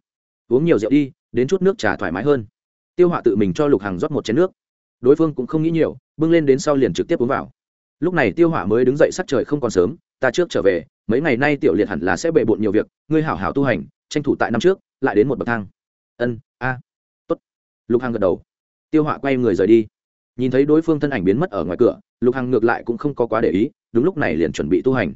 Uống nhiều rượu đi, đến chút nước trà thoải mái hơn. Tiêu họa tự mình cho lục hàng rót một chén nước. Đối phương cũng không nghĩ nhiều, bưng lên đến sau liền trực tiếp uống vào. Lúc này tiêu họa mới đứng dậy sắc trời không còn sớm, ta trước trở về, mấy ngày nay tiểu liệt hẳn là sẽ bề bộn nhiều việc, ngươi hảo hảo tu hành, tranh thủ tại năm trước, lại đến một bậc thang. Ân, a. Tốt. Lục hàng gật đầu. Tiêu họa quay người rời đi nhìn thấy đối phương thân ảnh biến mất ở ngoài cửa, lục hằng ngược lại cũng không có quá để ý, đúng lúc này liền chuẩn bị tu hành.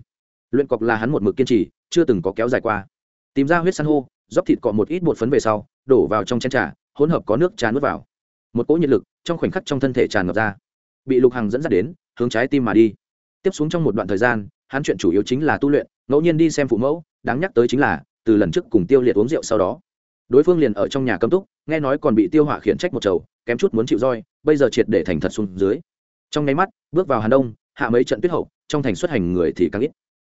Luyện cọc là hắn một mực kiên trì, chưa từng có kéo dài qua. Tìm ra huyết san hô dóc thịt cọ một ít bột phấn về sau, đổ vào trong chén trà, hỗn hợp có nước trà nuốt vào. Một cỗ nhiệt lực trong khoảnh khắc trong thân thể tràn ngập ra. Bị lục hằng dẫn dắt đến, hướng trái tim mà đi. Tiếp xuống trong một đoạn thời gian, hắn chuyện chủ yếu chính là tu luyện, ngẫu nhiên đi xem phụ mẫu, đáng nhắc tới chính là, từ lần trước cùng tiêu liệt uống rượu sau đó, đối phương liền ở trong nhà cấm túc, nghe nói còn bị tiêu hỏa khiển trách một chầu kém chút muốn chịu roi, bây giờ triệt để thành thật xuống dưới. Trong nháy mắt, bước vào hà đông, hạ mấy trận tuyết hậu, trong thành xuất hành người thì càng ít.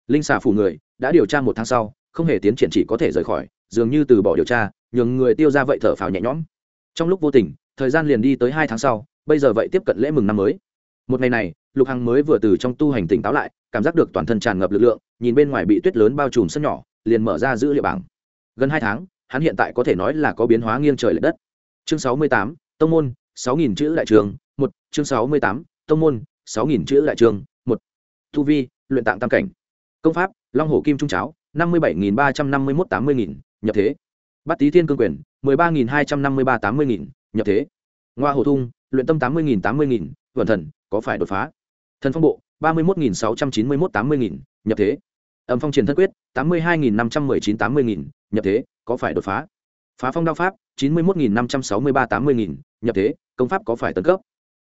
Linh xà phủ người, đã điều tra một tháng sau, không hề tiến triển chỉ có thể rời khỏi, dường như từ bỏ điều tra, nhường người tiêu ra vậy thở phào nhẹ nhõm. Trong lúc vô tình, thời gian liền đi tới hai tháng sau, bây giờ vậy tiếp cận lễ mừng năm mới. Một ngày này, lục hằng mới vừa từ trong tu hành tỉnh táo lại, cảm giác được toàn thân tràn ngập lực lượng, nhìn bên ngoài bị tuyết lớn bao trùm sân nhỏ, liền mở ra dữ liệu bảng. Gần hai tháng, hắn hiện tại có thể nói là có biến hóa nghiêng trời l ệ đất. Chương sáu mươi tám tông môn, sáu nghìn chữ đại trường, một, chương sáu mươi tám, tông môn, sáu nghìn chữ đại trường, một. Thu vi, luyện tạng tam cảnh. Công pháp, long hổ kim trung cháo, năm mươi bảy nghìn ba trăm năm mươi một tám mươi nghìn, nhập thế. Bát tý thiên cương quyền, mười ba nghìn hai trăm năm mươi ba tám mươi nghìn, nhập thế. Ngoa hổ thung, luyện tâm tám mươi nghìn tám mươi nghìn vẩn thần, có phải đột phá? Thần phong bộ, ba mươi một nghìn sáu trăm chín mươi một tám mươi nghìn, nhập thế. Âm phong triển thân quyết, tám mươi hai nghìn năm trăm mười chín tám mươi nghìn, nhập thế, có phải đột phá? Phá phong đao pháp, chín mươi một nghìn năm trăm sáu mươi ba tám mươi nghìn, nhập thế, công pháp có phải tấn cấp?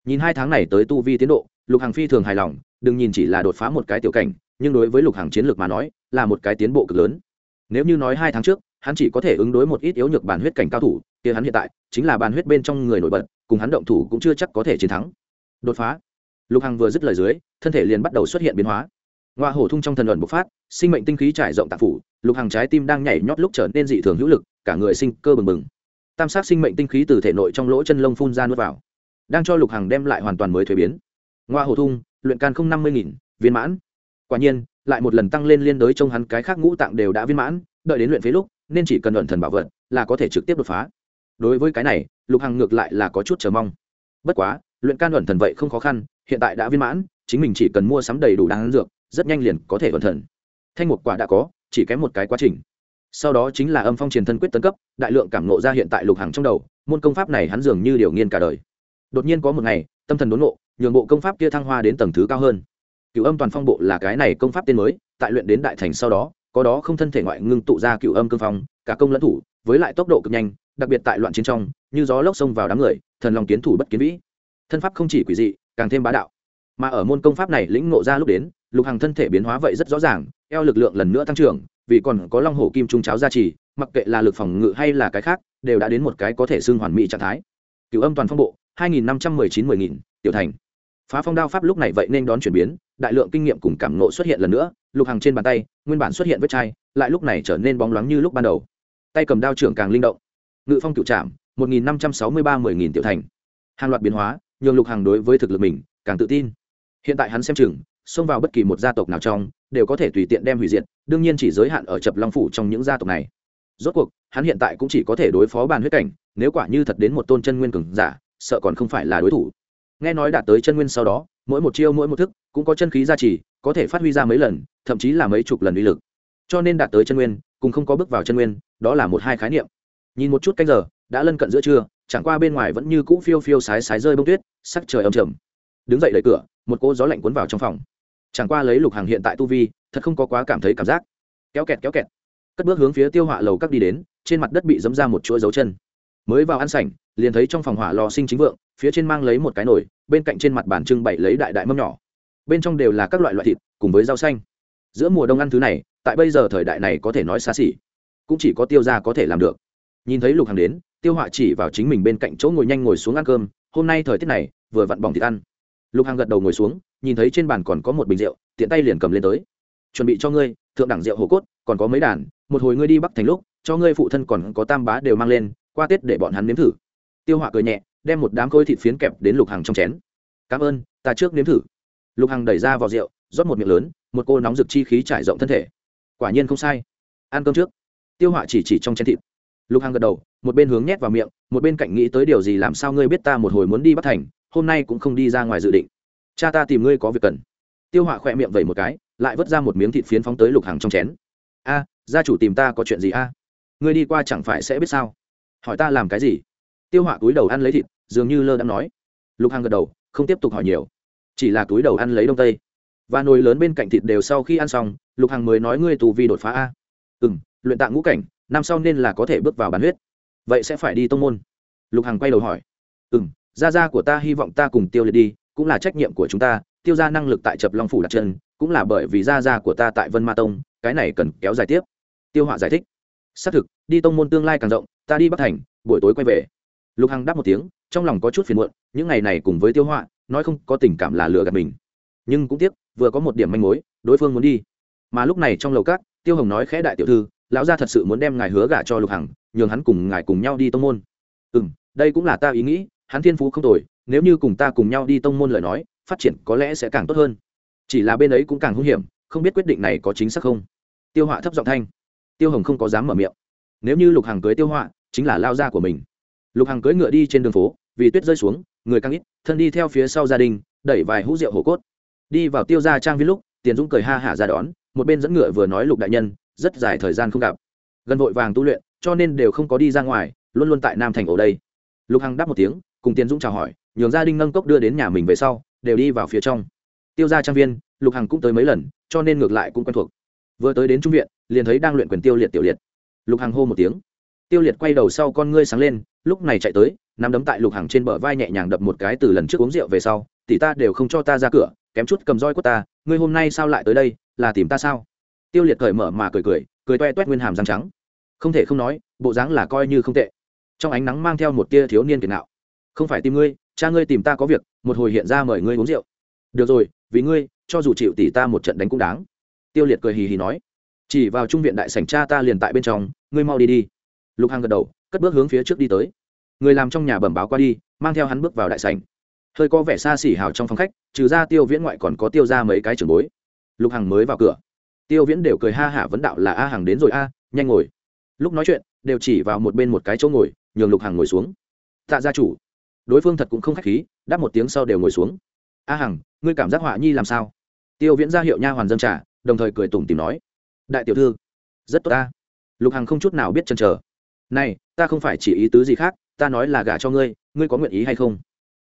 Nhìn hai tháng này tới tu vi tiến độ, lục hàng phi thường hài lòng, đừng nhìn chỉ là đột phá một cái tiểu cảnh, nhưng đối với lục hàng chiến lược mà nói, là một cái tiến bộ cực lớn. Nếu như nói hai tháng trước, hắn chỉ có thể ứng đối một ít yếu nhược bản huyết cảnh cao thủ, kia hắn hiện tại chính là bản huyết bên trong người nổi bật, cùng hắn động thủ cũng chưa chắc có thể chiến thắng. Đột phá. Lục hằng vừa dứt lời dưới, thân thể liền bắt đầu xuất hiện biến hóa. Ngoa hổ thung trong thần luận bộc phát, sinh mệnh tinh khí trải rộng tạp phủ, lục hằng trái tim đang nhảy nhót lúc trở nên dị thường hữu lực cả người sinh cơ bừng bừng. Tam sát sinh mệnh tinh khí từ thể nội trong lỗ chân lông phun ra nuốt vào, đang cho lục hằng đem lại hoàn toàn mới thuế biến. Ngoa hồ thung, luyện can không năm mươi nghìn, viên mãn. Quả nhiên, lại một lần tăng lên liên đối trong hắn cái khác ngũ tạng đều đã viên mãn, đợi đến luyện phế lúc, nên chỉ cần luận thần bảo vật là có thể trực tiếp đột phá. Đối với cái này, lục hằng ngược lại là có chút chờ mong. Bất quá, luyện can luận thần vậy không khó khăn, hiện tại đã viên mãn, chính mình chỉ cần mua sắm đầy đủ đáng dược, rất nhanh liền có thể luận thần. Thanh một quả đã có, chỉ kém một cái quá trình sau đó chính là âm phong truyền thân quyết tấn cấp, đại lượng cảm nộ ra hiện tại lục hằng trong đầu, môn công pháp này hắn dường như điều nghiên cả đời. Đột nhiên có một ngày, tâm thần đốn nộ nhường bộ công pháp kia thăng hoa đến tầng thứ cao hơn. Cựu âm toàn phong bộ là cái này công pháp tên mới, tại luyện đến đại thành sau đó, có đó không thân thể ngoại ngưng tụ ra cựu âm cương phong, cả công lẫn thủ, với lại tốc độ cực nhanh, đặc biệt tại loạn chiến trong, như gió lốc xông vào đám người, thần lòng kiến thủ bất kiến vĩ. Thân pháp không chỉ quỷ dị, càng thêm bá đạo. Mà ở môn công pháp này lĩnh ngộ ra lúc đến, lục hàng thân thể biến hóa vậy rất rõ ràng, eo lực lượng lần nữa tăng trưởng vì còn có long hổ kim trung cháo gia trì, mặc kệ là lực phòng ngự hay là cái khác, đều đã đến một cái có thể xưng hoàn mỹ trạng thái. Cựu âm toàn phong bộ, hai nghìn năm trăm mười chín mười nghìn, tiểu thành. Phá phong đao pháp lúc này vậy nên đón chuyển biến, đại lượng kinh nghiệm cùng cảm nộ xuất hiện lần nữa, lục hàng trên bàn tay, nguyên bản xuất hiện vết chai, lại lúc này trở nên bóng loáng như lúc ban đầu. Tay cầm đao trưởng càng linh động. Ngự phong cựu trạm một nghìn năm trăm sáu mươi ba mười nghìn tiểu thành. Hàng loạt biến hóa, nhường lục hàng đối với thực lực mình càng tự tin. Hiện tại hắn xem chừng xông vào bất kỳ một gia tộc nào trong, đều có thể tùy tiện đem hủy diệt, đương nhiên chỉ giới hạn ở chập long phủ trong những gia tộc này. Rốt cuộc, hắn hiện tại cũng chỉ có thể đối phó bàn huyết cảnh, nếu quả như thật đến một tôn chân nguyên cường giả, sợ còn không phải là đối thủ. Nghe nói đạt tới chân nguyên sau đó, mỗi một chiêu mỗi một thức cũng có chân khí gia trì, có thể phát huy ra mấy lần, thậm chí là mấy chục lần uy lực. Cho nên đạt tới chân nguyên, cùng không có bước vào chân nguyên, đó là một hai khái niệm. Nhìn một chút canh giờ, đã lân cận giữa trưa, chẳng qua bên ngoài vẫn như cũ phiêu phiêu sái sái rơi bông tuyết, sắc trời âm trầm. Đứng dậy đẩy cửa, một cô gió lạnh cuốn vào trong phòng chẳng qua lấy lục hàng hiện tại tu vi, thật không có quá cảm thấy cảm giác. Kéo kẹt kéo kẹt. Cất bước hướng phía tiêu họa lầu các đi đến, trên mặt đất bị dấm ra một chuỗi dấu chân. Mới vào ăn sảnh, liền thấy trong phòng hỏa lò sinh chính vượng, phía trên mang lấy một cái nồi, bên cạnh trên mặt bàn trưng bày lấy đại đại mâm nhỏ. Bên trong đều là các loại loại thịt, cùng với rau xanh. Giữa mùa đông ăn thứ này, tại bây giờ thời đại này có thể nói xa xỉ. Cũng chỉ có tiêu g i a có thể làm được. Nhìn thấy lục hàng đến, tiêu họa chỉ vào chính mình bên cạnh chỗ ngồi nhanh ngồi xuống ăn cơm, hôm nay thời tiết này, vừa vặn bỏng thịt ăn. Lục hàng gật đầu ngồi xuống nhìn thấy trên bàn còn có một bình rượu, tiện tay liền cầm lên tới. Chuẩn bị cho ngươi, thượng đẳng rượu hồ cốt, còn có mấy đàn, một hồi ngươi đi bắc thành lúc, cho ngươi phụ thân còn có tam bá đều mang lên, qua tết để bọn hắn nếm thử. Tiêu họa cười nhẹ, đem một đám khối thịt phiến kẹp đến lục hàng trong chén. Cảm ơn, ta trước nếm thử. Lục hằng đẩy ra vào rượu, rót một miệng lớn, một cô nóng rực chi khí trải rộng thân thể. Quả nhiên không sai. Ăn cơm trước. Tiêu họa chỉ chỉ trong chén thịt. Lục hằng gật đầu, một bên hướng nhét vào miệng, một bên cạnh nghĩ tới điều gì làm sao ngươi biết ta một hồi muốn đi bắt thành, hôm nay cũng không đi ra ngoài dự định cha ta tìm ngươi có việc cần. Tiêu họa khỏe miệng vẩy một cái, lại vứt ra một miếng thịt phiến phóng tới lục hằng trong chén. A, gia chủ tìm ta có chuyện gì a? Ngươi đi qua chẳng phải sẽ biết sao? Hỏi ta làm cái gì? Tiêu họa cúi đầu ăn lấy thịt, dường như lơ đã nói. Lục hằng gật đầu, không tiếp tục hỏi nhiều. Chỉ là túi đầu ăn lấy đông tây. Và nồi lớn bên cạnh thịt đều sau khi ăn xong, lục hằng mới nói ngươi tù vi đột phá a. Ừ m luyện tạng ngũ cảnh, năm sau nên là có thể bước vào bán huyết. Vậy sẽ phải đi tông môn. Lục hằng quay đầu hỏi. Ừ m gia gia của ta hy vọng ta cùng tiêu liệt đi cũng là trách nhiệm của chúng ta tiêu ra năng lực tại chập long phủ đặt chân cũng là bởi vì gia gia của ta tại vân ma tông cái này cần kéo dài tiếp. Tiêu họa giải thích. Xác thực đi tông môn tương lai càng rộng ta đi bắc thành buổi tối quay về. Lục hằng đáp một tiếng trong lòng có chút phiền muộn những ngày này cùng với tiêu họa nói không có tình cảm là lừa gạt mình. Nhưng cũng tiếc vừa có một điểm manh mối đối phương muốn đi. Mà lúc này trong lầu các, tiêu hồng nói khẽ đại tiểu thư lão gia thật sự muốn đem ngài hứa gả cho lục hằng nhường hắn cùng ngài cùng nhau đi tông môn. Ừ m đây cũng là ta ý nghĩ hắn thiên phú không tồi nếu như cùng ta cùng nhau đi tông môn lời nói, phát triển có lẽ sẽ càng tốt hơn. Chỉ là bên ấy cũng càng hung hiểm, không biết quyết định này có chính xác không. Tiêu họa thấp giọng thanh. Tiêu hồng không có dám mở miệng. Nếu như lục hàng cưới tiêu họa, chính là lao gia của mình. Lục hàng cưới ngựa đi trên đường phố, vì tuyết rơi xuống, người càng ít, thân đi theo phía sau gia đình, đẩy vài hũ rượu hổ cốt. Đi vào tiêu gia trang viên lúc, tiền dũng cười ha hả ra đón, một bên dẫn ngựa vừa nói lục đại nhân, rất dài thời gian không gặp. Gần vội vàng tu luyện, cho nên đều không có đi ra ngoài, luôn luôn tại nam thành ổ đây. Lục hằng đáp một tiếng, cùng tiền dũng chào hỏi nhường gia đình nâng cốc đưa đến nhà mình về sau, đều đi vào phía trong. Tiêu gia trang viên, lục hằng cũng tới mấy lần, cho nên ngược lại cũng quen thuộc. Vừa tới đến trung viện, liền thấy đang luyện quyền tiêu liệt tiểu liệt. Lục hằng hô một tiếng. Tiêu liệt quay đầu sau con ngươi sáng lên, lúc này chạy tới, nắm đấm tại lục hằng trên bờ vai nhẹ nhàng đập một cái từ lần trước uống rượu về sau, tỷ ta đều không cho ta ra cửa, kém chút cầm roi của ta, ngươi hôm nay sao lại tới đây, là tìm ta sao? Tiêu liệt cởi mở mà cười cười cười toe toét nguyên hàm răng trắng. Không thể không nói, bộ dáng là coi như không tệ. Trong ánh nắng mang theo một tia thiếu niên kiệt nạo. Không phải tìm ngươi cha ngươi tìm ta có việc, một hồi hiện ra mời ngươi uống rượu. Được rồi, vì ngươi, cho dù chịu tỷ ta một trận đánh cũng đáng. Tiêu liệt cười hì hì nói. Chỉ vào trung viện đại sảnh cha ta liền tại bên trong, ngươi mau đi đi. Lục hằng gật đầu, cất bước hướng phía trước đi tới. Người làm trong nhà bẩm báo qua đi, mang theo hắn bước vào đại sảnh. Hơi có vẻ xa xỉ hào trong phòng khách, trừ ra tiêu viễn ngoại còn có tiêu ra mấy cái trường bối. Lục hằng mới vào cửa. Tiêu viễn đều cười ha hả vấn đạo là a hằng đến rồi a, nhanh ngồi. Lúc nói chuyện, đều chỉ vào một bên một cái chỗ ngồi, nhường lục hằng ngồi xuống. Tạ gia chủ đối phương thật cũng không k h á c h khí, đáp một tiếng sau đều ngồi xuống. A hằng, ngươi cảm giác họa nhi làm sao? Tiêu viễn ra hiệu nha hoàn dân trả đồng thời cười tủm tìm nói, đại tiểu thư, rất tốt ta. Lục hằng không chút nào biết chân chờ. Này, ta không phải chỉ ý tứ gì khác, ta nói là gả cho ngươi ngươi có nguyện ý hay không?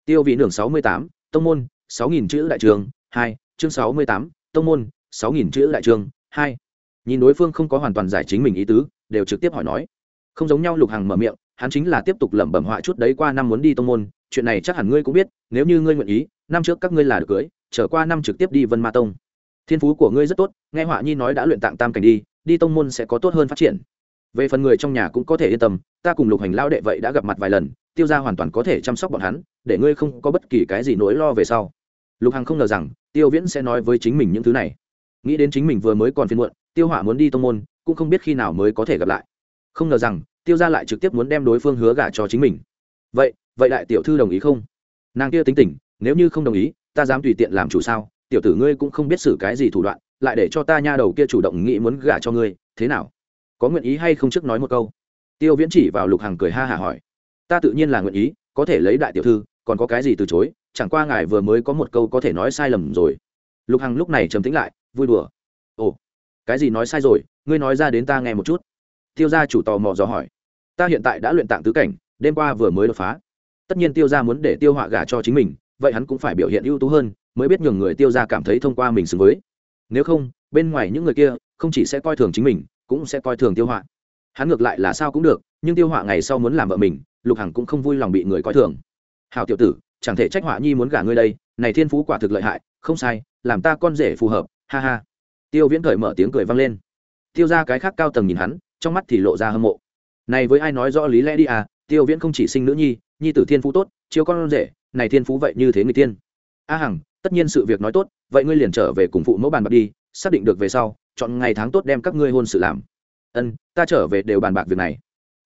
Tiêu vị nưởng sáu mươi tám, tông môn, sáu nghìn chữ đại trường, hai, chương sáu mươi tám, tông môn, sáu nghìn chữ đại trường, hai. Nhìn đối phương không có hoàn toàn giải chính mình ý tứ, đều trực tiếp hỏi nói. Không giống nhau, lục hằng mở miệng hắn chính là tiếp tục lẩm bẩm họa chút đấy qua năm muốn đi tông môn, chuyện này chắc hẳn ngươi cũng biết, nếu như ngươi nguyện ý, năm trước các ngươi là được cưới, trở qua năm trực tiếp đi vân ma tông. Thiên phú của ngươi rất tốt, nghe họa nhi nói đã luyện tạng tam cảnh đi đi tông môn sẽ có tốt hơn phát triển. Về phần người trong nhà cũng có thể yên tâm, ta cùng lục hành lao đệ vậy đã gặp mặt vài lần, tiêu gia hoàn toàn có thể chăm sóc bọn hắn, để ngươi không có bất kỳ cái gì nỗi lo về sau. Lục hằng không ngờ rằng, tiêu viễn sẽ nói với chính mình những thứ này. Nghĩ đến chính mình vừa mới còn phiên muộn, tiêu họa muốn đi tông môn, cũng không biết khi nào mới có thể gặp lại. Không ngờ rằng tiêu ra lại trực tiếp muốn đem đối phương hứa gả cho chính mình. Vậy vậy đại tiểu thư đồng ý không? Nàng kia tính tình, nếu như không đồng ý, ta dám tùy tiện làm chủ sao? Tiểu tử ngươi cũng không biết xử cái gì thủ đoạn, lại để cho ta nha đầu kia chủ động nghĩ muốn gả cho ngươi, thế nào? Có nguyện ý hay không trước nói một câu? Tiêu viễn chỉ vào lục hằng cười ha hả hỏi. Ta tự nhiên là nguyện ý, có thể lấy đại tiểu thư, còn có cái gì từ chối, chẳng qua ngài vừa mới có một câu có thể nói sai lầm rồi. Lục hằng lúc này trầm tĩnh lại, vui đùa. Ồ, cái gì nói sai rồi, ngươi nói ra đến ta nghe một chút. Tiêu gia chủ tò mò dò hỏi ta hiện tại đã luyện tạng tứ cảnh, đêm qua vừa mới đột phá. Tất nhiên tiêu gia muốn để tiêu họa gả cho chính mình, vậy hắn cũng phải biểu hiện ưu tú hơn, mới biết nhường người tiêu gia cảm thấy thông qua mình xứng với. Nếu không, bên ngoài những người kia không chỉ sẽ coi thường chính mình, cũng sẽ coi thường tiêu họa. Hắn ngược lại là sao cũng được, nhưng tiêu họa ngày sau muốn làm vợ mình, lục hằng cũng không vui lòng bị người coi thường. Hào tiểu tử, chẳng thể trách họa nhi muốn gả ngươi đây, này thiên phú quả thực lợi hại, không sai, làm ta con rể phù hợp, ha ha. Tiêu viễn thời mở tiếng cười vang lên. Tiêu ra cái khác cao tầng nhìn hắn, trong mắt thì lộ ra hâm mộ này với ai nói rõ lý lẽ đi à tiêu viễn không chỉ sinh nữ nhi nhi tử thiên phú tốt, chiếu con rể, này thiên phú vậy như thế người tiên. A hằng, tất nhiên sự việc nói tốt, vậy ngươi liền trở về cùng phụ mẫu bàn bạc đi, xác định được về sau, chọn ngày tháng tốt đem các ngươi hôn sự làm. Ân, ta trở về đều bàn bạc việc này.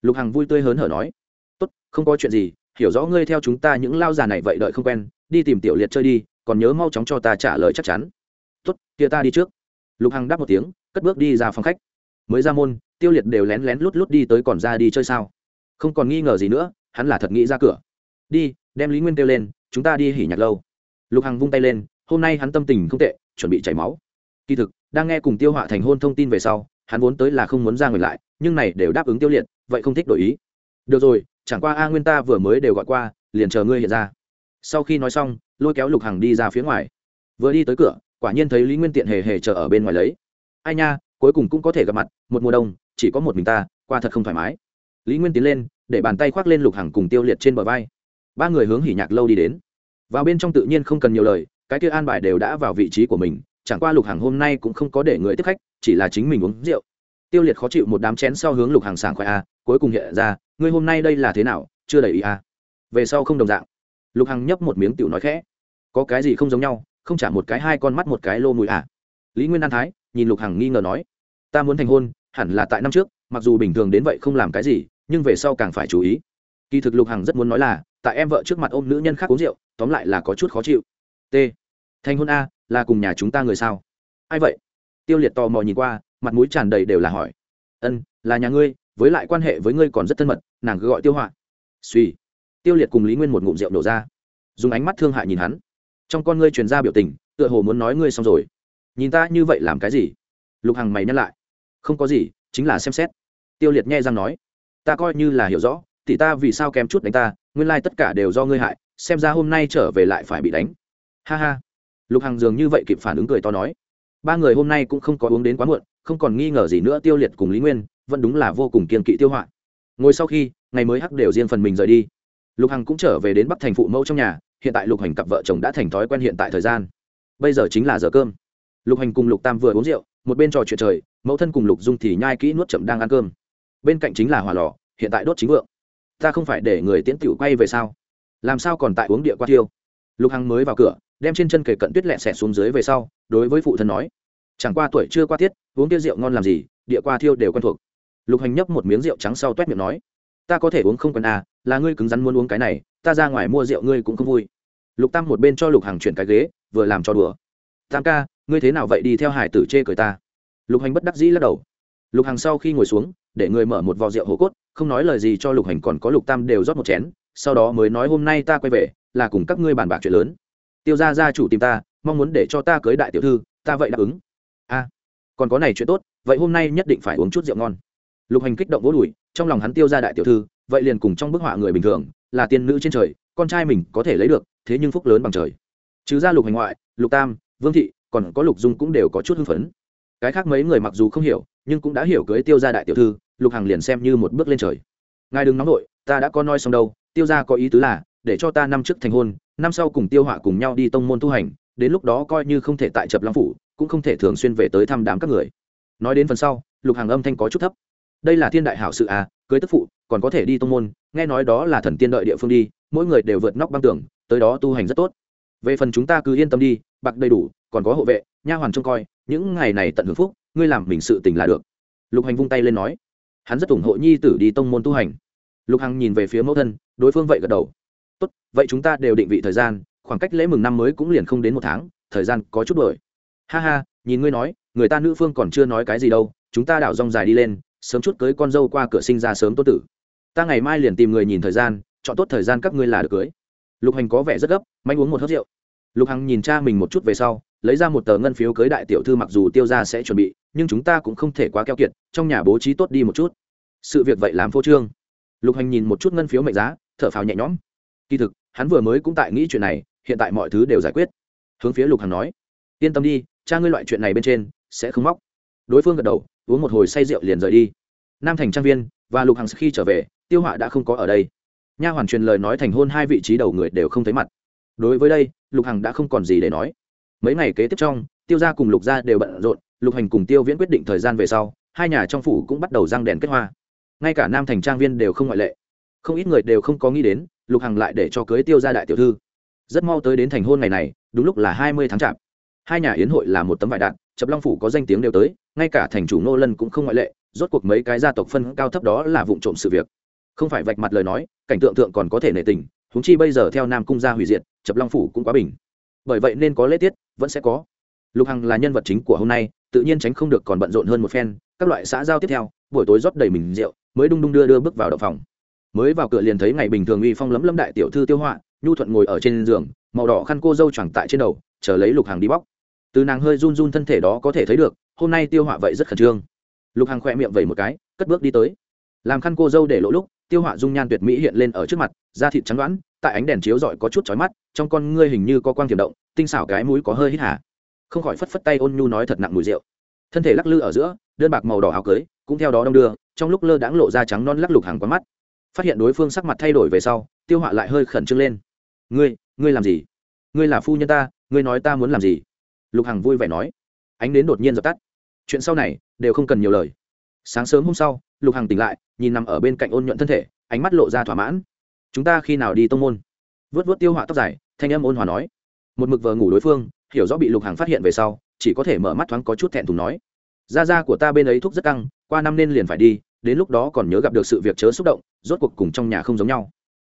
Lục hằng vui tươi hớn hở nói. Tốt, không có chuyện gì, hiểu rõ ngươi theo chúng ta những lao già này vậy đợi không quen, đi tìm tiểu liệt chơi đi, còn nhớ mau chóng cho ta trả lời chắc chắn. Tốt, kia ta đi trước. Lục hằng đáp một tiếng, cất bước đi ra phòng khách. Mới ra môn tiêu liệt đều lén lén lút lút đi tới còn ra đi chơi sao? Không còn nghi ngờ gì nữa, hắn là thật nghĩ ra cửa. Đi, đem lý nguyên kêu lên, chúng ta đi hỉ nhạc lâu. Lục hằng vung tay lên, hôm nay hắn tâm tình không tệ, chuẩn bị chảy máu. Kỳ thực, đang nghe cùng tiêu họa thành hôn thông tin về sau, hắn vốn tới là không muốn ra người lại, nhưng này đều đáp ứng tiêu liệt, vậy không thích đổi ý. Được rồi, chẳng qua a nguyên ta vừa mới đều gọi qua, liền chờ ngươi hiện ra. Sau khi nói xong, lôi kéo lục hằng đi ra phía ngoài. Vừa đi tới cửa, quả nhiên thấy lý nguyên tiện hề hề chờ ở bên ngoài lấy. Ai nha, cuối cùng cũng có thể gặp mặt, một mùa đông chỉ có một mình ta, qua thật không thoải mái. Lý nguyên tiến lên, để bàn tay khoác lên lục hằng cùng tiêu liệt trên bờ vai. Ba người hướng hỉ nhạc lâu đi đến. Vào bên trong tự nhiên không cần nhiều lời, cái kia an bài đều đã vào vị trí của mình, chẳng qua lục hằng hôm nay cũng không có để người tiếp khách, chỉ là chính mình uống rượu. Tiêu liệt khó chịu một đám chén sau hướng lục hàng sảng khoai a, cuối cùng hiện ra, ngươi hôm nay đây là thế nào, chưa đầy ý a? Về sau không đồng dạng. Lục hằng nhấp một miếng tiểu nói khẽ. Có cái gì không giống nhau, không trả một cái hai con mắt một cái lô mùi à? Lý nguyên an thái, nhìn lục hằng nghi ngờ nói. Ta muốn thành hôn hẳn là tại năm trước, mặc dù bình thường đến vậy không làm cái gì, nhưng về sau càng phải chú ý. Kỳ thực lục hằng rất muốn nói là, tại em vợ trước mặt ôm nữ nhân khác uống rượu, tóm lại là có chút khó chịu. T. Thành hôn a, là cùng nhà chúng ta người sao? Ai vậy? Tiêu liệt tò mò nhìn qua, mặt mũi tràn đầy đều là hỏi. Ân, là nhà ngươi, với lại quan hệ với ngươi còn rất thân mật, nàng cứ gọi tiêu họa. Suy. Tiêu liệt cùng lý nguyên một ngụm rượu đổ ra. Dùng ánh mắt thương hại nhìn hắn. Trong con ngươi truyền ra biểu tình, tựa hồ muốn nói ngươi xong rồi. Nhìn ta như vậy làm cái gì? Lục hằng mày nhắc lại không có gì, chính là xem xét. Tiêu liệt nghe răng nói, ta coi như là hiểu rõ, thì ta vì sao kém chút đánh ta, nguyên lai tất cả đều do ngươi hại, xem ra hôm nay trở về lại phải bị đánh. Ha ha. Lục hằng dường như vậy kịp phản ứng cười to nói, ba người hôm nay cũng không có uống đến quá muộn, không còn nghi ngờ gì nữa tiêu liệt cùng lý nguyên, vẫn đúng là vô cùng kiên kỵ tiêu hoạn ngồi sau khi, ngày mới hắc đều riêng phần mình rời đi. Lục hằng cũng trở về đến bắc thành phụ mẫu trong nhà, hiện tại lục hành cặp vợ chồng đã thành thói quen hiện tại thời gian. Bây giờ chính là giờ cơm. Lục hành cùng lục tam vừa uống rượu một bên trò chuyện trời, mẫu thân cùng lục dung thì nhai kỹ nuốt chậm đang ăn cơm. Bên cạnh chính là hỏa lò, hiện tại đốt chính vượng. Ta không phải để người tiễn tiểu quay về sao? Làm sao còn tại uống địa qua thiêu? Lục hằng mới vào cửa, đem trên chân kề cận tuyết lẹ xẻ xuống dưới về sau, đối với phụ thân nói, chẳng qua tuổi chưa qua tiết, uống tiêu rượu ngon làm gì, địa qua thiêu đều quen thuộc. Lục hành nhấp một miếng rượu trắng sau toét miệng nói, ta có thể uống không cần à là ngươi cứng rắn muốn uống cái này, ta ra ngoài mua rượu ngươi cũng không vui. Lục tam một bên cho lục Hằng chuyển cái ghế, vừa làm cho đùa, tam ca ngươi thế nào vậy đi theo hải tử chê cười ta? Lục hành bất đắc dĩ lắc đầu. Lục Hằng sau khi ngồi xuống, để người mở một vò rượu hổ cốt, không nói lời gì cho lục hành, còn có lục tam đều rót một chén, sau đó mới nói hôm nay ta quay về, là cùng các ngươi bàn bạc chuyện lớn. Tiêu gia gia chủ tìm ta, mong muốn để cho ta cưới đại tiểu thư, ta vậy đáp ứng. A, còn có này chuyện tốt, vậy hôm nay nhất định phải uống chút rượu ngon. Lục hành kích động vỗ đùi, trong lòng hắn tiêu ra đại tiểu thư, vậy liền cùng trong bức họa người bình thường, là tiên nữ trên trời, con trai mình có thể lấy được, thế nhưng phúc lớn bằng trời. Chứ ra lục hành ngoại, lục tam, vương thị còn có lục dung cũng đều có chút hưng phấn. Cái khác mấy người mặc dù không hiểu, nhưng cũng đã hiểu cưới tiêu ra đại tiểu thư, lục hằng liền xem như một bước lên trời. Ngài đừng nóng nổi ta đã có nói xong đâu, tiêu ra có ý tứ là, để cho ta năm trước thành hôn, năm sau cùng tiêu họa cùng nhau đi tông môn tu hành, đến lúc đó coi như không thể tại trập long phủ, cũng không thể thường xuyên về tới thăm đám các người. Nói đến phần sau, lục hàng âm thanh có chút thấp. Đây là thiên đại hảo sự à cưới tức phụ, còn có thể đi tông môn, nghe nói đó là thần tiên đợi địa phương đi, mỗi người đều vượt nóc băng tường, tới đó tu hành rất tốt. Về phần chúng ta cứ yên tâm đi, bạc đầy đủ còn có hộ vệ, nha hoàn trông coi, những ngày này tận hưởng phúc, ngươi làm mình sự tình là được. Lục hành vung tay lên nói. Hắn rất ủng hộ nhi tử đi tông môn tu hành. Lục hằng nhìn về phía mẫu thân, đối phương vậy gật đầu. Tốt, vậy chúng ta đều định vị thời gian, khoảng cách lễ mừng năm mới cũng liền không đến một tháng, thời gian có chút đổi ha ha, nhìn ngươi nói, người ta nữ phương còn chưa nói cái gì đâu, chúng ta đảo rong dài đi lên, sớm chút cưới con dâu qua cửa sinh ra sớm tốt tử. Ta ngày mai liền tìm người nhìn thời gian, chọn tốt thời gian các ngươi là được cưới. Lục hành có vẻ rất gấp, manh uống một hớt rượu. Lục hằng nhìn cha mình một chút về sau lấy ra một tờ ngân phiếu cưới đại tiểu thư mặc dù tiêu ra sẽ chuẩn bị, nhưng chúng ta cũng không thể quá keo kiệt, trong nhà bố trí tốt đi một chút. Sự việc vậy làm phô trương. Lục hành nhìn một chút ngân phiếu mệnh giá, thở phào nhẹ nhõm. Kỳ thực, hắn vừa mới cũng tại nghĩ chuyện này, hiện tại mọi thứ đều giải quyết. Hướng phía lục hằng nói, yên tâm đi, cha ngươi loại chuyện này bên trên sẽ không móc. Đối phương gật đầu, uống một hồi say rượu liền rời đi. Nam thành trang viên và lục hằng khi trở về, tiêu họa đã không có ở đây. Nha hoàn truyền lời nói thành hôn hai vị trí đầu người đều không thấy mặt. Đối với đây, lục hằng đã không còn gì để nói mấy ngày kế tiếp trong, tiêu gia cùng lục gia đều bận rộn, lục hành cùng tiêu viễn quyết định thời gian về sau, hai nhà trong phủ cũng bắt đầu răng đèn kết hoa. Ngay cả nam thành trang viên đều không ngoại lệ. Không ít người đều không có nghĩ đến, lục hằng lại để cho cưới tiêu gia đại tiểu thư. Rất mau tới đến thành hôn ngày này, đúng lúc là hai mươi tháng chạp. Hai nhà yến hội là một tấm vải đạn, chập long phủ có danh tiếng đều tới, ngay cả thành chủ nô lân cũng không ngoại lệ, rốt cuộc mấy cái gia tộc phân cao thấp đó là vụ trộm sự việc. Không phải vạch mặt lời nói, cảnh tượng thượng còn có thể nể tình húng chi bây giờ theo nam cung gia hủy diệt, chập long phủ cũng quá bình bởi vậy nên có lễ tiết, vẫn sẽ có. Lục hằng là nhân vật chính của hôm nay, tự nhiên tránh không được còn bận rộn hơn một phen, các loại xã giao tiếp theo, buổi tối rót đầy mình rượu, mới đung đung đưa đưa bước vào đậu phòng. Mới vào cửa liền thấy ngày bình thường uy phong lấm lấm đại tiểu thư tiêu họa nhu thuận ngồi ở trên giường, màu đỏ khăn cô dâu choàng tại trên đầu, chờ lấy lục hằng đi bóc. Từ nàng hơi run run thân thể đó có thể thấy được, hôm nay tiêu họa vậy rất khẩn trương. Lục hằng khỏe miệng vẩy một cái, cất bước đi tới. Làm khăn cô dâu để lỗ lúc tiêu họa dung nhan tuyệt mỹ hiện lên ở trước mặt, da thịt trắng đoán tại ánh đèn chiếu rọi có chút chói mắt, trong con ngươi hình như có quang tiềm động, tinh xảo cái mũi có hơi hít hà. Không khỏi phất phất tay ôn nhu nói thật nặng mùi rượu. Thân thể lắc lư ở giữa, đơn bạc màu đỏ áo cưới, cũng theo đó đong đưa, trong lúc lơ đãng lộ ra trắng non lắc lục hàng quá mắt. Phát hiện đối phương sắc mặt thay đổi về sau, tiêu họa lại hơi khẩn trương lên. Ngươi ngươi làm gì? Ngươi là phu nhân ta, ngươi nói ta muốn làm gì? Lục hằng vui vẻ nói. Ánh đến đột nhiên dập tắt. Chuyện sau này đều không cần nhiều lời sáng sớm hôm sau, lục hằng tỉnh lại, nhìn nằm ở bên cạnh ôn nhuận thân thể, ánh mắt lộ ra thỏa mãn. Chúng ta khi nào đi tông môn? Vớt vớt tiêu họa tóc dài, thanh âm ôn hòa nói. Một mực vờ ngủ đối phương, hiểu rõ bị lục hằng phát hiện về sau, chỉ có thể mở mắt thoáng có chút thẹn thùng nói. Da da của ta bên ấy thuốc rất căng, qua năm nên liền phải đi, đến lúc đó còn nhớ gặp được sự việc chớ xúc động, rốt cuộc cùng trong nhà không giống nhau.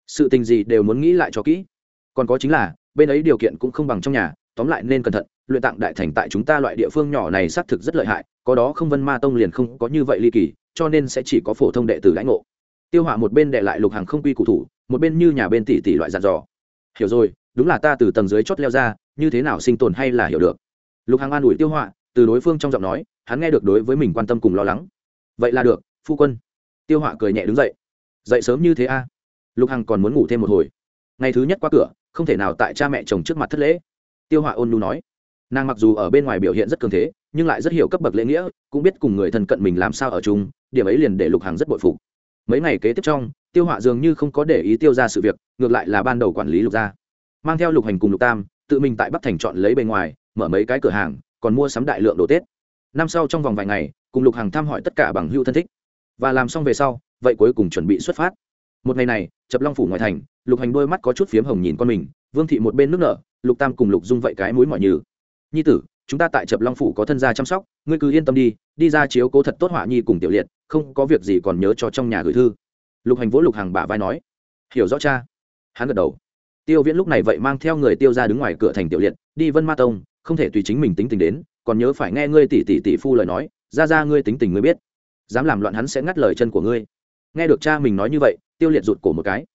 Sự tình gì đều muốn nghĩ lại cho kỹ. Còn có chính là, bên ấy điều kiện cũng không bằng trong nhà tóm lại nên cẩn thận, luyện tạng đại thành tại chúng ta loại địa phương nhỏ này xác thực rất lợi hại, có đó không vân ma tông liền không có như vậy ly kỳ, cho nên sẽ chỉ có phổ thông đệ tử lãnh ngộ. Tiêu hỏa một bên đệ lại lục hàng không quy cụ thủ, một bên như nhà bên tỷ tỷ loại dặn dò. Hiểu rồi, đúng là ta từ tầng dưới chót leo ra, như thế nào sinh tồn hay là hiểu được? Lục hàng an ủi tiêu hỏa từ đối phương trong giọng nói, hắn nghe được đối với mình quan tâm cùng lo lắng. Vậy là được, phu quân. Tiêu hỏa cười nhẹ đứng dậy. Dậy sớm như thế a. Lục hằng còn muốn ngủ thêm một hồi. Ngày thứ nhất qua cửa, không thể nào tại cha mẹ chồng trước mặt thất lễ tiêu họa ôn nu nói. Nàng mặc dù ở bên ngoài biểu hiện rất cường thế, nhưng lại rất hiểu cấp bậc lễ nghĩa, cũng biết cùng người thân cận mình làm sao ở chung, điểm ấy liền để lục hằng rất bội phục. Mấy ngày kế tiếp trong, tiêu họa dường như không có để ý tiêu ra sự việc, ngược lại là ban đầu quản lý lục gia. Mang theo lục hành cùng lục tam, tự mình tại bắc thành chọn lấy bề ngoài, mở mấy cái cửa hàng, còn mua sắm đại lượng đồ tết. Năm sau trong vòng vài ngày, cùng lục Hằng thăm hỏi tất cả bằng hưu thân thích. Và làm xong về sau, vậy cuối cùng chuẩn bị xuất phát. Một ngày này, chập long phủ ngoài thành, lục hành đôi mắt có chút phiếm hồng nhìn con mình vương thị một bên nước nở, lục tam cùng lục dung vậy cái mũi mọi như nhi tử, chúng ta tại chập long phủ có thân gia chăm sóc, ngươi cứ yên tâm đi đi ra chiếu cố thật tốt họa nhi cùng tiểu liệt, không có việc gì còn nhớ cho trong nhà gửi thư. Lục hành vỗ lục hàng bả vai nói. Hiểu rõ cha. Hắn gật đầu. Tiêu viễn lúc này vậy mang theo người tiêu ra đứng ngoài cửa thành tiểu liệt, đi vân ma tông, không thể tùy chính mình tính tình đến, còn nhớ phải nghe ngươi tỷ tỷ tỷ phu lời nói, ra ra ngươi tính tình ngươi biết, dám làm loạn hắn sẽ ngắt lời chân của ngươi. Nghe được cha mình nói như vậy, tiêu liệt rụt cổ một cái.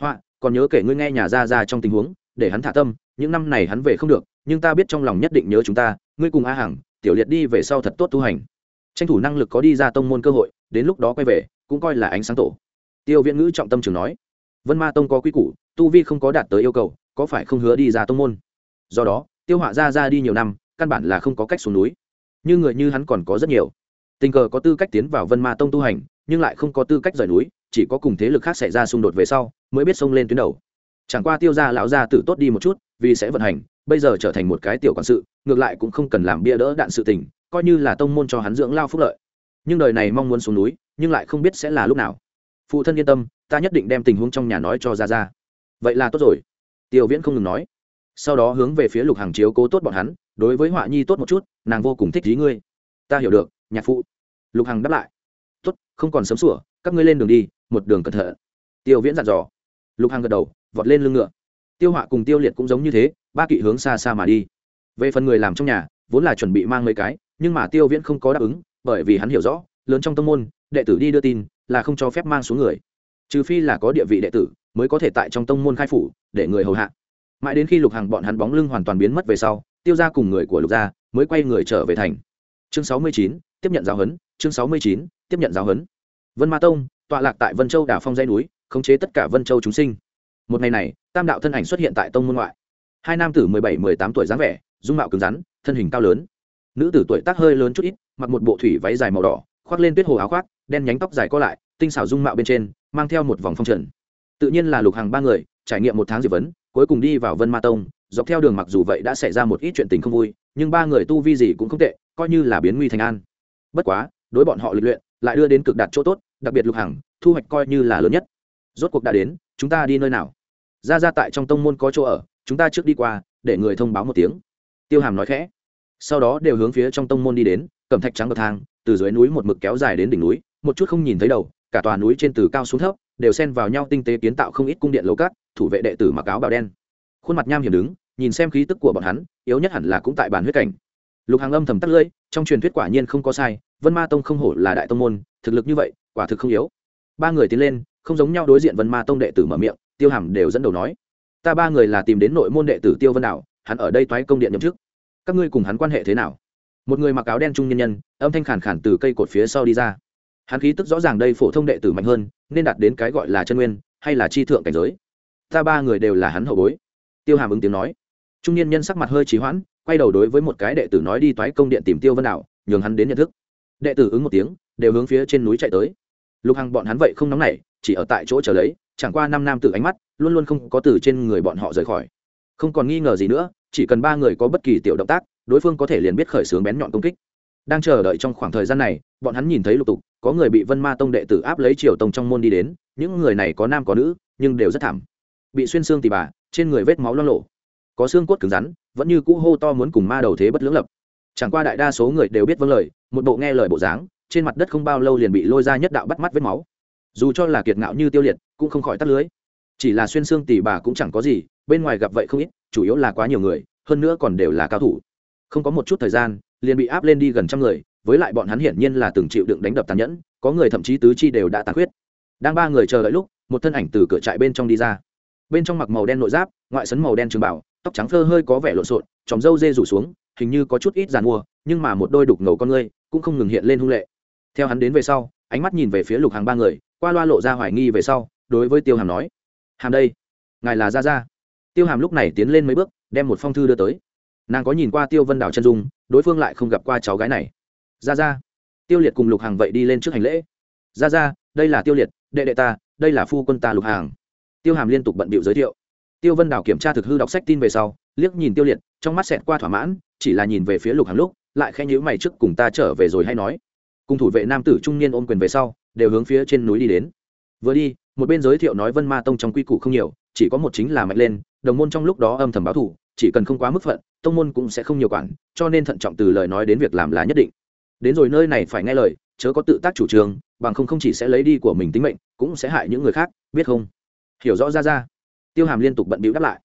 Họa, còn nhớ kể ngươi nghe nhà ra ra trong tình huống để hắn thả tâm, những năm này hắn về không được, nhưng ta biết trong lòng nhất định nhớ chúng ta, ngươi cùng a hằng, tiểu liệt đi về sau thật tốt tu hành. Tranh thủ năng lực có đi ra tông môn cơ hội, đến lúc đó quay về, cũng coi là ánh sáng tổ. Tiêu viễn ngữ trọng tâm trường nói. Vân ma tông có quy củ, tu vi không có đạt tới yêu cầu, có phải không hứa đi ra tông môn? Do đó, tiêu họa ra ra đi nhiều năm, căn bản là không có cách xuống núi. Như người như hắn còn có rất nhiều. Tình cờ có tư cách tiến vào vân ma tông tu hành, nhưng lại không có tư cách rời núi, chỉ có cùng thế lực khác xảy ra xung đột về sau, mới biết xông lên tuyến đầu chẳng qua tiêu ra lão gia tử tốt đi một chút, vì sẽ vận hành, bây giờ trở thành một cái tiểu quản sự, ngược lại cũng không cần làm bia đỡ đạn sự tình, coi như là tông môn cho hắn dưỡng lao phúc lợi. Nhưng đời này mong muốn xuống núi, nhưng lại không biết sẽ là lúc nào. Phụ thân yên tâm, ta nhất định đem tình huống trong nhà nói cho ra ra vậy là tốt rồi. Tiêu viễn không ngừng nói. Sau đó hướng về phía lục hàng chiếu cố tốt bọn hắn, đối với họa nhi tốt một chút, nàng vô cùng thích ý ngươi. Ta hiểu được, nhạc phụ. Lục hằng đáp lại. Tốt, không còn sớm sủa, các ngươi lên đường đi, một đường cẩn thận. Tiêu viễn dặn dò. Lục hằng gật đầu vọt lên lưng ngựa. Tiêu họa cùng tiêu liệt cũng giống như thế, ba kỵ hướng xa xa mà đi. Về phần người làm trong nhà, vốn là chuẩn bị mang mấy cái, nhưng mà tiêu viễn không có đáp ứng, bởi vì hắn hiểu rõ, lớn trong tâm môn, đệ tử đi đưa tin là không cho phép mang xuống người. Trừ phi là có địa vị đệ tử, mới có thể tại trong tông môn khai phủ, để người hầu hạ. Mãi đến khi lục hàng bọn hắn bóng lưng hoàn toàn biến mất về sau, tiêu ra cùng người của lục gia mới quay người trở về thành. Chương sáu mươi chín, tiếp nhận giáo huấn, chương sáu mươi chín, tiếp nhận giáo huấn. Vân ma tông, tọa lạc tại vân châu đảo phong dây núi, khống chế tất cả vân châu chúng sinh một ngày này, tam đạo thân ảnh xuất hiện tại tông môn ngoại. Hai nam tử mười bảy, mười tám tuổi dáng vẻ, dung mạo cứng rắn, thân hình cao lớn. Nữ tử tuổi tác hơi lớn chút ít, mặc một bộ thủy váy dài màu đỏ, khoác lên tuyết hồ áo khoác, đen nhánh tóc dài co lại, tinh xảo dung mạo bên trên, mang theo một vòng phong trần. Tự nhiên là lục hàng ba người, trải nghiệm một tháng dị vấn, cuối cùng đi vào vân ma tông. Dọc theo đường mặc dù vậy đã xảy ra một ít chuyện tình không vui, nhưng ba người tu vi gì cũng không tệ, coi như là biến nguy thành an. Bất quá, đối bọn họ lịch luyện, lại đưa đến cực đạt chỗ tốt, đặc biệt lục hằng, thu hoạch coi như là lớn nhất. Rốt cuộc đã đến, chúng ta đi nơi nào? Ra ra tại trong tông môn có chỗ ở, chúng ta trước đi qua, để người thông báo một tiếng. Tiêu hàm nói khẽ. Sau đó đều hướng phía trong tông môn đi đến, cầm thạch trắng bậc thang, từ dưới núi một mực kéo dài đến đỉnh núi, một chút không nhìn thấy đầu, cả tòa núi trên từ cao xuống thấp, đều xen vào nhau tinh tế kiến tạo không ít cung điện lầu cát, thủ vệ đệ tử mặc áo bào đen. Khuôn mặt nham hiểm đứng, nhìn xem khí tức của bọn hắn, yếu nhất hẳn là cũng tại bàn huyết cảnh. Lục hàng âm thầm tắt lưỡi, trong truyền thuyết quả nhiên không có sai, vân ma tông không hổ là đại tông môn, thực lực như vậy, quả thực không yếu. Ba người tiến lên, không giống nhau đối diện vân ma tông đệ tử mở miệng tiêu hàm đều dẫn đầu nói, ta ba người là tìm đến nội môn đệ tử tiêu vân đạo hắn ở đây toái công điện nhậm chức. Các ngươi cùng hắn quan hệ thế nào? Một người mặc áo đen trung nhân nhân, âm thanh khản khản từ cây cột phía sau đi ra. Hắn khí tức rõ ràng đây phổ thông đệ tử mạnh hơn, nên đạt đến cái gọi là chân nguyên, hay là chi thượng cảnh giới. Ta ba người đều là hắn hậu bối. Tiêu hàm ứng tiếng nói. Trung niên nhân sắc mặt hơi trì hoãn, quay đầu đối với một cái đệ tử nói đi toái công điện tìm tiêu vân đạo nhường hắn đến nhận thức. Đệ tử ứng một tiếng, đều hướng phía trên núi chạy tới. Lục hằng bọn hắn vậy không nóng nảy, chỉ ở tại chỗ chờ lấy chẳng qua năm nam tử ánh mắt luôn luôn không có từ trên người bọn họ rời khỏi. Không còn nghi ngờ gì nữa, chỉ cần ba người có bất kỳ tiểu động tác, đối phương có thể liền biết khởi xướng bén nhọn công kích. Đang chờ đợi trong khoảng thời gian này, bọn hắn nhìn thấy lục tục, có người bị vân ma tông đệ tử áp lấy triều tông trong môn đi đến, những người này có nam có nữ, nhưng đều rất thảm. Bị xuyên xương tì bà, trên người vết máu lo lộ. Có xương cốt cứng rắn, vẫn như cũ hô to muốn cùng ma đầu thế bất lưỡng lập. Chẳng qua đại đa số người đều biết vâng lời, một bộ nghe lời bộ dáng, trên mặt đất không bao lâu liền bị lôi ra nhất đạo bắt mắt vết máu. Dù cho là kiệt ngạo như tiêu liệt cũng không khỏi tắt lưới. Chỉ là xuyên xương tỉ bà cũng chẳng có gì, bên ngoài gặp vậy không ít, chủ yếu là quá nhiều người, hơn nữa còn đều là cao thủ. Không có một chút thời gian, liền bị áp lên đi gần trăm người, với lại bọn hắn hiển nhiên là từng chịu đựng đánh đập tàn nhẫn, có người thậm chí tứ chi đều đã tàn huyết đang ba người chờ đợi lúc, một thân ảnh từ cửa trại bên trong đi ra. Bên trong mặc màu đen nội giáp, ngoại sấn màu đen trường bảo, tóc trắng phơ hơi có vẻ lộn xộn tròng râu dê rủ xuống, hình như có chút ít giàn mua, nhưng mà một đôi đục ngầu con ngươi cũng không ngừng hiện lên hung lệ. Theo hắn đến về sau, ánh mắt nhìn về phía lục hàng ba người, qua loa lộ ra hoài nghi về sau đối với tiêu hàm nói, hàm đây, ngài là ra ra tiêu hàm lúc này tiến lên mấy bước, đem một phong thư đưa tới. Nàng có nhìn qua tiêu vân đào chân dung, đối phương lại không gặp qua cháu gái này. Ra ra tiêu liệt cùng lục hàng vậy đi lên trước hành lễ. Ra ra đây là tiêu liệt, đệ đệ ta, đây là phu quân ta lục hàng tiêu hàm liên tục bận bịu giới thiệu. Tiêu vân đào kiểm tra thực hư đọc sách tin về sau, liếc nhìn tiêu liệt, trong mắt xẹt qua thỏa mãn, chỉ là nhìn về phía lục hàng lúc, lại khen nhữ mày trước cùng ta trở về rồi hay nói. Cùng thủ vệ nam tử trung niên ôm quyền về sau, đều hướng phía trên núi đi đến. Vừa đi một bên giới thiệu nói vân ma tông trong quy củ không nhiều, chỉ có một chính là mạnh lên, đồng môn trong lúc đó âm thầm báo thủ, chỉ cần không quá mức phận, tông môn cũng sẽ không nhiều quản, cho nên thận trọng từ lời nói đến việc làm là nhất định. Đến rồi nơi này phải nghe lời, chớ có tự tác chủ trương, bằng không không chỉ sẽ lấy đi của mình tính mệnh, cũng sẽ hại những người khác, biết không? Hiểu rõ ra ra. Tiêu hàm liên tục bận bịu đáp lại.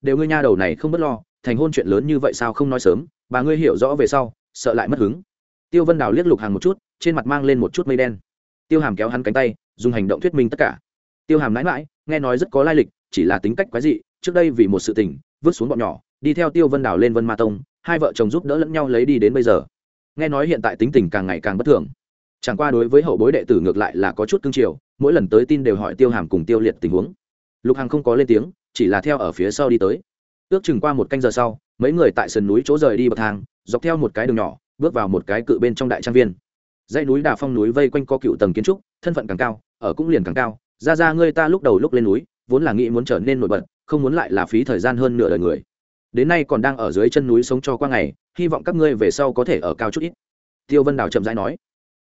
Đều ngươi nha đầu này không bất lo, thành hôn chuyện lớn như vậy sao không nói sớm, bà ngươi hiểu rõ về sau, sợ lại mất hứng. Tiêu vân đào liếc lục hàng một chút, trên mặt mang lên một chút mây đen tiêu hàm kéo hắn cánh tay, dùng hành động thuyết minh tất cả. Tiêu hàm mãi mãi, nghe nói rất có lai lịch, chỉ là tính cách quái dị, trước đây vì một sự tình, vứt xuống bọn nhỏ, đi theo tiêu vân đào lên vân ma tông, hai vợ chồng giúp đỡ lẫn nhau lấy đi đến bây giờ. Nghe nói hiện tại tính tình càng ngày càng bất thường. Chẳng qua đối với hậu bối đệ tử ngược lại là có chút cương triều mỗi lần tới tin đều hỏi tiêu hàm cùng tiêu liệt tình huống. Lục hằng không có lên tiếng, chỉ là theo ở phía sau đi tới. Ước chừng qua một canh giờ sau, mấy người tại sườn núi chỗ rời đi bậc thang, dọc theo một cái đường nhỏ, bước vào một cái cự bên trong đại trang viên dãy núi đà phong núi vây quanh có cựu tầng kiến trúc, thân phận càng cao, ở cũng liền càng cao. Ra ra ngươi ta lúc đầu lúc lên núi, vốn là nghĩ muốn trở nên nổi bật, không muốn lại là phí thời gian hơn nửa đời người. Đến nay còn đang ở dưới chân núi sống cho qua ngày, hy vọng các ngươi về sau có thể ở cao chút ít. Tiêu vân đào chậm rãi nói.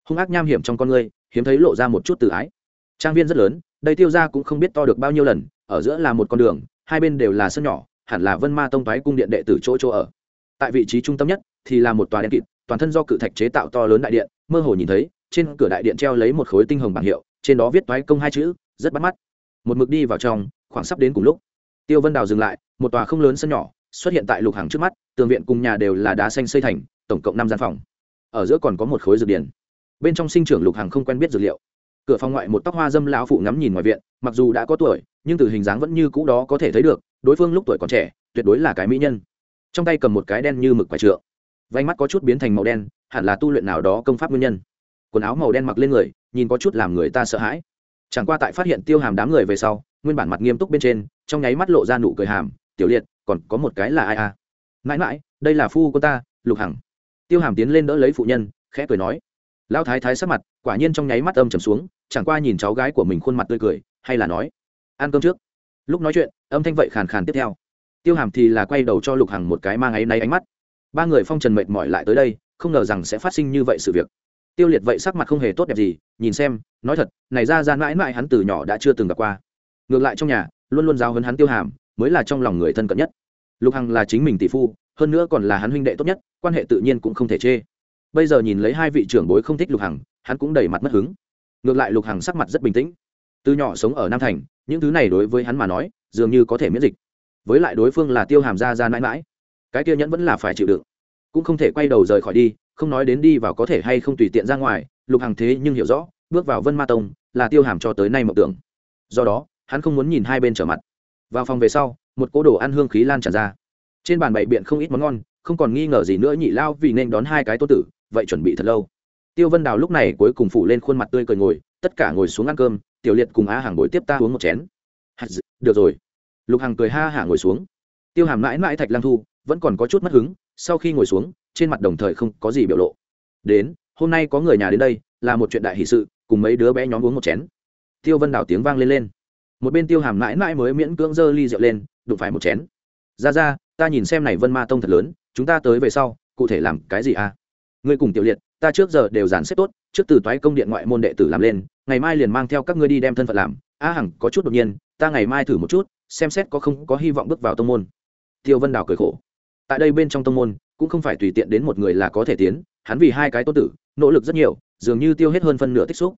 Hung ác nham hiểm trong con ngươi, hiếm thấy lộ ra một chút tự ái. Trang viên rất lớn, đây tiêu ra cũng không biết to được bao nhiêu lần, ở giữa là một con đường, hai bên đều là sân nhỏ, hẳn là vân ma tông toái cung điện đệ tử chỗ chỗ ở. Tại vị trí trung tâm nhất thì là một tòa đen kịt toàn thân do cự thạch chế tạo to lớn đại điện, mơ hồ nhìn thấy, trên cửa đại điện treo lấy một khối tinh hồng bảng hiệu, trên đó viết toái công hai chữ, rất bắt mắt. Một mực đi vào trong, khoảng sắp đến cùng lúc. Tiêu vân đào dừng lại, một tòa không lớn sân nhỏ, xuất hiện tại lục hàng trước mắt, tường viện cùng nhà đều là đá xanh xây thành, tổng cộng năm gian phòng. Ở giữa còn có một khối dược điển. Bên trong sinh trưởng lục hàng không quen biết dược liệu. Cửa phòng ngoại một tóc hoa dâm lão phụ ngắm nhìn ngoài viện, mặc dù đã có tuổi, nhưng từ hình dáng vẫn như cũ đó có thể thấy được, đối phương lúc tuổi còn trẻ, tuyệt đối là cái mỹ nhân. Trong tay cầm một cái đen như mực quải trượng vánh mắt có chút biến thành màu đen, hẳn là tu luyện nào đó công pháp nguyên nhân. Quần áo màu đen mặc lên người, nhìn có chút làm người ta sợ hãi. Chẳng qua tại phát hiện tiêu hàm đám người về sau, nguyên bản mặt nghiêm túc bên trên, trong nháy mắt lộ ra nụ cười hàm, tiểu liệt, còn có một cái là ai à? Mãi mãi, đây là phu cô ta, lục hằng. Tiêu hàm tiến lên đỡ lấy phụ nhân, khẽ cười nói. Lão thái thái sắc mặt, quả nhiên trong nháy mắt âm trầm xuống, chẳng qua nhìn cháu gái của mình khuôn mặt tươi cười, hay là nói, ăn cơm trước. Lúc nói chuyện, âm thanh vậy khàn khàn tiếp theo. Tiêu hàm thì là quay đầu cho lục hằng một cái mang áy náy ánh mắt ba người phong trần mệt mỏi lại tới đây, không ngờ rằng sẽ phát sinh như vậy sự việc. Tiêu liệt vậy sắc mặt không hề tốt đẹp gì, nhìn xem, nói thật, này ra ra mãi mãi hắn từ nhỏ đã chưa từng gặp qua. Ngược lại trong nhà, luôn luôn giao hấn hắn tiêu hàm, mới là trong lòng người thân cận nhất. Lục hằng là chính mình tỷ phu, hơn nữa còn là hắn huynh đệ tốt nhất, quan hệ tự nhiên cũng không thể chê. Bây giờ nhìn lấy hai vị trưởng bối không thích lục hằng, hắn cũng đầy mặt mất hứng. Ngược lại lục hằng sắc mặt rất bình tĩnh. Từ nhỏ sống ở nam thành, những thứ này đối với hắn mà nói, dường như có thể miễn dịch. Với lại đối phương là tiêu hàm ra ra mãi mãi cái kia nhẫn vẫn là phải chịu đựng. Cũng không thể quay đầu rời khỏi đi, không nói đến đi vào có thể hay không tùy tiện ra ngoài, lục hằng thế nhưng hiểu rõ, bước vào vân ma tông là tiêu hàm cho tới nay mộng tưởng. Do đó, hắn không muốn nhìn hai bên trở mặt. Vào phòng về sau, một cỗ đồ ăn hương khí lan tràn ra. Trên bàn bày biện không ít món ngon, không còn nghi ngờ gì nữa nhị lao vì nên đón hai cái tô tử, vậy chuẩn bị thật lâu. Tiêu vân đào lúc này cuối cùng phủ lên khuôn mặt tươi cười ngồi, tất cả ngồi xuống ăn cơm, tiểu liệt cùng á hàng ngồi tiếp ta uống một chén. Được rồi. Lục hằng cười ha hả ngồi xuống. Tiêu hàm mãi mãi thạch lang thu vẫn còn có chút mất hứng, sau khi ngồi xuống, trên mặt đồng thời không có gì biểu lộ. Đến, hôm nay có người nhà đến đây, là một chuyện đại hỷ sự, cùng mấy đứa bé nhóm uống một chén. Tiêu vân đào tiếng vang lên lên. Một bên tiêu hàm mãi mãi mới miễn cưỡng dơ ly rượu lên, đụng phải một chén. Ra ra, ta nhìn xem này vân ma tông thật lớn, chúng ta tới về sau, cụ thể làm cái gì à? Ngươi cùng tiểu liệt, ta trước giờ đều dàn xếp tốt, trước từ toái công điện ngoại môn đệ tử làm lên, ngày mai liền mang theo các ngươi đi đem thân phận làm. A à, hằng, có chút đột nhiên, ta ngày mai thử một chút, xem xét có không có hy vọng bước vào tông môn. Tiêu vân đào cười khổ tại đây bên trong tông môn, cũng không phải tùy tiện đến một người là có thể tiến, hắn vì hai cái tốt tử, nỗ lực rất nhiều, dường như tiêu hết hơn phân nửa tích xúc.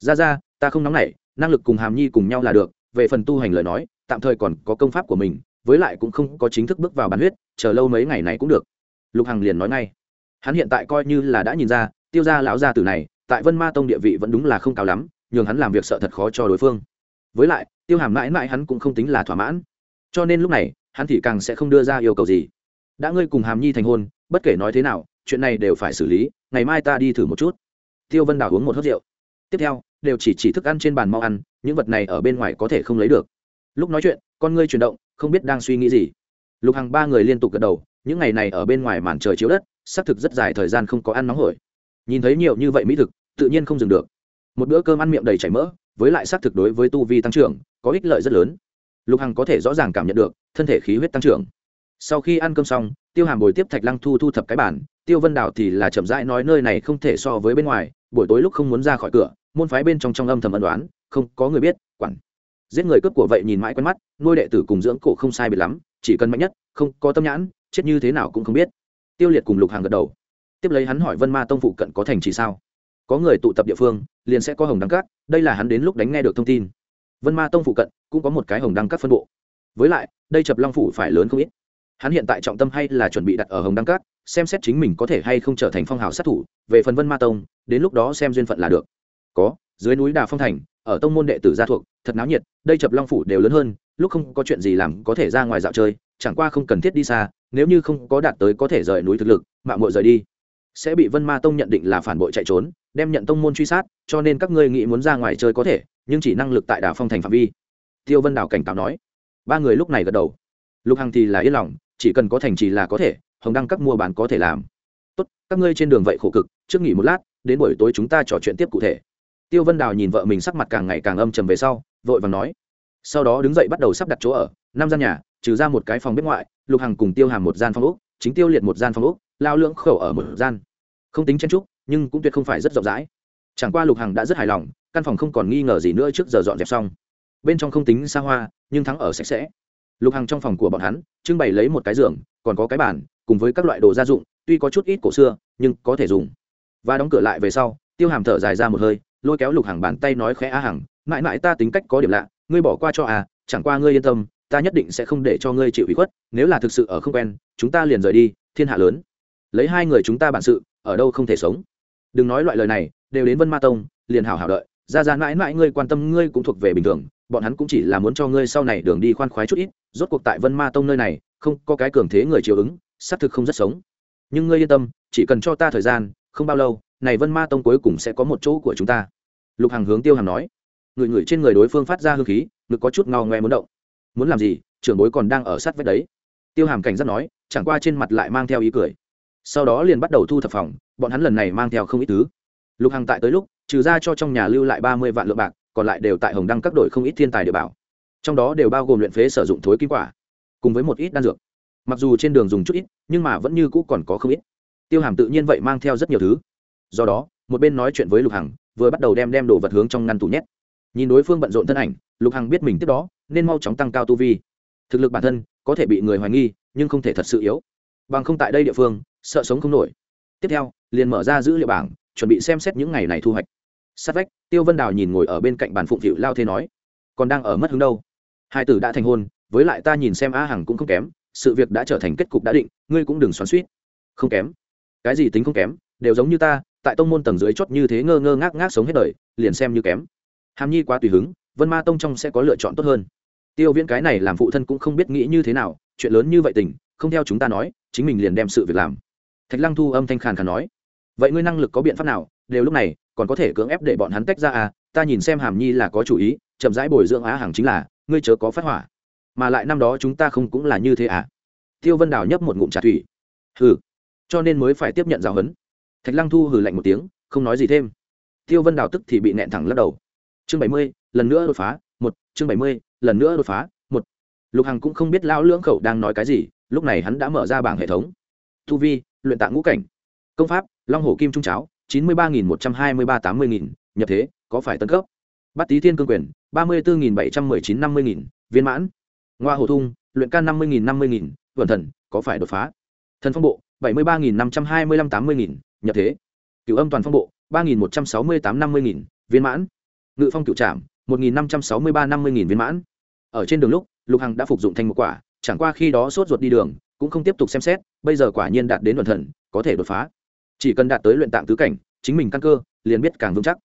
Ra ra, ta không nóng nảy, năng lực cùng hàm nhi cùng nhau là được, về phần tu hành lời nói, tạm thời còn có công pháp của mình, với lại cũng không có chính thức bước vào bán huyết, chờ lâu mấy ngày này cũng được. Lục hằng liền nói ngay. Hắn hiện tại coi như là đã nhìn ra, tiêu ra lão gia tử này, tại vân ma tông địa vị vẫn đúng là không cao lắm, nhường hắn làm việc sợ thật khó cho đối phương. Với lại, tiêu hàm mãi mãi hắn cũng không tính là thỏa mãn. Cho nên lúc này, hắn thì càng sẽ không đưa ra yêu cầu gì đã ngươi cùng hàm nhi thành hôn, bất kể nói thế nào, chuyện này đều phải xử lý, ngày mai ta đi thử một chút. Tiêu vân đào uống một hớt rượu. Tiếp theo, đều chỉ chỉ thức ăn trên bàn mau ăn, những vật này ở bên ngoài có thể không lấy được. Lúc nói chuyện, con ngươi chuyển động, không biết đang suy nghĩ gì. Lục hàng ba người liên tục gật đầu, những ngày này ở bên ngoài màn trời chiếu đất, xác thực rất dài thời gian không có ăn nóng hổi. Nhìn thấy nhiều như vậy mỹ thực, tự nhiên không dừng được. Một bữa cơm ăn miệng đầy chảy mỡ, với lại xác thực đối với tu vi tăng trưởng, có ích lợi rất lớn. Lục hằng có thể rõ ràng cảm nhận được, thân thể khí huyết tăng trưởng sau khi ăn cơm xong, tiêu hàm bồi tiếp thạch lăng thu thu thập cái bản tiêu vân đào thì là chậm rãi nói nơi này không thể so với bên ngoài, buổi tối lúc không muốn ra khỏi cửa, môn phái bên trong trong âm thầm ân đoán, không có người biết, quản. Giết người cướp của vậy nhìn mãi quen mắt, nuôi đệ tử cùng dưỡng cổ không sai biệt lắm, chỉ cần mạnh nhất, không có tâm nhãn, chết như thế nào cũng không biết. Tiêu liệt cùng lục hàng gật đầu. Tiếp lấy hắn hỏi vân ma tông phụ cận có thành trì sao? Có người tụ tập địa phương, liền sẽ có hồng đăng cát, đây là hắn đến lúc đánh nghe được thông tin. Vân ma tông phụ cận cũng có một cái hồng đăng cát phân bộ. Với lại, đây chập long phủ phải lớn không ít hắn hiện tại trọng tâm hay là chuẩn bị đặt ở hồng đăng cát, xem xét chính mình có thể hay không trở thành phong hào sát thủ, về phần vân ma tông, đến lúc đó xem duyên phận là được. Có, dưới núi đà phong thành, ở tông môn đệ tử gia thuộc, thật náo nhiệt, đây chập long phủ đều lớn hơn, lúc không có chuyện gì làm có thể ra ngoài dạo chơi, chẳng qua không cần thiết đi xa, nếu như không có đạt tới có thể rời núi thực lực mạng mội rời đi, sẽ bị vân ma tông nhận định là phản bội chạy trốn, đem nhận tông môn truy sát, cho nên các ngươi nghĩ muốn ra ngoài chơi có thể, nhưng chỉ năng lực tại đà phong thành phạm vi. Tiêu vân đào cảnh cáo nói. Ba người lúc này gật đầu. Lục hằng thì là yên lòng chỉ cần có thành trì là có thể, hồng đăng các mua bán có thể làm. Tốt, các ngươi trên đường vậy khổ cực, trước nghỉ một lát, đến buổi tối chúng ta trò chuyện tiếp cụ thể. Tiêu vân đào nhìn vợ mình sắc mặt càng ngày càng âm trầm về sau, vội và nói. Sau đó đứng dậy bắt đầu sắp đặt chỗ ở, năm gian nhà, trừ ra một cái phòng bếp ngoại, lục hằng cùng tiêu hàm một gian phòng úc chính tiêu liệt một gian phòng úc lao lưỡng khẩu ở một gian. Không tính chen trúc nhưng cũng tuyệt không phải rất rộng rãi. Chẳng qua lục hằng đã rất hài lòng, căn phòng không còn nghi ngờ gì nữa trước giờ dọn dẹp xong. Bên trong không tính xa hoa, nhưng thắng ở sạch sẽ lục hằng trong phòng của bọn hắn, trưng bày lấy một cái giường, còn có cái bàn, cùng với các loại đồ gia dụng, tuy có chút ít cổ xưa, nhưng có thể dùng. Và đóng cửa lại về sau, tiêu hàm thở dài ra một hơi, lôi kéo lục Hằng bàn tay nói khẽ á hằng, mãi mãi ta tính cách có điểm lạ, ngươi bỏ qua cho à chẳng qua ngươi yên tâm, ta nhất định sẽ không để cho ngươi chịu ủy khuất, nếu là thực sự ở không quen, chúng ta liền rời đi, thiên hạ lớn. Lấy hai người chúng ta bản sự, ở đâu không thể sống. Đừng nói loại lời này, đều đến vân ma tông, liền hảo hảo đợi. Ra ra mãi mãi ngươi quan tâm ngươi cũng thuộc về bình thường bọn hắn cũng chỉ là muốn cho ngươi sau này đường đi khoan khoái chút ít, rốt cuộc tại vân ma tông nơi này, không có cái cường thế người chiều ứng, xác thực không rất sống. Nhưng ngươi yên tâm, chỉ cần cho ta thời gian, không bao lâu, này vân ma tông cuối cùng sẽ có một chỗ của chúng ta. Lục hằng hướng tiêu hằng nói. Người người trên người đối phương phát ra hương khí, ngực có chút ngao ngoe muốn động. Muốn làm gì? Trưởng bối còn đang ở sát vách đấy. Tiêu hàm cảnh giác nói, chẳng qua trên mặt lại mang theo ý cười. Sau đó liền bắt đầu thu thập phòng, bọn hắn lần này mang theo không ít thứ. Lục hằng tại tới lúc, trừ ra cho trong nhà lưu lại ba mươi vạn lượng bạc còn lại đều tại hồng đăng các đội không ít thiên tài địa bảo. Trong đó đều bao gồm luyện phế sử dụng thối kim quả, cùng với một ít đan dược. Mặc dù trên đường dùng chút ít, nhưng mà vẫn như cũ còn có không ít. Tiêu hàm tự nhiên vậy mang theo rất nhiều thứ. Do đó, một bên nói chuyện với lục hằng, vừa bắt đầu đem đem đồ vật hướng trong ngăn tủ nhét. Nhìn đối phương bận rộn thân ảnh, lục hằng biết mình tiếp đó, nên mau chóng tăng cao tu vi. Thực lực bản thân, có thể bị người hoài nghi, nhưng không thể thật sự yếu. Bằng không tại đây địa phương, sợ sống không nổi. Tiếp theo, liền mở ra dữ liệu bảng, chuẩn bị xem xét những ngày này thu hoạch sát vách, tiêu vân đào nhìn ngồi ở bên cạnh bàn phụng phịu lao thế nói, còn đang ở mất hứng đâu? Hai tử đã thành hôn, với lại ta nhìn xem a hằng cũng không kém, sự việc đã trở thành kết cục đã định, ngươi cũng đừng xoắn suýt không kém? Cái gì tính không kém? Đều giống như ta, tại tông môn tầng dưới chót như thế ngơ ngơ ngác ngác sống hết đời, liền xem như kém. Hàm nhi quá tùy hứng, vân ma tông trong sẽ có lựa chọn tốt hơn. Tiêu viễn cái này làm phụ thân cũng không biết nghĩ như thế nào, chuyện lớn như vậy tình, không theo chúng ta nói, chính mình liền đem sự việc làm. Thạch lăng thu âm thanh khàn khàn nói, vậy ngươi năng lực có biện pháp nào? Đều lúc này còn có thể cưỡng ép để bọn hắn tách ra à ta nhìn xem hàm nhi là có chủ ý, chậm rãi bồi dưỡng á hàng chính là, ngươi chớ có phát hỏa. Mà lại năm đó chúng ta không cũng là như thế à? Tiêu vân đào nhấp một ngụm trà thủy. Hừ, cho nên mới phải tiếp nhận giáo huấn. Thạch lăng thu hừ lạnh một tiếng, không nói gì thêm. Tiêu vân đào tức thì bị nẹn thẳng lắc đầu. Chương bảy mươi, lần nữa đột phá, một, chương bảy mươi, lần nữa đột phá, một. Lục hằng cũng không biết lao lưỡng khẩu đang nói cái gì, lúc này hắn đã mở ra bảng hệ thống. Thu vi, luyện tạng ngũ cảnh. Công pháp, long hồ kim trung cháo chín mươi ba nghìn một trăm hai mươi ba tám mươi nghìn, nhập thế, có phải tân cấp? Bắt tý thiên cương quyền, ba mươi bốn nghìn bảy trăm mười chín năm mươi nghìn, viên mãn. Ngoa hồ thung, luyện can năm mươi nghìn năm mươi nghìn vần thần, có phải đột phá? Thần phong bộ, bảy mươi ba nghìn năm trăm hai mươi lăm tám mươi nghìn, nhập thế. Cựu âm toàn phong bộ, ba nghìn một trăm sáu mươi tám năm mươi nghìn, viên mãn. Ngự phong cựu trạm một nghìn năm trăm sáu mươi ba năm mươi nghìn, viên mãn. Ở trên đường lúc, lục hằng đã phục dụng thành một quả, chẳng qua khi đó sốt ruột đi đường, cũng không tiếp tục xem xét, bây giờ quả nhiên đạt đến luận thần, có thể đột phá chỉ cần đạt tới luyện tạng tứ cảnh, chính mình căn cơ liền biết càng vững chắc.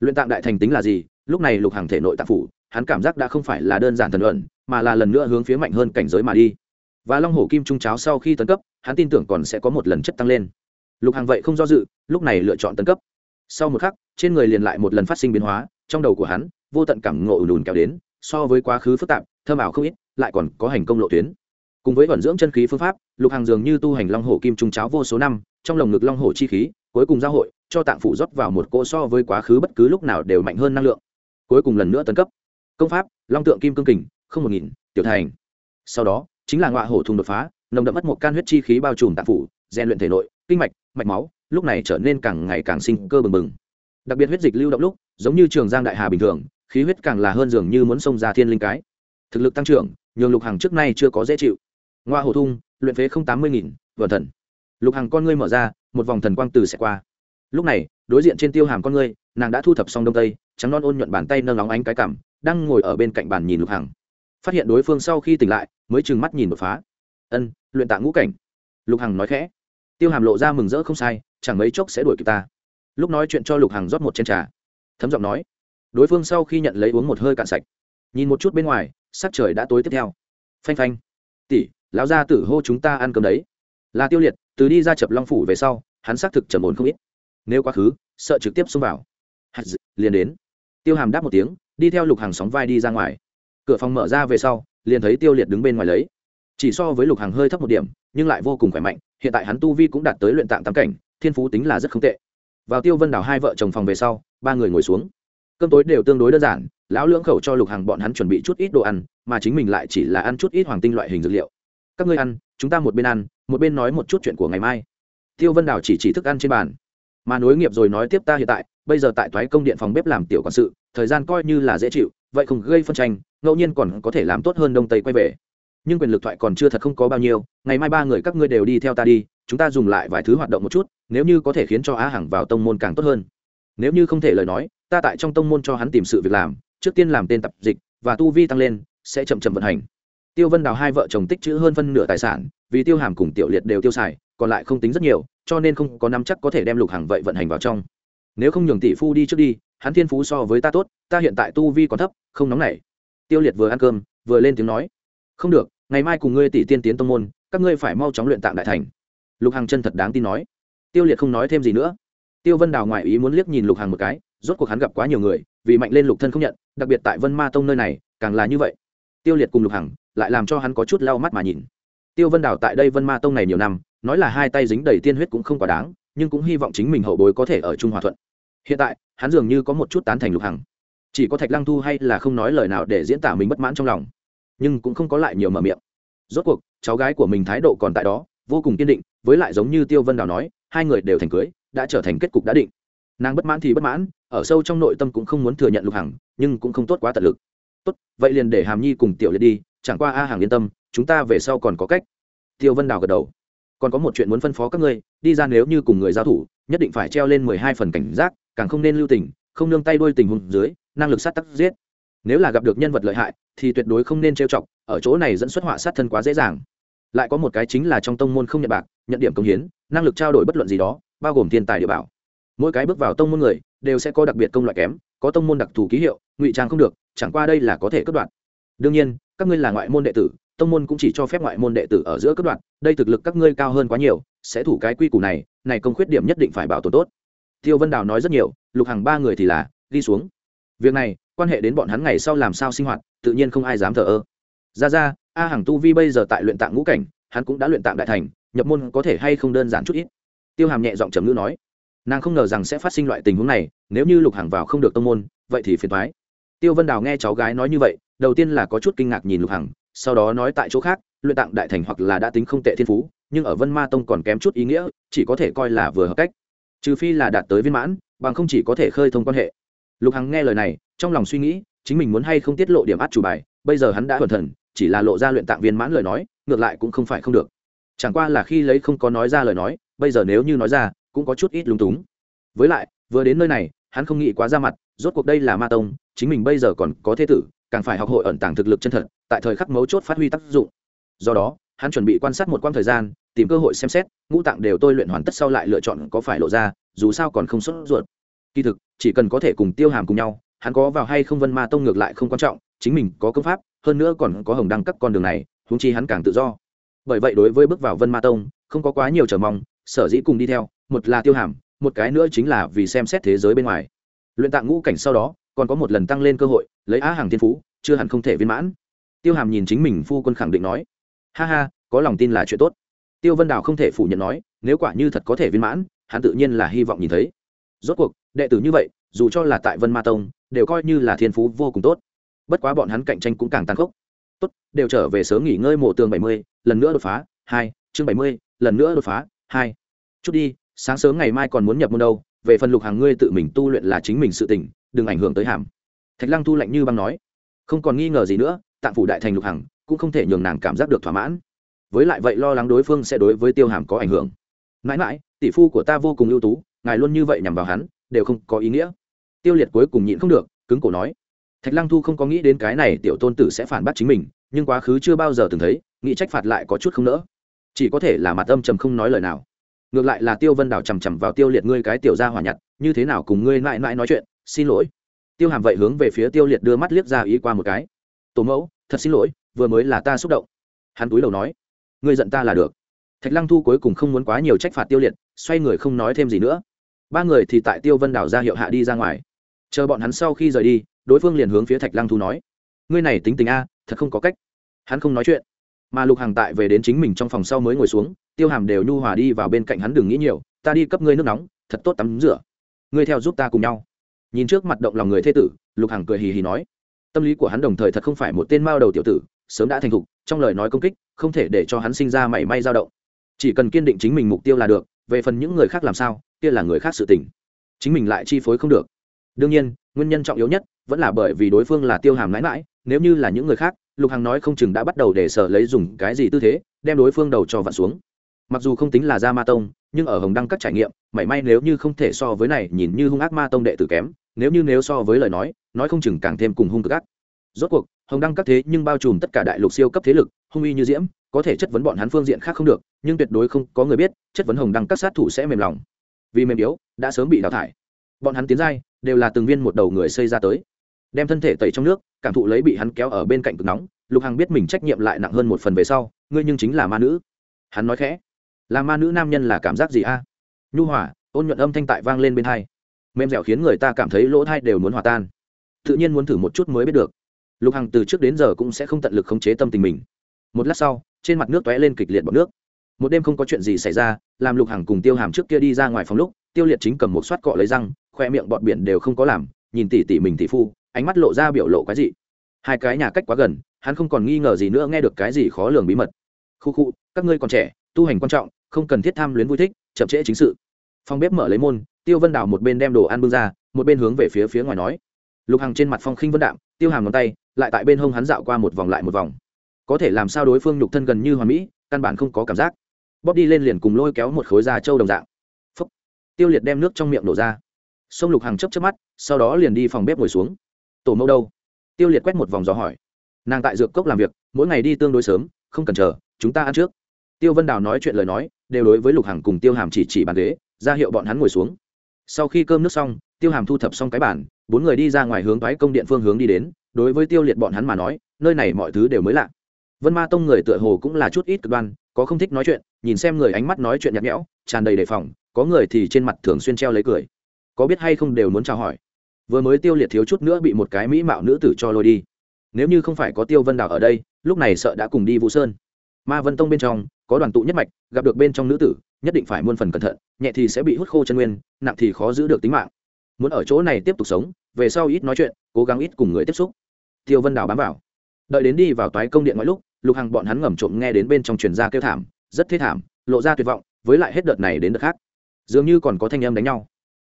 Luyện tạng đại thành tính là gì? Lúc này lục hàng thể nội tạng phủ, hắn cảm giác đã không phải là đơn giản thần luận, mà là lần nữa hướng phía mạnh hơn cảnh giới mà đi. Và long hổ kim trung cháo sau khi tấn cấp, hắn tin tưởng còn sẽ có một lần chất tăng lên. Lục hàng vậy không do dự, lúc này lựa chọn tấn cấp. Sau một khắc, trên người liền lại một lần phát sinh biến hóa, trong đầu của hắn, vô tận cảm ngộ lùn kéo đến, so với quá khứ phức tạp thơm ảo không ít, lại còn có hành công lộ tuyến. Cùng với vận dưỡng chân khí phương pháp, lục hàng dường như tu hành long hổ kim trung cháo vô số năm trong lồng ngực long hổ chi khí, cuối cùng giao hội, cho tạng phủ rót vào một cỗ so với quá khứ bất cứ lúc nào đều mạnh hơn năng lượng. Cuối cùng lần nữa tấn cấp. Công pháp, long tượng kim cương kình, không một nghìn, tiểu thành. Sau đó, chính là ngọa hổ thùng đột phá, nồng đậm mất một can huyết chi khí bao trùm tạng phủ, rèn luyện thể nội, kinh mạch mạch máu, lúc này trở nên càng ngày càng sinh cơ bừng bừng. Đặc biệt huyết dịch lưu động lúc, giống như trường giang đại hà bình thường, khí huyết càng là hơn dường như muốn xông ra thiên linh cái. Thực lực tăng trưởng, nhường lục hàng trước nay chưa có dễ chịu. Ngoa hổ thung, luyện phế không tám mươi nghìn vận thần lục hàng con ngươi mở ra, một vòng thần quang từ sẽ qua. Lúc này, đối diện trên tiêu hàm con ngươi, nàng đã thu thập xong đông tây, trắng non ôn nhuận bàn tay nâng óng ánh cái cảm, đang ngồi ở bên cạnh bàn nhìn lục hằng. Phát hiện đối phương sau khi tỉnh lại, mới trừng mắt nhìn đột phá. Ân, luyện tạ ngũ cảnh. Lục hằng nói khẽ. Tiêu hàm lộ ra mừng rỡ không sai, chẳng mấy chốc sẽ đuổi kịp ta. Lúc nói chuyện cho lục hằng rót một chén trà. Thấm giọng nói. Đối phương sau khi nhận lấy uống một hơi cạn sạch. Nhìn một chút bên ngoài, sắc trời đã tối tiếp theo. Phanh phanh. Tỷ, lão gia tử hô chúng ta ăn cơm đấy là tiêu liệt từ đi ra chập long phủ về sau hắn xác thực trầm ổn không ít. Nếu quá khứ sợ trực tiếp xông vào. Hạt dự, liền đến. Tiêu hàm đáp một tiếng đi theo lục hàng sóng vai đi ra ngoài. Cửa phòng mở ra về sau liền thấy tiêu liệt đứng bên ngoài lấy. Chỉ so với lục hàng hơi thấp một điểm nhưng lại vô cùng khỏe mạnh hiện tại hắn tu vi cũng đạt tới luyện tạng tám cảnh thiên phú tính là rất không tệ. Vào tiêu vân đảo hai vợ chồng phòng về sau ba người ngồi xuống. Cơm tối đều tương đối đơn giản lão lưỡng khẩu cho lục hàng bọn hắn chuẩn bị chút ít đồ ăn mà chính mình lại chỉ là ăn chút ít hoàng tinh loại hình dược liệu. Các ngươi ăn chúng ta một bên ăn một bên nói một chút chuyện của ngày mai. Tiêu vân đảo chỉ chỉ thức ăn trên bàn. Mà nối nghiệp rồi nói tiếp ta hiện tại, bây giờ tại Toái công điện phòng bếp làm tiểu quản sự, thời gian coi như là dễ chịu, vậy không gây phân tranh, ngẫu nhiên còn có thể làm tốt hơn đông tây quay về. Nhưng quyền lực thoại còn chưa thật không có bao nhiêu, ngày mai ba người các ngươi đều đi theo ta đi, chúng ta dùng lại vài thứ hoạt động một chút, nếu như có thể khiến cho á hằng vào tông môn càng tốt hơn. Nếu như không thể lời nói, ta tại trong tông môn cho hắn tìm sự việc làm, trước tiên làm tên tập dịch, và tu vi tăng lên, sẽ chậm chậm vận hành tiêu vân đào hai vợ chồng tích chữ hơn phân nửa tài sản, vì tiêu hàm cùng tiểu liệt đều tiêu xài, còn lại không tính rất nhiều, cho nên không có nắm chắc có thể đem lục hàng vậy vận hành vào trong. Nếu không nhường tỷ phu đi trước đi, hắn thiên phú so với ta tốt, ta hiện tại tu vi còn thấp, không nóng nảy. Tiêu liệt vừa ăn cơm, vừa lên tiếng nói, không được, ngày mai cùng ngươi tỷ tiên tiến tông môn, các ngươi phải mau chóng luyện tạm đại thành. Lục hằng chân thật đáng tin nói. Tiêu liệt không nói thêm gì nữa. Tiêu vân đào ngoại ý muốn liếc nhìn lục hằng một cái, rốt cuộc hắn gặp quá nhiều người, vì mạnh lên lục thân không nhận, đặc biệt tại vân ma tông nơi này, càng là như vậy. Tiêu liệt cùng lục hằng lại làm cho hắn có chút lau mắt mà nhìn. Tiêu vân đào tại đây vân ma tông này nhiều năm, nói là hai tay dính đầy tiên huyết cũng không quá đáng, nhưng cũng hy vọng chính mình hậu bối có thể ở trung hòa thuận. Hiện tại, hắn dường như có một chút tán thành lục hằng. Chỉ có thạch lăng thu hay là không nói lời nào để diễn tả mình bất mãn trong lòng, nhưng cũng không có lại nhiều mở miệng. Rốt cuộc, cháu gái của mình thái độ còn tại đó, vô cùng kiên định, với lại giống như tiêu vân đào nói, hai người đều thành cưới, đã trở thành kết cục đã định. Nàng bất mãn thì bất mãn, ở sâu trong nội tâm cũng không muốn thừa nhận lục hằng, nhưng cũng không tốt quá tận lực. Tốt, vậy liền để hàm nhi cùng tiểu liệt đi chẳng qua a hàng yên tâm, chúng ta về sau còn có cách. Tiêu vân đào gật đầu. Còn có một chuyện muốn phân phó các ngươi, đi ra nếu như cùng người giao thủ, nhất định phải treo lên mười hai phần cảnh giác, càng không nên lưu tình, không nương tay đuôi tình hùng dưới, năng lực sát tắc giết. Nếu là gặp được nhân vật lợi hại, thì tuyệt đối không nên trêu chọc, ở chỗ này dẫn xuất họa sát thân quá dễ dàng. Lại có một cái chính là trong tông môn không nhận bạc, nhận điểm công hiến, năng lực trao đổi bất luận gì đó, bao gồm thiên tài địa bảo. Mỗi cái bước vào tông môn người, đều sẽ có đặc biệt công loại kém, có tông môn đặc thù ký hiệu, ngụy trang không được, chẳng qua đây là có thể cất đoạn. Đương nhiên các ngươi là ngoại môn đệ tử, tông môn cũng chỉ cho phép ngoại môn đệ tử ở giữa cấp đoạn, đây thực lực các ngươi cao hơn quá nhiều, sẽ thủ cái quy củ này này công khuyết điểm nhất định phải bảo tồn tốt. Tiêu vân đào nói rất nhiều, lục hàng ba người thì là đi xuống. Việc này, quan hệ đến bọn hắn ngày sau làm sao sinh hoạt, tự nhiên không ai dám thờ ơ. Ra ra, a hàng tu vi bây giờ tại luyện tạng ngũ cảnh, hắn cũng đã luyện tạng đại thành, nhập môn có thể hay không đơn giản chút ít? Tiêu hàm nhẹ giọng trầm ngữ nói. Nàng không ngờ rằng sẽ phát sinh loại tình huống này, nếu như lục hàng vào không được tông môn, vậy thì phiền thoái tiêu vân đào nghe cháu gái nói như vậy đầu tiên là có chút kinh ngạc nhìn lục hằng, sau đó nói tại chỗ khác, luyện tạng đại thành hoặc là đã tính không tệ thiên phú, nhưng ở vân ma tông còn kém chút ý nghĩa, chỉ có thể coi là vừa hợp cách. Trừ phi là đạt tới viên mãn, bằng không chỉ có thể khơi thông quan hệ. Lục hằng nghe lời này, trong lòng suy nghĩ, chính mình muốn hay không tiết lộ điểm át chủ bài, bây giờ hắn đã cẩn thần, chỉ là lộ ra luyện tạng viên mãn lời nói, ngược lại cũng không phải không được. Chẳng qua là khi lấy không có nói ra lời nói, bây giờ nếu như nói ra, cũng có chút ít lúng túng. Với lại, vừa đến nơi này, hắn không nghĩ quá ra mặt rốt cuộc đây là ma tông, chính mình bây giờ còn có thế tử, càng phải học hội ẩn tàng thực lực chân thật, tại thời khắc mấu chốt phát huy tác dụng. Do đó, hắn chuẩn bị quan sát một quãng thời gian, tìm cơ hội xem xét, ngũ tạng đều tôi luyện hoàn tất sau lại lựa chọn có phải lộ ra, dù sao còn không xuất ruột. Kỳ thực, chỉ cần có thể cùng tiêu hàm cùng nhau, hắn có vào hay không vân ma tông ngược lại không quan trọng, chính mình có công pháp, hơn nữa còn có hồng đăng các con đường này húng chi hắn càng tự do. Bởi vậy đối với bước vào vân ma tông, không có quá nhiều chờ mong, sở dĩ cùng đi theo, một là tiêu hàm, một cái nữa chính là vì xem xét thế giới bên ngoài luyện tạng ngũ cảnh sau đó, còn có một lần tăng lên cơ hội, lấy á hàng thiên phú, chưa hẳn không thể viên mãn. Tiêu hàm nhìn chính mình phu quân khẳng định nói, ha ha, có lòng tin là chuyện tốt. Tiêu vân đào không thể phủ nhận nói, nếu quả như thật có thể viên mãn, hắn tự nhiên là hy vọng nhìn thấy. Rốt cuộc, đệ tử như vậy, dù cho là tại vân ma tông, đều coi như là thiên phú vô cùng tốt. Bất quá bọn hắn cạnh tranh cũng càng tăng khốc. Tốt, đều trở về sớm nghỉ ngơi mộ tường bảy mươi, lần nữa đột phá, hai, chương bảy mươi, lần nữa đột phá, hai. Chút đi, sáng sớm ngày mai còn muốn nhập môn đâu về phần lục hàng ngươi tự mình tu luyện là chính mình sự tỉnh đừng ảnh hưởng tới hàm. Thạch lăng thu lạnh như băng nói, không còn nghi ngờ gì nữa, tạng phủ đại thành lục hằng cũng không thể nhường nàng cảm giác được thỏa mãn. Với lại vậy lo lắng đối phương sẽ đối với tiêu hàm có ảnh hưởng. Mãi mãi, tỷ phu của ta vô cùng ưu tú, ngài luôn như vậy nhằm vào hắn, đều không có ý nghĩa. Tiêu liệt cuối cùng nhịn không được, cứng cổ nói, thạch lăng thu không có nghĩ đến cái này tiểu tôn tử sẽ phản bác chính mình, nhưng quá khứ chưa bao giờ từng thấy, nghĩ trách phạt lại có chút không nỡ. Chỉ có thể là mặt âm trầm không nói lời nào ngược lại là tiêu vân đảo chằm chằm vào tiêu liệt ngươi cái tiểu ra hỏa nhặt, như thế nào cùng ngươi mãi mãi nói chuyện, xin lỗi. Tiêu hàm vậy hướng về phía tiêu liệt đưa mắt liếc ra ý qua một cái. Tổ mẫu, thật xin lỗi, vừa mới là ta xúc động. Hắn túi đầu nói, ngươi giận ta là được. Thạch lăng thu cuối cùng không muốn quá nhiều trách phạt tiêu liệt, xoay người không nói thêm gì nữa. Ba người thì tại tiêu vân đảo ra hiệu hạ đi ra ngoài. Chờ bọn hắn sau khi rời đi, đối phương liền hướng phía thạch lăng thu nói, ngươi này tính tình a, thật không có cách. Hắn không nói chuyện mà lục hàng tại về đến chính mình trong phòng sau mới ngồi xuống, tiêu hàm đều nhu hòa đi vào bên cạnh hắn đừng nghĩ nhiều, ta đi cấp ngươi nước nóng, thật tốt tắm rửa. Ngươi theo giúp ta cùng nhau. Nhìn trước mặt động lòng người thê tử, lục hằng cười hì hì nói. Tâm lý của hắn đồng thời thật không phải một tên mao đầu tiểu tử, sớm đã thành thục, trong lời nói công kích, không thể để cho hắn sinh ra mảy may dao động. Chỉ cần kiên định chính mình mục tiêu là được, về phần những người khác làm sao, kia là người khác sự tình. Chính mình lại chi phối không được. Đương nhiên, nguyên nhân trọng yếu nhất vẫn là bởi vì đối phương là tiêu hàm mãi mãi, nếu như là những người khác lục hằng nói không chừng đã bắt đầu để sở lấy dùng cái gì tư thế, đem đối phương đầu cho vặn xuống. Mặc dù không tính là ra ma tông, nhưng ở hồng đăng các trải nghiệm, mảy may nếu như không thể so với này, nhìn như hung ác ma tông đệ tử kém, nếu như nếu so với lời nói nói không chừng càng thêm cùng hung cực ác. Rốt cuộc, hồng đăng các thế nhưng bao trùm tất cả đại lục siêu cấp thế lực, hung uy như diễm, có thể chất vấn bọn hắn phương diện khác không được, nhưng tuyệt đối không có người biết, chất vấn hồng đăng các sát thủ sẽ mềm lòng. Vì mềm yếu, đã sớm bị đào thải. Bọn hắn tiến giai, đều là từng viên một đầu người xây ra tới đem thân thể tẩy trong nước, cảm thụ lấy bị hắn kéo ở bên cạnh cực nóng, lục hằng biết mình trách nhiệm lại nặng hơn một phần về sau, ngươi nhưng chính là ma nữ. Hắn nói khẽ, là ma nữ nam nhân là cảm giác gì a? Nhu hỏa ôn nhuận âm thanh tại vang lên bên thai mềm dẻo khiến người ta cảm thấy lỗ thai đều muốn hòa tan. Tự nhiên muốn thử một chút mới biết được. Lục hằng từ trước đến giờ cũng sẽ không tận lực khống chế tâm tình mình. Một lát sau, trên mặt nước t ó é lên kịch liệt bọc nước. Một đêm không có chuyện gì xảy ra, làm lục hằng cùng tiêu hàm trước kia đi ra ngoài phòng lúc, tiêu liệt chính cầm một soát cọ lấy răng, khoe miệng bọt biển đều không có làm, nhìn tỉ tỉ mình tỉ phu ánh mắt lộ ra biểu lộ cái gì hai cái nhà cách quá gần, hắn không còn nghi ngờ gì nữa, nghe được cái gì khó lường bí mật. Khu khu, các ngươi còn trẻ, tu hành quan trọng, không cần thiết tham luyến vui thích, chậm trễ chính sự. Phòng bếp mở lấy môn, tiêu vân đào một bên đem đồ ăn bưng ra, một bên hướng về phía phía ngoài nói. Lục hằng trên mặt phong khinh vân đạm, tiêu hàm ngón tay, lại tại bên hông hắn dạo qua một vòng lại một vòng. Có thể làm sao đối phương nhục thân gần như hoàn mỹ, căn bản không có cảm giác. Bóp đi lên liền cùng lôi kéo một khối da trâu đồng dạng. Phúc. tiêu liệt đem nước trong miệng đổ ra. Sông lục hằng chấp chấp mắt, sau đó liền đi phòng bếp ngồi xuống tổ mẫu đâu? Tiêu liệt quét một vòng gió hỏi. Nàng tại dược cốc làm việc, mỗi ngày đi tương đối sớm, không cần chờ, chúng ta ăn trước. Tiêu vân đào nói chuyện lời nói, đều đối với lục hằng cùng tiêu hàm chỉ chỉ bàn ghế, ra hiệu bọn hắn ngồi xuống. Sau khi cơm nước xong, tiêu hàm thu thập xong cái bản bốn người đi ra ngoài hướng thoái công điện phương hướng đi đến, đối với tiêu liệt bọn hắn mà nói, nơi này mọi thứ đều mới lạ. Vân ma tông người tựa hồ cũng là chút ít cực đoan, có không thích nói chuyện, nhìn xem người ánh mắt nói chuyện nhạt nhẽo, tràn đầy đề phòng, có người thì trên mặt thường xuyên treo lấy cười. Có biết hay không đều muốn chào hỏi vừa mới tiêu liệt thiếu chút nữa bị một cái mỹ mạo nữ tử cho lôi đi. Nếu như không phải có tiêu vân đào ở đây, lúc này sợ đã cùng đi vũ sơn. Ma vân tông bên trong, có đoàn tụ nhất mạch, gặp được bên trong nữ tử, nhất định phải muôn phần cẩn thận, nhẹ thì sẽ bị hút khô chân nguyên, nặng thì khó giữ được tính mạng. Muốn ở chỗ này tiếp tục sống, về sau ít nói chuyện, cố gắng ít cùng người tiếp xúc. Tiêu vân đào bám vào. Đợi đến đi vào toái công điện mọi lúc, lục hằng bọn hắn ngầm trộm nghe đến bên trong truyền ra kêu thảm, rất thế thảm, lộ ra tuyệt vọng, với lại hết đợt này đến đợt khác. Dường như còn có thanh âm đánh nhau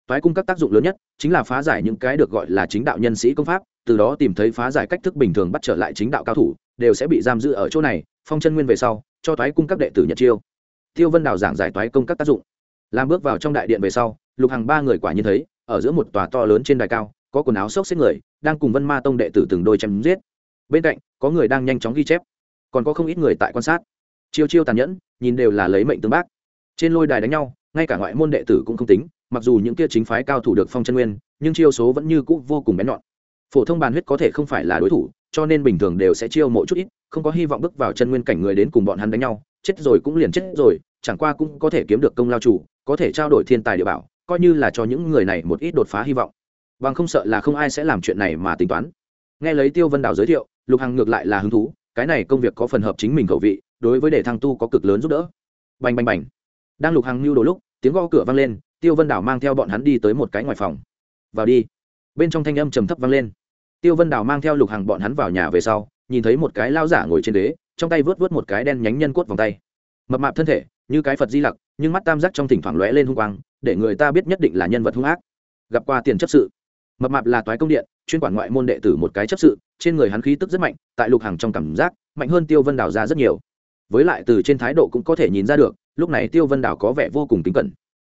toái cung các tác dụng lớn nhất chính là phá giải những cái được gọi là chính đạo nhân sĩ công pháp, từ đó tìm thấy phá giải cách thức bình thường bắt trở lại chính đạo cao thủ, đều sẽ bị giam giữ ở chỗ này, phong chân nguyên về sau, cho toái cung các đệ tử nhật chiêu. Tiêu vân đào giảng giải toái công các tác dụng. Làm bước vào trong đại điện về sau, lục hàng ba người quả nhiên thấy, ở giữa một tòa to lớn trên đài cao, có quần áo xốc xếp người, đang cùng vân ma tông đệ tử từng đôi chém giết. Bên cạnh, có người đang nhanh chóng ghi chép. Còn có không ít người tại quan sát. Chiêu chiêu tàn nhẫn, nhìn đều là lấy mệnh tương bác. Trên lôi đài đánh nhau, ngay cả ngoại môn đệ tử cũng không tính mặc dù những kia chính phái cao thủ được phong chân nguyên, nhưng chiêu số vẫn như cũ vô cùng bén nhọn. Phổ thông bàn huyết có thể không phải là đối thủ, cho nên bình thường đều sẽ chiêu mộ chút ít, không có hy vọng bước vào chân nguyên cảnh người đến cùng bọn hắn đánh nhau, chết rồi cũng liền chết rồi, chẳng qua cũng có thể kiếm được công lao chủ, có thể trao đổi thiên tài địa bảo, coi như là cho những người này một ít đột phá hy vọng. Bằng không sợ là không ai sẽ làm chuyện này mà tính toán. Nghe lấy tiêu vân đào giới thiệu, lục hằng ngược lại là hứng thú, cái này công việc có phần hợp chính mình khẩu vị, đối với để thăng tu có cực lớn giúp đỡ. Bành bành bành. Đang lục hằng lưu đồ lúc, tiếng gõ cửa vang lên tiêu vân đảo mang theo bọn hắn đi tới một cái ngoài phòng. Vào đi. Bên trong thanh âm trầm thấp vang lên. Tiêu vân đảo mang theo lục hàng bọn hắn vào nhà về sau, nhìn thấy một cái lao giả ngồi trên đế trong tay vớt vớt một cái đen nhánh nhân cốt vòng tay. Mập mạp thân thể, như cái phật di lặc, nhưng mắt tam giác trong thỉnh thoảng lóe lên hung quang, để người ta biết nhất định là nhân vật hung ác. Gặp qua tiền chấp sự. Mập mạp là toái công điện, chuyên quản ngoại môn đệ tử một cái chấp sự, trên người hắn khí tức rất mạnh, tại lục hàng trong cảm giác, mạnh hơn tiêu vân đảo ra rất nhiều. Với lại từ trên thái độ cũng có thể nhìn ra được, lúc này tiêu vân đảo có vẻ vô cùng kính cẩn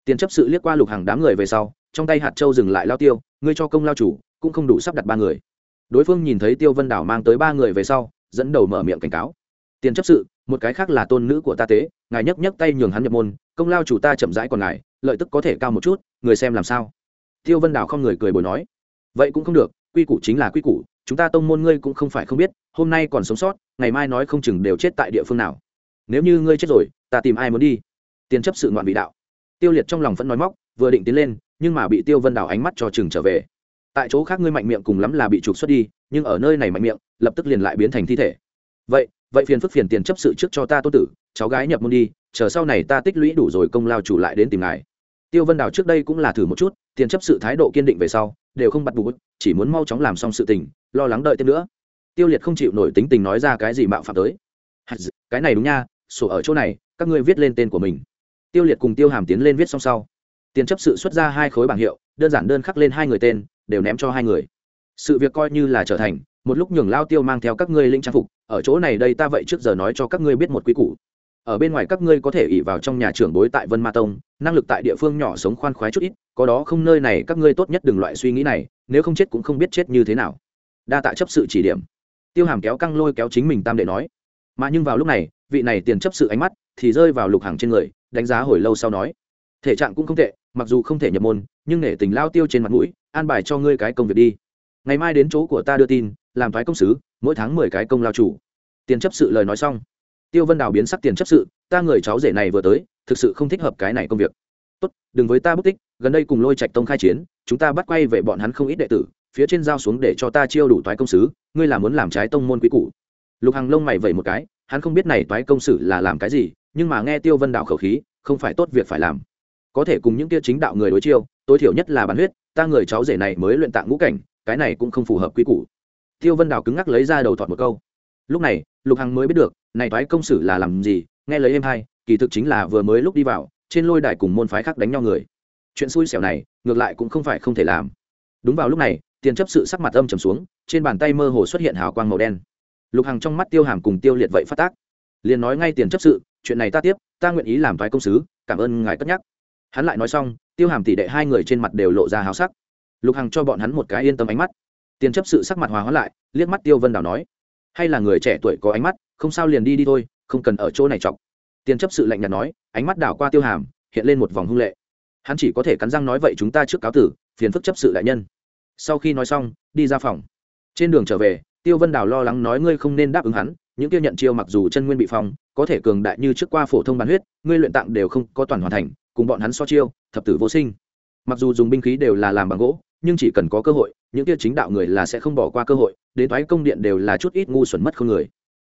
tiền chấp sự liếc qua lục hàng đám người về sau, trong tay hạt châu dừng lại lao tiêu, ngươi cho công lao chủ, cũng không đủ sắp đặt ba người. Đối phương nhìn thấy tiêu vân đảo mang tới ba người về sau, dẫn đầu mở miệng cảnh cáo. Tiền chấp sự, một cái khác là tôn nữ của ta tế, ngài nhấc nhấc tay nhường hắn nhập môn, công lao chủ ta chậm rãi còn ngài, lợi tức có thể cao một chút, người xem làm sao? Tiêu vân đảo không người cười bồi nói. Vậy cũng không được, quy củ chính là quy củ, chúng ta tông môn ngươi cũng không phải không biết, hôm nay còn sống sót, ngày mai nói không chừng đều chết tại địa phương nào. Nếu như ngươi chết rồi, ta tìm ai muốn đi? Tiền chấp sự ngoạn vị đạo tiêu liệt trong lòng vẫn nói móc, vừa định tiến lên, nhưng mà bị tiêu vân đảo ánh mắt cho chừng trở về. Tại chỗ khác ngươi mạnh miệng cùng lắm là bị trục xuất đi, nhưng ở nơi này mạnh miệng, lập tức liền lại biến thành thi thể. Vậy vậy phiền phức phiền tiền chấp sự trước cho ta tốt tử, cháu gái nhập môn đi, chờ sau này ta tích lũy đủ rồi công lao chủ lại đến tìm ngài. Tiêu vân đảo trước đây cũng là thử một chút, tiền chấp sự thái độ kiên định về sau, đều không bắt buộc, chỉ muốn mau chóng làm xong sự tình, lo lắng đợi thêm nữa. Tiêu liệt không chịu nổi tính tình nói ra cái gì mạo phạm tới. Cái này đúng nha, sổ ở chỗ này, các ngươi viết lên tên của mình tiêu liệt cùng tiêu hàm tiến lên viết xong sau. Tiền chấp sự xuất ra hai khối bảng hiệu, đơn giản đơn khắc lên hai người tên, đều ném cho hai người. Sự việc coi như là trở thành, một lúc nhường lao tiêu mang theo các ngươi linh trang phục, ở chỗ này đây ta vậy trước giờ nói cho các ngươi biết một quy củ. Ở bên ngoài các ngươi có thể ỉ vào trong nhà trưởng bối tại vân ma tông, năng lực tại địa phương nhỏ sống khoan khoái chút ít, có đó không nơi này các ngươi tốt nhất đừng loại suy nghĩ này, nếu không chết cũng không biết chết như thế nào. Đa tạ chấp sự chỉ điểm. Tiêu hàm kéo căng lôi kéo chính mình tam đệ nói. Mà nhưng vào lúc này, vị này tiền chấp sự ánh mắt thì rơi vào lục hàng trên người đánh giá hồi lâu sau nói, thể trạng cũng không tệ, mặc dù không thể nhập môn, nhưng nể tình lao tiêu trên mặt mũi, an bài cho ngươi cái công việc đi. Ngày mai đến chỗ của ta đưa tin, làm thoái công sứ, mỗi tháng mười cái công lao chủ. Tiền chấp sự lời nói xong, tiêu vân đào biến sắc tiền chấp sự, ta người cháu rể này vừa tới, thực sự không thích hợp cái này công việc. Tốt, đừng với ta bất tích, gần đây cùng lôi trạch tông khai chiến, chúng ta bắt quay về bọn hắn không ít đệ tử, phía trên giao xuống để cho ta chiêu đủ toái công sứ, ngươi là muốn làm trái tông môn quý cũ lục hằng lông mày vẩy một cái, hắn không biết này toái công sử là làm cái gì nhưng mà nghe tiêu vân đạo khẩu khí, không phải tốt việc phải làm. Có thể cùng những kia chính đạo người đối chiêu, tối thiểu nhất là bản huyết, ta người cháu rể này mới luyện tạng ngũ cảnh, cái này cũng không phù hợp quy củ. Tiêu vân đào cứng ngắc lấy ra đầu thọt một câu. Lúc này, lục hằng mới biết được, này thoái công sử là làm gì, nghe lấy em hai, kỳ thực chính là vừa mới lúc đi vào, trên lôi đài cùng môn phái khác đánh nhau người. Chuyện xui xẻo này, ngược lại cũng không phải không thể làm. Đúng vào lúc này, tiền chấp sự sắc mặt âm trầm xuống, trên bàn tay mơ hồ xuất hiện hào quang màu đen. Lục hằng trong mắt tiêu hàm cùng tiêu liệt vậy phát tác. Liền nói ngay tiền chấp sự chuyện này ta tiếp, ta nguyện ý làm thoái công sứ, cảm ơn ngài cất nhắc. Hắn lại nói xong, tiêu hàm tỷ đệ hai người trên mặt đều lộ ra háo sắc. Lục hằng cho bọn hắn một cái yên tâm ánh mắt. Tiền chấp sự sắc mặt hòa hóa lại, liếc mắt tiêu vân đào nói, hay là người trẻ tuổi có ánh mắt, không sao liền đi đi thôi, không cần ở chỗ này chọc. Tiền chấp sự lạnh nhạt nói, ánh mắt đảo qua tiêu hàm, hiện lên một vòng hung lệ. Hắn chỉ có thể cắn răng nói, vậy chúng ta trước cáo tử, phiền phức chấp sự đại nhân. Sau khi nói xong, đi ra phòng. Trên đường trở về, tiêu vân đào lo lắng nói, ngươi không nên đáp ứng hắn những kia nhận chiêu mặc dù chân nguyên bị phong, có thể cường đại như trước qua phổ thông bán huyết, ngươi luyện tạng đều không có toàn hoàn thành, cùng bọn hắn so chiêu, thập tử vô sinh. Mặc dù dùng binh khí đều là làm bằng gỗ, nhưng chỉ cần có cơ hội, những kia chính đạo người là sẽ không bỏ qua cơ hội, đến thoái công điện đều là chút ít ngu xuẩn mất không người.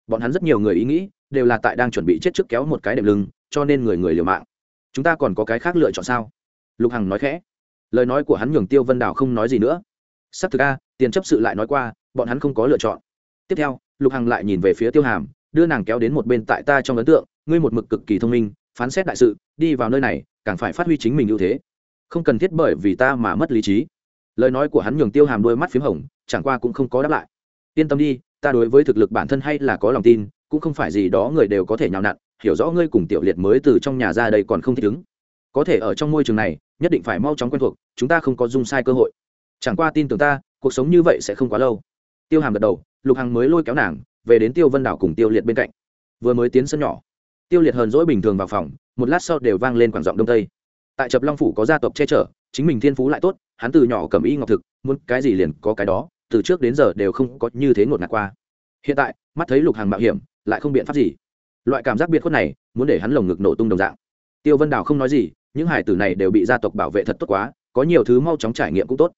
Bọn hắn rất nhiều người ý nghĩ, đều là tại đang chuẩn bị chết trước kéo một cái đệm lưng, cho nên người người liều mạng. Chúng ta còn có cái khác lựa chọn sao? Lục hằng nói khẽ. Lời nói của hắn nhường tiêu vân đào không nói gì nữa. Sắp thực a, tiền chấp sự lại nói qua, bọn hắn không có lựa chọn. Tiếp theo lục hằng lại nhìn về phía tiêu hàm, đưa nàng kéo đến một bên tại ta trong ấn tượng, ngươi một mực cực kỳ thông minh, phán xét đại sự, đi vào nơi này, càng phải phát huy chính mình ưu thế. Không cần thiết bởi vì ta mà mất lý trí. Lời nói của hắn nhường tiêu hàm đôi mắt p h í m hồng, chẳng qua cũng không có đáp lại. Yên tâm đi, ta đối với thực lực bản thân hay là có lòng tin, cũng không phải gì đó người đều có thể nhào nặn, hiểu rõ ngươi cùng tiểu liệt mới từ trong nhà ra đây còn không thích ứng. Có thể ở trong môi trường này, nhất định phải mau chóng quen thuộc, chúng ta không có dung sai cơ hội. Chẳng qua tin tưởng ta, cuộc sống như vậy sẽ không quá lâu tiêu hàm gật đầu, lục hằng mới lôi kéo nàng, về đến tiêu vân đảo cùng tiêu liệt bên cạnh. Vừa mới tiến sân nhỏ, tiêu liệt hờn dỗi bình thường vào phòng, một lát sau đều vang lên quảng giọng đông tây. Tại trập long phủ có gia tộc che chở, chính mình thiên phú lại tốt, hắn từ nhỏ cầm y ngọc thực, muốn cái gì liền có cái đó, từ trước đến giờ đều không có như thế ngột ngạt qua. Hiện tại, mắt thấy lục hàng mạo hiểm, lại không biện pháp gì. Loại cảm giác biệt khuất này, muốn để hắn lồng ngực nổ tung đồng dạng. Tiêu vân đào không nói gì, những hải tử này đều bị gia tộc bảo vệ thật tốt quá, có nhiều thứ mau chóng trải nghiệm cũng tốt.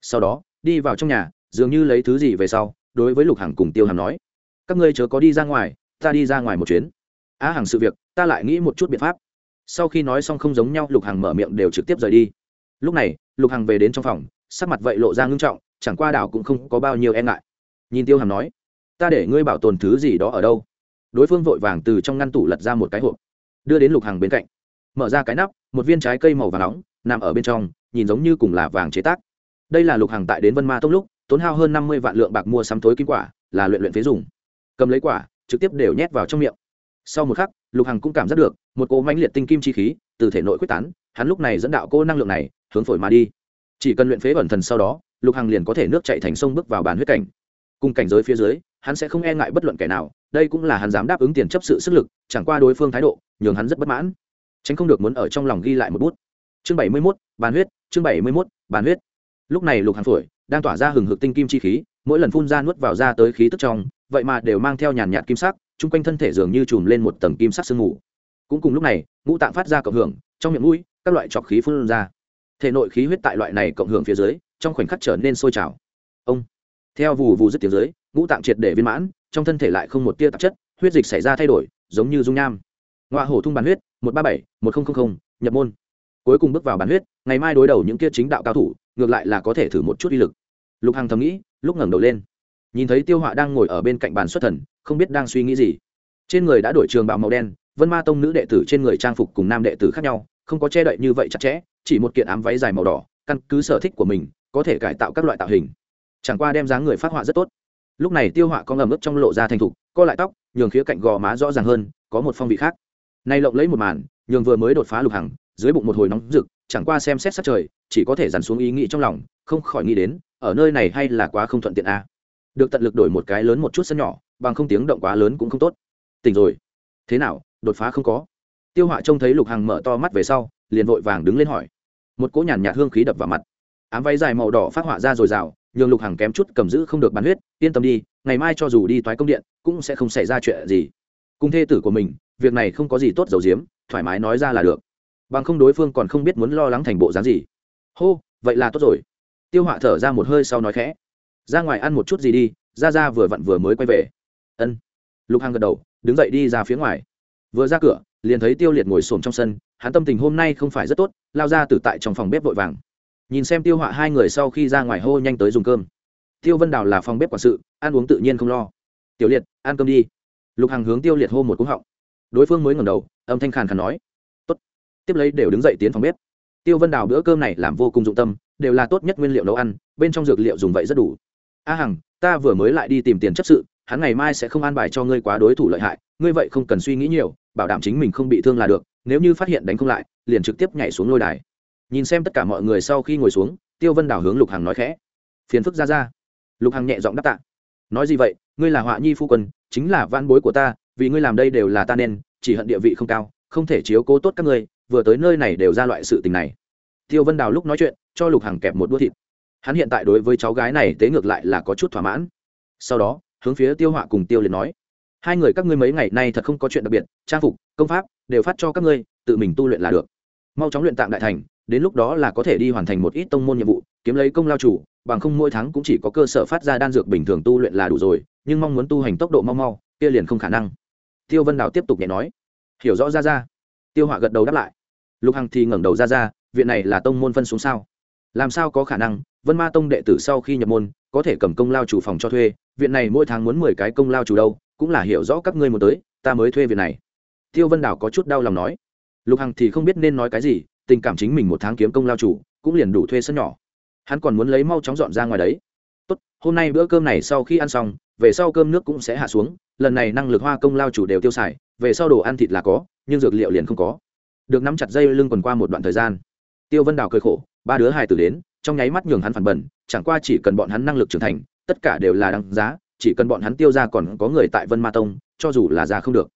Sau đó, đi vào trong nhà dường như lấy thứ gì về sau, đối với lục hằng cùng tiêu hàm nói, các ngươi chớ có đi ra ngoài, ta đi ra ngoài một chuyến. Á hằng sự việc, ta lại nghĩ một chút biện pháp. Sau khi nói xong không giống nhau, lục hằng mở miệng đều trực tiếp rời đi. Lúc này, lục hằng về đến trong phòng, sắc mặt vậy lộ ra ngưng trọng, chẳng qua đảo cũng không có bao nhiêu e ngại. Nhìn tiêu hàm nói, ta để ngươi bảo tồn thứ gì đó ở đâu? Đối phương vội vàng từ trong ngăn tủ lật ra một cái hộp, đưa đến lục hằng bên cạnh. Mở ra cái nắp, một viên trái cây màu vàng nóng, nằm ở bên trong, nhìn giống như cùng là vàng chế tác. Đây là lục hằng tại đến vân ma tông lúc tốn hao hơn năm mươi vạn lượng bạc mua sắm tối kim quả, là luyện luyện phế dùng. Cầm lấy quả, trực tiếp đều nhét vào trong miệng. Sau một khắc, lục hằng cũng cảm giác được, một cỗ mãnh liệt tinh kim chi khí từ thể nội quyết tán, hắn lúc này dẫn đạo cô năng lượng này, hướng phổi mà đi. Chỉ cần luyện phế bẩn thần sau đó, lục hằng liền có thể nước chạy thành sông bước vào bàn huyết cảnh. Cùng cảnh giới phía dưới, hắn sẽ không e ngại bất luận kẻ nào, đây cũng là hắn dám đáp ứng tiền chấp sự sức lực, chẳng qua đối phương thái độ, nhường hắn rất bất mãn. Tránh không được muốn ở trong lòng ghi lại một bút. Chương bảy mươi mốt, bàn huyết, chương bảy mươi mốt, bàn huyết. Lúc này lục hằng phổi đang tỏa ra hừng hực tinh kim chi khí, mỗi lần phun ra nuốt vào ra tới khí tức trong, vậy mà đều mang theo nhàn nhạt kim sắc, chung quanh thân thể dường như chùm lên một tầng kim sắc sương mù. Cũng cùng lúc này, ngũ tạng phát ra cộng hưởng, trong miệng mũi, các loại trọc khí phun ra. Thể nội khí huyết tại loại này cộng hưởng phía dưới, trong khoảnh khắc trở nên sôi trào. Ông! Theo vù vù dứt tiếng dưới, ngũ tạng triệt để viên mãn, trong thân thể lại không một tia tạp chất, huyết dịch xảy ra thay đổi, giống như dung nham. Ngoại hổ thung bàn huyết, một trăm ba bảy, một nghìn nhập môn. Cuối cùng bước vào bàn huyết, ngày mai đối đầu những kia chính đạo cao thủ ngược lại là có thể thử một chút uy lực. Lục hằng thầm nghĩ, lúc ngẩng đầu lên, nhìn thấy tiêu họa đang ngồi ở bên cạnh bàn xuất thần, không biết đang suy nghĩ gì. Trên người đã đổi trường bạo màu đen, vân ma tông nữ đệ tử trên người trang phục cùng nam đệ tử khác nhau, không có che đậy như vậy chặt chẽ, chỉ một kiện ám váy dài màu đỏ, căn cứ sở thích của mình, có thể cải tạo các loại tạo hình. Chẳng qua đem dáng người phát họa rất tốt. Lúc này tiêu họa có ngầm ướp trong lộ ra thành thục, co lại tóc, nhường khía cạnh gò má rõ ràng hơn, có một phong vị khác. Nay lộng lấy một màn, nhường vừa mới đột phá lục hằng, dưới bụng một hồi nóng rực chẳng qua xem xét sát trời, chỉ có thể dằn xuống ý nghĩ trong lòng, không khỏi nghĩ đến, ở nơi này hay là quá không thuận tiện a à. được tận lực đổi một cái lớn một chút sân nhỏ, bằng không tiếng động quá lớn cũng không tốt. Tỉnh rồi. Thế nào, đột phá không có? Tiêu họa trông thấy lục hằng mở to mắt về sau, liền vội vàng đứng lên hỏi. Một cỗ nhàn nhạt hương khí đập vào mặt. Ám váy dài màu đỏ phát họa ra rồi rào nhường lục hằng kém chút cầm giữ không được bán huyết, yên tâm đi, ngày mai cho dù đi toái công điện, cũng sẽ không xảy ra chuyện gì. Cùng thê tử của mình, việc này không có gì tốt dầu diếm thoải mái nói ra là được bằng không đối phương còn không biết muốn lo lắng thành bộ dáng gì. Hô, vậy là tốt rồi. Tiêu họa thở ra một hơi sau nói khẽ. Ra ngoài ăn một chút gì đi, ra ra vừa vặn vừa mới quay về. Ân. Lục hằng gật đầu, đứng dậy đi ra phía ngoài. Vừa ra cửa, liền thấy tiêu liệt ngồi xổm trong sân, hắn tâm tình hôm nay không phải rất tốt, lao ra từ tại trong phòng bếp vội vàng. Nhìn xem tiêu họa hai người sau khi ra ngoài hô nhanh tới dùng cơm. Tiêu vân đào là phòng bếp quản sự, ăn uống tự nhiên không lo. Tiểu liệt, ăn cơm đi. Lục hằng hướng tiêu liệt hô một cú họng. Đối phương mới ngẩng đầu, âm thanh khàn khàn nói tiếp lấy đều đứng dậy tiến phòng bếp. Tiêu vân đào bữa cơm này làm vô cùng dụng tâm, đều là tốt nhất nguyên liệu nấu ăn, bên trong dược liệu dùng vậy rất đủ. A hằng, ta vừa mới lại đi tìm tiền chấp sự, hắn ngày mai sẽ không an bài cho ngươi quá đối thủ lợi hại, ngươi vậy không cần suy nghĩ nhiều, bảo đảm chính mình không bị thương là được, nếu như phát hiện đánh không lại, liền trực tiếp nhảy xuống lôi đài. Nhìn xem tất cả mọi người sau khi ngồi xuống, tiêu vân đào hướng lục hằng nói khẽ. Phiền phức ra ra. Lục hằng nhẹ giọng đáp tạ. Nói gì vậy, ngươi là họa nhi phu quân, chính là van bối của ta, vì ngươi làm đây đều là ta nên, chỉ hận địa vị không cao, không thể chiếu cố tốt các ngươi vừa tới nơi này đều ra loại sự tình này. Tiêu vân đào lúc nói chuyện, cho lục hằng kẹp một đũa thịt. Hắn hiện tại đối với cháu gái này tế ngược lại là có chút thỏa mãn. Sau đó, hướng phía tiêu họa cùng tiêu liền nói, hai người các ngươi mấy ngày nay thật không có chuyện đặc biệt, trang phục, công pháp đều phát cho các ngươi, tự mình tu luyện là được. Mau chóng luyện tạng đại thành, đến lúc đó là có thể đi hoàn thành một ít tông môn nhiệm vụ, kiếm lấy công lao chủ, bằng không mỗi tháng cũng chỉ có cơ sở phát ra đan dược bình thường tu luyện là đủ rồi, nhưng mong muốn tu hành tốc độ mau mau, kia liền không khả năng. Tiêu vân đào tiếp tục nhẹ nói, hiểu rõ ra ra. Tiêu họa gật đầu đáp lại lục hằng thì ngẩng đầu ra ra, viện này là tông môn phân xuống sao? Làm sao có khả năng? Vân ma tông đệ tử sau khi nhập môn, có thể cầm công lao chủ phòng cho thuê, viện này mỗi tháng muốn mười cái công lao chủ đâu, cũng là hiểu rõ các ngươi muốn tới, ta mới thuê viện này. Tiêu vân Đảo có chút đau lòng nói. Lục hằng thì không biết nên nói cái gì, tình cảm chính mình một tháng kiếm công lao chủ, cũng liền đủ thuê sân nhỏ. Hắn còn muốn lấy mau chóng dọn ra ngoài đấy. Tốt, hôm nay bữa cơm này sau khi ăn xong, về sau cơm nước cũng sẽ hạ xuống, lần này năng lực hoa công lao chủ đều tiêu xài, về sau đồ ăn thịt là có, nhưng dược liệu liền không có được nắm chặt dây lưng quần qua một đoạn thời gian. Tiêu vân đào cười khổ, ba đứa hài tử đến, trong nháy mắt nhường hắn phản bẩn, chẳng qua chỉ cần bọn hắn năng lực trưởng thành, tất cả đều là đáng giá, chỉ cần bọn hắn tiêu ra còn có người tại vân ma tông, cho dù là già không được.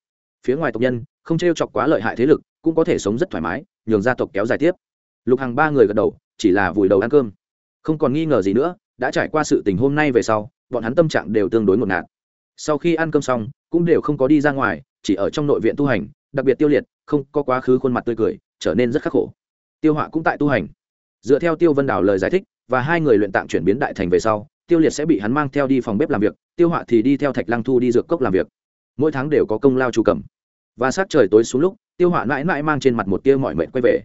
Phía ngoài tộc nhân, không t r e o chọc quá lợi hại thế lực, cũng có thể sống rất thoải mái, nhường gia tộc kéo dài tiếp. Lục hàng ba người gật đầu, chỉ là vùi đầu ăn cơm. Không còn nghi ngờ gì nữa, đã trải qua sự tình hôm nay về sau, bọn hắn tâm trạng đều tương đối ngột ngạt. Sau khi ăn cơm xong, cũng đều không có đi ra ngoài, chỉ ở trong nội viện tu hành, đặc biệt tiêu liệt không có quá khứ khuôn mặt tươi cười, trở nên rất khắc khổ. Tiêu họa cũng tại tu hành. Dựa theo tiêu vân đào lời giải thích, và hai người luyện tạng chuyển biến đại thành về sau, tiêu liệt sẽ bị hắn mang theo đi phòng bếp làm việc, tiêu họa thì đi theo thạch lăng thu đi dược cốc làm việc. Mỗi tháng đều có công lao chủ cầm. Và sát trời tối xuống lúc, tiêu họa mãi mãi mang trên mặt một tia mọi mệnh quay về.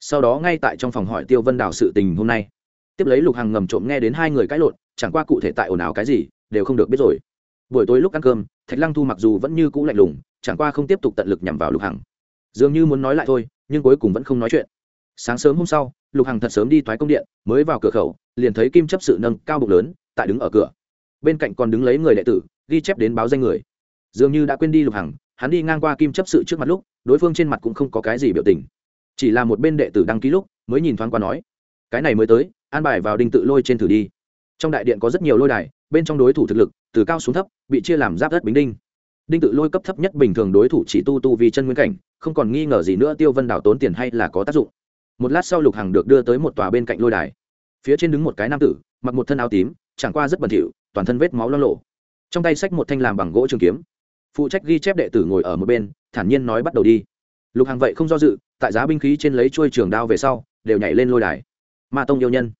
Sau đó ngay tại trong phòng hỏi tiêu vân đào sự tình hôm nay. Tiếp lấy lục hằng ngầm trộm nghe đến hai người cãi lộn, chẳng qua cụ thể tại ồn ào cái gì, đều không được biết rồi. Buổi tối lúc ăn cơm, thạch lăng thu mặc dù vẫn như cũ lạnh lùng, chẳng qua không tiếp tục tận lực nhằm vào lục hằng dường như muốn nói lại thôi, nhưng cuối cùng vẫn không nói chuyện. Sáng sớm hôm sau, lục hằng thật sớm đi thoái công điện, mới vào cửa khẩu, liền thấy kim chấp sự nâng cao bụng lớn, tại đứng ở cửa. Bên cạnh còn đứng lấy người đệ tử, ghi chép đến báo danh người. Dường như đã quên đi lục hằng, hắn đi ngang qua kim chấp sự trước mặt lúc, đối phương trên mặt cũng không có cái gì biểu tình. Chỉ là một bên đệ tử đăng ký lúc, mới nhìn thoáng qua nói, cái này mới tới, an bài vào đinh tự lôi trên thử đi. Trong đại điện có rất nhiều lôi đài, bên trong đối thủ thực lực, từ cao xuống thấp, bị chia làm giáp đất bính đinh đinh tự lôi cấp thấp nhất bình thường đối thủ chỉ tu tu vì chân nguyên cảnh, không còn nghi ngờ gì nữa tiêu vân đảo tốn tiền hay là có tác dụng. Một lát sau lục hằng được đưa tới một tòa bên cạnh lôi đài. Phía trên đứng một cái nam tử, mặc một thân áo tím, chẳng qua rất bẩn thỉu, toàn thân vết máu lo lộ. Trong tay xách một thanh làm bằng gỗ trường kiếm. Phụ trách ghi chép đệ tử ngồi ở một bên, thản nhiên nói bắt đầu đi. Lục hằng vậy không do dự, tại giá binh khí trên lấy chuôi trường đao về sau, đều nhảy lên lôi đài. Ma tông yêu nhân.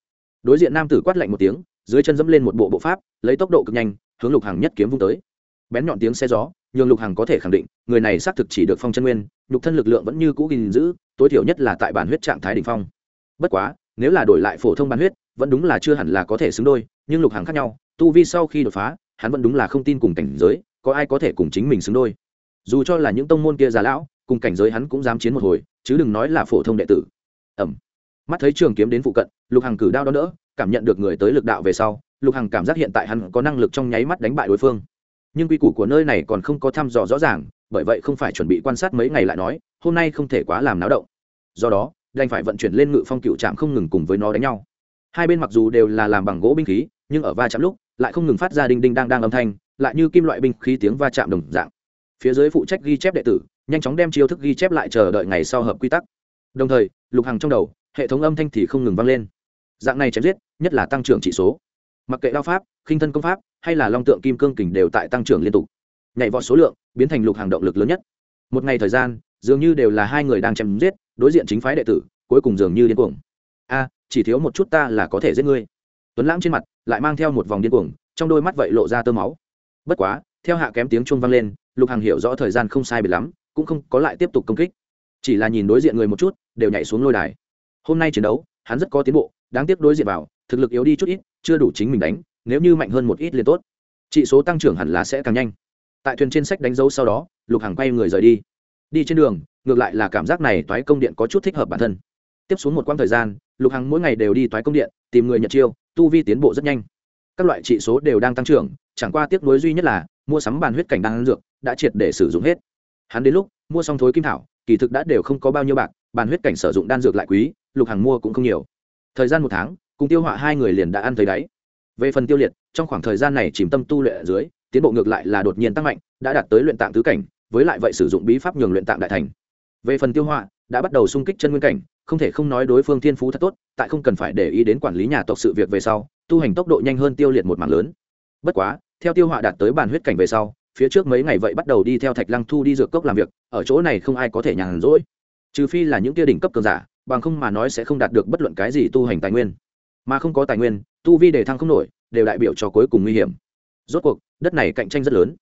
Đối diện nam tử quát lạnh một tiếng, dưới chân dẫm lên một bộ bộ pháp, lấy tốc độ cực nhanh, hướng lục hằng nhất kiếm vung tới. Bén nhọn tiếng xe gió nhường lục hằng có thể khẳng định, người này xác thực chỉ được phong chân nguyên, nhục thân lực lượng vẫn như cũ gìn giữ, tối thiểu nhất là tại bản huyết trạng thái đ ỉ n h phong. Bất quá, nếu là đổi lại phổ thông bản huyết, vẫn đúng là chưa hẳn là có thể xứng đôi, nhưng lục hằng khác nhau, tu vi sau khi đột phá, hắn vẫn đúng là không tin cùng cảnh giới, có ai có thể cùng chính mình xứng đôi. Dù cho là những tông môn kia già lão, cùng cảnh giới hắn cũng dám chiến một hồi, chứ đừng nói là phổ thông đệ tử. Ẩm. Mắt thấy trường kiếm đến phụ cận, lục hằng cử đao đó đỡ, cảm nhận được người tới lực đạo về sau, lục hằng cảm giác hiện tại hắn có năng lực trong nháy mắt đánh bại đối phương nhưng quy củ của nơi này còn không có thăm dò rõ ràng, bởi vậy không phải chuẩn bị quan sát mấy ngày lại nói, hôm nay không thể quá làm náo động. Do đó, đành phải vận chuyển lên ngự phong cựu trạm không ngừng cùng với nó đánh nhau. Hai bên mặc dù đều là làm bằng gỗ binh khí, nhưng ở va chạm lúc, lại không ngừng phát ra đinh đinh đang đang âm thanh, lại như kim loại binh khí tiếng va chạm đồng dạng. Phía dưới phụ trách ghi chép đệ tử, nhanh chóng đem chiêu thức ghi chép lại chờ đợi ngày sau hợp quy tắc. Đồng thời, lục hằng trong đầu, hệ thống âm thanh thì không ngừng vang lên. Dạng này chém giết, nhất là tăng trưởng chỉ số. Mặc kệ đao pháp, khinh thân công pháp hay là long tượng kim cương kình đều tại tăng trưởng liên tục. Nhảy vọt số lượng biến thành lục hàng động lực lớn nhất. Một ngày thời gian, dường như đều là hai người đang chém giết, đối diện chính phái đệ tử, cuối cùng dường như điên cuồng. A à, chỉ thiếu một chút ta là có thể giết ngươi. Tuấn lãng trên mặt lại mang theo một vòng điên cuồng, trong đôi mắt vậy lộ ra tơ máu. Bất quá, theo hạ kém tiếng chuông vang lên, lục hàng hiểu rõ thời gian không sai biệt lắm, cũng không có lại tiếp tục công kích. Chỉ là nhìn đối diện người một chút, đều nhảy xuống lôi đài. Hôm nay chiến đấu, hắn rất có tiến bộ, đáng tiếc đối diện vào, thực lực yếu đi chút ít, chưa đủ chính mình đánh nếu như mạnh hơn một ít liền tốt. Chỉ số tăng trưởng hẳn là sẽ càng nhanh. Tại thuyền trên sách đánh dấu sau đó, lục hàng quay người rời đi. Đi trên đường, ngược lại là cảm giác này toái công điện có chút thích hợp bản thân. Tiếp xuống một quãng thời gian, lục hằng mỗi ngày đều đi toái công điện, tìm người nhận chiêu, tu vi tiến bộ rất nhanh. Các loại trị số đều đang tăng trưởng, chẳng qua tiếc nuối duy nhất là, mua sắm bàn huyết cảnh đang dược, đã triệt để sử dụng hết. Hắn đến lúc, mua xong thối kim thảo, kỳ thực đã đều không có bao nhiêu bạc, bàn huyết cảnh sử dụng đan dược lại quý, lục hàng mua cũng không nhiều. Thời gian một tháng, cùng tiêu họa hai người liền đã ăn thấy đáy về phần tiêu liệt, trong khoảng thời gian này chìm tâm tu luyện ở dưới, tiến bộ ngược lại là đột nhiên tăng mạnh, đã đạt tới luyện tạng tứ cảnh, với lại vậy sử dụng bí pháp nhường luyện tạng đại thành. Về phần tiêu họa, đã bắt đầu xung kích chân nguyên cảnh, không thể không nói đối phương thiên phú thật tốt, tại không cần phải để ý đến quản lý nhà tộc sự việc về sau, tu hành tốc độ nhanh hơn tiêu liệt một mảng lớn. Bất quá, theo tiêu họa đạt tới bản huyết cảnh về sau, phía trước mấy ngày vậy bắt đầu đi theo thạch lăng thu đi dược cốc làm việc, ở chỗ này không ai có thể nhàn rỗi. Trừ phi là những kia đỉnh cấp cường giả, bằng không mà nói sẽ không đạt được bất luận cái gì tu hành tài nguyên. Mà không có tài nguyên tu vi đề thăng không nổi, đều đại biểu cho cuối cùng nguy hiểm. Rốt cuộc, đất này cạnh tranh rất lớn.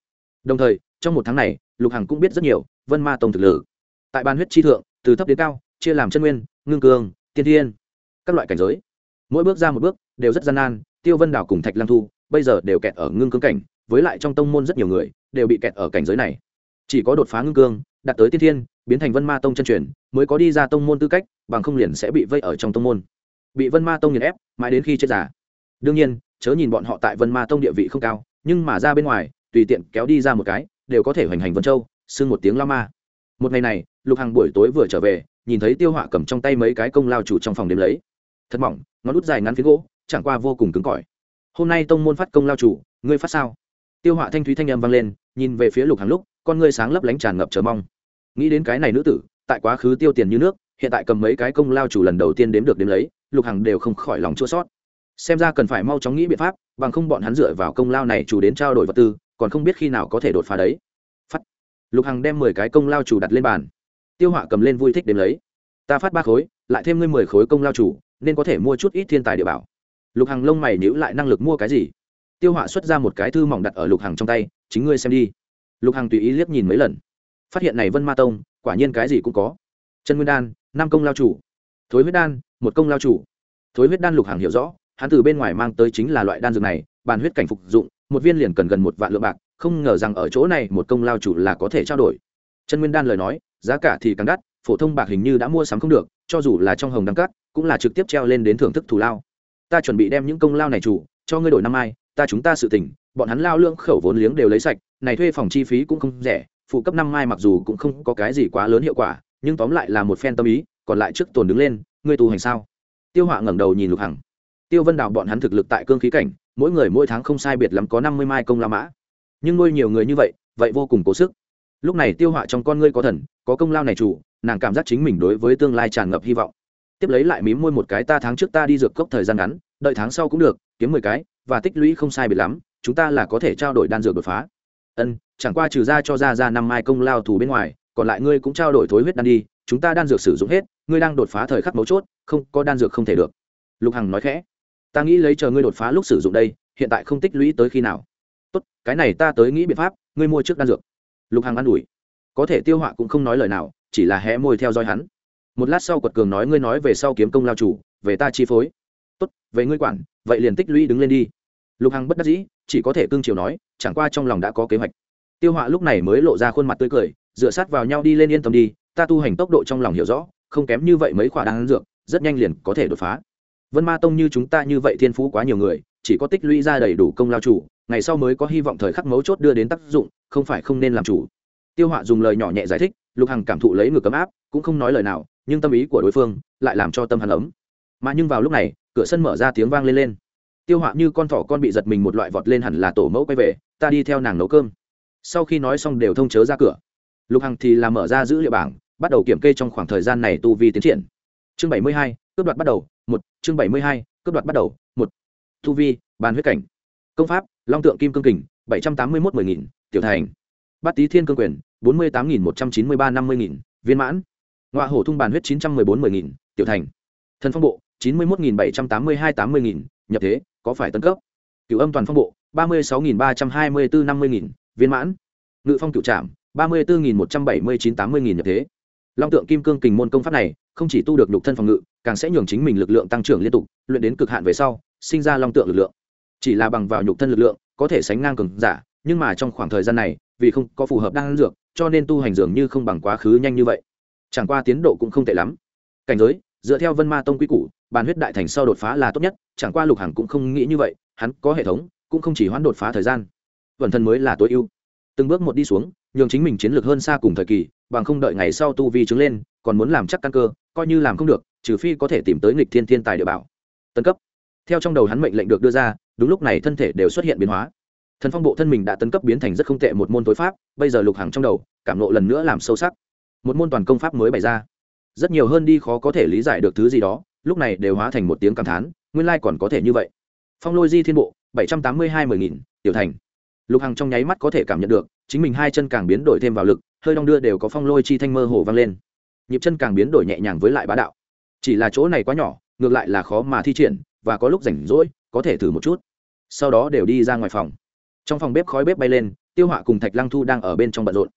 Đồng thời, trong một tháng này, lục hằng cũng biết rất nhiều vân ma tông thực lử tại ban huyết chi thượng, từ thấp đến cao, chia làm chân nguyên, ngưng cương tiên thiên, các loại cảnh giới. Mỗi bước ra một bước, đều rất gian nan, tiêu vân đảo cùng thạch lăng thu, bây giờ đều kẹt ở ngưng cương cảnh, với lại trong tông môn rất nhiều người, đều bị kẹt ở cảnh giới này. Chỉ có đột phá ngưng cương đạt tới tiên thiên, biến thành vân ma tông chân truyền, mới có đi ra tông môn tư cách, bằng không liền sẽ bị vây ở trong tông môn. Bị vân ma tông nghiền ép, mãi đến khi chết giả đương nhiên, chớ nhìn bọn họ tại vân ma tông địa vị không cao, nhưng mà ra bên ngoài, tùy tiện kéo đi ra một cái, đều có thể hoành hành vân châu, xưng một tiếng lao ma. Một ngày này, lục hàng buổi tối vừa trở về, nhìn thấy tiêu họa cầm trong tay mấy cái công lao chủ trong phòng đếm lấy. Thật mỏng, ngón đút dài ngắn phía gỗ, chẳng qua vô cùng cứng cỏi. Hôm nay tông môn phát công lao chủ, ngươi phát sao? Tiêu họa thanh thúy thanh âm vang lên, nhìn về phía lục hàng lúc, con ngươi sáng lấp lánh tràn ngập chờ mong. Nghĩ đến cái này nữ tử, tại quá khứ tiêu tiền như nước, hiện tại cầm mấy cái công lao chủ lần đầu tiên đếm được đếm lấy, lục hằng đều không khỏi lòng chua sót xem ra cần phải mau chóng nghĩ biện pháp, bằng không bọn hắn dựa vào công lao này chủ đến trao đổi vật tư, còn không biết khi nào có thể đột phá đấy. Phát. Lục hằng đem mười cái công lao chủ đặt lên bàn. Tiêu họa cầm lên vui thích đếm lấy. Ta phát ba khối, lại thêm ngươi mười khối công lao chủ, nên có thể mua chút ít thiên tài địa bảo. Lục hằng lông mày nhữ lại năng lực mua cái gì? Tiêu họa xuất ra một cái thư mỏng đặt ở lục hằng trong tay, chính ngươi xem đi. Lục hằng tùy ý liếc nhìn mấy lần. Phát hiện này vân ma tông, quả nhiên cái gì cũng có. Chân nguyên đan, năm công lao chủ. Thối huyết đan, một công lao chủ. Thối huyết đan lục hằng hiểu rõ hắn từ bên ngoài mang tới chính là loại đan dược này, bàn huyết cảnh phục dụng, một viên liền cần gần một vạn lượng bạc, không ngờ rằng ở chỗ này một công lao chủ là có thể trao đổi. Chân nguyên đan lời nói, giá cả thì càng đắt, phổ thông bạc hình như đã mua sắm không được, cho dù là trong hồng đăng cắt cũng là trực tiếp treo lên đến thưởng thức thù lao. Ta chuẩn bị đem những công lao này chủ, cho ngươi đổi năm mai, ta chúng ta sự tỉnh, bọn hắn lao lượng khẩu vốn liếng đều lấy sạch, này thuê phòng chi phí cũng không rẻ, phụ cấp năm mai mặc dù cũng không có cái gì quá lớn hiệu quả, nhưng tóm lại là một phen tâm ý, còn lại trước tồn đứng lên, ngươi tu hành sao? Tiêu họa ngẩng đầu nhìn lục hằng tiêu vân đào bọn hắn thực lực tại cương khí cảnh, mỗi người mỗi tháng không sai biệt lắm có năm mươi mai công la mã. Nhưng nuôi nhiều người như vậy vậy vô cùng cố sức. Lúc này tiêu họa trong con ngươi có thần, có công lao này chủ, nàng cảm giác chính mình đối với tương lai tràn ngập hy vọng. Tiếp lấy lại mím môi một cái, ta tháng trước ta đi dược cốc thời gian ngắn, đợi tháng sau cũng được, kiếm mười cái, và tích lũy không sai biệt lắm, chúng ta là có thể trao đổi đan dược đột phá. Ân, chẳng qua trừ ra cho ra ra năm mai công lao thủ bên ngoài, còn lại ngươi cũng trao đổi thối huyết đan đi, chúng ta đan dược sử dụng hết, ngươi đang đột phá thời khắc mấu chốt, không, có đan dược không thể được. Lục hằng nói khẽ ta nghĩ lấy chờ ngươi đột phá lúc sử dụng đây, hiện tại không tích lũy tới khi nào. Tốt, cái này ta tới nghĩ biện pháp, ngươi mua trước đan dược. Lục hằng an ủi. Có thể tiêu họa cũng không nói lời nào, chỉ là hé môi theo dõi hắn. Một lát sau quật cường nói ngươi nói về sau kiếm công lao chủ, về ta chi phối. Tốt, về ngươi quản, vậy liền tích lũy đứng lên đi. Lục hằng bất đắc dĩ, chỉ có thể cương chiều nói, chẳng qua trong lòng đã có kế hoạch. Tiêu họa lúc này mới lộ ra khuôn mặt tươi cười, dựa sát vào nhau đi lên yên tâm đi, ta tu hành tốc độ trong lòng hiểu rõ, không kém như vậy mấy khoả đan dược, rất nhanh liền có thể đột phá vân ma tông như chúng ta như vậy thiên phú quá nhiều người, chỉ có tích lũy ra đầy đủ công lao chủ, ngày sau mới có hy vọng thời khắc mấu chốt đưa đến tác dụng, không phải không nên làm chủ. Tiêu họa dùng lời nhỏ nhẹ giải thích, lục hằng cảm thụ lấy ngược cấm áp, cũng không nói lời nào, nhưng tâm ý của đối phương lại làm cho tâm hắn ấm. Mà nhưng vào lúc này, cửa sân mở ra tiếng vang lên lên. Tiêu họa như con thỏ con bị giật mình một loại vọt lên hẳn là tổ mẫu quay về, ta đi theo nàng nấu cơm. Sau khi nói xong đều thông chớ ra cửa. Lục hằng thì làm mở ra dữ liệu bảng, bắt đầu kiểm kê trong khoảng thời gian này tu vi tiến triển. Chương bảy mươi hai, cướp đoạt bắt đầu một, chương bảy mươi hai, cướp đoạt bắt đầu. Một, thu vi, bàn huyết cảnh. Công pháp, long tượng kim cương kình, bảy trăm tám mươi một mười nghìn, tiểu thành. Bát tý thiên cương quyền, bốn mươi tám nghìn một trăm chín mươi ba năm mươi nghìn, viên mãn. Ngoại hổ thung bàn huyết chín trăm mười bốn mười nghìn, tiểu thành. Thần phong bộ, chín mươi một nghìn bảy trăm tám mươi hai tám mươi nghìn, nhập thế, có phải tân cấp? Cựu âm toàn phong bộ, ba mươi sáu nghìn ba trăm hai mươi bốn năm mươi nghìn, viên mãn. Ngự phong cựu trạm ba mươi bốn nghìn một trăm bảy mươi chín tám mươi nghìn, nhập thế. Long tượng kim cương kình môn công pháp này không chỉ tu được nhục thân phòng ngự, càng sẽ nhường chính mình lực lượng tăng trưởng liên tục, luyện đến cực hạn về sau, sinh ra long tượng lực lượng. Chỉ là bằng vào nhục thân lực lượng, có thể sánh ngang cường giả, nhưng mà trong khoảng thời gian này, vì không có phù hợp đan dược, cho nên tu hành dường như không bằng quá khứ nhanh như vậy. Chẳng qua tiến độ cũng không tệ lắm. Cảnh giới, dựa theo vân ma tông quy củ, bàn huyết đại thành sau đột phá là tốt nhất, chẳng qua lục hằng cũng không nghĩ như vậy, hắn có hệ thống, cũng không chỉ hoãn đột phá thời gian. Vẩn thân mới là tối ưu. Từng bước một đi xuống nhường chính mình chiến lược hơn xa cùng thời kỳ, bằng không đợi ngày sau tu vi trứng lên, còn muốn làm chắc căn cơ, coi như làm không được, trừ phi có thể tìm tới nghịch thiên thiên tài địa bảo. Tân cấp. Theo trong đầu hắn mệnh lệnh được đưa ra, đúng lúc này thân thể đều xuất hiện biến hóa. Thần phong bộ thân mình đã tấn cấp biến thành rất không tệ một môn tối pháp, bây giờ lục hàng trong đầu, cảm nộ lần nữa làm sâu sắc. Một môn toàn công pháp mới bày ra. Rất nhiều hơn đi khó có thể lý giải được thứ gì đó, lúc này đều hóa thành một tiếng cảm thán, nguyên lai còn có thể như vậy. Phong lôi di thiên bộ, bảy trăm tám mươi hai mười nghìn, tiểu thành. Lục hằng trong nháy mắt có thể cảm nhận được chính mình hai chân càng biến đổi thêm vào lực, hơi đong đưa đều có phong lôi chi thanh mơ hồ vang lên. Nhịp chân càng biến đổi nhẹ nhàng với lại bá đạo. Chỉ là chỗ này quá nhỏ, ngược lại là khó mà thi triển, và có lúc rảnh rỗi, có thể thử một chút. Sau đó đều đi ra ngoài phòng. Trong phòng bếp khói bếp bay lên, tiêu họa cùng thạch lăng thu đang ở bên trong bận rộn.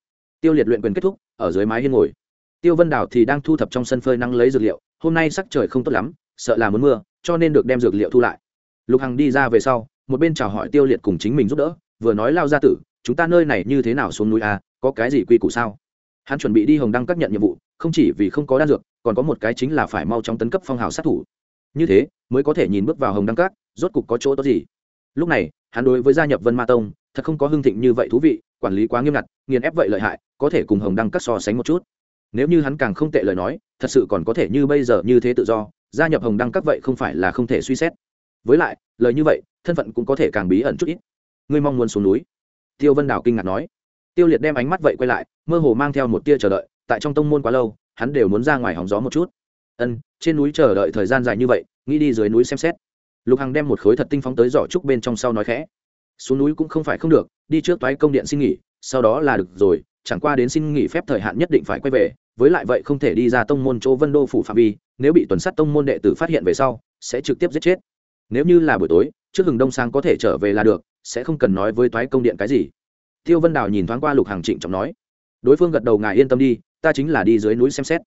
Tiêu liệt luyện quyền kết thúc, ở dưới mái hiên ngồi. Tiêu vân đào thì đang thu thập trong sân phơi năng lấy dược liệu, hôm nay sắc trời không tốt lắm, sợ là muốn mưa, cho nên được đem dược liệu thu lại. Lục hằng đi ra về sau, một bên chào hỏi tiêu liệt cùng chính mình giúp đỡ, vừa nói lao ra tử chúng ta nơi này như thế nào xuống núi a có cái gì quy củ sao? Hắn chuẩn bị đi hồng đăng các nhận nhiệm vụ, không chỉ vì không có đan dược, còn có một cái chính là phải mau chóng tấn cấp phong hào sát thủ. Như thế, mới có thể nhìn bước vào hồng đăng các, rốt cục có chỗ tốt gì? Lúc này, hắn đối với gia nhập vân ma tông, thật không có hưng thịnh như vậy thú vị, quản lý quá nghiêm ngặt, nghiền ép vậy lợi hại, có thể cùng hồng đăng các so sánh một chút. Nếu như hắn càng không tệ lời nói, thật sự còn có thể như bây giờ như thế tự do, gia nhập hồng đăng các vậy không phải là không thể suy xét. Với lại, lời như vậy, thân phận cũng có thể càng bí ẩn chút ít. Ngươi mong muốn xuống núi? Tiêu vân đào kinh ngạc nói. Tiêu liệt đem ánh mắt vậy quay lại, mơ hồ mang theo một tia chờ đợi, tại trong tông môn quá lâu, hắn đều muốn ra ngoài hóng gió một chút. Ân, trên núi chờ đợi thời gian dài như vậy, nghĩ đi dưới núi xem xét. Lục hằng đem một khối thật tinh phóng tới giỏ trúc bên trong sau nói khẽ. Xuống núi cũng không phải không được, đi trước toái công điện xin nghỉ, sau đó là được rồi, chẳng qua đến xin nghỉ phép thời hạn nhất định phải quay về, với lại vậy không thể đi ra tông môn chỗ vân đô phủ phạm vi, nếu bị tuần sát tông môn đệ tử phát hiện về sau, sẽ trực tiếp giết chết. Nếu như là buổi tối, trước hừng đông sáng có thể trở về là được sẽ không cần nói với toái công điện cái gì. Tiêu vân đào nhìn thoáng qua lục hàng trịnh trọng nói, đối phương gật đầu ngài yên tâm đi, ta chính là đi dưới núi xem xét.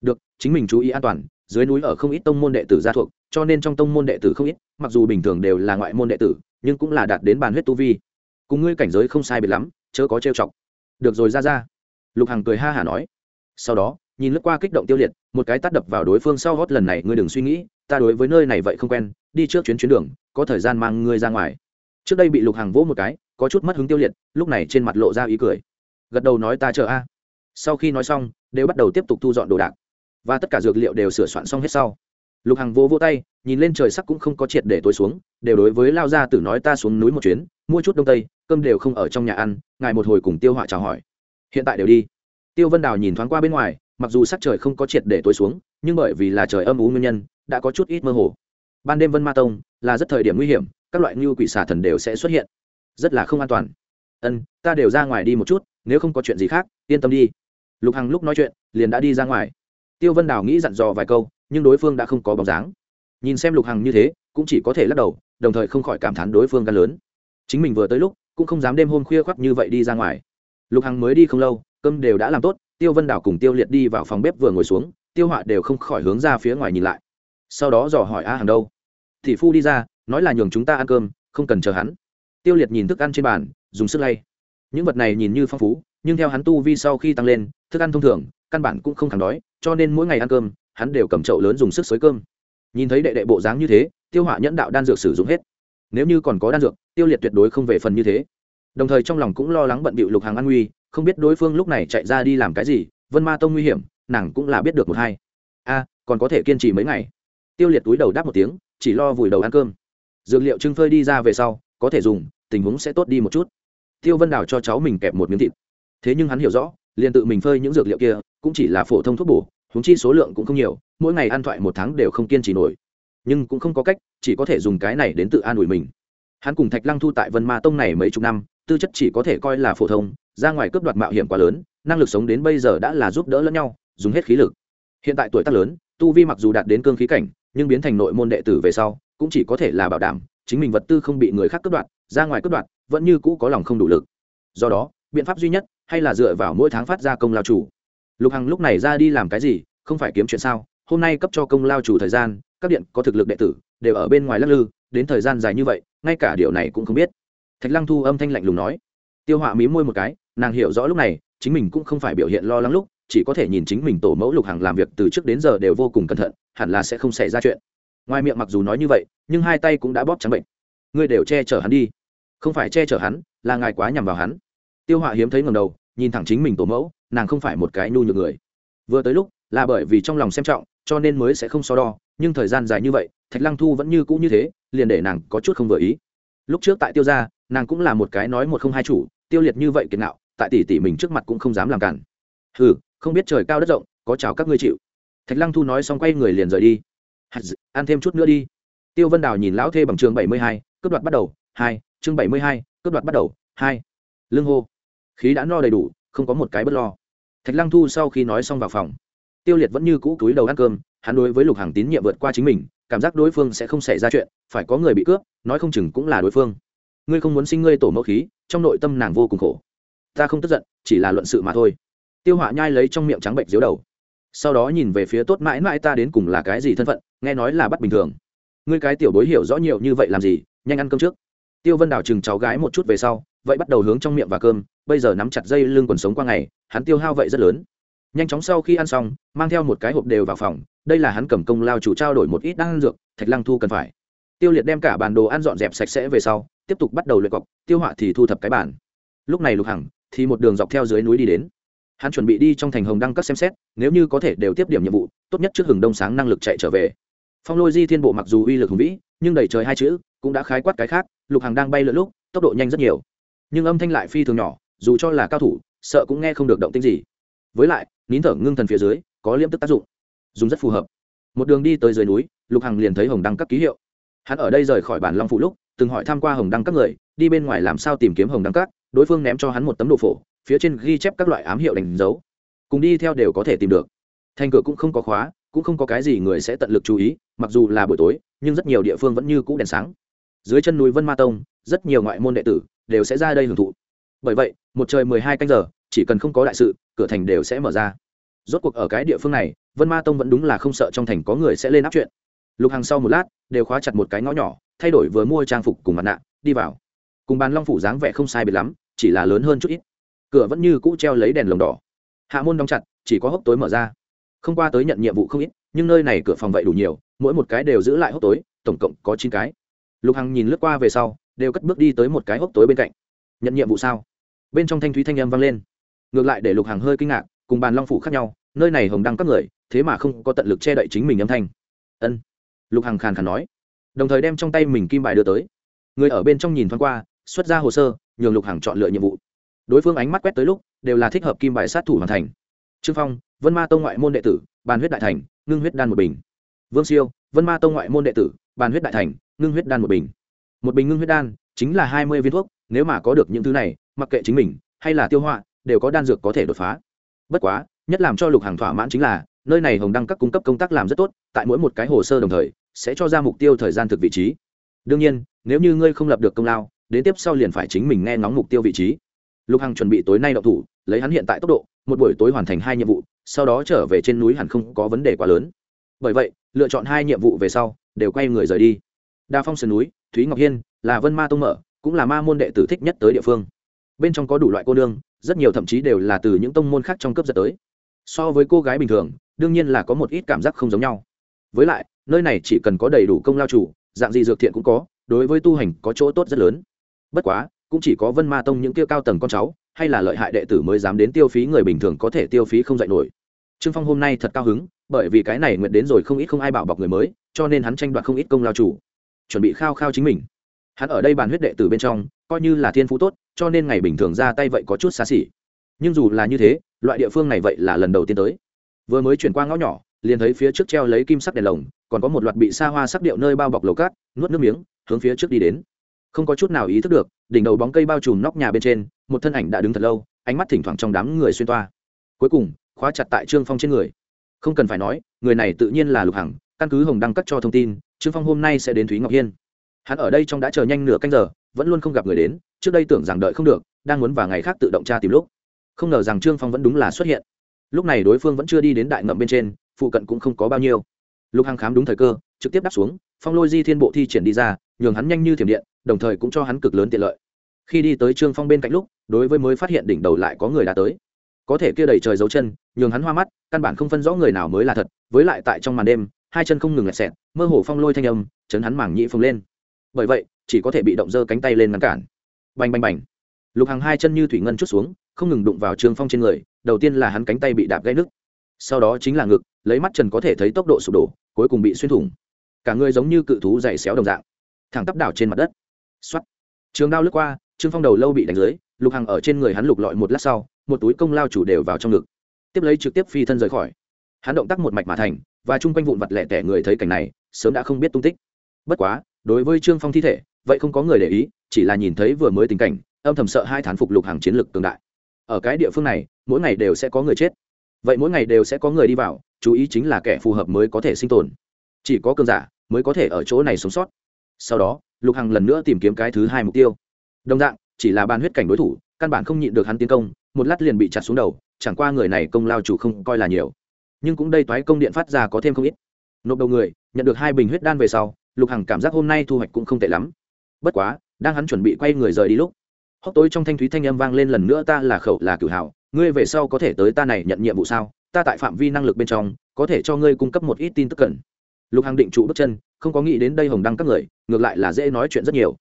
Được, chính mình chú ý an toàn, dưới núi ở không ít tông môn đệ tử gia thuộc, cho nên trong tông môn đệ tử không ít, mặc dù bình thường đều là ngoại môn đệ tử, nhưng cũng là đạt đến bàn huyết tu vi. Cùng ngươi cảnh giới không sai biệt lắm, chớ có trêu chọc. Được rồi, ra ra. Lục hằng cười ha hả nói. Sau đó, nhìn lướt qua kích động tiêu liệt, một cái tắt đập vào đối phương sau gót lần này, ngươi đừng suy nghĩ, ta đối với nơi này vậy không quen, đi trước chuyến chuyến đường, có thời gian mang ngươi ra ngoài trước đây bị lục hằng vỗ một cái, có chút mất hứng tiêu liệt, lúc này trên mặt lộ ra ý cười. Gật đầu nói ta chờ a. Sau khi nói xong, đều bắt đầu tiếp tục thu dọn đồ đạc. Và tất cả dược liệu đều sửa soạn xong hết sau. Lục hằng vỗ vỗ tay, nhìn lên trời sắc cũng không có triệt để tối xuống, đều đối với lao ra tử nói ta xuống núi một chuyến, mua chút đông tây, cơm đều không ở trong nhà ăn, ngài một hồi cùng tiêu họa chào hỏi. Hiện tại đều đi. Tiêu vân đào nhìn thoáng qua bên ngoài, mặc dù sắc trời không có triệt để tối xuống, nhưng bởi vì là trời âm ú nguyên nhân, đã có chút ít mơ hồ. Ban đêm vân ma tông là rất thời điểm nguy hiểm các loại như quỷ xà thần đều sẽ xuất hiện. Rất là không an toàn. Ân, ta đều ra ngoài đi một chút, nếu không có chuyện gì khác, yên tâm đi. Lục hằng lúc nói chuyện, liền đã đi ra ngoài. Tiêu vân đào nghĩ dặn dò vài câu, nhưng đối phương đã không có bóng dáng. Nhìn xem lục hằng như thế, cũng chỉ có thể lắc đầu, đồng thời không khỏi cảm thán đối phương gan lớn. Chính mình vừa tới lúc, cũng không dám đêm hôm khuya khoác như vậy đi ra ngoài. Lục hằng mới đi không lâu, cơm đều đã làm tốt, tiêu vân đảo cùng tiêu liệt đi vào phòng bếp vừa ngồi xuống, tiêu họa đều không khỏi hướng ra phía ngoài nhìn lại. Sau đó dò hỏi a hàng đâu. Thì phu đi ra nói là nhường chúng ta ăn cơm, không cần chờ hắn. Tiêu liệt nhìn thức ăn trên bàn, dùng sức lay. Những vật này nhìn như phong phú, nhưng theo hắn tu vi sau khi tăng lên, thức ăn thông thường, căn bản cũng không thẳng đói, cho nên mỗi ngày ăn cơm, hắn đều cầm chậu lớn dùng sức xới cơm. Nhìn thấy đệ đệ bộ dáng như thế, tiêu hỏa nhẫn đạo đan dược sử dụng hết. Nếu như còn có đan dược, tiêu liệt tuyệt đối không về phần như thế. Đồng thời trong lòng cũng lo lắng bận bịu lục hàng an nguy, không biết đối phương lúc này chạy ra đi làm cái gì, vân ma tông nguy hiểm, nàng cũng là biết được một hai. A, còn có thể kiên trì mấy ngày. Tiêu liệt túi đầu đáp một tiếng, chỉ lo vùi đầu ăn cơm dược liệu trưng phơi đi ra về sau, có thể dùng, tình huống sẽ tốt đi một chút. Tiêu vân đào cho cháu mình kẹp một miếng thịt. Thế nhưng hắn hiểu rõ, liền tự mình phơi những dược liệu kia, cũng chỉ là phổ thông thuốc bổ húng chi số lượng cũng không nhiều, mỗi ngày ăn thoại một tháng đều không kiên trì nổi. Nhưng cũng không có cách, chỉ có thể dùng cái này đến tự an ủi mình. Hắn cùng thạch lăng thu tại vân ma tông này mấy chục năm, tư chất chỉ có thể coi là phổ thông, ra ngoài cướp đoạt mạo hiểm quá lớn, năng lực sống đến bây giờ đã là giúp đỡ lẫn nhau, dùng hết khí lực. Hiện tại tuổi tác lớn, tu vi mặc dù đạt đến cương khí cảnh, nhưng biến thành nội môn đệ tử về sau cũng chỉ có thể là bảo đảm chính mình vật tư không bị người khác cướp đoạt, ra ngoài cướp đoạt, vẫn như cũ có lòng không đủ lực. Do đó, biện pháp duy nhất hay là dựa vào mỗi tháng phát ra công lao chủ. Lục hằng lúc này ra đi làm cái gì, không phải kiếm chuyện sao? Hôm nay cấp cho công lao chủ thời gian, các điện có thực lực đệ tử, đều ở bên ngoài lắc lư, đến thời gian dài như vậy, ngay cả điều này cũng không biết. Thạch lăng thu âm thanh lạnh lùng nói. Tiêu họa mí môi một cái, nàng hiểu rõ lúc này, chính mình cũng không phải biểu hiện lo lắng lúc, chỉ có thể nhìn chính mình tổ mẫu lục hàng làm việc từ trước đến giờ đều vô cùng cẩn thận, hẳn là sẽ không xảy ra chuyện ngoài miệng mặc dù nói như vậy, nhưng hai tay cũng đã bóp trắng bệnh. Ngươi đều che chở hắn đi. Không phải che chở hắn, là ngài quá nhằm vào hắn. Tiêu họa hiếm thấy ngầm đầu, nhìn thẳng chính mình tổ mẫu, nàng không phải một cái nhu nhược người. Vừa tới lúc, là bởi vì trong lòng xem trọng, cho nên mới sẽ không so đo, nhưng thời gian dài như vậy, thạch lăng thu vẫn như cũ như thế, liền để nàng có chút không vừa ý. Lúc trước tại tiêu gia, nàng cũng là một cái nói một không hai chủ, tiêu liệt như vậy kiệt ngạo, tại tỷ tỷ mình trước mặt cũng không dám làm cản. Ừ không biết trời cao đất rộng, có chào các ngươi chịu. Thạch lăng thu nói xong quay người liền rời đi ăn thêm chút nữa đi. Tiêu vân đào nhìn lão thê bằng chương bảy mươi hai, cướp đoạt bắt đầu, hai, chương bảy mươi hai, cướp đoạt bắt đầu, hai. Lương hô. Khí đã no đầy đủ, không có một cái bất lo. Thạch lăng thu sau khi nói xong vào phòng, tiêu liệt vẫn như cũ túi đầu ăn cơm, hắn đối với lục hàng tín nhiệm vượt qua chính mình, cảm giác đối phương sẽ không xảy ra chuyện, phải có người bị cướp, nói không chừng cũng là đối phương. Ngươi không muốn sinh ngươi tổ mẫu khí, trong nội tâm nàng vô cùng khổ. Ta không tức giận, chỉ là luận sự mà thôi. Tiêu họa nhai lấy trong miệng trắng bệnh diếu đầu sau đó nhìn về phía tốt mãi mãi ta đến cùng là cái gì thân phận, nghe nói là bắt bình thường. Ngươi cái tiểu bối hiểu rõ nhiều như vậy làm gì, nhanh ăn cơm trước. Tiêu vân đào chừng cháu gái một chút về sau, vậy bắt đầu hướng trong miệng và cơm, bây giờ nắm chặt dây lưng quần sống qua ngày, hắn tiêu hao vậy rất lớn. Nhanh chóng sau khi ăn xong, mang theo một cái hộp đều vào phòng, đây là hắn cầm công lao chủ trao đổi một ít đan dược, thạch lăng thu cần phải. Tiêu liệt đem cả bàn đồ ăn dọn dẹp sạch sẽ về sau, tiếp tục bắt đầu luyện cọc, tiêu họa thì thu thập cái bàn. Lúc này lục hằng thì một đường dọc theo dưới núi đi đến hắn chuẩn bị đi trong thành hồng đăng các xem xét, nếu như có thể đều tiếp điểm nhiệm vụ, tốt nhất trước hừng đông sáng năng lực chạy trở về. Phong lôi di thiên bộ mặc dù uy lực hùng vĩ, nhưng đầy trời hai chữ cũng đã khái quát cái khác, lục hằng đang bay lượn lúc, tốc độ nhanh rất nhiều. Nhưng âm thanh lại phi thường nhỏ, dù cho là cao thủ, sợ cũng nghe không được động tinh gì. Với lại, nín thở ngưng thần phía dưới, có liêm tức tác dụng. Dùng rất phù hợp. Một đường đi tới dưới núi, lục hằng liền thấy hồng đăng các ký hiệu. Hắn ở đây rời khỏi bản long phụ lúc, từng hỏi tham q u a hồng đăng các người, đi bên ngoài làm sao tìm kiếm hồng đăng các, đối phương ném cho hắn một tấm đồ phổ phía trên ghi chép các loại ám hiệu đánh dấu. Cùng đi theo đều có thể tìm được. Thành cửa cũng không có khóa, cũng không có cái gì người sẽ tận lực chú ý, mặc dù là buổi tối, nhưng rất nhiều địa phương vẫn như cũ đèn sáng. Dưới chân núi vân ma tông, rất nhiều ngoại môn đệ tử đều sẽ ra đây hưởng thụ. Bởi vậy, một trời mười hai canh giờ, chỉ cần không có đại sự, cửa thành đều sẽ mở ra. Rốt cuộc ở cái địa phương này, vân ma tông vẫn đúng là không sợ trong thành có người sẽ lên áp chuyện. Lục hàng sau một lát, đều khóa chặt một cái ngõ nhỏ, thay đổi vừa mua trang phục cùng mặt nạ, đi vào. Cùng bàn long phủ dáng vẻ không sai biệt lắm, chỉ là lớn hơn chút ít cửa vẫn như cũ treo lấy đèn lồng đỏ. Hạ môn đóng chặt, chỉ có hốc tối mở ra. Không qua tới nhận nhiệm vụ không ít, nhưng nơi này cửa phòng vậy đủ nhiều, mỗi một cái đều giữ lại hốc tối, tổng cộng có chín cái. Lục hằng nhìn lướt qua về sau, đều cất bước đi tới một cái hốc tối bên cạnh. Nhận nhiệm vụ sao? Bên trong thanh thúy thanh âm vang lên. Ngược lại để lục hằng hơi kinh ngạc, cùng bàn long phủ khác nhau, nơi này hồng đăng các người, thế mà không có tận lực che đậy chính mình âm thanh. Ân. Lục hằng khàn khàn nói. Đồng thời đem trong tay mình kim bài đưa tới. Người ở bên trong nhìn thoáng qua, xuất ra hồ sơ, nhường lục hằng chọn lựa nhiệm vụ đối phương ánh mắt quét tới lúc, đều là thích hợp kim bài sát thủ hoàn thành. Trương phong, vân ma tông ngoại môn đệ tử, bàn huyết đại thành, ngưng huyết đan một bình. Vương siêu, vân ma tông ngoại môn đệ tử, bàn huyết đại thành, ngưng huyết đan một bình. Một bình ngưng huyết đan chính là hai mươi viên thuốc, nếu mà có được những thứ này, mặc kệ chính mình hay là tiêu họa, đều có đan dược có thể đột phá. Bất quá, nhất làm cho lục hàng thỏa mãn chính là, nơi này hồng đăng các cung cấp công tác làm rất tốt, tại mỗi một cái hồ sơ đồng thời, sẽ cho ra mục tiêu thời gian thực vị trí. Đương nhiên, nếu như ngươi không lập được công lao, đến tiếp sau liền phải chính mình nghe ngóng mục tiêu vị trí lục hằng chuẩn bị tối nay đậu thủ, lấy hắn hiện tại tốc độ, một buổi tối hoàn thành hai nhiệm vụ, sau đó trở về trên núi hẳn không có vấn đề quá lớn. Bởi vậy, lựa chọn hai nhiệm vụ về sau, đều quay người rời đi. Đa phong sườn núi, thúy ngọc hiên, là vân ma tông mở, cũng là ma môn đệ tử thích nhất tới địa phương. Bên trong có đủ loại cô nương, rất nhiều thậm chí đều là từ những tông môn khác trong cấp giật tới. So với cô gái bình thường, đương nhiên là có một ít cảm giác không giống nhau. Với lại, nơi này chỉ cần có đầy đủ công lao chủ, dạng gì dược thiện cũng có, đối với tu hành có chỗ tốt rất lớn. Bất quá cũng chỉ có vân ma tông những tiêu cao tầng con cháu, hay là lợi hại đệ tử mới dám đến tiêu phí người bình thường có thể tiêu phí không dạy nổi. Trương phong hôm nay thật cao hứng, bởi vì cái này nguyện đến rồi không ít không ai bảo bọc người mới, cho nên hắn tranh đoạt không ít công lao chủ. Chuẩn bị khao khao chính mình. Hắn ở đây bàn huyết đệ tử bên trong, coi như là thiên phú tốt, cho nên ngày bình thường ra tay vậy có chút xa xỉ. Nhưng dù là như thế, loại địa phương này vậy là lần đầu tiên tới. Vừa mới chuyển qua ngõ nhỏ, liền thấy phía trước treo lấy kim sắc đèn lồng, còn có một loạt bị xa hoa sắc điệu nơi bao bọc lầu cát, nuốt nước miếng, hướng phía trước đi đến. Không có chút nào ý thức được đỉnh đầu bóng cây bao trùm nóc nhà bên trên, một thân ảnh đã đứng thật lâu, ánh mắt thỉnh thoảng trong đám người xuyên toa. Cuối cùng, khóa chặt tại trương phong trên người. Không cần phải nói, người này tự nhiên là lục hằng, căn cứ hồng đăng cắt cho thông tin, trương phong hôm nay sẽ đến thúy ngọc hiên. Hắn ở đây trong đã chờ nhanh nửa canh giờ, vẫn luôn không gặp người đến, trước đây tưởng rằng đợi không được, đang muốn vào ngày khác tự động tra tìm lúc. Không ngờ rằng trương phong vẫn đúng là xuất hiện. Lúc này đối phương vẫn chưa đi đến đại ngậm bên trên, phụ cận cũng không có bao nhiêu. Lục hằng khám đúng thời cơ, trực tiếp đáp xuống, phong lôi di thiên bộ thi triển đi ra nhường hắn nhanh như thiểm điện, đồng thời cũng cho hắn cực lớn tiện lợi. Khi đi tới trương phong bên cạnh lúc, đối với mới phát hiện đỉnh đầu lại có người đã tới. Có thể kia đầy trời dấu chân, nhường hắn hoa mắt, căn bản không phân rõ người nào mới là thật, với lại tại trong màn đêm, hai chân không ngừng lẹt xẹt, mơ hồ phong lôi thanh âm, chấn hắn mảng nhĩ phồng lên. Bởi vậy, chỉ có thể bị động giơ cánh tay lên ngăn cản. Bành bành bành. Lục hàng hai chân như thủy ngân chút xuống, không ngừng đụng vào trương phong trên người, đầu tiên là hắn cánh tay bị đạp gãy nứt. Sau đó chính là ngực, lấy mắt trần có thể thấy tốc độ sụp đổ, cuối cùng bị xuyên thủng. Cả người giống như cự thú dày xéo đồng dạng thẳng tắp đảo trên mặt đất. Xuất trường đao lướt qua, trương phong đầu lâu bị đánh dưới, lục hằng ở trên người hắn lục lọi một lát sau, một túi công lao chủ đều vào trong ngực. Tiếp lấy trực tiếp phi thân rời khỏi. Hắn động tác một mạch mà thành, và chung quanh vụn vặt lẻ tẻ người thấy cảnh này, sớm đã không biết tung tích. Bất quá, đối với trương phong thi thể, vậy không có người để ý, chỉ là nhìn thấy vừa mới tình cảnh, âm thầm sợ hai thán phục lục hàng chiến lược tương đại. Ở cái địa phương này, mỗi ngày đều sẽ có người chết. Vậy mỗi ngày đều sẽ có người đi vào, chú ý chính là kẻ phù hợp mới có thể sinh tồn. Chỉ có cơn giả mới có thể ở chỗ này sống sót sau đó, lục hằng lần nữa tìm kiếm cái thứ hai mục tiêu. Đồng dạng, chỉ là ban huyết cảnh đối thủ, căn bản không nhịn được hắn tiến công, một lát liền bị chặt xuống đầu, chẳng qua người này công lao chủ không coi là nhiều. Nhưng cũng đây toái công điện phát ra có thêm không ít. Nộp đầu người, nhận được hai bình huyết đan về sau, lục hằng cảm giác hôm nay thu hoạch cũng không tệ lắm. Bất quá, đang hắn chuẩn bị quay người rời đi lúc, hốc tối trong thanh thúy thanh âm vang lên lần nữa ta là khẩu là cửu hảo, ngươi về sau có thể tới ta này nhận nhiệm vụ sao? Ta tại phạm vi năng lực bên trong, có thể cho ngươi cung cấp một ít tin tức cần. Lục hằng định trụ bước chân, không có nghĩ đến đây hồng đăng các người ngược lại là dễ nói chuyện rất nhiều.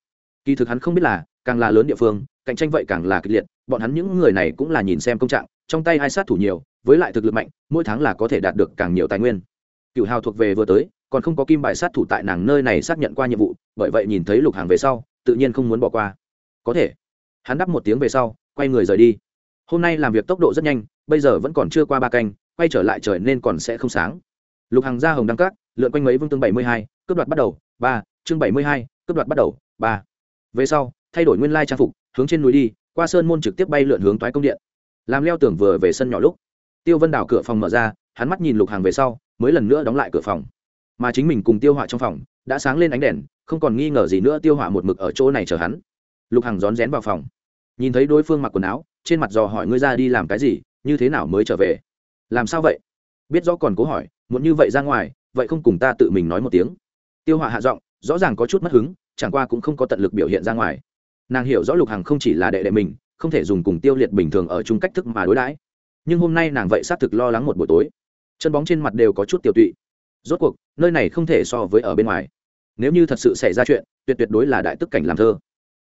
Kỳ thực hắn không biết là, càng là lớn địa phương, cạnh tranh vậy càng là kịch liệt, bọn hắn những người này cũng là nhìn xem công trạng, trong tay hai sát thủ nhiều, với lại thực lực mạnh, mỗi tháng là có thể đạt được càng nhiều tài nguyên. Cựu hào thuộc về vừa tới, còn không có kim bài sát thủ tại nàng nơi này xác nhận qua nhiệm vụ, bởi vậy nhìn thấy lục hàng về sau, tự nhiên không muốn bỏ qua. Có thể. Hắn đắp một tiếng về sau, quay người rời đi. Hôm nay làm việc tốc độ rất nhanh, bây giờ vẫn còn chưa qua ba canh, quay trở lại trời nên còn sẽ không sáng. Lục hàng ra hồng đăng cát lượn quanh mấy vương tương bảy mươi hai, cướp đoạt bắt đầu, ba chương bảy mươi hai, cướp đoạt bắt đầu, ba. Về sau, thay đổi nguyên lai trang phục, hướng trên núi đi, qua sơn môn trực tiếp bay lượn hướng toái công điện. Làm leo tường vừa về sân nhỏ lúc, tiêu vân đảo cửa phòng mở ra, hắn mắt nhìn lục hàng về sau, mới lần nữa đóng lại cửa phòng. Mà chính mình cùng tiêu họa trong phòng, đã sáng lên ánh đèn, không còn nghi ngờ gì nữa tiêu họa một mực ở chỗ này chờ hắn. Lục hằng rón rén vào phòng. Nhìn thấy đối phương mặc quần áo, trên mặt dò hỏi ngươi ra đi làm cái gì, như thế nào mới trở về? Làm sao vậy? Biết rõ còn cố hỏi, muốn như vậy ra ngoài, vậy không cùng ta tự mình nói một tiếng. Tiêu họa hạ giọng rõ ràng có chút mất hứng, chẳng qua cũng không có tận lực biểu hiện ra ngoài. Nàng hiểu rõ lục hằng không chỉ là đệ đệ mình, không thể dùng cùng tiêu liệt bình thường ở chung cách thức mà đối đãi. Nhưng hôm nay nàng vậy xác thực lo lắng một buổi tối. Chân bóng trên mặt đều có chút tiêu tụy. Rốt cuộc, nơi này không thể so với ở bên ngoài. Nếu như thật sự xảy ra chuyện, tuyệt tuyệt đối là đại tức cảnh làm thơ.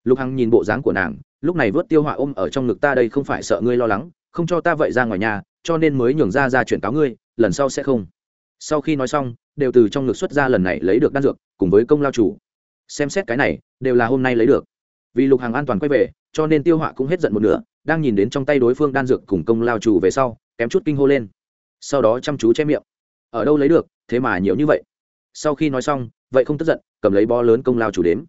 Lục hằng nhìn bộ dáng của nàng, lúc này vớt tiêu họa ôm ở trong ngực ta đây không phải sợ ngươi lo lắng, không cho ta vậy ra ngoài nhà, cho nên mới nhường ra ra chuyển cáo ngươi, lần sau sẽ không. Sau khi nói xong, đều từ trong ngực xuất ra lần này lấy được đan dược cùng với công lao chủ. Xem xét cái này, đều là hôm nay lấy được. Vì lục hàng an toàn quay về, cho nên tiêu họa cũng hết giận một nửa, đang nhìn đến trong tay đối phương đan dược cùng công lao chủ về sau, kém chút kinh hô lên. Sau đó chăm chú che miệng. Ở đâu lấy được, thế mà nhiều như vậy. Sau khi nói xong, vậy không tức giận, cầm lấy bó lớn công lao chủ đếm.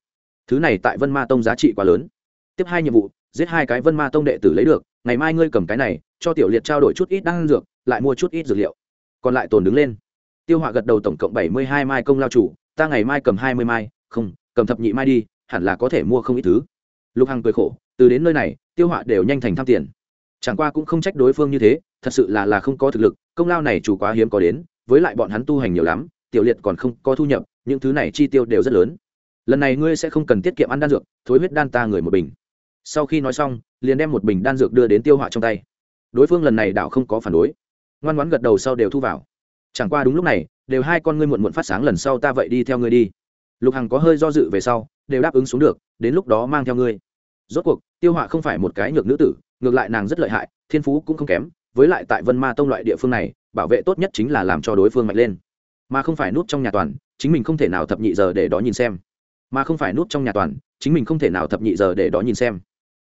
Thứ này tại vân ma tông giá trị quá lớn. Tiếp hai nhiệm vụ, giết hai cái vân ma tông đệ tử lấy được, ngày mai ngươi cầm cái này, cho tiểu liệt trao đổi chút ít đan dược, lại mua chút ít dược liệu. Còn lại tồn đứng lên. Tiêu họa gật đầu tổng cộng bảy mươi hai mai công lao chủ ta ngày mai cầm hai mươi mai, không, cầm thập nhị mai đi, hẳn là có thể mua không ít thứ. Lục hằng cười khổ, từ đến nơi này, tiêu họa đều nhanh thành tham tiền. Chẳng qua cũng không trách đối phương như thế, thật sự là là không có thực lực, công lao này chủ quá hiếm có đến, với lại bọn hắn tu hành nhiều lắm, tiểu liệt còn không có thu nhập, những thứ này chi tiêu đều rất lớn. Lần này ngươi sẽ không cần tiết kiệm ăn đan dược, thối huyết đan ta người một bình. Sau khi nói xong, liền đem một bình đan dược đưa đến tiêu họa trong tay. Đối phương lần này đạo không có phản đối. Ngoan ngoãn gật đầu sau đều thu vào. Chẳng qua đúng lúc này đều hai con ngươi muộn muộn phát sáng lần sau ta vậy đi theo ngươi đi. Lục hằng có hơi do dự về sau, đều đáp ứng xuống được, đến lúc đó mang theo ngươi. Rốt cuộc, tiêu họa không phải một cái nhược nữ tử, ngược lại nàng rất lợi hại, thiên phú cũng không kém, với lại tại vân ma tông loại địa phương này, bảo vệ tốt nhất chính là làm cho đối phương mạnh lên. Mà không phải nút trong nhà toàn, chính mình không thể nào thập nhị giờ để đó nhìn xem. Mà không phải nút trong nhà toàn, chính mình không thể nào thập nhị giờ để đó nhìn xem.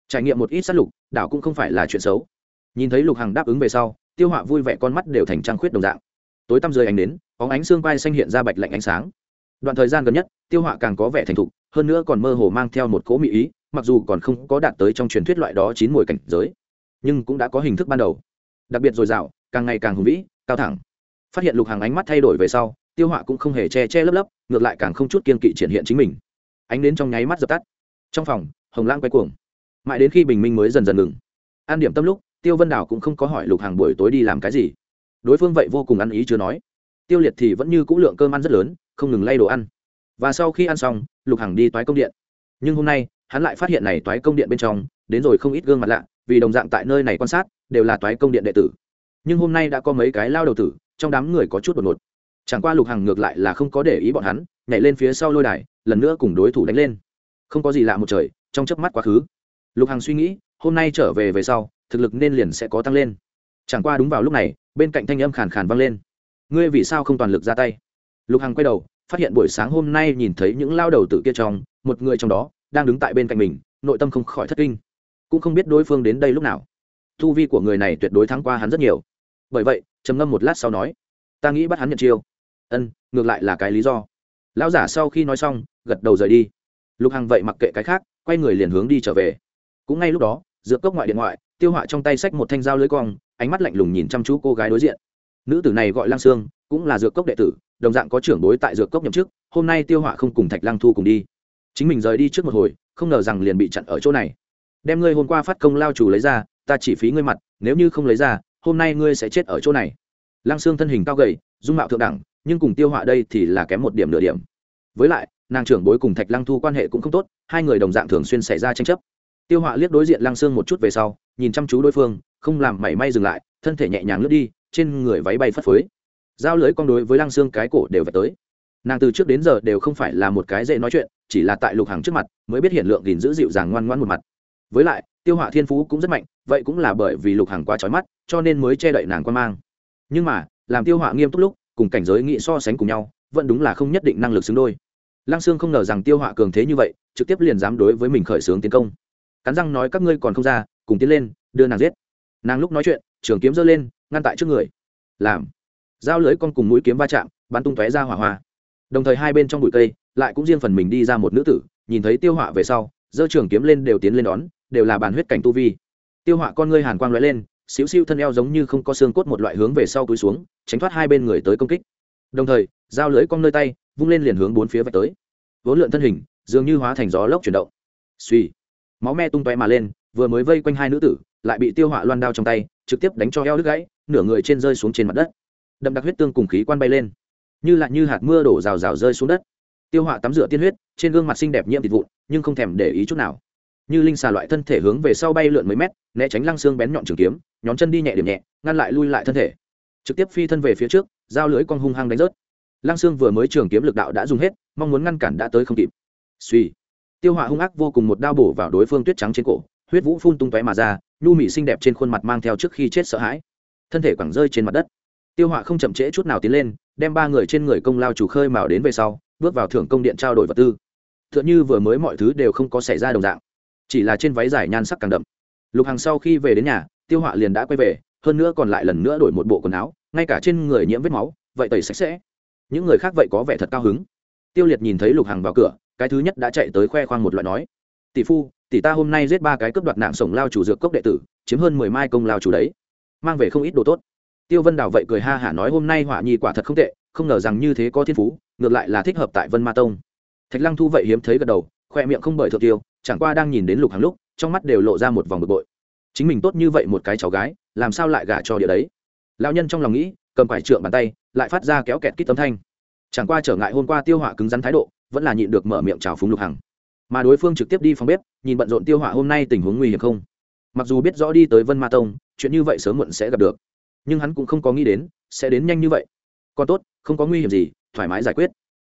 Trải nghiệm một ít sát lục, đảo cũng không phải là chuyện xấu. Nhìn thấy lục hằng đáp ứng về sau, tiêu họa vui vẻ con mắt đều thành trăng khuyết đồng dạng tối tăm dưới ánh đến có ánh xương vai xanh hiện ra bạch lạnh ánh sáng. Đoạn thời gian gần nhất, tiêu họa càng có vẻ thành thục, hơn nữa còn mơ hồ mang theo một cỗ mỹ ý, mặc dù còn không có đạt tới trong truyền thuyết loại đó chín mùi cảnh giới, nhưng cũng đã có hình thức ban đầu. Đặc biệt dồi dào, càng ngày càng hùng vĩ, cao thẳng. Phát hiện lục hàng ánh mắt thay đổi về sau, tiêu họa cũng không hề che che lấp lấp, ngược lại càng không chút kiên kỵ triển hiện chính mình. Ánh đến trong nháy mắt dập tắt. Trong phòng, hồng lang quay cuồng. Mãi đến khi bình minh mới dần dần ngừng. An điểm tâm lúc, tiêu vân đào cũng không có hỏi lục hàng buổi tối đi làm cái gì đối phương vậy vô cùng ăn ý chưa nói. Tiêu liệt thì vẫn như c ũ lượng cơm ăn rất lớn, không ngừng lay đồ ăn. Và sau khi ăn xong, lục hằng đi toái công điện. Nhưng hôm nay, hắn lại phát hiện này toái công điện bên trong, đến rồi không ít gương mặt lạ, vì đồng dạng tại nơi này quan sát, đều là toái công điện đệ tử. Nhưng hôm nay đã có mấy cái lao đầu tử, trong đám người có chút đột ngột. Chẳng qua lục hằng ngược lại là không có để ý bọn hắn, nhảy lên phía sau lôi đài, lần nữa cùng đối thủ đánh lên. Không có gì lạ một trời, trong chớp mắt quá khứ. Lục hằng suy nghĩ, hôm nay trở về về sau, thực lực nên liền sẽ có tăng lên. Chẳng qua đúng vào lúc này bên cạnh thanh âm khàn khàn vang lên. Ngươi vì sao không toàn lực ra tay? Lục hằng quay đầu, phát hiện buổi sáng hôm nay nhìn thấy những lao đầu tử kia trong, một người trong đó, đang đứng tại bên cạnh mình, nội tâm không khỏi thất kinh. Cũng không biết đối phương đến đây lúc nào. Thu vi của người này tuyệt đối thắng qua hắn rất nhiều. Bởi vậy, trầm ngâm một lát sau nói, ta nghĩ bắt hắn nhận chiêu. Ân, ngược lại là cái lý do. Lão giả sau khi nói xong, gật đầu rời đi. Lục hằng vậy mặc kệ cái khác, quay người liền hướng đi trở về. Cũng ngay lúc đó giữa cốc ngoại điện ngoại, tiêu họa trong tay sách một thanh dao lưới cong ánh mắt lạnh lùng nhìn chăm chú cô gái đối diện. Nữ tử này gọi lang sương, cũng là dược cốc đệ tử, đồng dạng có trưởng bối tại dược cốc nhậm chức, hôm nay tiêu họa không cùng thạch lăng thu cùng đi. Chính mình rời đi trước một hồi, không ngờ rằng liền bị chặn ở chỗ này. Đem ngươi hôm qua phát công lao chủ lấy ra, ta chỉ phí ngươi mặt, nếu như không lấy ra, hôm nay ngươi sẽ chết ở chỗ này. Lăng Sương thân hình cao gầy, dung mạo thượng đẳng, nhưng cùng tiêu họa đây thì là kém một điểm nửa điểm. Với lại, nàng trưởng bối cùng thạch lăng thu quan hệ cũng không tốt, hai người đồng dạng thường xuyên xảy ra tranh chấp. Tiêu họa liếc đối diện lăng Sương một chút về sau, nhìn chăm chú đối phương không làm mảy may dừng lại, thân thể nhẹ nhàng lướt đi, trên người váy bay phất phới. Giao lưới con đối với lăng xương cái cổ đều phải tới. Nàng từ trước đến giờ đều không phải là một cái dễ nói chuyện, chỉ là tại lục hàng trước mặt mới biết hiện lượng gìn giữ dịu dàng ngoan ngoan một mặt. Với lại, tiêu họa thiên phú cũng rất mạnh, vậy cũng là bởi vì lục hàng quá trói mắt, cho nên mới che đậy nàng quan mang. Nhưng mà, làm tiêu họa nghiêm túc lúc, cùng cảnh giới nghị so sánh cùng nhau, vẫn đúng là không nhất định năng lực xứng đôi. Lăng sương không ngờ rằng tiêu họa cường thế như vậy, trực tiếp liền dám đối với mình khởi xướng tiến công. Cắn răng nói các ngươi còn không ra, cùng tiến lên, đưa nàng giết nàng lúc nói chuyện, trường kiếm giơ lên, ngăn tại trước người. Làm. Dao lưới con cùng mũi kiếm va chạm, bắn tung tóe ra hỏa hoa. Đồng thời hai bên trong bụi cây, lại cũng riêng phần mình đi ra một nữ tử, nhìn thấy tiêu họa về sau, giơ trường kiếm lên đều tiến lên đón, đều là bàn huyết cảnh tu vi. Tiêu họa con ngươi hàn quang lóe lên, xíu xiu thân eo giống như không có xương cốt một loại hướng về sau túi xuống, tránh thoát hai bên người tới công kích. Đồng thời, dao lưới cong nơi tay, vung lên liền hướng bốn phía vạch tới. Vốn lượn thân hình, dường như hóa thành gió lốc chuyển động. Suy máu me tung tóe mà lên, vừa mới vây quanh hai nữ tử lại bị tiêu họa loan đao trong tay, trực tiếp đánh cho eo đứt gãy, nửa người trên rơi xuống trên mặt đất. Đậm đặc huyết tương cùng khí quan bay lên. Như lại như hạt mưa đổ rào rào rơi xuống đất. Tiêu họa tắm rửa tiên huyết, trên gương mặt xinh đẹp nhiễm thịt vụn, nhưng không thèm để ý chút nào. Như linh xà loại thân thể hướng về sau bay lượn mấy mét, né tránh lăng xương bén nhọn trường kiếm, nhón chân đi nhẹ điểm nhẹ, ngăn lại lui lại thân thể. Trực tiếp phi thân về phía trước, dao lưới con hung hăng đánh rớt. Lăng xương vừa mới trường kiếm lực đạo đã dùng hết, mong muốn ngăn cản đã tới không kịp. Suy tiêu họa hung ác vô cùng một đao bổ vào đối phương tuyết trắng trên cổ, huyết vũ phun tung tóe mà ra nhu mị xinh đẹp trên khuôn mặt mang theo trước khi chết sợ hãi. Thân thể quẳng rơi trên mặt đất. Tiêu họa không chậm trễ chút nào tiến lên, đem ba người trên người công lao chủ khơi mào đến về sau, bước vào thưởng công điện trao đổi vật tư. T h ư ợ n h ư vừa mới mọi thứ đều không có xảy ra đồng dạng, chỉ là trên váy dài nhan sắc càng đậm. Lục hàng sau khi về đến nhà, tiêu họa liền đã quay về, hơn nữa còn lại lần nữa đổi một bộ quần áo, ngay cả trên người nhiễm vết máu, vậy tẩy sạch sẽ. Những người khác vậy có vẻ thật cao hứng. Tiêu liệt nhìn thấy lục hàng vào cửa, cái thứ nhất đã chạy tới khoe khoang một loại nói, tỷ phu tỷ ta hôm nay giết ba cái cướp đoạt nạn sổng lao chủ dược cốc đệ tử, chiếm hơn mười mai công lao chủ đấy. Mang về không ít đồ tốt. Tiêu vân đào vậy cười ha hả nói hôm nay họa nhi quả thật không tệ, không ngờ rằng như thế có thiên phú, ngược lại là thích hợp tại vân ma tông. Thạch lăng thu vậy hiếm thấy gật đầu, khoe miệng không bởi thượng tiêu, chẳng qua đang nhìn đến lục hàng lúc, trong mắt đều lộ ra một vòng bực bội. Chính mình tốt như vậy một cái cháu gái, làm sao lại gả cho địa đấy? Lão nhân trong lòng nghĩ, cầm quải trượng bàn tay, lại phát ra kéo kẹt kít tấm thanh. Chẳng qua trở ngại hôm qua tiêu họa cứng rắn thái độ, vẫn là nhịn được mở miệng chào phúng lục hằng mà đối phương trực tiếp đi phòng bếp, nhìn bận rộn tiêu hỏa hôm nay tình huống nguy hiểm không? Mặc dù biết rõ đi tới vân ma tông, chuyện như vậy sớm muộn sẽ gặp được, nhưng hắn cũng không có nghĩ đến, sẽ đến nhanh như vậy. Còn tốt, không có nguy hiểm gì, thoải mái giải quyết.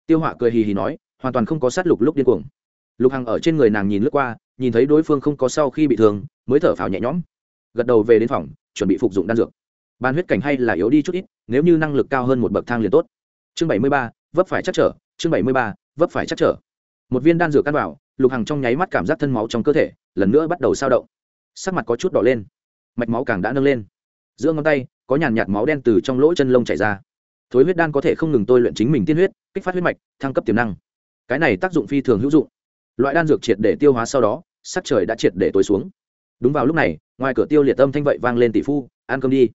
Tiêu hỏa cười hì hì nói, hoàn toàn không có sát lục lúc điên cuồng. Lục hằng ở trên người nàng nhìn lướt qua, nhìn thấy đối phương không có sau khi bị thương, mới thở phào nhẹ nhõm. Gật đầu về đến phòng, chuẩn bị phục dụng đan dược. Ban huyết cảnh hay là yếu đi chút ít, nếu như năng lực cao hơn một bậc thang liền tốt. Chương bảy mươi ba, vấp phải chắc trở, chương bảy mươi ba, vấp phải chắc trở. Một viên đan dược cắt vào lục hằng trong nháy mắt cảm giác thân máu trong cơ thể lần nữa bắt đầu sao động sắc mặt có chút đỏ lên mạch máu càng đã nâng lên giữa ngón tay có nhàn nhạt máu đen từ trong lỗ chân lông chảy ra thối huyết đan có thể không ngừng tôi luyện chính mình tiên huyết kích phát huyết mạch thăng cấp tiềm năng cái này tác dụng phi thường hữu dụng loại đan dược triệt để tiêu hóa sau đó sắc trời đã triệt để tối xuống đúng vào lúc này ngoài cửa tiêu liệt âm thanh vậy vang lên tỷ phu ăn cơm đi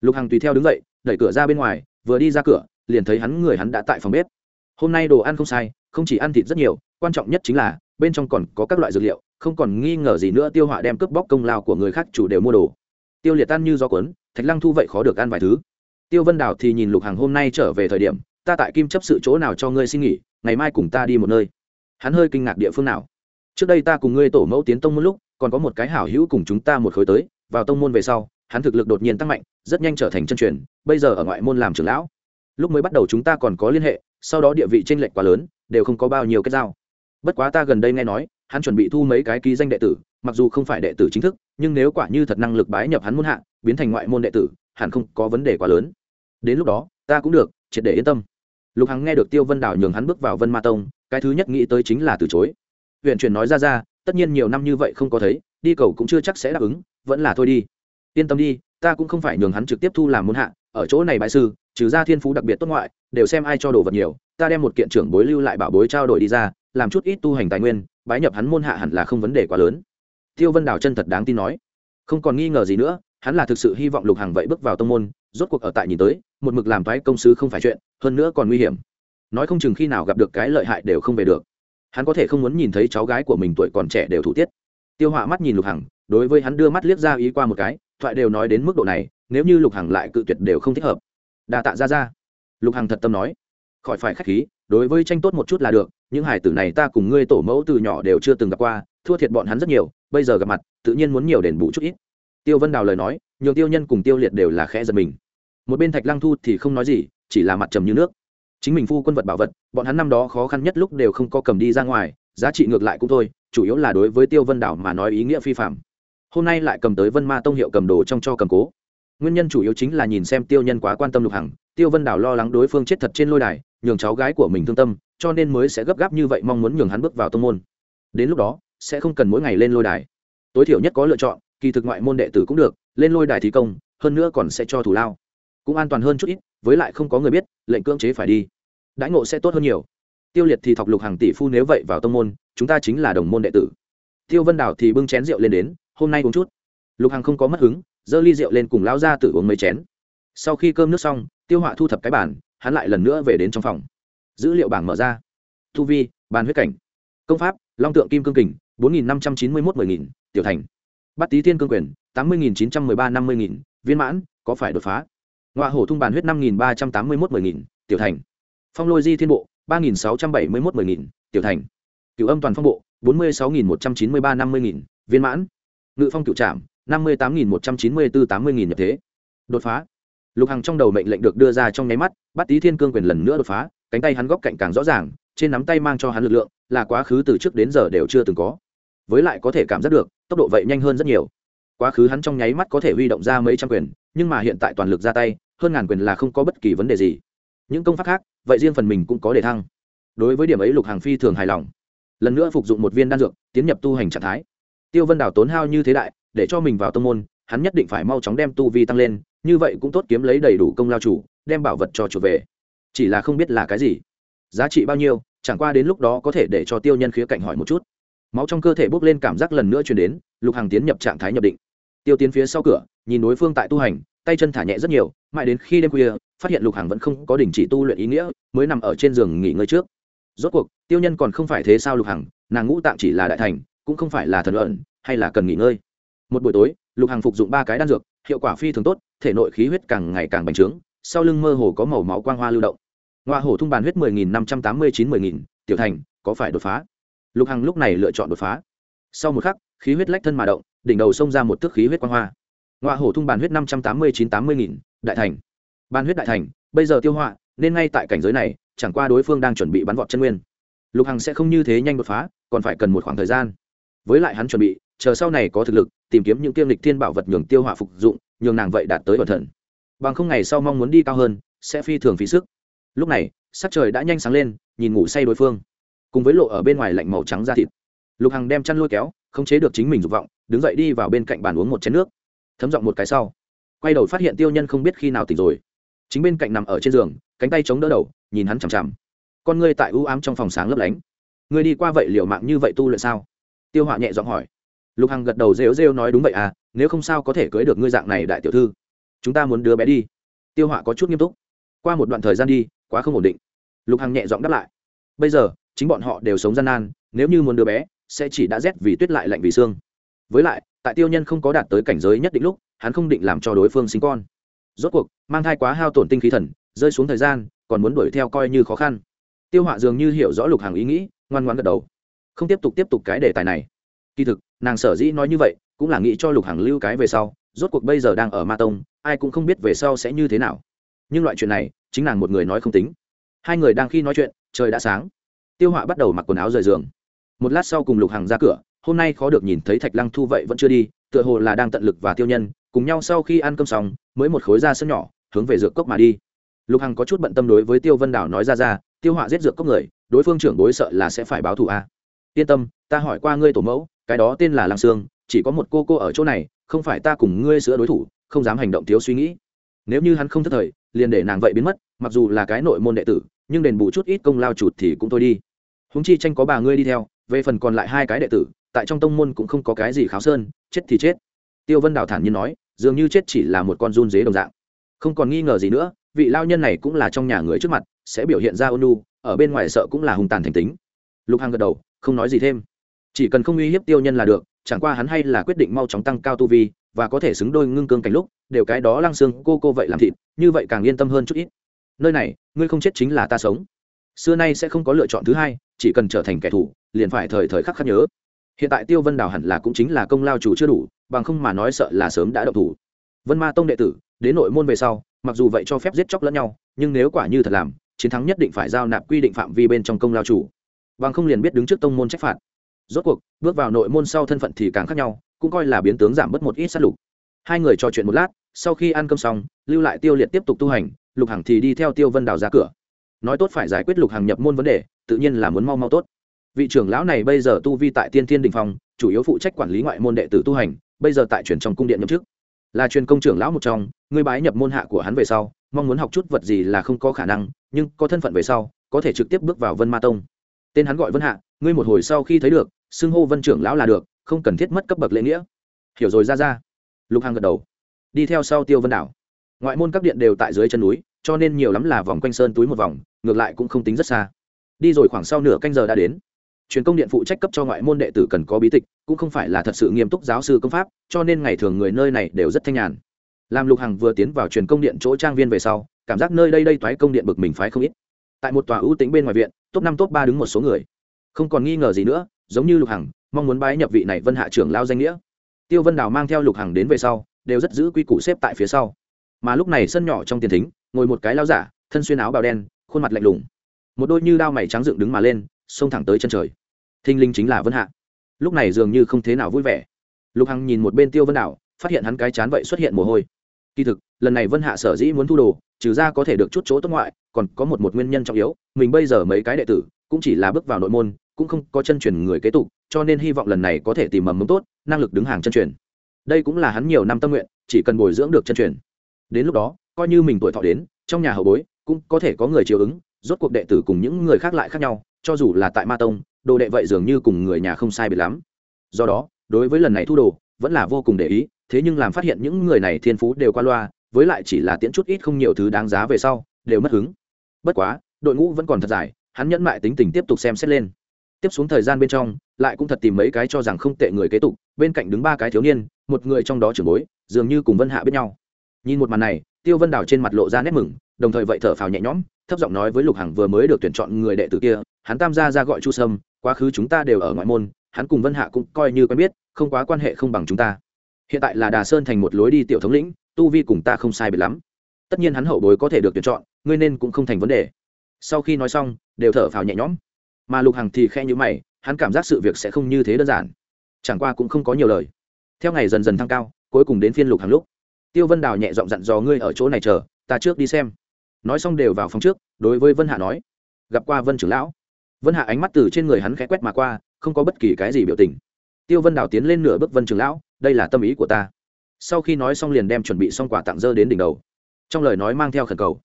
lục hằng tùy theo đứng dậy đẩy cửa ra bên ngoài vừa đi ra cửa liền thấy hắn người hắn đã tại phòng bếp hôm nay đồ ăn không sai không chỉ ăn thịt rất nhiều quan trọng nhất chính là bên trong còn có các loại dược liệu, không còn nghi ngờ gì nữa tiêu họa đem cướp bóc công lao của người khác chủ đều mua đồ. Tiêu liệt tan như do quấn thạch lăng thu vậy khó được ăn vài thứ. Tiêu vân đào thì nhìn lục hàng hôm nay trở về thời điểm, ta tại kim chấp sự chỗ nào cho ngươi xin nghỉ, ngày mai cùng ta đi một nơi. Hắn hơi kinh ngạc địa phương nào? Trước đây ta cùng ngươi tổ mẫu tiến tông một lúc, còn có một cái hảo hữu cùng chúng ta một khối tới, vào tông môn về sau, hắn thực lực đột nhiên tăng mạnh, rất nhanh trở thành chân truyền, bây giờ ở ngoại môn làm trưởng lão. Lúc mới bắt đầu chúng ta còn có liên hệ, sau đó địa vị tranh lệch quá lớn, đều không có bao nhiêu kết giao bất quá ta gần đây nghe nói, hắn chuẩn bị thu mấy cái ký danh đệ tử, mặc dù không phải đệ tử chính thức, nhưng nếu quả như thật năng lực bái nhập hắn muốn hạ, biến thành ngoại môn đệ tử, hẳn không có vấn đề quá lớn. Đến lúc đó, ta cũng được, triệt để yên tâm. Lục hằng nghe được tiêu vân đảo nhường hắn bước vào vân ma tông, cái thứ nhất nghĩ tới chính là từ chối. Huyện truyền nói ra ra, tất nhiên nhiều năm như vậy không có thấy, đi cầu cũng chưa chắc sẽ đáp ứng, vẫn là thôi đi. Yên tâm đi, ta cũng không phải nhường hắn trực tiếp thu làm môn hạ, ở chỗ này bại sư, trừ ra thiên phú đặc biệt tốt ngoại, đều xem ai cho đồ vật nhiều, ta đem một kiện trưởng bối lưu lại bảo bối trao đổi đi ra làm chút ít tu hành tài nguyên, bái nhập hắn môn hạ hẳn là không vấn đề quá lớn. Tiêu vân đào chân thật đáng tin nói. Không còn nghi ngờ gì nữa, hắn là thực sự hy vọng lục hàng vậy bước vào tông môn, rốt cuộc ở tại nhìn tới, một mực làm thoái công sứ không phải chuyện, hơn nữa còn nguy hiểm. Nói không chừng khi nào gặp được cái lợi hại đều không về được. Hắn có thể không muốn nhìn thấy cháu gái của mình tuổi còn trẻ đều thủ tiết. Tiêu họa mắt nhìn lục hằng, đối với hắn đưa mắt liếc ra ý qua một cái, thoại đều nói đến mức độ này, nếu như lục hằng lại cự tuyệt đều không thích hợp. Đà tạ ra ra lục hằng thật tâm nói. Khỏi phải k h á c h khí, đối với tranh tốt một chút là được những hải tử này ta cùng ngươi tổ mẫu từ nhỏ đều chưa từng gặp qua, thua thiệt bọn hắn rất nhiều, bây giờ gặp mặt, tự nhiên muốn nhiều đền bù chút ít. Tiêu vân đào lời nói nhiều tiêu nhân cùng tiêu liệt đều là khẽ giật mình. Một bên thạch lăng thu thì không nói gì, chỉ là mặt trầm như nước. Chính mình phu quân vật bảo vật, bọn hắn năm đó khó khăn nhất lúc đều không có cầm đi ra ngoài, giá trị ngược lại cũng thôi, chủ yếu là đối với tiêu vân đảo mà nói ý nghĩa phi phạm. Hôm nay lại cầm tới vân ma tông hiệu cầm đồ trong cho cầm cố. Nguyên nhân chủ yếu chính là nhìn xem tiêu nhân quá quan tâm lục hằng, tiêu vân đảo lo lắng đối phương chết thật trên lôi đài, nhường cháu gái của mình thương tâm cho nên mới sẽ gấp gáp như vậy mong muốn nhường hắn bước vào tông môn. Đến lúc đó sẽ không cần mỗi ngày lên lôi đài. Tối thiểu nhất có lựa chọn kỳ thực ngoại môn đệ tử cũng được lên lôi đài thi công hơn nữa còn sẽ cho thủ lao. Cũng an toàn hơn chút ít với lại không có người biết lệnh cưỡng chế phải đi. Đãi ngộ sẽ tốt hơn nhiều. Tiêu liệt thì thọc lục hàng tỷ phu nếu vậy vào tông môn chúng ta chính là đồng môn đệ tử. Tiêu vân đảo thì bưng chén rượu lên đến hôm nay uống chút. Lục hàng không có mất hứng giơ ly rượu lên cùng lao ra tự uống mấy chén. Sau khi cơm nước xong tiêu họa thu thập cái bàn, hắn lại lần nữa về đến trong phòng dữ liệu bảng mở ra. Thu vi, bàn huyết cảnh. Công pháp, long tượng kim cương kình, bốn nghìn năm trăm chín mươi một mười nghìn, tiểu thành. Bắt tý thiên cương quyền, tám mươi nghìn chín trăm mười ba năm mươi nghìn, viên mãn, có phải đột phá? Ngoại hổ thung bàn huyết, năm nghìn ba trăm tám mươi một mười nghìn, tiểu thành. Phong lôi di thiên bộ, ba nghìn sáu trăm bảy mươi một mười nghìn, tiểu thành. Cựu âm toàn phong bộ, bốn mươi sáu nghìn một trăm chín mươi ba năm mươi nghìn, viên mãn. Ngự phong cựu trạm năm mươi tám nghìn một trăm chín mươi bốn tám mươi nghìn nhập thế. Đột phá. Lục hằng trong đầu mệnh lệnh được đưa ra trong nháy mắt bắt tý thiên cương quyền lần nữa đột phá cánh tay hắn góc cạnh càng rõ ràng, trên nắm tay mang cho hắn lực lượng, là quá khứ từ trước đến giờ đều chưa từng có. Với lại có thể cảm giác được, tốc độ vậy nhanh hơn rất nhiều. Quá khứ hắn trong nháy mắt có thể huy động ra mấy trăm quyền, nhưng mà hiện tại toàn lực ra tay, hơn ngàn quyền là không có bất kỳ vấn đề gì. Những công pháp khác, vậy riêng phần mình cũng có đề thăng. Đối với điểm ấy lục hàng phi thường hài lòng. Lần nữa phục dụng một viên đan dược, tiến nhập tu hành trạng thái. Tiêu vân đảo tốn hao như thế đại, để cho mình vào tông môn, hắn nhất định phải mau chóng đem tu vi tăng lên, như vậy cũng tốt kiếm lấy đầy đủ công lao chủ, đem bảo vật cho chuột về chỉ là không biết là cái gì. Giá trị bao nhiêu chẳng qua đến lúc đó có thể để cho tiêu nhân khía cạnh hỏi một chút. Máu trong cơ thể bốc lên cảm giác lần nữa chuyển đến lục hàng tiến nhập trạng thái nhập định. Tiêu tiến phía sau cửa nhìn đối phương tại tu hành tay chân thả nhẹ rất nhiều mãi đến khi đêm khuya phát hiện lục hàng vẫn không có đình chỉ tu luyện ý nghĩa mới nằm ở trên giường nghỉ ngơi trước. Rốt cuộc tiêu nhân còn không phải thế sao lục hằng nàng ngũ tạng chỉ là đại thành cũng không phải là thần luận, hay là cần nghỉ ngơi. Một buổi tối lục hằng phục dụng ba cái đan dược hiệu quả phi thường tốt thể nội khí huyết càng ngày càng bành trướng sau lưng mơ hồ có màu máu quang hoa lưu động. Ngoa hổ thung bàn huyết mười nghìn năm trăm tám mươi chín mười nghìn, tiểu thành, có phải đột phá? Lục hằng lúc này lựa chọn đột phá. Sau một khắc, khí huyết lách thân mà động, đỉnh đầu xông ra một thước khí huyết quang hoa. Ngoa hổ thung bàn huyết năm trăm tám mươi chín tám mươi nghìn, đại thành. Ban huyết đại thành, bây giờ tiêu họa, nên ngay tại cảnh giới này, chẳng qua đối phương đang chuẩn bị bắn vọt chân nguyên. Lục hằng sẽ không như thế nhanh đột phá, còn phải cần một khoảng thời gian. Với lại hắn chuẩn bị, chờ sau này có thực lực, tìm kiếm những tiêm lịch thiên bảo vật nhường tiêu hỏa phục dụng, nhường nàng vậy đạt tới ẩn thần bằng không ngày sau mong muốn đi cao hơn, sẽ phi thường phí sức. Lúc này, sắc trời đã nhanh sáng lên, nhìn ngủ say đối phương. Cùng với lộ ở bên ngoài lạnh màu trắng da thịt. Lục hằng đem chăn lôi kéo không chế được chính mình dục vọng, đứng dậy đi vào bên cạnh bàn uống một chén nước. Thấm giọng một cái sau. Quay đầu phát hiện tiêu nhân không biết khi nào tỉnh rồi. Chính bên cạnh nằm ở trên giường, cánh tay chống đỡ đầu, nhìn hắn chằm chằm. Con ngươi tại ưu ám trong phòng sáng lấp lánh. Ngươi đi qua vậy liều mạng như vậy tu luyện sao? Tiêu họa nhẹ giọng hỏi. Lục hằng gật đầu rêu rêu nói đúng vậy à nếu không sao có thể cưới được ngươi dạng này đại tiểu thư chúng ta muốn đứa bé đi. Tiêu họa có chút nghiêm túc. Qua một đoạn thời gian đi, quá không ổn định. Lục hằng nhẹ giọng đáp lại. Bây giờ, chính bọn họ đều sống gian nan, nếu như muốn đứa bé, sẽ chỉ đã rét vì tuyết lại lạnh vì xương. Với lại, tại tiêu nhân không có đạt tới cảnh giới nhất định lúc, hắn không định làm cho đối phương sinh con. Rốt cuộc, mang thai quá hao tổn tinh khí thần, rơi xuống thời gian, còn muốn đuổi theo coi như khó khăn. Tiêu họa dường như hiểu rõ lục hàng ý nghĩ, ngoan ngoan gật đầu. Không tiếp tục tiếp tục cái đề tài này. Kỳ thực, nàng sở dĩ nói như vậy, cũng là nghĩ cho lục hàng lưu cái về sau rốt cuộc bây giờ đang ở ma tông, ai cũng không biết về sau sẽ như thế nào. Nhưng loại chuyện này, chính nàng một người nói không tính. Hai người đang khi nói chuyện, trời đã sáng. Tiêu họa bắt đầu mặc quần áo rời giường. Một lát sau cùng lục hàng ra cửa, hôm nay khó được nhìn thấy thạch lăng thu vậy vẫn chưa đi, tựa hồ là đang tận lực và tiêu nhân, cùng nhau sau khi ăn cơm xong, mới một khối ra sân nhỏ, hướng về dược cốc mà đi. Lục hằng có chút bận tâm đối với tiêu vân đảo nói ra ra, tiêu họa giết dược cốc người, đối phương trưởng đối sợ là sẽ phải báo thù a. Yên tâm, ta hỏi qua ngươi tổ mẫu, cái đó tên là lăng sương, chỉ có một cô cô ở chỗ này không phải ta cùng ngươi sữa đối thủ, không dám hành động thiếu suy nghĩ. Nếu như hắn không thất thời, liền để nàng vậy biến mất, mặc dù là cái nội môn đệ tử, nhưng đền bù chút ít công lao chụt thì cũng thôi đi. Húng chi tranh có bà ngươi đi theo, về phần còn lại hai cái đệ tử, tại trong tông môn cũng không có cái gì kháo sơn, chết thì chết. Tiêu vân đào thản nhiên nói, dường như chết chỉ là một con run dế đồng dạng. Không còn nghi ngờ gì nữa, vị lao nhân này cũng là trong nhà người trước mặt, sẽ biểu hiện ra ôn nu ở bên ngoài sợ cũng là hung tàn thành tính. Lục hằng gật đầu, không nói gì thêm. Chỉ cần không uy hiếp tiêu nhân là được chẳng qua hắn hay là quyết định mau chóng tăng cao tu vi, và có thể xứng đôi ngưng cương cảnh lúc, đều cái đó lăng xương cô cô vậy làm thịt, như vậy càng yên tâm hơn chút ít. Nơi này, ngươi không chết chính là ta sống. Xưa nay sẽ không có lựa chọn thứ hai, chỉ cần trở thành kẻ thù, liền phải thời thời khắc khắc nhớ. Hiện tại tiêu vân đào hẳn là cũng chính là công lao chủ chưa đủ, bằng không mà nói sợ là sớm đã động thủ. Vân ma tông đệ tử, đến nội môn về sau, mặc dù vậy cho phép giết chóc lẫn nhau, nhưng nếu quả như thật làm, chiến thắng nhất định phải giao nạp quy định phạm vi bên trong công lao chủ. Bằng không liền biết đứng trước tông môn trách phạt rốt cuộc, bước vào nội môn sau thân phận thì càng khác nhau, cũng coi là biến tướng giảm bớt một ít sát lục. Hai người trò chuyện một lát, sau khi ăn cơm xong, lưu lại tiêu liệt tiếp tục tu hành, lục hằng thì đi theo tiêu vân đào ra cửa. Nói tốt phải giải quyết lục hằng nhập môn vấn đề, tự nhiên là muốn mau mau tốt. Vị trưởng lão này bây giờ tu vi tại tiên thiên đình phong, chủ yếu phụ trách quản lý ngoại môn đệ tử tu hành, bây giờ tại truyền trong cung điện nhậm chức. Là truyền công trưởng lão một trong ngươi bái nhập môn hạ của hắn về sau, mong muốn học chút vật gì là không có khả năng, nhưng có thân phận về sau, có thể trực tiếp bước vào vân ma tông. Tên hắn gọi vân hạ, ngươi một hồi sau khi thấy được xưng hô vân trưởng lão là được, không cần thiết mất cấp bậc lễ nghĩa. Hiểu rồi, ra ra. Lục hằng gật đầu. Đi theo sau tiêu vân đảo. Ngoại môn các điện đều tại dưới chân núi, cho nên nhiều lắm là vòng quanh sơn túi một vòng, ngược lại cũng không tính rất xa. Đi rồi khoảng sau nửa canh giờ đã đến. Truyền công điện phụ trách cấp cho ngoại môn đệ tử cần có bí tịch, cũng không phải là thật sự nghiêm túc giáo sư công pháp, cho nên ngày thường người nơi này đều rất thanh nhàn. Làm lục hằng vừa tiến vào truyền công điện chỗ trang viên về sau, cảm giác nơi đây đây toái công điện bực mình phái không ít. Tại một tòa ưu tính bên ngoài viện, top năm, top ba đứng một số người. Không còn nghi ngờ gì nữa giống như lục hằng, mong muốn bái nhập vị này vân hạ trưởng lao danh nghĩa. Tiêu vân đào mang theo lục hằng đến về sau, đều rất giữ quy củ xếp tại phía sau. Mà lúc này sân nhỏ trong tiền thính, ngồi một cái lao giả, thân xuyên áo bào đen, khuôn mặt lạnh lùng. Một đôi như đao mày trắng dựng đứng mà lên, xông thẳng tới chân trời. Thinh linh chính là vân hạ. Lúc này dường như không thế nào vui vẻ. Lục hằng nhìn một bên tiêu vân đảo phát hiện hắn cái chán vậy xuất hiện mồ hôi. Kỳ thực, lần này vân hạ sở dĩ muốn thu đồ, trừ ra có thể được chút chỗ tốt ngoại, còn có một một nguyên nhân trọng yếu, mình bây giờ mấy cái đệ tử, cũng chỉ là bước vào nội môn cũng không có chân truyền người kế tục, cho nên hy vọng lần này có thể tìm mầm mống tốt, năng lực đứng hàng chân truyền. Đây cũng là hắn nhiều năm tâm nguyện, chỉ cần bồi dưỡng được chân truyền. Đến lúc đó, coi như mình tuổi thọ đến, trong nhà hậu bối cũng có thể có người chiều ứng, rốt cuộc đệ tử cùng những người khác lại khác nhau, cho dù là tại ma tông, đồ đệ vậy dường như cùng người nhà không sai biệt lắm. Do đó, đối với lần này thu đồ, vẫn là vô cùng để ý, thế nhưng làm phát hiện những người này thiên phú đều qua loa, với lại chỉ là tiễn chút ít không nhiều thứ đáng giá về sau, đều mất hứng. Bất quá, đội ngũ vẫn còn thật dài, hắn nhẫn mại tính tình tiếp tục xem xét lên tiếp xuống thời gian bên trong, lại cũng thật tìm mấy cái cho rằng không tệ người kế tục, bên cạnh đứng ba cái thiếu niên, một người trong đó trưởng bối, dường như cùng vân hạ biết nhau. Nhìn một màn này, tiêu vân đào trên mặt lộ ra nét mừng, đồng thời vậy thở phào nhẹ nhõm, thấp giọng nói với lục hằng vừa mới được tuyển chọn người đệ tử kia, hắn tam gia ra gọi chu sâm, quá khứ chúng ta đều ở ngoại môn, hắn cùng vân hạ cũng coi như quen biết, không quá quan hệ không bằng chúng ta. Hiện tại là đà sơn thành một lối đi tiểu thống lĩnh, tu vi cùng ta không sai biệt lắm. Tất nhiên hắn hậu bối có thể được tuyển chọn, ngươi nên cũng không thành vấn đề. Sau khi nói xong, đều thở phào nhẹ nhõm mà lục hằng thì khe như mày, hắn cảm giác sự việc sẽ không như thế đơn giản. Chẳng qua cũng không có nhiều lời. Theo ngày dần dần thăng cao, cuối cùng đến phiên lục hàng lúc. Tiêu vân đào nhẹ giọng dặn dò ngươi ở chỗ này chờ, ta trước đi xem. Nói xong đều vào phòng trước, đối với vân hạ nói. Gặp qua vân trưởng lão. Vân hạ ánh mắt từ trên người hắn khẽ quét mà qua, không có bất kỳ cái gì biểu tình. Tiêu vân đào tiến lên nửa bước vân trưởng lão, đây là tâm ý của ta. Sau khi nói xong liền đem chuẩn bị xong quả tặng dơ đến đỉnh đầu. Trong lời nói mang theo khẩn cầu.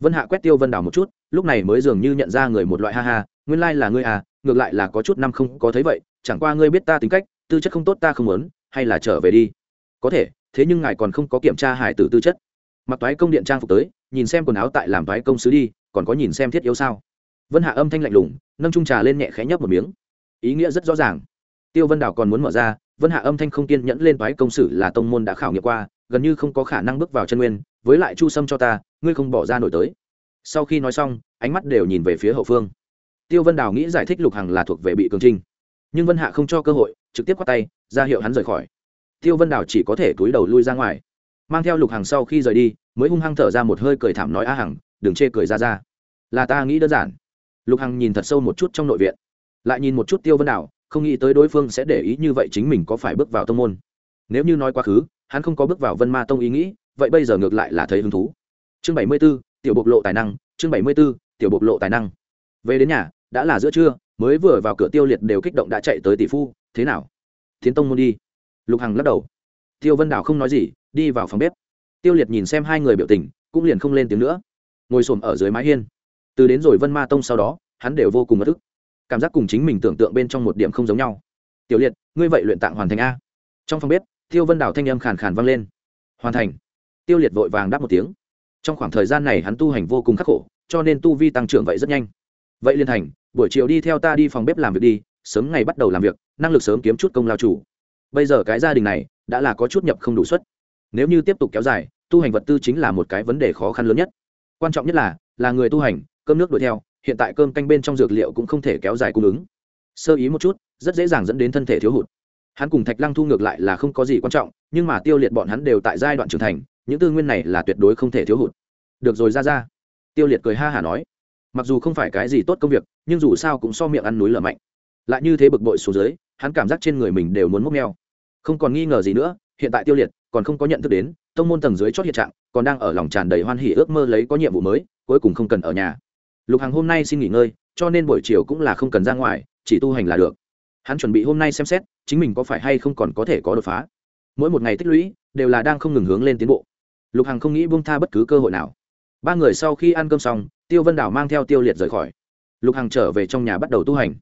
Vân hạ quét tiêu vân đào một chút, lúc này mới dường như nhận ra người một loại ha ha nguyên lai là ngươi à ngược lại là có chút năm không có thấy vậy, chẳng qua ngươi biết ta tính cách, tư chất không tốt ta không muốn, hay là trở về đi. Có thể, thế nhưng ngài còn không có kiểm tra hải tử tư chất. Mặc toái công điện trang phục tới, nhìn xem quần áo tại làm toái công sứ đi, còn có nhìn xem thiết yếu sao? Vân hạ âm thanh lạnh lùng, nâng trung trà lên nhẹ khẽ nhấp một miếng. Ý nghĩa rất rõ ràng. Tiêu vân đảo còn muốn mở ra, vân hạ âm thanh không kiên nhẫn lên toái công sử là tông môn đã khảo nghiệm qua, gần như không có khả năng bước vào chân nguyên, với lại chu sâm cho ta, ngươi không bỏ ra nổi tới. Sau khi nói xong, ánh mắt đều nhìn về phía hậu phương tiêu vân đào nghĩ giải thích lục hằng là thuộc về bị cường trinh. Nhưng vân hạ không cho cơ hội, trực tiếp quát tay, ra hiệu hắn rời khỏi. Tiêu vân đào chỉ có thể túi đầu lui ra ngoài. Mang theo lục hằng sau khi rời đi, mới hung hăng thở ra một hơi cười thảm nói, a hằng, đừng chê cười ra ra. Là ta nghĩ đơn giản. Lục hằng nhìn thật sâu một chút trong nội viện. Lại nhìn một chút tiêu vân đào, không nghĩ tới đối phương sẽ để ý như vậy chính mình có phải bước vào tông môn. Nếu như nói quá khứ, hắn không có bước vào vân ma tông ý nghĩ, vậy bây giờ ngược lại là thấy hứng thú. Chương bảy mươi b ố tiểu bộc lộ tài năng, chương bảy mươi b ố tiểu bộc lộ tài năng. Về đến nhà đã là giữa trưa, mới vừa vào cửa tiêu liệt đều kích động đã chạy tới tỷ phu, thế nào? Thiến tông môn đi. Lục hằng lắc đầu. Tiêu vân đào không nói gì, đi vào phòng bếp. Tiêu liệt nhìn xem hai người biểu tình, cũng liền không lên tiếng nữa. Ngồi s m ở dưới mái hiên. Từ đến rồi vân ma tông sau đó, hắn đều vô cùng mất thức. Cảm giác cùng chính mình tưởng tượng bên trong một điểm không giống nhau. Tiểu liệt, ngươi vậy luyện tạng hoàn thành a? Trong phòng bếp, tiêu vân đào thanh âm khàn khàn vang lên. Hoàn thành. Tiêu liệt vội vàng đáp một tiếng. Trong khoảng thời gian này hắn tu hành vô cùng khắc khổ, cho nên tu vi tăng trưởng vậy rất nhanh vậy liên thành, buổi chiều đi theo ta đi phòng bếp làm việc đi, sớm ngày bắt đầu làm việc, năng lực sớm kiếm chút công lao chủ. Bây giờ cái gia đình này, đã là có chút nhập không đủ suất. Nếu như tiếp tục kéo dài, tu hành vật tư chính là một cái vấn đề khó khăn lớn nhất. Quan trọng nhất là là người tu hành, cơm nước đuổi theo, hiện tại cơm canh bên trong dược liệu cũng không thể kéo dài cung ứng. Sơ ý một chút, rất dễ dàng dẫn đến thân thể thiếu hụt. Hắn cùng thạch lăng thu ngược lại là không có gì quan trọng, nhưng mà tiêu liệt bọn hắn đều tại giai đoạn trưởng thành, những tư nguyên này là tuyệt đối không thể thiếu hụt. Được rồi, ra ra. Tiêu liệt cười ha hả nói mặc dù không phải cái gì tốt công việc, nhưng dù sao cũng so miệng ăn núi lở mạnh. Lại như thế bực bội xuống dưới, hắn cảm giác trên người mình đều muốn mốc neo không còn nghi ngờ gì nữa, hiện tại tiêu liệt, còn không có nhận thức đến, tông môn tầng dưới chót hiện trạng, còn đang ở lòng tràn đầy hoan hỉ ước mơ lấy có nhiệm vụ mới, cuối cùng không cần ở nhà. Lục hàng hôm nay xin nghỉ ngơi, cho nên buổi chiều cũng là không cần ra ngoài, chỉ tu hành là được. Hắn chuẩn bị hôm nay xem xét, chính mình có phải hay không còn có thể có đột phá. Mỗi một ngày tích lũy, đều là đang không ngừng hướng lên tiến bộ. Lục hằng không nghĩ buông tha bất cứ cơ hội nào. Ba người sau khi ăn cơm xong tiêu vân đảo mang theo tiêu liệt rời khỏi. Lục hằng trở về trong nhà bắt đầu tu hành.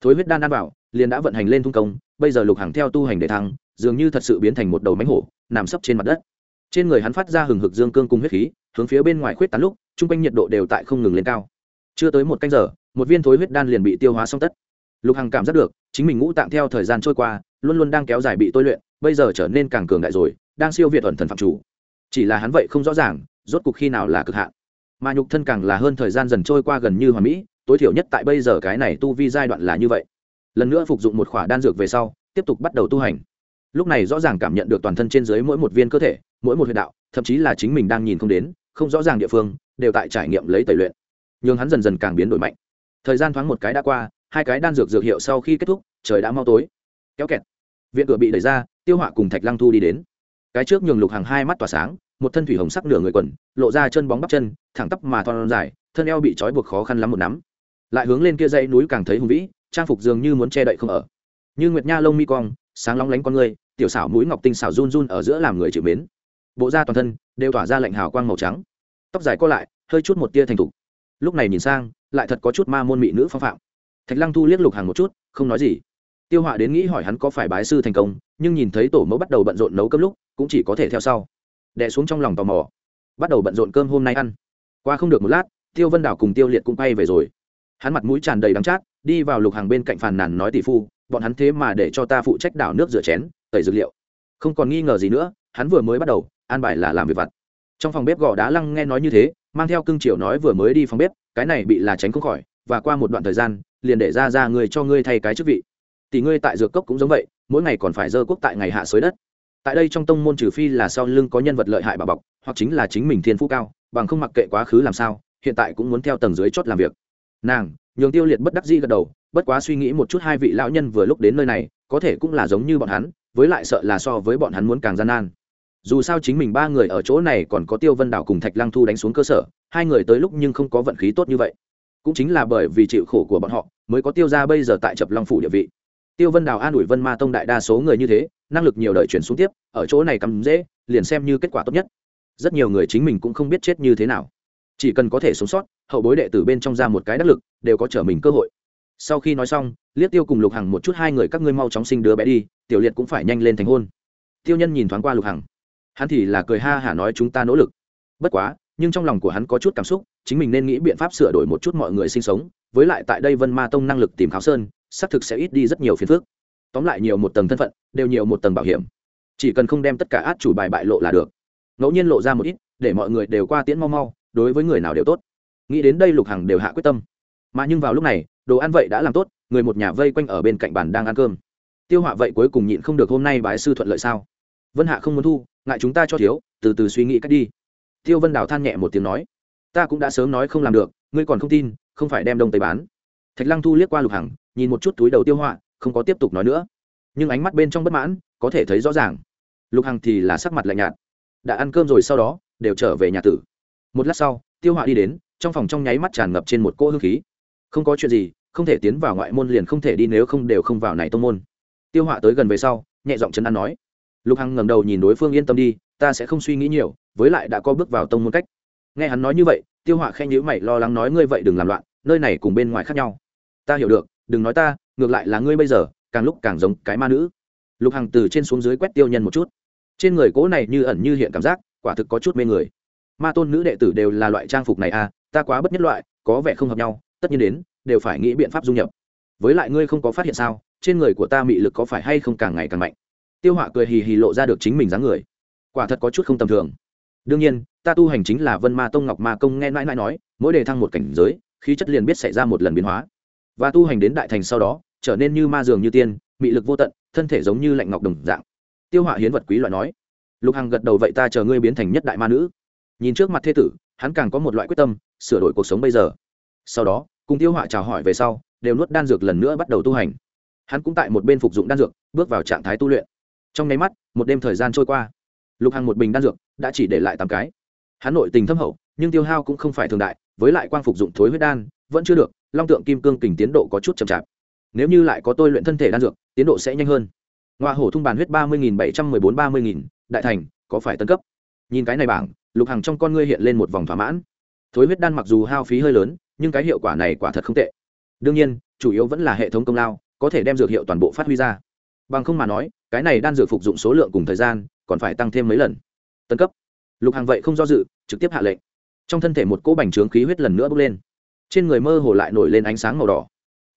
Thối huyết đan ăn bảo, liền đã vận hành lên thung công, bây giờ lục hằng theo tu hành để thăng, dường như thật sự biến thành một đầu mánh hổ, nằm sấp trên mặt đất. Trên người hắn phát ra hừng hực dương cương cùng huyết khí, hướng phía bên ngoài khuyết tán lúc chung quanh nhiệt độ đều tại không ngừng lên cao. Chưa tới một canh giờ, một viên thối huyết đan liền bị tiêu hóa xong tất. Lục hằng cảm giác được, chính mình ngũ tạng theo thời gian trôi qua, luôn luôn đang kéo dài bị tôi luyện, bây giờ trở nên càng cường đại rồi, đang siêu việt ẩn thần phạm chủ. Chỉ là hắn vậy không rõ ràng, rốt cuộc khi nào là cực hạn mà nhục thân càng là hơn thời gian dần trôi qua gần như hoàn mỹ, tối thiểu nhất tại bây giờ cái này tu vi giai đoạn là như vậy. Lần nữa phục dụng một khỏa đan dược về sau, tiếp tục bắt đầu tu hành. Lúc này rõ ràng cảm nhận được toàn thân trên dưới mỗi một viên cơ thể, mỗi một huyệt đạo, thậm chí là chính mình đang nhìn không đến, không rõ ràng địa phương, đều tại trải nghiệm lấy tẩy luyện. Nhưng hắn dần dần càng biến đổi mạnh. Thời gian thoáng một cái đã qua, hai cái đan dược dược hiệu sau khi kết thúc, trời đã mau tối. Kéo kẹt. Viện cửa bị đẩy ra, tiêu họa cùng thạch lăng thu đi đến. Cái trước nhường lục hàng hai mắt tỏa sáng một thân thủy hồng sắc nửa người quần, lộ ra chân bóng bắp chân, thẳng tắp mà thon dài, thân eo bị trói buộc khó khăn lắm một nắm. Lại hướng lên kia dãy núi càng thấy hùng vĩ, trang phục dường như muốn che đậy không ở. Như nguyệt nha lông mi cong, sáng lóng lánh con người, tiểu xảo mũi ngọc tinh xảo run run ở giữa làm người chịu mến. Bộ da toàn thân đều tỏa ra lạnh hào quang màu trắng. Tóc dài co lại, hơi chút một tia thành thục. Lúc này nhìn sang, lại thật có chút ma môn mị nữ phong phạm. Thạch lăng thu liếc lục hàng một chút, không nói gì. Tiêu họa đến nghĩ hỏi hắn có phải bái sư thành công, nhưng nhìn thấy tổ mẫu bắt đầu bận rộn nấu cơm lúc, cũng chỉ có thể theo sau đẻ xuống trong lòng tò mò. Bắt đầu bận rộn cơm hôm nay ăn. Qua không được một lát, tiêu vân đảo cùng tiêu liệt cũng bay về rồi. Hắn mặt mũi tràn đầy đắng chát, đi vào lục hàng bên cạnh phàn nàn nói tỷ phu, bọn hắn thế mà để cho ta phụ trách đảo nước rửa chén, tẩy dược liệu. Không còn nghi ngờ gì nữa, hắn vừa mới bắt đầu, an bài là làm việc vặt. Trong phòng bếp gò đá lăng nghe nói như thế, mang theo cưng chiều nói vừa mới đi phòng bếp, cái này bị là tránh không khỏi, và qua một đoạn thời gian, liền để ra ra người cho ngươi thay cái chức vị. Tỷ ngươi tại dược cốc cũng giống vậy, mỗi ngày còn phải dơ quốc tại ngày hạ xới đất tại đây trong tông môn trừ phi là sau lưng có nhân vật lợi hại bà bọc, hoặc chính là chính mình thiên phú cao, bằng không mặc kệ quá khứ làm sao, hiện tại cũng muốn theo tầng dưới chót làm việc. Nàng, nhường tiêu liệt bất đắc dĩ gật đầu, bất quá suy nghĩ một chút hai vị lão nhân vừa lúc đến nơi này, có thể cũng là giống như bọn hắn, với lại sợ là so với bọn hắn muốn càng gian nan. Dù sao chính mình ba người ở chỗ này còn có tiêu vân đảo cùng thạch lăng thu đánh xuống cơ sở, hai người tới lúc nhưng không có vận khí tốt như vậy. Cũng chính là bởi vì chịu khổ của bọn họ, mới có tiêu ra bây giờ tại chập long phủ địa vị. Tiêu vân đào an ủi vân ma tông đại đa số người như thế năng lực nhiều đời chuyển xuống tiếp, ở chỗ này cắm dễ, liền xem như kết quả tốt nhất. Rất nhiều người chính mình cũng không biết chết như thế nào. Chỉ cần có thể sống sót, hậu bối đệ tử bên trong ra một cái đắc lực, đều có trở mình cơ hội. Sau khi nói xong liếc tiêu cùng lục hằng một chút hai người các ngươi mau chóng sinh đứa bé đi, tiểu liệt cũng phải nhanh lên thành hôn. Tiêu nhân nhìn thoáng qua lục hằng. Hắn thì là cười ha hả nói chúng ta nỗ lực. Bất quá, nhưng trong lòng của hắn có chút cảm xúc, chính mình nên nghĩ biện pháp sửa đổi một chút mọi người sinh sống, với lại tại đây vân ma tông năng lực tìm kháo sơn, xác thực sẽ ít đi rất nhiều phiền phức tóm lại nhiều một tầng thân phận, đều nhiều một tầng bảo hiểm. Chỉ cần không đem tất cả át chủ bài bại lộ là được. Ngẫu nhiên lộ ra một ít, để mọi người đều qua tiễn mau mau, đối với người nào đều tốt. Nghĩ đến đây lục hằng đều hạ quyết tâm. Mà nhưng vào lúc này, đồ ăn vậy đã làm tốt, người một nhà vây quanh ở bên cạnh bàn đang ăn cơm. Tiêu họa vậy cuối cùng nhịn không được hôm nay bái sư thuận lợi sao? Vân hạ không muốn thu, ngại chúng ta cho thiếu, từ từ suy nghĩ cách đi. Tiêu vân đào than nhẹ một tiếng nói, ta cũng đã sớm nói không làm được, ngươi còn không tin, không phải đem đông tây bán. Thạch lăng thu liếc qua lục hằng, nhìn một chút túi đầu tiêu họa không có tiếp tục nói nữa. Nhưng ánh mắt bên trong bất mãn, có thể thấy rõ ràng. Lục hằng thì là sắc mặt lạnh nhạt. Đã ăn cơm rồi sau đó, đều trở về nhà tử. Một lát sau, tiêu họa đi đến, trong phòng trong nháy mắt tràn ngập trên một cỗ hương khí. Không có chuyện gì, không thể tiến vào ngoại môn liền không thể đi nếu không đều không vào này tông môn. Tiêu họa tới gần về sau, nhẹ giọng chấn an nói. Lục hằng ngẩng đầu nhìn đối phương yên tâm đi, ta sẽ không suy nghĩ nhiều, với lại đã có bước vào tông môn cách. Nghe hắn nói như vậy, tiêu họa khen nhữ mày lo lắng nói, ngươi vậy đừng làm loạn, nơi này cùng bên ngoài khác nhau. Ta hiểu được, đừng nói ta ngược lại là ngươi bây giờ, càng lúc càng giống cái ma nữ. Lục hằng từ trên xuống dưới quét tiêu nhân một chút. Trên người cố này như ẩn như hiện cảm giác, quả thực có chút mê người. Ma tôn nữ đệ tử đều là loại trang phục này à ta quá bất nhất loại, có vẻ không hợp nhau, tất nhiên đến, đều phải nghĩ biện pháp dung nhập. Với lại ngươi không có phát hiện sao, trên người của ta mị lực có phải hay không càng ngày càng mạnh? Tiêu họa cười hì hì lộ ra được chính mình dáng người. Quả thật có chút không tầm thường. Đương nhiên, ta tu hành chính là vân ma tông ngọc ma công nghe mãi mãi nói, mỗi đề thăng một cảnh giới, khí chất liền biết xảy ra một lần biến hóa. Và tu hành đến đại thành sau đó trở nên như ma dường như tiên, mị lực vô tận, thân thể giống như lạnh ngọc đồng dạng. Tiêu họa hiến vật quý loại nói, lục hằng gật đầu vậy ta chờ ngươi biến thành nhất đại ma nữ. Nhìn trước mặt Thê tử, hắn càng có một loại quyết tâm, sửa đổi cuộc sống bây giờ. Sau đó, cùng tiêu họa chào hỏi về sau, đều nuốt đan dược lần nữa bắt đầu tu hành. Hắn cũng tại một bên phục dụng đan dược, bước vào trạng thái tu luyện. Trong nháy mắt, một đêm thời gian trôi qua. Lục hằng một bình đan dược, đã chỉ để lại tám cái. Hắn nội tình thâm hậu, nhưng tiêu hao cũng không phải thường đại, với lại quang phục dụng thối huyết đan, vẫn chưa được, long tượng kim cương kình tiến độ có chút chậm chạp nếu như lại có tôi luyện thân thể đan dược, tiến độ sẽ nhanh hơn. Ngoa hổ thung bàn huyết ba mươi nghìn bảy trăm mười bốn ba mươi nghìn, đại thành, có phải tân cấp? Nhìn cái này bảng, lục hằng trong con ngươi hiện lên một vòng thỏa mãn. Thối huyết đan mặc dù hao phí hơi lớn, nhưng cái hiệu quả này quả thật không tệ. Đương nhiên, chủ yếu vẫn là hệ thống công lao, có thể đem dược hiệu toàn bộ phát huy ra. Bằng không mà nói, cái này đan dược phục dụng số lượng cùng thời gian, còn phải tăng thêm mấy lần. Tân cấp. Lục hằng vậy không do dự, trực tiếp hạ lệnh. Trong thân thể một cỗ bành trướng khí huyết lần nữa bốc lên. Trên người mơ hồ lại nổi lên ánh sáng màu đỏ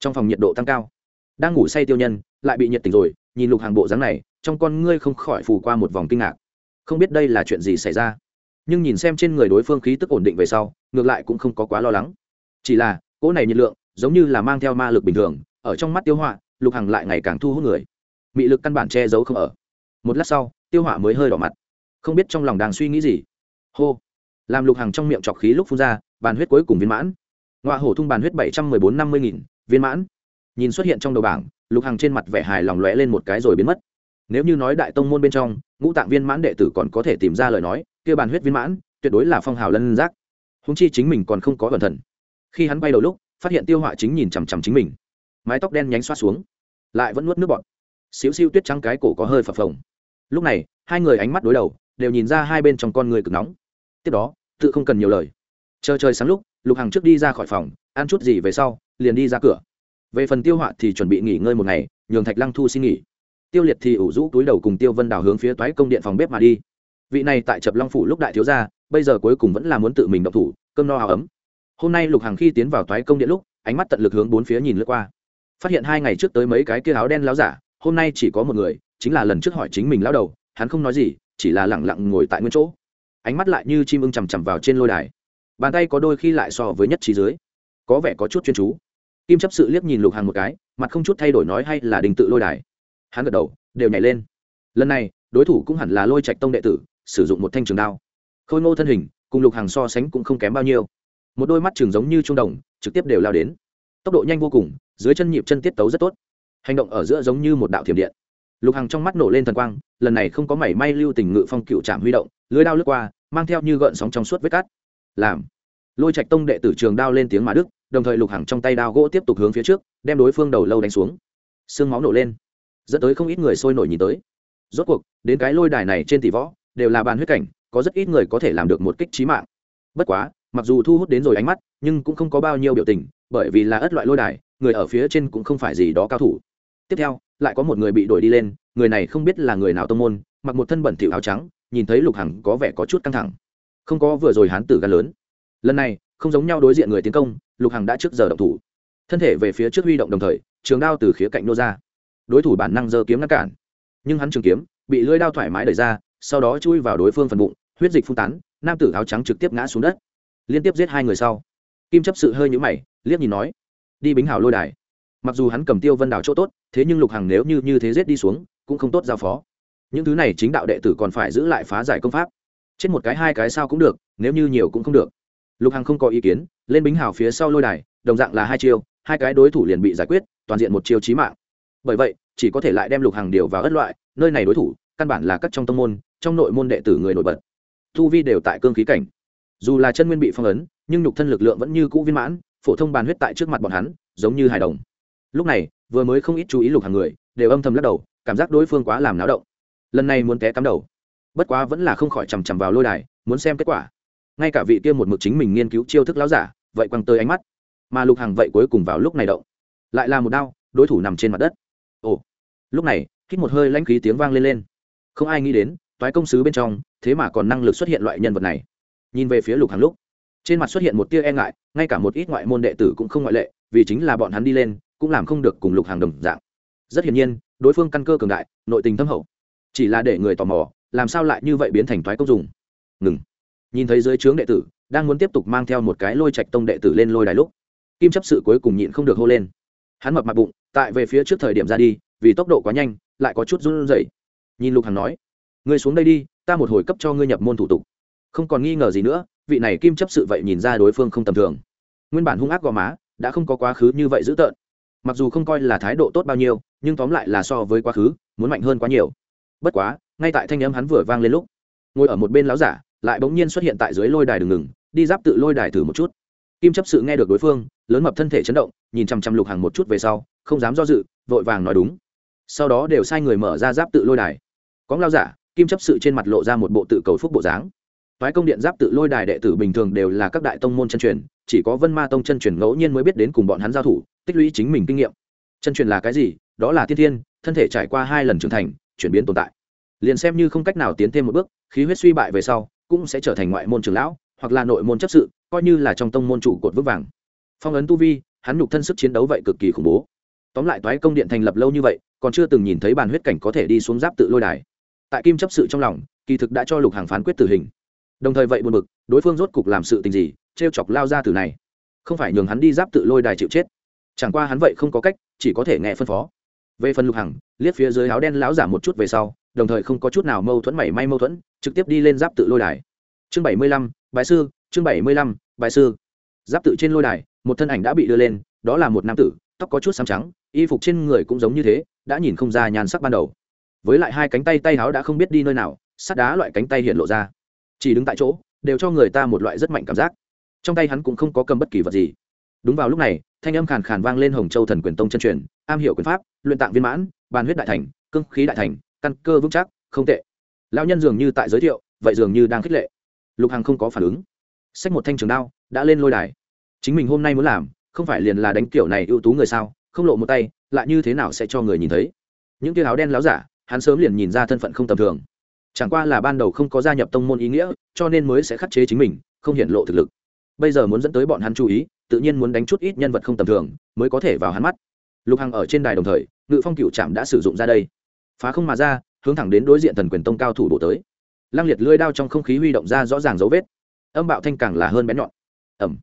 trong phòng nhiệt độ tăng cao. Đang ngủ say tiêu nhân, lại bị nhiệt tình rồi, nhìn lục hàng bộ dáng này, trong con ngươi không khỏi phù qua một vòng kinh ngạc. Không biết đây là chuyện gì xảy ra. Nhưng nhìn xem trên người đối phương khí tức ổn định về sau, ngược lại cũng không có quá lo lắng. Chỉ là, cỗ này nhiệt lượng, giống như là mang theo ma lực bình thường, ở trong mắt tiêu họa, lục hằng lại ngày càng thu hút người. Mị lực căn bản che giấu không ở. Một lát sau, tiêu họa mới hơi đỏ mặt. Không biết trong lòng đang suy nghĩ gì. Hô. Làm lục hằng trong miệng trọc khí lúc phun ra, bàn huyết cuối cùng viên mãn. Ngoại hổ thung bàn huyết bảy trăm mười bốn năm mươi nghìn viên mãn. Nhìn xuất hiện trong đầu bảng, lục hằng trên mặt vẻ hài lòng lóe lên một cái rồi biến mất. Nếu như nói đại tông môn bên trong, ngũ tạng viên mãn đệ tử còn có thể tìm ra lời nói, kia bàn huyết viên mãn, tuyệt đối là phong hào lân giác. Húng chi chính mình còn không có cẩn thận khi hắn bay đầu lúc, phát hiện tiêu họa chính nhìn chằm chằm chính mình. Mái tóc đen nhánh xoát xuống, lại vẫn nuốt nước bọt. Xíu xiu tuyết trắng cái cổ có hơi phập phồng. Lúc này, hai người ánh mắt đối đầu, đều nhìn ra hai bên trong con người cực nóng. Tiếp đó, tự không cần nhiều lời. Chờ trời sáng lúc, lục hằng trước đi ra khỏi phòng ăn chút gì về sau, liền đi ra cửa. Về phần tiêu họa thì chuẩn bị nghỉ ngơi một ngày, nhường thạch lăng thu xin nghỉ. Tiêu liệt thì ủ rũ túi đầu cùng tiêu vân đào hướng phía toái công điện phòng bếp mà đi. Vị này tại trập long phủ lúc đại thiếu gia, bây giờ cuối cùng vẫn là muốn tự mình động thủ, cơm no áo ấm. Hôm nay lục hàng khi tiến vào toái công điện lúc, ánh mắt tận lực hướng bốn phía nhìn lướt qua. Phát hiện hai ngày trước tới mấy cái kia áo đen láo giả, hôm nay chỉ có một người, chính là lần trước hỏi chính mình lao đầu, hắn không nói gì, chỉ là lẳng lặng ngồi tại nguyên chỗ. Ánh mắt lại như chim ưng chằm chằm vào trên lôi đài. Bàn tay có đôi khi lại so với nhất trí dưới có vẻ có chút chuyên chú. Kim chấp sự liếc nhìn lục hàng một cái, mặt không chút thay đổi nói hay là đình tự lôi đài. Hắn gật đầu, đều nhảy lên. Lần này, đối thủ cũng hẳn là lôi trạch tông đệ tử, sử dụng một thanh trường đao. Khôi ngô thân hình, cùng lục hàng so sánh cũng không kém bao nhiêu. Một đôi mắt trường giống như trung đồng, trực tiếp đều lao đến. Tốc độ nhanh vô cùng, dưới chân nhịp chân tiết tấu rất tốt. Hành động ở giữa giống như một đạo thiểm điện. Lục hàng trong mắt nổ lên thần quang, lần này không có mảy may lưu tình ngự phong cựu trạm huy động, lưới đao lướt qua, mang theo như gợn sóng trong suốt vết cát làm lôi trạch tông đệ tử trường đao lên tiếng mà đức, đồng thời lục hằng trong tay đao gỗ tiếp tục hướng phía trước, đem đối phương đầu lâu đánh xuống. Xương máu nổ lên, dẫn tới không ít người sôi nổi nhìn tới. Rốt cuộc, đến cái lôi đài này trên tỷ võ, đều là bàn huyết cảnh, có rất ít người có thể làm được một kích trí mạng. Bất quá, mặc dù thu hút đến rồi ánh mắt, nhưng cũng không có bao nhiêu biểu tình, bởi vì là ất loại lôi đài, người ở phía trên cũng không phải gì đó cao thủ. Tiếp theo, lại có một người bị đuổi đi lên, người này không biết là người nào tông môn, mặc một thân bẩn thỉu áo trắng, nhìn thấy lục hằng có vẻ có chút căng thẳng. Không có vừa rồi hán tử gan lớn lần này, không giống nhau đối diện người tiến công, lục hằng đã trước giờ động thủ. Thân thể về phía trước huy động đồng thời, trường đao từ khía cạnh nô ra. Đối thủ bản năng giơ kiếm ngăn cản. Nhưng hắn trường kiếm bị lưỡi đao thoải mái đẩy ra, sau đó chui vào đối phương phần bụng, huyết dịch phun tán, nam tử áo trắng trực tiếp ngã xuống đất. Liên tiếp giết hai người sau, kim chấp sự hơi nhũ mày, liếc nhìn nói, đi bính hào lôi đài. Mặc dù hắn cầm tiêu vân đảo chỗ tốt, thế nhưng lục hằng nếu như như thế giết đi xuống, cũng không tốt giao phó. Những thứ này chính đạo đệ tử còn phải giữ lại phá giải công pháp. Trên một cái hai cái sao cũng được, nếu như nhiều cũng không được lục hằng không có ý kiến, lên bính hào phía sau lôi đài, đồng dạng là hai chiêu, hai cái đối thủ liền bị giải quyết, toàn diện một chiêu chí mạng. Bởi vậy, chỉ có thể lại đem lục Hằng điều vào ất loại, nơi này đối thủ, căn bản là các trong tông môn, trong nội môn đệ tử người nổi bật. Thu vi đều tại cương khí cảnh. Dù là chân nguyên bị phong ấn, nhưng nhục thân lực lượng vẫn như cũ viên mãn, phổ thông bàn huyết tại trước mặt bọn hắn, giống như hài đồng. Lúc này, vừa mới không ít chú ý lục hàng người, đều âm thầm lắc đầu, cảm giác đối phương quá làm náo động. Lần này muốn té cắm đầu. Bất quá vẫn là không khỏi chằm chằm vào lôi đài, muốn xem kết quả ngay cả vị kia một mực chính mình nghiên cứu chiêu thức lão giả, vậy quăng tới ánh mắt. Mà lục hàng vậy cuối cùng vào lúc này động, lại là một đao, đối thủ nằm trên mặt đất. Ồ, lúc này, hít một hơi lãnh khí tiếng vang lên lên. Không ai nghĩ đến, toái công sứ bên trong, thế mà còn năng lực xuất hiện loại nhân vật này. Nhìn về phía lục hàng lúc, trên mặt xuất hiện một tia e ngại, ngay cả một ít ngoại môn đệ tử cũng không ngoại lệ, vì chính là bọn hắn đi lên, cũng làm không được cùng lục hàng đồng dạng. Rất hiển nhiên, đối phương căn cơ cường đại, nội tình thâm hậu. Chỉ là để người tò mò, làm sao lại như vậy biến thành thoái công dùng. Ngừng nhìn thấy dưới trướng đệ tử, đang muốn tiếp tục mang theo một cái lôi trạch tông đệ tử lên lôi đài lúc, kim chấp sự cuối cùng nhịn không được hô lên. Hắn mập mặt bụng, tại về phía trước thời điểm ra đi, vì tốc độ quá nhanh, lại có chút run rẩy. Nhìn lục hằng nói, ngươi xuống đây đi, ta một hồi cấp cho ngươi nhập môn thủ tục. Không còn nghi ngờ gì nữa, vị này kim chấp sự vậy nhìn ra đối phương không tầm thường. Nguyên bản hung ác gò má, đã không có quá khứ như vậy dữ tợn. Mặc dù không coi là thái độ tốt bao nhiêu, nhưng tóm lại là so với quá khứ, muốn mạnh hơn quá nhiều. Bất quá, ngay tại thanh âm hắn vừa vang lên lúc, ngồi ở một bên láo giả lại bỗng nhiên xuất hiện tại dưới lôi đài đường ngừng, đi giáp tự lôi đài thử một chút. Kim chấp sự nghe được đối phương, lớn mập thân thể chấn động, nhìn chằm chằm lục hàng một chút về sau, không dám do dự, vội vàng nói đúng. Sau đó đều sai người mở ra giáp tự lôi đài. Có lao giả, kim chấp sự trên mặt lộ ra một bộ tự cầu phúc bộ dáng. Thoái công điện giáp tự lôi đài đệ tử bình thường đều là các đại tông môn chân truyền, chỉ có vân ma tông chân truyền ngẫu nhiên mới biết đến cùng bọn hắn giao thủ, tích lũy chính mình kinh nghiệm. Chân truyền là cái gì? Đó là thiên thiên, thân thể trải qua hai lần trưởng thành, chuyển biến tồn tại. Liền xem như không cách nào tiến thêm một bước, khí huyết suy bại về sau cũng sẽ trở thành ngoại môn trưởng lão, hoặc là nội môn chấp sự, coi như là trong tông môn trụ cột vững vàng. Phong ấn tu vi, hắn nhục thân sức chiến đấu vậy cực kỳ khủng bố. Tóm lại toái công điện thành lập lâu như vậy, còn chưa từng nhìn thấy bàn huyết cảnh có thể đi xuống giáp tự lôi đài. Tại kim chấp sự trong lòng, kỳ thực đã cho lục hàng phán quyết tử hình. Đồng thời vậy buồn bực, đối phương rốt cục làm sự tình gì t r e o chọc lao ra từ này. Không phải nhường hắn đi giáp tự lôi đài chịu chết. Chẳng qua hắn vậy không có cách, chỉ có thể nghe phân phó. Về phần lục hằng, liếc phía dưới áo đen lão giả một chút về sau đồng thời không có chút nào mâu thuẫn mảy may mâu thuẫn, trực tiếp đi lên giáp tự lôi đài. Chương bảy mươi lăm bài sư, chương bảy mươi lăm bài sư. Giáp tự trên lôi đài, một thân ảnh đã bị đưa lên, đó là một nam tử, tóc có chút xám trắng, y phục trên người cũng giống như thế, đã nhìn không ra nhàn sắc ban đầu. Với lại hai cánh tay tay háo đã không biết đi nơi nào, sắt đá loại cánh tay hiện lộ ra. Chỉ đứng tại chỗ, đều cho người ta một loại rất mạnh cảm giác. Trong tay hắn cũng không có cầm bất kỳ vật gì. Đúng vào lúc này, thanh âm khàn khàn vang lên hồng châu thần quyền tông chân truyền, am hiểu quyền pháp, luyện tạng viên mãn, bàn huyết đại thành, cương khí đại thành căn cơ vững chắc, không tệ. Lão nhân dường như tại giới thiệu, vậy dường như đang khích lệ. Lục hằng không có phản ứng. Xách một thanh trường đao, đã lên lôi đài. Chính mình hôm nay muốn làm, không phải liền là đánh kiểu này ưu tú người sao, không lộ một tay, lại như thế nào sẽ cho người nhìn thấy? Những cái áo đen láo giả, hắn sớm liền nhìn ra thân phận không tầm thường. Chẳng qua là ban đầu không có gia nhập tông môn ý nghĩa, cho nên mới sẽ khắc chế chính mình, không hiện lộ thực lực. Bây giờ muốn dẫn tới bọn hắn chú ý, tự nhiên muốn đánh chút ít nhân vật không tầm thường, mới có thể vào hắn mắt. Lục hằng ở trên đài đồng thời, ngự phong cựu trạm đã sử dụng ra đây phá không mà ra hướng thẳng đến đối diện thần quyền tông cao thủ đổ tới. Lăng liệt lưỡi đao trong không khí huy động ra rõ ràng dấu vết. Âm bạo thanh càng là hơn bén nhọn. Ẩm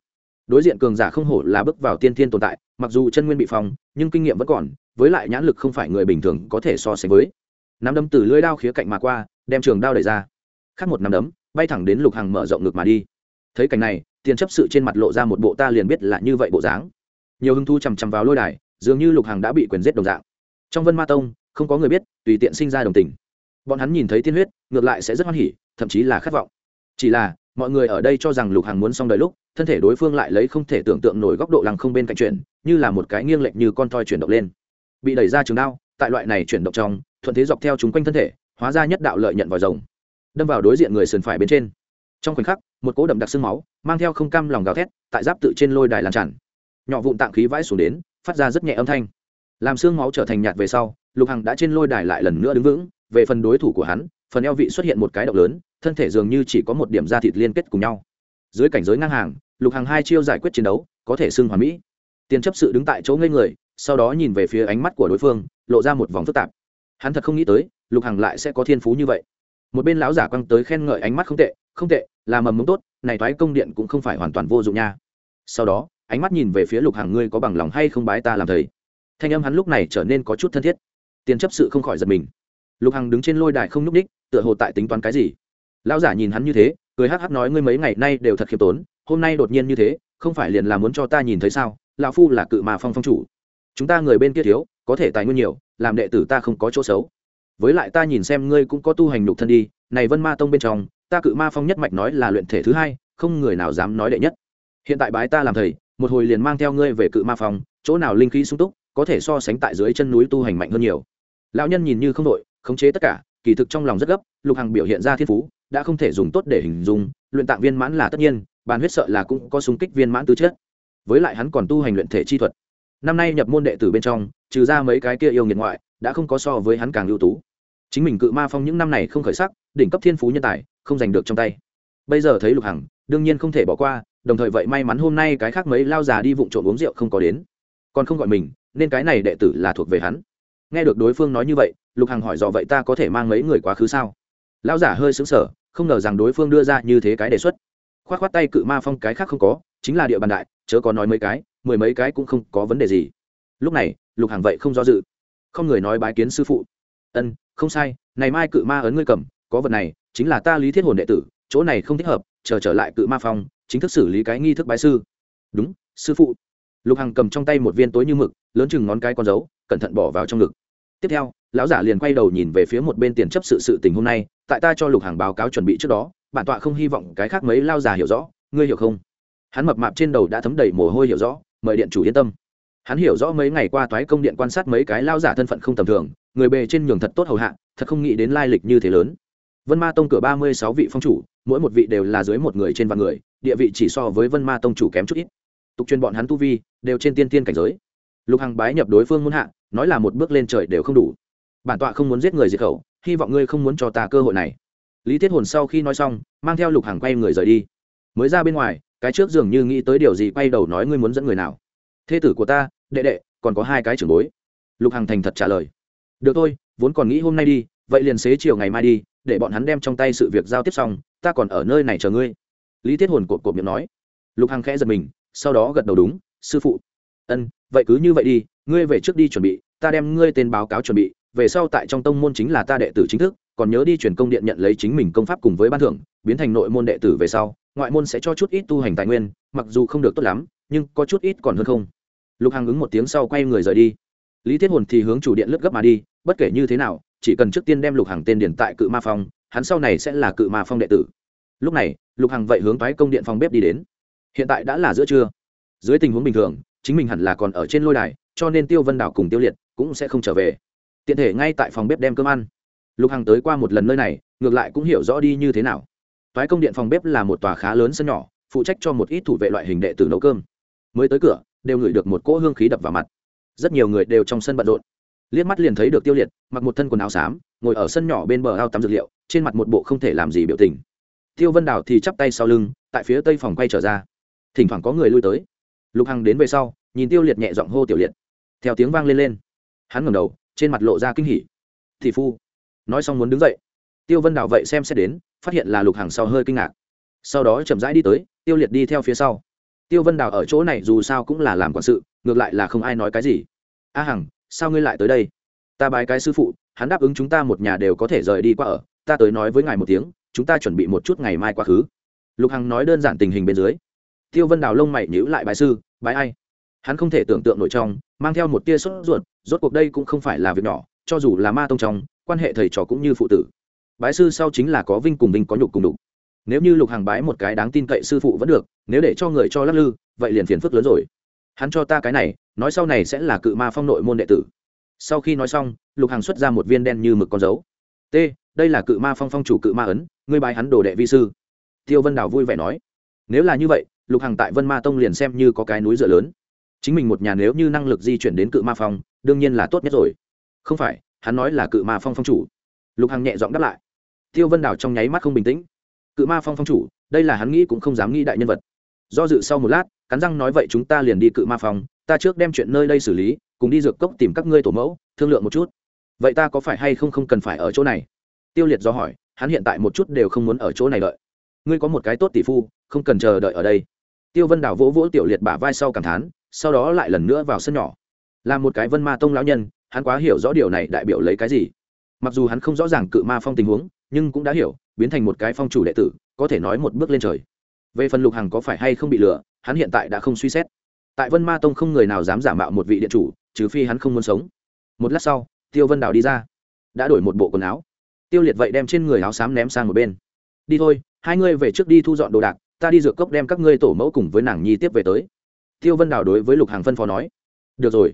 đối diện cường giả không hổ là bước vào tiên thiên tồn tại mặc dù chân nguyên bị phong, nhưng kinh nghiệm vẫn còn với lại nhãn lực không phải người bình thường có thể so sánh với. Nắm đấm từ lưỡi đao khía cạnh mà qua đem trường đao đẩy ra. Khác một nắm đấm bay thẳng đến lục hàng mở rộng ngực mà đi. Thấy cảnh này tiền chấp sự trên mặt lộ ra một bộ ta liền biết là như vậy bộ dáng. Nhiều hưng thu chằm chằm vào lôi đài dường như lục hàng đã bị quyền giết đồng dạng. Trong vân ma tông không có người biết, tùy tiện sinh ra đồng tình. Bọn hắn nhìn thấy tiên huyết, ngược lại sẽ rất hoan hỉ, thậm chí là khát vọng. Chỉ là, mọi người ở đây cho rằng lục hằng muốn xong đời lúc, thân thể đối phương lại lấy không thể tưởng tượng nổi góc độ lằng không bên cạnh chuyển như là một cái nghiêng lệch như con toi chuyển động lên. Bị đẩy ra trường đao, tại loại này chuyển động trong, thuận thế dọc theo chúng quanh thân thể, hóa ra nhất đạo lợi nhận vòi rồng. Đâm vào đối diện người sườn phải bên trên. Trong khoảnh khắc, một cỗ đậm đặc sương máu, mang theo không cam lòng gào thét, tại giáp tự trên lôi đài làm tràn. Nhỏ vụn tạng khí vãi xuống đến, phát ra rất nhẹ âm thanh làm xương máu trở thành nhạt về sau, lục hằng đã trên lôi đài lại lần nữa đứng vững. Về phần đối thủ của hắn, phần eo vị xuất hiện một cái động lớn, thân thể dường như chỉ có một điểm da thịt liên kết cùng nhau. Dưới cảnh giới ngang hàng, lục hằng hai chiêu giải quyết chiến đấu, có thể xưng hoàn mỹ. Tiền chấp sự đứng tại chỗ ngây người, sau đó nhìn về phía ánh mắt của đối phương, lộ ra một vòng phức tạp. Hắn thật không nghĩ tới, lục hằng lại sẽ có thiên phú như vậy. Một bên lão giả quăng tới khen ngợi ánh mắt không tệ không tệ, là mầm mống tốt, này thoái công điện cũng không phải hoàn toàn vô dụng nha. Sau đó, ánh mắt nhìn về phía lục hằng, ngươi có bằng lòng hay không bái ta làm thầy? Thanh âm hắn lúc này trở nên có chút thân thiết. Tiền chấp sự không khỏi giật mình. Lục hằng đứng trên lôi đài không n ú c ních tựa hồ tại tính toán cái gì. Lão giả nhìn hắn như thế, cười hắc hắc nói ngươi mấy ngày nay đều thật khiêm tốn, hôm nay đột nhiên như thế, không phải liền là muốn cho ta nhìn thấy sao? Lão phu là cự mà phong phong chủ. Chúng ta người bên kia thiếu, có thể tài nguyên nhiều, làm đệ tử ta không có chỗ xấu. Với lại ta nhìn xem ngươi cũng có tu hành nhục thân đi, này vân ma tông bên trong, ta cự ma phong nhất mạch nói là luyện thể thứ hai, không người nào dám nói đệ nhất. Hiện tại bái ta làm thầy, một hồi liền mang theo ngươi về cự ma phong, chỗ nào linh khí sung túc có thể so sánh tại dưới chân núi tu hành mạnh hơn nhiều. Lão nhân nhìn như không đội, khống chế tất cả, kỳ thực trong lòng rất gấp, lục hằng biểu hiện ra thiên phú, đã không thể dùng tốt để hình dung, luyện tạng viên mãn là tất nhiên, bàn huyết sợ là cũng có súng kích viên mãn tư chất. Với lại hắn còn tu hành luyện thể chi thuật. Năm nay nhập môn đệ tử bên trong, trừ ra mấy cái kia yêu nghiệt ngoại, đã không có so với hắn càng ưu tú. Chính mình cự ma phong những năm này không khởi sắc, đỉnh cấp thiên phú nhân tài, không giành được trong tay. Bây giờ thấy lục hằng, đương nhiên không thể bỏ qua, đồng thời vậy may mắn hôm nay cái khác mấy lao già đi vụng trộm uống rượu không có đến. Còn không gọi mình nên cái này đệ tử là thuộc về hắn. Nghe được đối phương nói như vậy, lục hằng hỏi dò vậy ta có thể mang mấy người quá khứ sao? Lão giả hơi xứng sở không ngờ rằng đối phương đưa ra như thế cái đề xuất. K h o á t k h o á t tay cự ma phong cái khác không có, chính là địa bàn đại, chớ có nói mấy cái, mười mấy cái cũng không có vấn đề gì. Lúc này, lục hằng vậy không do dự. Không người nói bái kiến sư phụ. Ân, không sai, này mai cự ma ấn ngươi cầm, có vật này, chính là ta lý thiết hồn đệ tử, chỗ này không thích hợp, chờ trở lại cự ma phong, chính thức xử lý cái nghi thức bái sư. Đúng, sư phụ. Lục hằng cầm trong tay một viên tối như mực lớn chừng ngón cái con dấu, cẩn thận bỏ vào trong ngực. Tiếp theo, lão giả liền quay đầu nhìn về phía một bên tiền chấp sự sự tình hôm nay, tại ta cho lục hàng báo cáo chuẩn bị trước đó, bản tọa không hy vọng cái khác mấy lao giả hiểu rõ, ngươi hiểu không? Hắn mập mạp trên đầu đã thấm đầy mồ hôi hiểu rõ, mời điện chủ yên tâm. Hắn hiểu rõ mấy ngày qua toái công điện quan sát mấy cái lao giả thân phận không tầm thường, người bề trên nhường thật tốt hầu hạ, thật không nghĩ đến lai lịch như thế lớn. Vân ma tông cửa ba mươi sáu vị phong chủ, mỗi một vị đều là dưới một người trên vạn người, địa vị chỉ so với vân ma tông chủ kém chút ít. Tục truyền bọn hắn tu vi, đều trên tiên tiên cảnh giới lục hằng bái nhập đối phương muốn hạ, nói là một bước lên trời đều không đủ. Bản tọa không muốn giết người diệt khẩu, hy vọng ngươi không muốn cho ta cơ hội này. Lý thiết hồn sau khi nói xong, mang theo lục hằng quay người rời đi. Mới ra bên ngoài, cái trước dường như nghĩ tới điều gì quay đầu nói ngươi muốn dẫn người nào. Thê tử của ta, đệ đệ, còn có hai cái trưởng bối. Lục hằng thành thật trả lời. Được thôi, vốn còn nghĩ hôm nay đi, vậy liền xế chiều ngày mai đi, để bọn hắn đem trong tay sự việc giao tiếp xong, ta còn ở nơi này chờ ngươi. Lý thiết hồn cột cột miệng nói. Lục hằng khẽ giật mình, sau đó gật đầu đúng, sư phụ. Ân vậy cứ như vậy đi, ngươi về trước đi chuẩn bị, ta đem ngươi tên báo cáo chuẩn bị, về sau tại trong tông môn chính là ta đệ tử chính thức, còn nhớ đi truyền công điện nhận lấy chính mình công pháp cùng với ban thưởng, biến thành nội môn đệ tử về sau, ngoại môn sẽ cho chút ít tu hành tài nguyên, mặc dù không được tốt lắm, nhưng có chút ít còn hơn không. Lục hằng ứng một tiếng sau quay người rời đi. Lý thiết hồn thì hướng chủ điện lướt gấp mà đi, bất kể như thế nào, chỉ cần trước tiên đem lục hằng tên điển tại cự ma phong, hắn sau này sẽ là cự ma phong đệ tử. Lúc này, lục hằng vậy hướng thoái công điện phòng bếp đi đến. Hiện tại đã là giữa trưa. Dưới tình huống bình thường chính mình hẳn là còn ở trên lôi đài, cho nên tiêu vân đảo cùng tiêu liệt cũng sẽ không trở về. Tiện thể ngay tại phòng bếp đem cơm ăn. Lục hằng tới qua một lần nơi này, ngược lại cũng hiểu rõ đi như thế nào. Toái công điện phòng bếp là một tòa khá lớn sân nhỏ, phụ trách cho một ít thủ vệ loại hình đệ tử nấu cơm. Mới tới cửa, đều ngửi được một cỗ hương khí đập vào mặt. Rất nhiều người đều trong sân bận rộn. Liếc mắt liền thấy được tiêu liệt, mặc một thân quần áo xám, ngồi ở sân nhỏ bên bờ ao tắm dược liệu, trên mặt một bộ không thể làm gì biểu tình. Tiêu vân đào thì chắp tay sau lưng, tại phía tây phòng quay trở ra. Thỉnh thoảng có người lui tới lục hằng đến về sau, nhìn tiêu liệt nhẹ giọng hô tiểu liệt. Theo tiếng vang lên lên, hắn ngẩng đầu, trên mặt lộ ra kinh hỉ. Thị phu. Nói xong muốn đứng dậy. Tiêu vân đào vậy xem xét đến, phát hiện là lục hằng sau hơi kinh ngạc. Sau đó chậm rãi đi tới, tiêu liệt đi theo phía sau. Tiêu vân đào ở chỗ này dù sao cũng là làm quản sự, ngược lại là không ai nói cái gì. A hằng, sao ngươi lại tới đây? Ta bài cái sư phụ, hắn đáp ứng chúng ta một nhà đều có thể rời đi qua ở, ta tới nói với ngài một tiếng, chúng ta chuẩn bị một chút ngày mai quá khứ. Lục hằng nói đơn giản tình hình bên dưới tiêu vân đào lông mày nhữ lại bài sư, bài ai? Hắn không thể tưởng tượng nội trong, mang theo một tia sốt ruột, rốt cuộc đây cũng không phải là việc nhỏ, cho dù là ma tông trong, quan hệ thầy trò cũng như phụ tử. Bái sư sau chính là có vinh cùng vinh có nhục cùng đục nếu như lục hàng bái một cái đáng tin cậy sư phụ vẫn được, nếu để cho người cho lắc lư, vậy liền phiền phức lớn rồi. Hắn cho ta cái này, nói sau này sẽ là cự ma phong nội môn đệ tử. Sau khi nói xong, lục hàng xuất ra một viên đen như mực con dấu. T, đây là cự ma phong phong chủ cự ma ấn, ngươi bái hắn đồ đệ vi sư. Tiêu vân đào vui vẻ nói. Nếu là như vậy lục Hằng tại vân ma tông liền xem như có cái núi dựa lớn chính mình một nhà nếu như năng lực di chuyển đến cự ma phong đương nhiên là tốt nhất rồi không phải hắn nói là cự ma phong phong chủ lục hằng nhẹ giọng đáp lại tiêu vân đào trong nháy mắt không bình tĩnh cự ma phong phong chủ đây là hắn nghĩ cũng không dám nghĩ đại nhân vật do dự sau một lát cắn răng nói vậy chúng ta liền đi cự ma phong ta trước đem chuyện nơi đây xử lý cùng đi dược cốc tìm các ngươi tổ mẫu thương lượng một chút vậy ta có phải hay không không cần phải ở chỗ này tiêu liệt do hỏi hắn hiện tại một chút đều không muốn ở chỗ này đợi ngươi có một cái tốt tỷ phu không cần chờ đợi ở đây tiêu vân đảo vỗ vỗ tiểu liệt bả vai sau cảm thán, sau đó lại lần nữa vào sân nhỏ. Là một cái vân ma tông lão nhân, hắn quá hiểu rõ điều này đại biểu lấy cái gì. Mặc dù hắn không rõ ràng cự ma phong tình huống, nhưng cũng đã hiểu, biến thành một cái phong chủ đệ tử, có thể nói một bước lên trời. Về phần lục hằng có phải hay không bị lừa, hắn hiện tại đã không suy xét. Tại vân ma tông không người nào dám giả mạo một vị điện chủ, trừ phi hắn không muốn sống. Một lát sau, tiêu vân đào đi ra. Đã đổi một bộ quần áo. Tiêu liệt vậy đem trên người áo xám ném sang một bên. Đi thôi, hai ngươi về trước đi thu dọn đồ đạc ta đi dược cốc đem các ngươi tổ mẫu cùng với nàng nhi tiếp về tới. Tiêu vân đào đối với lục hàng phân phó nói. Được rồi.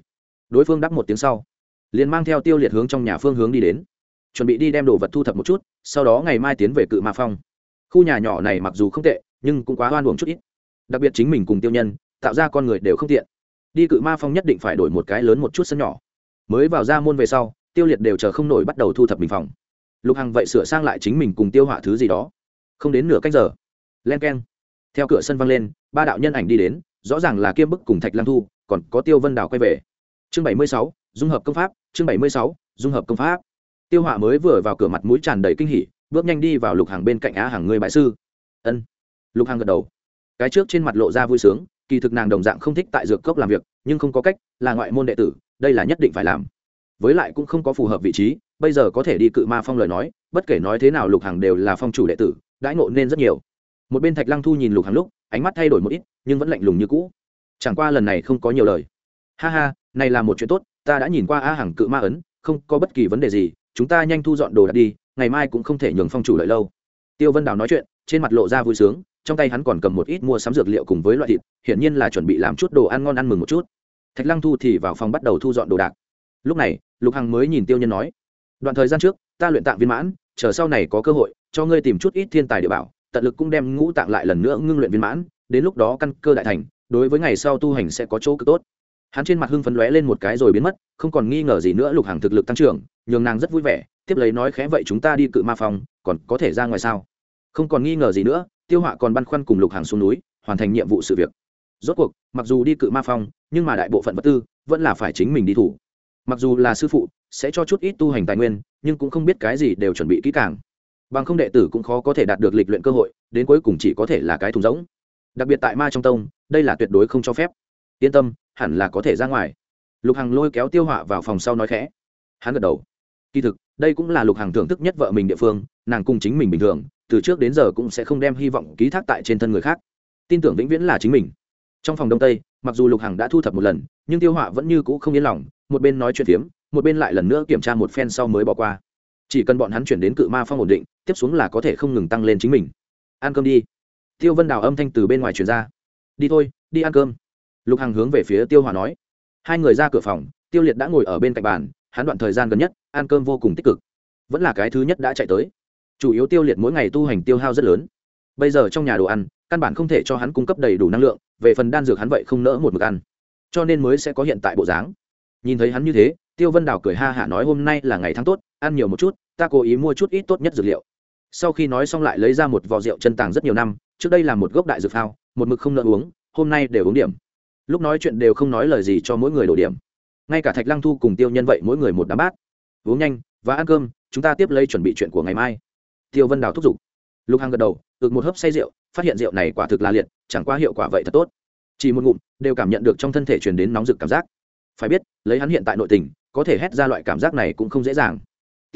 Đối phương đáp một tiếng sau, liền mang theo tiêu liệt hướng trong nhà phương hướng đi đến. Chuẩn bị đi đem đồ vật thu thập một chút, sau đó ngày mai tiến về cự ma phong. Khu nhà nhỏ này mặc dù không tệ, nhưng cũng quá hoan hồng chút ít. Đặc biệt chính mình cùng tiêu nhân, tạo ra con người đều không tiện. Đi cự ma phong nhất định phải đổi một cái lớn một chút sân nhỏ. Mới vào ra môn về sau, tiêu liệt đều chờ không nổi bắt đầu thu thập bình phòng. Lục hằng vậy sửa sang lại chính mình cùng tiêu họa thứ gì đó. Không đến nửa cách giờ len k e n theo cửa sân văng lên, ba đạo nhân ảnh đi đến, rõ ràng là kiêm bức cùng thạch lăng thu, còn có tiêu vân đào quay về. Chương bảy mươi sáu, dung hợp công pháp, chương bảy mươi sáu, dung hợp công pháp. Tiêu họa mới vừa vào cửa mặt mũi tràn đầy kinh hỉ, bước nhanh đi vào lục hàng bên cạnh á hàng người bại sư. Ân. Lục hàng gật đầu. Cái trước trên mặt lộ ra vui sướng, kỳ thực nàng đồng dạng không thích tại dược cốc làm việc, nhưng không có cách, là ngoại môn đệ tử, đây là nhất định phải làm. Với lại cũng không có phù hợp vị trí, bây giờ có thể đi cự ma phong lời nói, bất kể nói thế nào lục hàng đều là phong chủ đệ tử, đãi ngộ nên rất nhiều một bên thạch lăng thu nhìn lục hàng lúc, ánh mắt thay đổi một ít, nhưng vẫn lạnh lùng như cũ. Chẳng qua lần này không có nhiều lời. Ha ha, này là một chuyện tốt, ta đã nhìn qua a hàng cự ma ấn, không có bất kỳ vấn đề gì, chúng ta nhanh thu dọn đồ đạc đi, ngày mai cũng không thể nhường phong chủ lợi lâu. Tiêu vân đào nói chuyện, trên mặt lộ ra vui sướng, trong tay hắn còn cầm một ít mua sắm dược liệu cùng với loại thịt, hiển nhiên là chuẩn bị làm chút đồ ăn ngon ăn mừng một chút. Thạch lăng thu thì vào phòng bắt đầu thu dọn đồ đạc. Lúc này, lục hằng mới nhìn tiêu nhân nói, đoạn thời gian trước, ta luyện tạng viên mãn, chờ sau này có cơ hội, cho ngươi tìm chút ít thiên tài địa bảo tận lực cũng đem ngũ tạng lại lần nữa ngưng luyện viên mãn, đến lúc đó căn cơ đại thành, đối với ngày sau tu hành sẽ có chỗ cực tốt. Hắn trên mặt hưng phấn lóe lên một cái rồi biến mất, không còn nghi ngờ gì nữa lục hàng thực lực tăng trưởng, nhường nàng rất vui vẻ, tiếp lấy nói khẽ vậy chúng ta đi cự ma phòng, còn có thể ra ngoài sao? Không còn nghi ngờ gì nữa, tiêu họa còn băn khoăn cùng lục hàng xuống núi, hoàn thành nhiệm vụ sự việc. Rốt cuộc, mặc dù đi cự ma phong nhưng mà đại bộ phận vật tư vẫn là phải chính mình đi thủ. Mặc dù là sư phụ, sẽ cho chút ít tu hành tài nguyên, nhưng cũng không biết cái gì đều chuẩn bị kỹ càng bằng không đệ tử cũng khó có thể đạt được lịch luyện cơ hội, đến cuối cùng chỉ có thể là cái thùng rỗng. Đặc biệt tại ma trong tông, đây là tuyệt đối không cho phép. Yên tâm, hẳn là có thể ra ngoài. Lục hằng lôi kéo tiêu họa vào phòng sau nói khẽ. Hắn gật đầu. Kỳ thực, đây cũng là lục hằng thưởng thức nhất vợ mình địa phương, nàng cùng chính mình bình thường, từ trước đến giờ cũng sẽ không đem hy vọng ký thác tại trên thân người khác. Tin tưởng vĩnh viễn là chính mình. Trong phòng đông tây, mặc dù lục hằng đã thu thập một lần, nhưng tiêu họa vẫn như cũ không yên lòng, một bên nói chuyện phiếm, một bên lại lần nữa kiểm tra một phen sau mới bỏ qua chỉ cần bọn hắn chuyển đến cự ma phong ổn định, tiếp xuống là có thể không ngừng tăng lên chính mình. Ăn cơm đi. Tiêu vân đào âm thanh từ bên ngoài truyền ra. Đi thôi, đi ăn cơm. Lục hằng hướng về phía tiêu hòa nói. Hai người ra cửa phòng, tiêu liệt đã ngồi ở bên cạnh bàn, hắn đoạn thời gian gần nhất, ăn cơm vô cùng tích cực. Vẫn là cái thứ nhất đã chạy tới. Chủ yếu tiêu liệt mỗi ngày tu hành tiêu hao rất lớn. Bây giờ trong nhà đồ ăn, căn bản không thể cho hắn cung cấp đầy đủ năng lượng, về phần đan dược hắn vậy không nỡ một mực ăn. Cho nên mới sẽ có hiện tại bộ dáng. Nhìn thấy hắn như thế, tiêu vân đào cười ha hả nói hôm nay là ngày tháng tốt ăn nhiều một chút, ta cố ý mua chút ít tốt nhất dược liệu. Sau khi nói xong lại lấy ra một vò rượu chân tàng rất nhiều năm, trước đây là một gốc đại dược phao, một mực không nợ uống, hôm nay đều uống điểm. Lúc nói chuyện đều không nói lời gì cho mỗi người đổ điểm. Ngay cả thạch lăng thu cùng tiêu nhân vậy mỗi người một đám bát. Uống nhanh, và ăn cơm, chúng ta tiếp lấy chuẩn bị chuyện của ngày mai. Tiêu vân đào thúc giục. Lục hằng gật đầu, ực một hớp say rượu, phát hiện rượu này quả thực là liệt, chẳng qua hiệu quả vậy thật tốt. Chỉ một ngụm, đều cảm nhận được trong thân thể truyền đến nóng rực cảm giác. Phải biết, lấy hắn hiện tại nội tình, có thể hét ra loại cảm giác này cũng không dễ dàng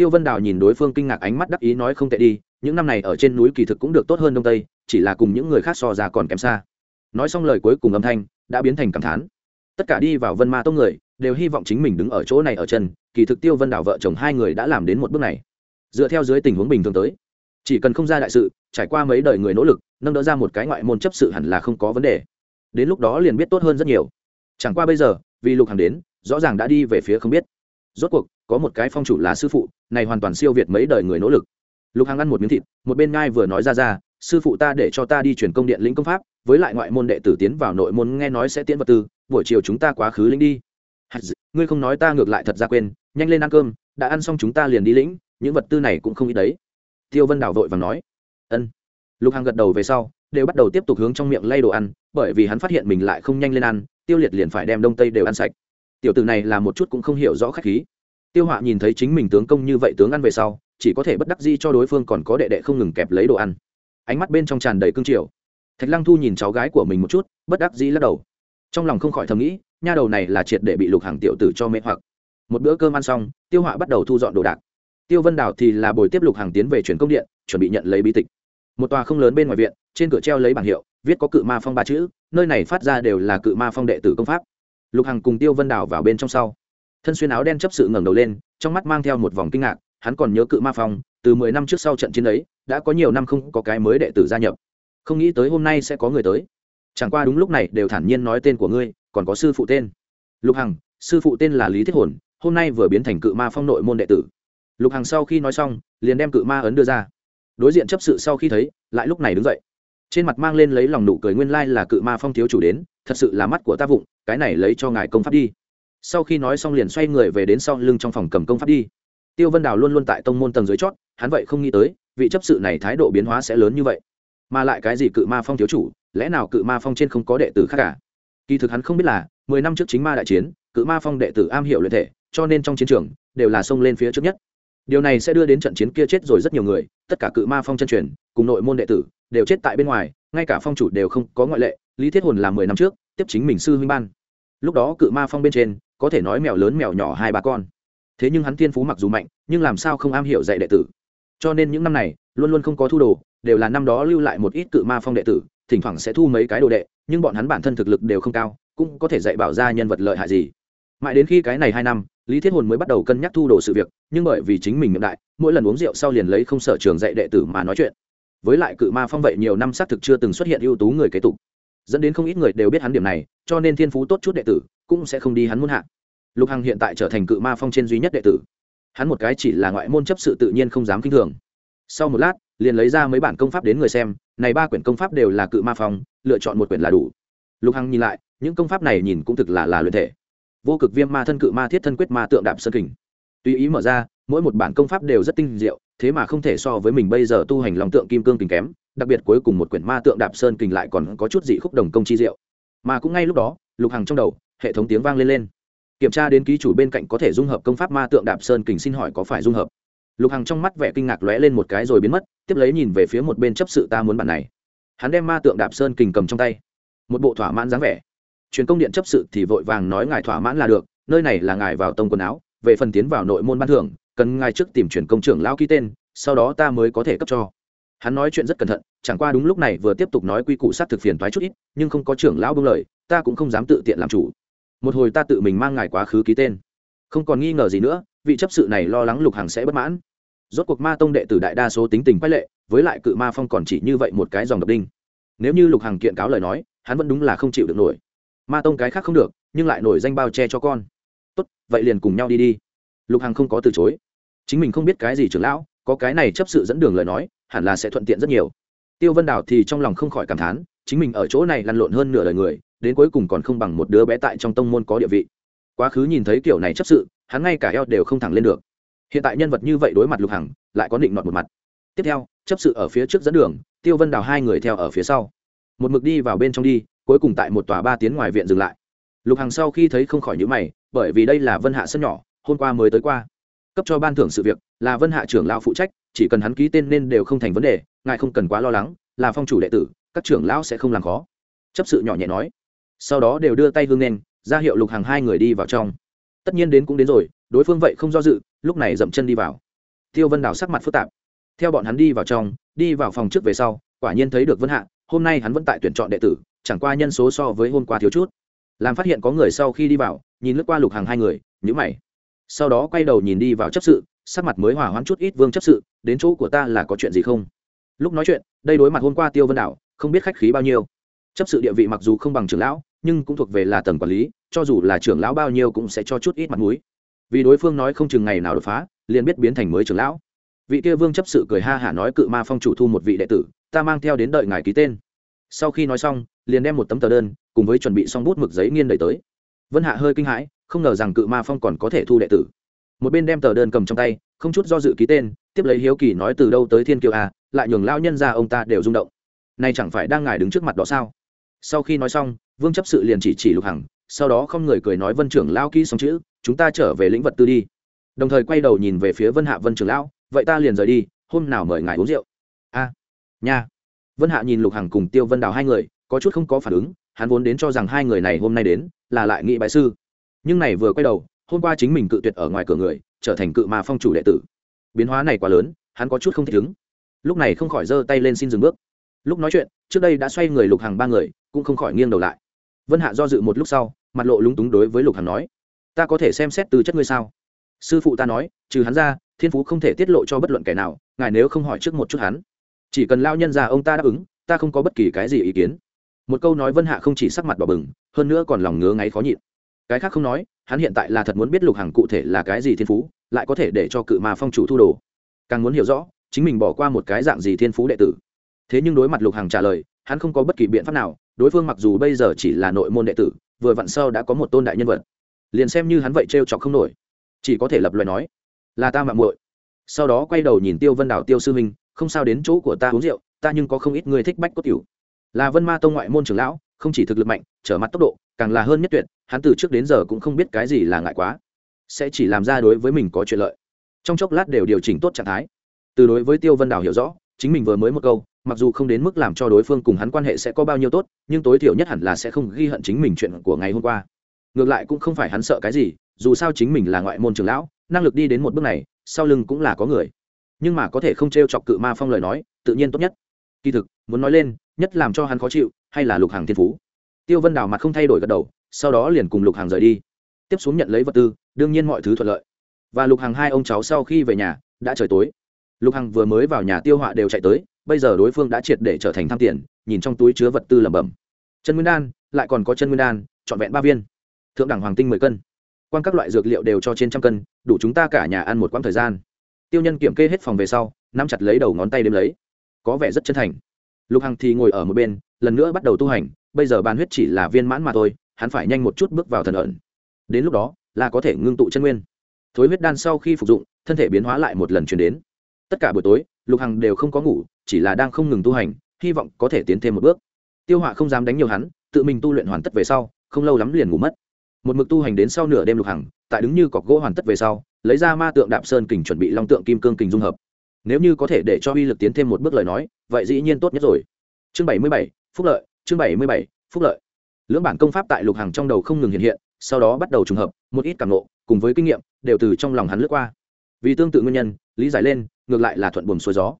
tiêu vân đào nhìn đối phương kinh ngạc ánh mắt đắc ý nói không tệ đi, những năm này ở trên núi kỳ thực cũng được tốt hơn đông tây, chỉ là cùng những người khác so ra còn kém xa. Nói xong lời cuối cùng âm thanh đã biến thành cảm thán. Tất cả đi vào vân ma tông người đều hy vọng chính mình đứng ở chỗ này ở chân, kỳ thực tiêu vân đào vợ chồng hai người đã làm đến một bước này. Dựa theo dưới tình huống bình thường tới, chỉ cần không ra đại sự, trải qua mấy đời người nỗ lực, nâng đỡ ra một cái ngoại môn chấp sự hẳn là không có vấn đề. Đến lúc đó liền biết tốt hơn rất nhiều. Chẳng qua bây giờ, vì lục hàng đến, rõ ràng đã đi về phía không biết. Rốt cuộc có một cái phong chủ là sư phụ, này hoàn toàn siêu việt mấy đời người nỗ lực. Lục hằng ăn một miếng thịt, một bên ngai vừa nói ra ra, sư phụ ta để cho ta đi chuyển công điện lĩnh công pháp, với lại ngoại môn đệ tử tiến vào nội môn nghe nói sẽ tiến vật tư, buổi chiều chúng ta quá khứ lĩnh đi. Ngươi không nói ta ngược lại thật ra quên, nhanh lên ăn cơm, đã ăn xong chúng ta liền đi lĩnh, những vật tư này cũng không ít đấy. Tiêu vân đảo vội và nói. Ân. Lục hằng gật đầu về sau, đều bắt đầu tiếp tục hướng trong miệng lay đồ ăn, bởi vì hắn phát hiện mình lại không nhanh lên ăn, tiêu liệt liền phải đem đông tây đều ăn sạch. Tiểu tử này là một chút cũng không hiểu rõ khách khí tiêu họa nhìn thấy chính mình tướng công như vậy tướng ăn về sau, chỉ có thể bất đắc di cho đối phương còn có đệ đệ không ngừng kẹp lấy đồ ăn. Ánh mắt bên trong tràn đầy cương triều. Thạch lăng thu nhìn cháu gái của mình một chút, bất đắc dĩ lắc đầu. Trong lòng không khỏi thầm nghĩ, nha đầu này là triệt để bị lục hàng tiểu tử cho mê hoặc. Một bữa cơm ăn xong, tiêu họa bắt đầu thu dọn đồ đạc. Tiêu vân đảo thì là bồi tiếp lục hàng tiến về truyền công điện, chuẩn bị nhận lấy bí tịch. Một tòa không lớn bên ngoài viện, trên cửa treo lấy bảng hiệu, viết có cự ma phong ba chữ, nơi này phát ra đều là cự ma phong đệ tử công pháp. Lục hằng cùng tiêu vân đảo vào bên trong sau thân xuyên áo đen chấp sự ngẩng đầu lên, trong mắt mang theo một vòng kinh ngạc, hắn còn nhớ cự ma phong, từ mười năm trước sau trận chiến ấy, đã có nhiều năm không có cái mới đệ tử gia nhập. Không nghĩ tới hôm nay sẽ có người tới. Chẳng qua đúng lúc này đều thản nhiên nói tên của ngươi, còn có sư phụ tên. Lục hằng, sư phụ tên là lý thiết hồn, hôm nay vừa biến thành cự ma phong nội môn đệ tử. Lục hằng sau khi nói xong, liền đem cự ma ấn đưa ra. Đối diện chấp sự sau khi thấy, lại lúc này đứng dậy. Trên mặt mang lên lấy lòng nụ cười nguyên lai là cự ma phong thiếu chủ đến, thật sự là mắt của ta vụng, cái này lấy cho ngài công pháp đi sau khi nói xong liền xoay người về đến sau lưng trong phòng cầm công pháp đi. Tiêu vân đào luôn luôn tại tông môn tầng dưới chót, hắn vậy không nghĩ tới, vị chấp sự này thái độ biến hóa sẽ lớn như vậy. Mà lại cái gì cự ma phong thiếu chủ, lẽ nào cự ma phong trên không có đệ tử khác cả? Kỳ thực hắn không biết là, mười năm trước chính ma đại chiến, cự ma phong đệ tử am hiểu luyện thể, cho nên trong chiến trường, đều là xông lên phía trước nhất. Điều này sẽ đưa đến trận chiến kia chết rồi rất nhiều người, tất cả cự ma phong chân truyền, cùng nội môn đệ tử, đều chết tại bên ngoài, ngay cả phong chủ đều không có ngoại lệ, lý thiết hồn là mười năm trước, tiếp chính mình sư huynh ban. Lúc đó cự ma phong bên trên có thể nói mèo lớn mèo nhỏ hai ba con. Thế nhưng hắn thiên phú mặc dù mạnh, nhưng làm sao không am hiểu dạy đệ tử? Cho nên những năm này, luôn luôn không có thu đồ, đều là năm đó lưu lại một ít cự ma phong đệ tử, thỉnh thoảng sẽ thu mấy cái đồ đệ, nhưng bọn hắn bản thân thực lực đều không cao, cũng có thể dạy bảo ra nhân vật lợi hại gì. Mãi đến khi cái này hai năm, lý thiết hồn mới bắt đầu cân nhắc thu đồ sự việc, nhưng bởi vì chính mình miệng đại, mỗi lần uống rượu sau liền lấy không sở trường dạy đệ tử mà nói chuyện. Với lại cự ma phong vậy nhiều năm xác thực chưa từng xuất hiện ưu tú người kế tục dẫn đến không ít người đều biết hắn điểm này, cho nên thiên phú tốt chút đệ tử cũng sẽ không đi hắn muốn hạ. Lục hằng hiện tại trở thành cự ma phong trên duy nhất đệ tử. Hắn một cái chỉ là ngoại môn chấp sự tự nhiên không dám kinh thường. Sau một lát, liền lấy ra mấy bản công pháp đến người xem, này ba quyển công pháp đều là cự ma phong, lựa chọn một quyển là đủ. Lục hằng nhìn lại, những công pháp này nhìn cũng thực là là luyện thể. Vô cực viêm ma thân cự ma thiết thân quyết ma tượng đạp sơn kình. Tùy ý mở ra, mỗi một bản công pháp đều rất tinh diệu, thế mà không thể so với mình bây giờ tu hành lòng tượng kim cương kình kém đặc biệt cuối cùng một quyển ma tượng đạp sơn kình lại còn có chút dị khúc đồng công chi diệu. Mà cũng ngay lúc đó, lục hằng trong đầu, hệ thống tiếng vang lên lên. Kiểm tra đến ký chủ bên cạnh có thể dung hợp công pháp ma tượng đạp sơn kình xin hỏi có phải dung hợp. Lục hằng trong mắt vẻ kinh ngạc lóe lên một cái rồi biến mất, tiếp lấy nhìn về phía một bên chấp sự ta muốn bản này. Hắn đem ma tượng đạp sơn kình cầm trong tay. Một bộ thỏa mãn dáng vẻ. Truyền công điện chấp sự thì vội vàng nói ngài thỏa mãn là được, nơi này là ngài vào tông quần áo, về phần tiến vào nội môn ban thưởng, cần ngài trước tìm truyền công trưởng lao ký tên, sau đó ta mới có thể cấp cho hắn nói chuyện rất cẩn thận, chẳng qua đúng lúc này vừa tiếp tục nói quy củ sát thực phiền thoái chút ít, nhưng không có trưởng lão bưng lời, ta cũng không dám tự tiện làm chủ. Một hồi ta tự mình mang ngài quá khứ ký tên. Không còn nghi ngờ gì nữa, vị chấp sự này lo lắng lục hàng sẽ bất mãn. Rốt cuộc ma tông đệ tử đại đa số tính tình quái lệ, với lại cự ma phong còn chỉ như vậy một cái dòng độc đinh. Nếu như lục hàng kiện cáo lời nói, hắn vẫn đúng là không chịu được nổi. Ma tông cái khác không được, nhưng lại nổi danh bao che cho con. Tốt, vậy liền cùng nhau đi đi. Lục hằng không có từ chối. Chính mình không biết cái gì trưởng lão, có cái này chấp sự dẫn đường lời nói hẳn là sẽ thuận tiện rất nhiều. Tiêu vân đào thì trong lòng không khỏi cảm thán, chính mình ở chỗ này lăn lộn hơn nửa đời người, đến cuối cùng còn không bằng một đứa bé tại trong tông môn có địa vị. Quá khứ nhìn thấy kiểu này chấp sự, hắn ngay cả eo đều không thẳng lên được. Hiện tại nhân vật như vậy đối mặt lục hằng, lại có định nọt một mặt. Tiếp theo, chấp sự ở phía trước dẫn đường, tiêu vân đào hai người theo ở phía sau. Một mực đi vào bên trong đi, cuối cùng tại một tòa ba tiếng ngoài viện dừng lại. Lục hằng sau khi thấy không khỏi nhữ mày, bởi vì đây là vân hạ sân nhỏ, hôm qua mới tới qua cấp cho ban thưởng sự việc, là vân hạ trưởng lão phụ trách, chỉ cần hắn ký tên nên đều không thành vấn đề, ngài không cần quá lo lắng, là phong chủ đệ tử, các trưởng lão sẽ không làm khó. Chấp sự nhỏ nhẹ nói. Sau đó đều đưa tay hương nên ra hiệu lục hàng hai người đi vào trong. Tất nhiên đến cũng đến rồi, đối phương vậy không do dự, lúc này dậm chân đi vào. Tiêu vân đào sắc mặt phức tạp. Theo bọn hắn đi vào trong, đi vào phòng trước về sau, quả nhiên thấy được vân hạ, hôm nay hắn vẫn tại tuyển chọn đệ tử, chẳng qua nhân số so với hôm qua thiếu chút. Làm phát hiện có người sau khi đi vào, nhìn lướt qua lục hàng hai người nhữ mày sau đó quay đầu nhìn đi vào chấp sự, sắc mặt mới hỏa hoãn chút ít vương chấp sự, đến chỗ của ta là có chuyện gì không? Lúc nói chuyện, đây đối mặt hôm qua tiêu vân đảo, không biết khách khí bao nhiêu. Chấp sự địa vị mặc dù không bằng trưởng lão, nhưng cũng thuộc về là tầng quản lý, cho dù là trưởng lão bao nhiêu cũng sẽ cho chút ít mặt mũi. Vì đối phương nói không chừng ngày nào đột phá, liền biết biến thành mới trưởng lão. Vị kia vương chấp sự cười ha hả nói cự ma phong chủ thu một vị đệ tử, ta mang theo đến đợi ngài ký tên. Sau khi nói xong, liền đem một tấm tờ đơn, cùng với chuẩn bị xong bút mực giấy nghiên đẩy tới. Vân hạ hơi kinh hãi không ngờ rằng cự ma phong còn có thể thu đệ tử. Một bên đem tờ đơn cầm trong tay, không chút do dự ký tên, tiếp lấy hiếu kỳ nói từ đâu tới thiên kiều à lại nhường lao nhân ra ông ta đều rung động. Nay chẳng phải đang ngài đứng trước mặt đó sao? Sau khi nói xong, vương chấp sự liền chỉ chỉ lục hằng, sau đó không người cười nói vân trưởng lao ký xong chữ, chúng ta trở về lĩnh vật tư đi. Đồng thời quay đầu nhìn về phía vân hạ vân trưởng lão, vậy ta liền rời đi, hôm nào mời ngài uống rượu. A nha. Vân hạ nhìn lục hằng cùng tiêu vân đào hai người, có chút không có phản ứng, hắn vốn đến cho rằng hai người này hôm nay đến, là lại nghị bại sư nhưng này vừa quay đầu, hôm qua chính mình cự tuyệt ở ngoài cửa người, trở thành cự mà phong chủ đệ tử. Biến hóa này quá lớn, hắn có chút không thích ứng. Lúc này không khỏi giơ tay lên xin dừng bước. Lúc nói chuyện, trước đây đã xoay người lục hàng ba người, cũng không khỏi nghiêng đầu lại. Vân hạ do dự một lúc sau, mặt lộ lúng túng đối với lục hàng nói, ta có thể xem xét từ chất ngươi sao? Sư phụ ta nói, trừ hắn ra, thiên phú không thể tiết lộ cho bất luận kẻ nào, ngài nếu không hỏi trước một chút hắn. Chỉ cần lao nhân già ông ta đáp ứng, ta không có bất kỳ cái gì ý kiến. Một câu nói vân hạ không chỉ sắc mặt bỏ bừng, hơn nữa còn lòng ngứa ngáy khó nhịn cái khác không nói, hắn hiện tại là thật muốn biết lục hằng cụ thể là cái gì thiên phú, lại có thể để cho cự ma phong chủ thu đồ. Càng muốn hiểu rõ, chính mình bỏ qua một cái dạng gì thiên phú đệ tử. Thế nhưng đối mặt lục hằng trả lời, hắn không có bất kỳ biện pháp nào, đối phương mặc dù bây giờ chỉ là nội môn đệ tử, vừa vặn sau đã có một tôn đại nhân vật. Liền xem như hắn vậy t r e o chọc không nổi. Chỉ có thể lập loại nói, là ta mạng muội. Sau đó quay đầu nhìn tiêu vân đảo tiêu sư minh, không sao đến chỗ của ta uống rượu, ta nhưng có không ít người thích bách cốt cửu. Là vân ma tông ngoại môn trưởng lão không chỉ thực lực mạnh, trở mặt tốc độ, càng là hơn nhất tuyệt, hắn từ trước đến giờ cũng không biết cái gì là ngại quá. Sẽ chỉ làm ra đối với mình có chuyện lợi. Trong chốc lát đều điều chỉnh tốt trạng thái. Từ đối với tiêu vân đào hiểu rõ, chính mình vừa mới một câu, mặc dù không đến mức làm cho đối phương cùng hắn quan hệ sẽ có bao nhiêu tốt, nhưng tối thiểu nhất hẳn là sẽ không ghi hận chính mình chuyện của ngày hôm qua. Ngược lại cũng không phải hắn sợ cái gì, dù sao chính mình là ngoại môn trường lão, năng lực đi đến một bước này, sau lưng cũng là có người. Nhưng mà có thể không t r e o chọc cự ma phong lời nói, tự nhiên tốt nhất kỳ thực, muốn nói lên, nhất làm cho hắn khó chịu, hay là lục hàng thiên phú. Tiêu vân đào mặt không thay đổi gật đầu, sau đó liền cùng lục hàng rời đi. Tiếp xuống nhận lấy vật tư, đương nhiên mọi thứ thuận lợi. Và lục hàng hai ông cháu sau khi về nhà, đã trời tối. Lục hằng vừa mới vào nhà tiêu họa đều chạy tới, bây giờ đối phương đã triệt để trở thành tham tiền, nhìn trong túi chứa vật tư lẩm bẩm. Chân nguyên đan, lại còn có chân nguyên đan, trọn vẹn ba viên. Thượng đẳng hoàng tinh mười cân. Quan các loại dược liệu đều cho trên trăm cân, đủ chúng ta cả nhà ăn một quãng thời gian. Tiêu nhân kiểm kê hết phòng về sau, nắm chặt lấy đầu ngón tay đếm lấy có vẻ rất chân thành. Lục hằng thì ngồi ở một bên, lần nữa bắt đầu tu hành, bây giờ bàn huyết chỉ là viên mãn mà thôi, hắn phải nhanh một chút bước vào thần ẩn. Đến lúc đó, là có thể ngưng tụ chân nguyên. Thối huyết đan sau khi phục dụng, thân thể biến hóa lại một lần chuyển đến. Tất cả buổi tối, lục hằng đều không có ngủ, chỉ là đang không ngừng tu hành, hy vọng có thể tiến thêm một bước. Tiêu họa không dám đánh nhiều hắn, tự mình tu luyện hoàn tất về sau, không lâu lắm liền ngủ mất. Một mực tu hành đến sau nửa đêm lục hằng, tại đứng như cọc gỗ hoàn tất về sau, lấy ra ma tượng đạp sơn kình chuẩn bị long tượng kim cương kình dung hợp nếu như có thể để cho uy lực tiến thêm một bước lời nói, vậy dĩ nhiên tốt nhất rồi. Chương bảy mươi bảy, phúc lợi, chương bảy mươi bảy, phúc lợi. Lưỡng bản công pháp tại lục hằng trong đầu không ngừng hiện hiện, sau đó bắt đầu trùng hợp, một ít cảm nộ cùng với kinh nghiệm, đều từ trong lòng hắn lướt qua. Vì tương tự nguyên nhân, lý giải lên, ngược lại là thuận buồm xuôi gió.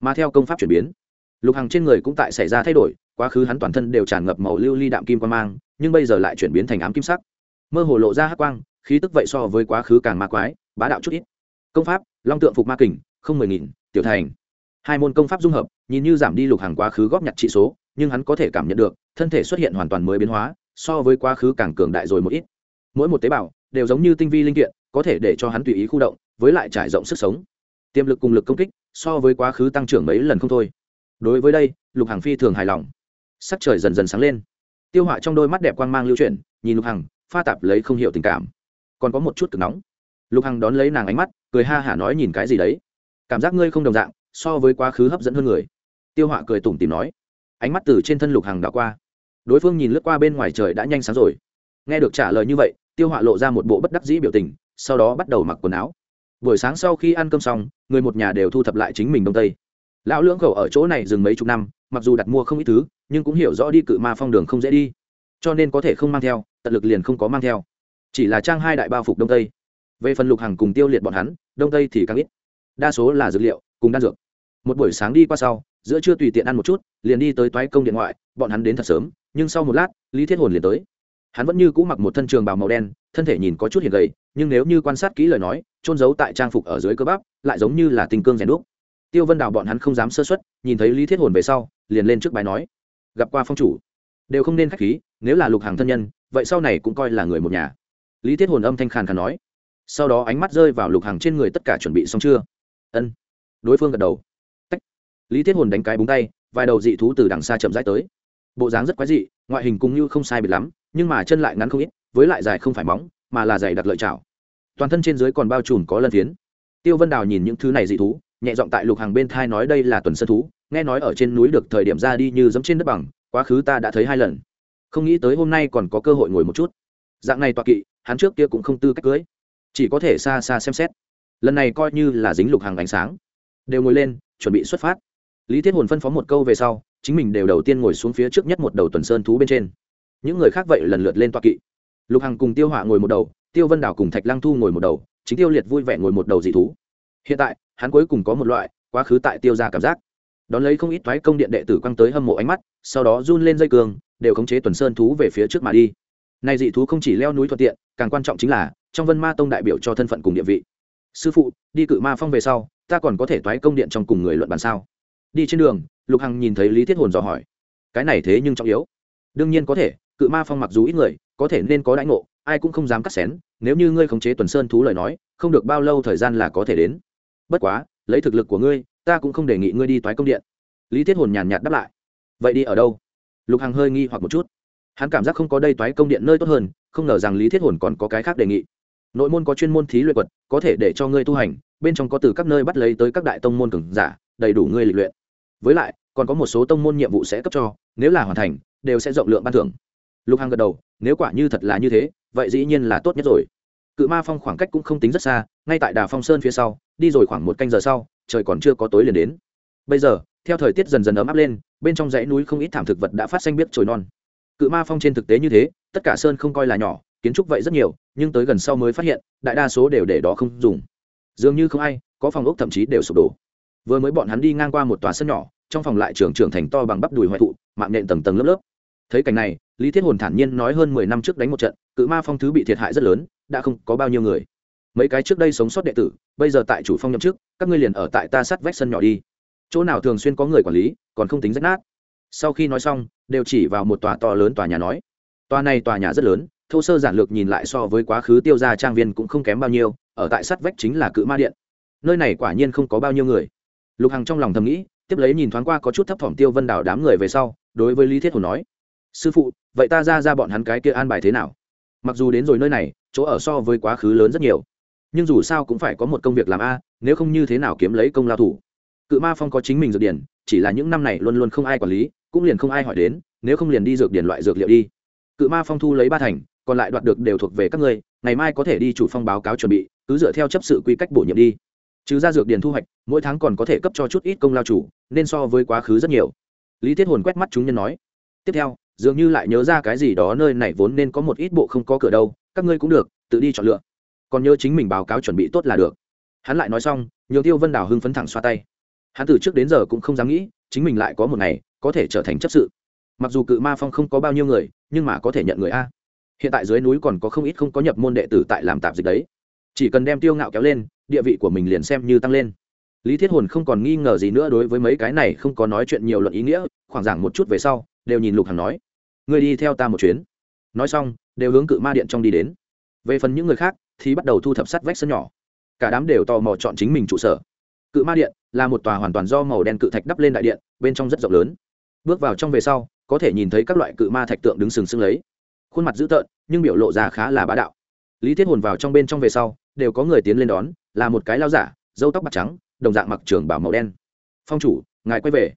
Mà theo công pháp chuyển biến, lục hằng trên người cũng tại xảy ra thay đổi, quá khứ hắn toàn thân đều tràn ngập màu lưu ly đạm kim quan mang, nhưng bây giờ lại chuyển biến thành ám kim sắc. Mơ hồ lộ ra hắc quang, khí tức vậy so với quá khứ càng ma quái, bá đạo chút ít. Công pháp, long tượng phục ma kình không mười nghìn, tiểu thành. Hai môn công pháp dung hợp, nhìn như giảm đi lục hàng quá khứ góp nhặt trị số, nhưng hắn có thể cảm nhận được, thân thể xuất hiện hoàn toàn mới biến hóa, so với quá khứ càng cường đại rồi một ít. Mỗi một tế bào, đều giống như tinh vi linh kiện, có thể để cho hắn tùy ý khu động, với lại trải rộng sức sống. Tiềm lực cùng lực công kích, so với quá khứ tăng trưởng mấy lần không thôi. Đối với đây, lục hàng phi thường hài lòng. Sắc trời dần dần sáng lên. Tiêu họa trong đôi mắt đẹp quang mang lưu chuyển, nhìn lục hằng pha tạp lấy không hiểu tình cảm. Còn có một chút cực nóng. Lục hằng đón lấy nàng ánh mắt, cười ha hả nói nhìn cái gì đấy cảm giác ngươi không đồng dạng, so với quá khứ hấp dẫn hơn người. Tiêu họa cười tủm tìm nói. Ánh mắt từ trên thân lục hằng đảo qua. Đối phương nhìn lướt qua bên ngoài trời đã nhanh sáng rồi. Nghe được trả lời như vậy, tiêu họa lộ ra một bộ bất đắc dĩ biểu tình, sau đó bắt đầu mặc quần áo. Buổi sáng sau khi ăn cơm xong, người một nhà đều thu thập lại chính mình đông tây. Lão lưỡng khẩu ở chỗ này dừng mấy chục năm, mặc dù đặt mua không ít thứ, nhưng cũng hiểu rõ đi cự ma phong đường không dễ đi. Cho nên có thể không mang theo, tận lực liền không có mang theo. Chỉ là trang hai đại bao phục đông tây. Về phần lục hàng cùng tiêu liệt bọn hắn, đông tây thì càng ít đa số là dược liệu cùng đan dược. Một buổi sáng đi qua sau, giữa trưa tùy tiện ăn một chút, liền đi tới toái công điện ngoại, bọn hắn đến thật sớm, nhưng sau một lát, lý thiết hồn liền tới. Hắn vẫn như cũ mặc một thân trường bào màu đen, thân thể nhìn có chút hiền gầy, nhưng nếu như quan sát kỹ lời nói trôn giấu tại trang phục ở dưới cơ bắp, lại giống như là tình cương rèn đúc. Tiêu vân đào bọn hắn không dám sơ xuất nhìn thấy lý thiết hồn về sau, liền lên trước bài nói, gặp qua phong chủ, đều không nên k h á c h khí, nếu là lục hàng thân nhân, vậy sau này cũng coi là người một nhà. Lý thiết hồn âm thanh khàn khàn nói, sau đó ánh mắt rơi vào lục hàng trên người tất cả chuẩn bị xong chưa? Ân. Đối phương gật đầu. Tách. lý thiết hồn đánh cái búng tay, vài đầu dị thú từ đằng xa chậm rãi tới. Bộ dáng rất quái dị, ngoại hình cũng như không sai biệt lắm, nhưng mà chân lại ngắn không ít, với lại dài không phải móng, mà là dày đặc lợi chảo. Toàn thân trên dưới còn bao trùm có lân phiến. Tiêu vân đào nhìn những thứ này dị thú, nhẹ giọng tại lục hàng bên thai nói đây là tuần sơ thú, nghe nói ở trên núi được thời điểm ra đi như giống trên đất bằng, quá khứ ta đã thấy hai lần. Không nghĩ tới hôm nay còn có cơ hội ngồi một chút. Dạng này tọa kỵ, hắn trước kia cũng không tư cách cưới. Chỉ có thể xa xa xem xét lần này coi như là dính lục hàng ánh sáng. Đều ngồi lên, chuẩn bị xuất phát. Lý thiết hồn phân phó một câu về sau, chính mình đều đầu tiên ngồi xuống phía trước nhất một đầu tuần sơn thú bên trên. Những người khác vậy lần lượt lên toa kỵ. Lục hằng cùng tiêu họa ngồi một đầu, tiêu vân đảo cùng thạch lăng thu ngồi một đầu, chính tiêu liệt vui vẻ ngồi một đầu dị thú. Hiện tại, hắn cuối cùng có một loại, quá khứ tại tiêu ra cảm giác. Đón lấy không ít thoái công điện đệ tử quăng tới hâm mộ ánh mắt, sau đó run lên dây cường, đều khống chế tuần sơn thú về phía trước mà đi. Nay dị thú không chỉ leo núi thuận tiện, càng quan trọng chính là, trong vân ma tông đại biểu cho thân phận cùng địa vị sư phụ, đi cự ma phong về sau, ta còn có thể toái công điện trong cùng người luận bàn sao? Đi trên đường, lục hằng nhìn thấy lý thiết hồn dò hỏi. Cái này thế nhưng trọng yếu. Đương nhiên có thể, cự ma phong mặc dù ít người, có thể nên có đãi ngộ, ai cũng không dám cắt xén, nếu như ngươi khống chế tuần sơn thú lời nói, không được bao lâu thời gian là có thể đến. Bất quá, lấy thực lực của ngươi, ta cũng không đề nghị ngươi đi toái công điện. Lý thiết hồn nhàn nhạt đáp lại. Vậy đi ở đâu? Lục hằng hơi nghi hoặc một chút. Hắn cảm giác không có đây toái công điện nơi tốt hơn, không ngờ rằng lý thiết hồn còn có cái khác đề nghị nội môn có chuyên môn thí luyện quật, có thể để cho ngươi tu hành, bên trong có từ các nơi bắt lấy tới các đại tông môn cường giả, đầy đủ ngươi lịch luyện. Với lại, còn có một số tông môn nhiệm vụ sẽ cấp cho, nếu là hoàn thành, đều sẽ rộng lượng ban thưởng. Lục hằng gật đầu, nếu quả như thật là như thế, vậy dĩ nhiên là tốt nhất rồi. Cự ma phong khoảng cách cũng không tính rất xa, ngay tại đà phong sơn phía sau, đi rồi khoảng một canh giờ sau, trời còn chưa có tối liền đến. Bây giờ, theo thời tiết dần dần ấm áp lên, bên trong dãy núi không ít thảm thực vật đã phát xanh biết trồi non. Cự ma phong trên thực tế như thế, tất cả sơn không coi là nhỏ kiến trúc vậy rất nhiều, nhưng tới gần sau mới phát hiện, đại đa số đều để đó không dùng. Dường như không ai, có phòng ốc thậm chí đều sụp đổ. Vừa mới bọn hắn đi ngang qua một tòa sân nhỏ, trong phòng lại trưởng trưởng thành to bằng bắp đùi hoại thụ, mạng nhện tầng tầng lớp lớp. Thấy cảnh này, lý thiết hồn thản nhiên nói hơn mười năm trước đánh một trận, cự ma phong thứ bị thiệt hại rất lớn, đã không có bao nhiêu người. Mấy cái trước đây sống sót đệ tử, bây giờ tại chủ phong nhậm chức, các ngươi liền ở tại ta sát vách sân nhỏ đi. Chỗ nào thường xuyên có người quản lý, còn không tính rách nát. Sau khi nói xong, đều chỉ vào một tòa to lớn tòa nhà nói. Tòa này tòa nhà rất lớn thô sơ giản lược nhìn lại so với quá khứ tiêu gia trang viên cũng không kém bao nhiêu, ở tại sát vách chính là cự ma điện. Nơi này quả nhiên không có bao nhiêu người. Lục hằng trong lòng thầm nghĩ, tiếp lấy nhìn thoáng qua có chút thấp thỏm tiêu vân đảo đám người về sau, đối với lý thiết hồn nói, sư phụ, vậy ta ra ra bọn hắn cái kia an bài thế nào? Mặc dù đến rồi nơi này, chỗ ở so với quá khứ lớn rất nhiều, nhưng dù sao cũng phải có một công việc làm a, nếu không như thế nào kiếm lấy công lao thủ? Cự ma phong có chính mình dược điển, chỉ là những năm này luôn luôn không ai quản lý, cũng liền không ai hỏi đến, nếu không liền đi dược điển loại dược liệu đi. Cự ma phong thu lấy ba thành còn lại đoạt được đều thuộc về các ngươi, ngày mai có thể đi chủ phong báo cáo chuẩn bị, cứ dựa theo chấp sự quy cách bổ nhiệm đi. Trừ ra dược điền thu hoạch, mỗi tháng còn có thể cấp cho chút ít công lao chủ, nên so với quá khứ rất nhiều. Lý thiết hồn quét mắt chúng nhân nói. Tiếp theo, dường như lại nhớ ra cái gì đó nơi này vốn nên có một ít bộ không có cửa đâu, các ngươi cũng được, tự đi chọn lựa. Còn nhớ chính mình báo cáo chuẩn bị tốt là được. Hắn lại nói xong nhiều tiêu vân đào hưng phấn thẳng xoa tay. Hắn từ trước đến giờ cũng không dám nghĩ, chính mình lại có một ngày, có thể trở thành chấp sự. Mặc dù cự ma phong không có bao nhiêu người, nhưng mà có thể nhận người a hiện tại dưới núi còn có không ít không có nhập môn đệ tử tại làm tạp dịch đấy. Chỉ cần đem tiêu ngạo kéo lên, địa vị của mình liền xem như tăng lên. Lý thiết hồn không còn nghi ngờ gì nữa đối với mấy cái này không có nói chuyện nhiều luận ý nghĩa, khoảng giảng một chút về sau, đều nhìn lục hằng nói người đi theo ta một chuyến. Nói xong, đều hướng cự ma điện trong đi đến. Về phần những người khác, thì bắt đầu thu thập sắt vách sân nhỏ. Cả đám đều tò mò chọn chính mình trụ sở. Cự ma điện là một tòa hoàn toàn do màu đen cự thạch đắp lên đại điện, bên trong rất rộng lớn. Bước vào trong về sau, có thể nhìn thấy các loại cự ma thạch tượng đứng sừng sững lấy khuôn mặt dữ tợn, nhưng biểu lộ ra khá là bá đạo. Lý thiết hồn vào trong bên trong về sau, đều có người tiến lên đón, là một cái lao giả dâu tóc bạc trắng, đồng dạng mặc trường bảo màu đen. Phong chủ, ngài quay về.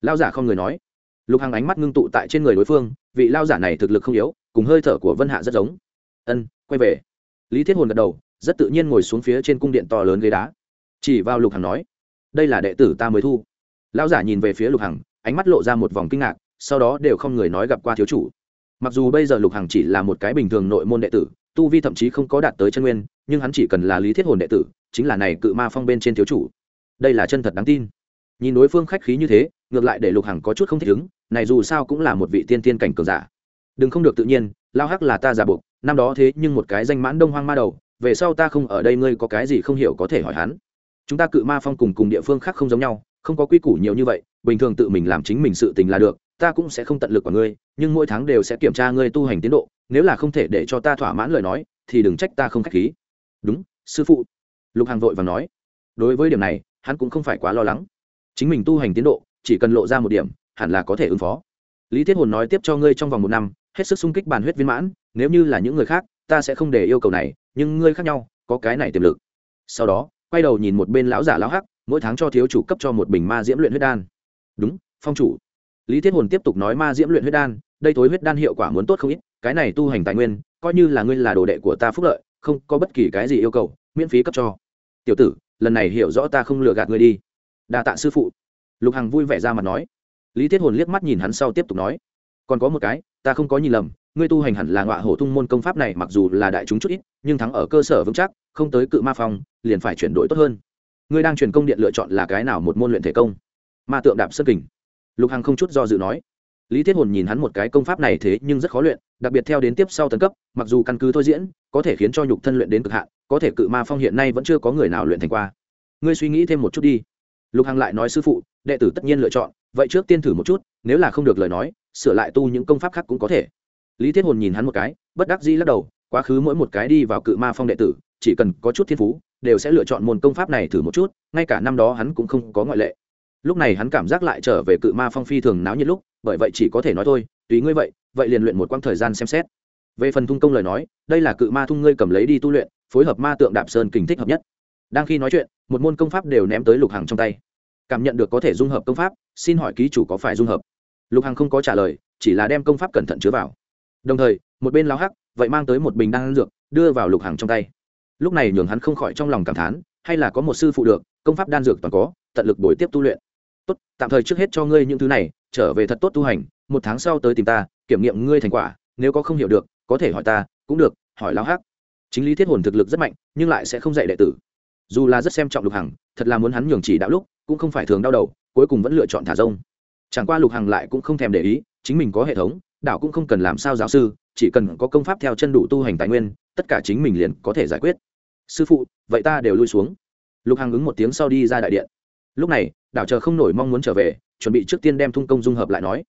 Lao giả không người nói. Lục hằng ánh mắt ngưng tụ tại trên người đối phương, vị lao giả này thực lực không yếu, cùng hơi thở của vân hạ rất giống. Ân, quay về. Lý thiết hồn gật đầu, rất tự nhiên ngồi xuống phía trên cung điện to lớn ghế đá. Chỉ vào lục hằng nói, đây là đệ tử ta mới thu. Lao giả nhìn về phía lục hằng, ánh mắt lộ ra một vòng kinh ngạc, sau đó đều không người nói gặp qua thiếu chủ mặc dù bây giờ lục hằng chỉ là một cái bình thường nội môn đệ tử, tu vi thậm chí không có đạt tới chân nguyên, nhưng hắn chỉ cần là lý thiết hồn đệ tử, chính là này cự ma phong bên trên thiếu chủ. Đây là chân thật đáng tin. Nhìn đối phương khách khí như thế, ngược lại để lục hằng có chút không thích ứng, này dù sao cũng là một vị tiên tiên cảnh cường giả. Đừng không được tự nhiên, lao hắc là ta giả buộc, năm đó thế nhưng một cái danh mãn đông hoang ma đầu, về sau ta không ở đây ngươi có cái gì không hiểu có thể hỏi hắn. Chúng ta cự ma phong cùng cùng địa phương khác không giống nhau, không có quy củ nhiều như vậy, bình thường tự mình làm chính mình sự tình là được ta cũng sẽ không tận lực của ngươi, nhưng mỗi tháng đều sẽ kiểm tra ngươi tu hành tiến độ, nếu là không thể để cho ta thỏa mãn lời nói, thì đừng trách ta không k h á c h khí. Đúng, sư phụ. Lục hàng vội và nói. Đối với điểm này, hắn cũng không phải quá lo lắng. Chính mình tu hành tiến độ, chỉ cần lộ ra một điểm, hẳn là có thể ứng phó. Lý thiết hồn nói tiếp cho ngươi trong vòng một năm, hết sức sung kích bàn huyết viên mãn, nếu như là những người khác, ta sẽ không để yêu cầu này, nhưng ngươi khác nhau, có cái này tiềm lực. Sau đó, quay đầu nhìn một bên lão giả lão hắc, mỗi tháng cho thiếu chủ cấp cho một bình ma diễm luyện huyết đan. Đúng, phong chủ lý thiết hồn tiếp tục nói ma diễm luyện huyết đan, đây tối huyết đan hiệu quả muốn tốt không ít, cái này tu hành tài nguyên, coi như là ngươi là đồ đệ của ta phúc lợi, không có bất kỳ cái gì yêu cầu, miễn phí cấp cho. Tiểu tử, lần này hiểu rõ ta không lừa gạt ngươi đi. Đa tạ sư phụ. Lục hằng vui vẻ ra mặt nói. Lý thiết hồn liếc mắt nhìn hắn sau tiếp tục nói. Còn có một cái, ta không có nhìn lầm, ngươi tu hành hẳn là ngọa hổ tung môn công pháp này, mặc dù là đại chúng chút ít, nhưng thắng ở cơ sở vững chắc, không tới cự ma phong, liền phải chuyển đổi tốt hơn. Ngươi đang truyền công điện lựa chọn là cái nào một môn luyện thể công? Ma tượng đạp sơn kình lục hằng không chút do dự nói. Lý thiết hồn nhìn hắn một cái công pháp này thế nhưng rất khó luyện, đặc biệt theo đến tiếp sau tấn cấp, mặc dù căn cứ thôi diễn, có thể khiến cho nhục thân luyện đến cực hạn, có thể cự ma phong hiện nay vẫn chưa có người nào luyện thành qua. Ngươi suy nghĩ thêm một chút đi. Lục hằng lại nói sư phụ, đệ tử tất nhiên lựa chọn, vậy trước tiên thử một chút, nếu là không được lời nói, sửa lại tu những công pháp khác cũng có thể. Lý thiết hồn nhìn hắn một cái, bất đắc dĩ lắc đầu, quá khứ mỗi một cái đi vào cự ma phong đệ tử, chỉ cần có chút thiên phú, đều sẽ lựa chọn môn công pháp này thử một chút, ngay cả năm đó hắn cũng không có ngoại lệ lúc này hắn cảm giác lại trở về cự ma phong phi thường náo nhiệt lúc, bởi vậy chỉ có thể nói thôi, tùy ngươi vậy vậy liền luyện một quãng thời gian xem xét. Về phần thung công lời nói, đây là cự ma thung ngươi cầm lấy đi tu luyện, phối hợp ma tượng đạp sơn kình thích hợp nhất. Đang khi nói chuyện, một môn công pháp đều ném tới lục hằng trong tay. Cảm nhận được có thể dung hợp công pháp, xin hỏi ký chủ có phải dung hợp? Lục hằng không có trả lời, chỉ là đem công pháp cẩn thận chứa vào. Đồng thời, một bên lao hắc, vậy mang tới một bình đan dược, đưa vào lục hằng trong tay. Lúc này nhường hắn không khỏi trong lòng cảm thán, hay là có một sư phụ được, công pháp đan dược toàn có, tận lực đổi tiếp tu luyện tốt, tạm thời trước hết cho ngươi những thứ này, trở về thật tốt tu hành, một tháng sau tới tìm ta, kiểm nghiệm ngươi thành quả, nếu có không hiểu được, có thể hỏi ta, cũng được, hỏi lao hắc. Chính lý thiết hồn thực lực rất mạnh, nhưng lại sẽ không dạy đệ tử. Dù là rất xem trọng lục hằng, thật là muốn hắn nhường chỉ đạo lúc, cũng không phải thường đau đầu, cuối cùng vẫn lựa chọn thả rông. Chẳng qua lục hằng lại cũng không thèm để ý, chính mình có hệ thống đạo cũng không cần làm sao giáo sư, chỉ cần có công pháp theo chân đủ tu hành tài nguyên, tất cả chính mình liền có thể giải quyết. Sư phụ, vậy ta đều lui xuống. Lục hằng ứng một tiếng sau đi ra đại điện lúc này, đảo chờ không nổi mong muốn trở về, chuẩn bị trước tiên đem thung công dung hợp lại nói.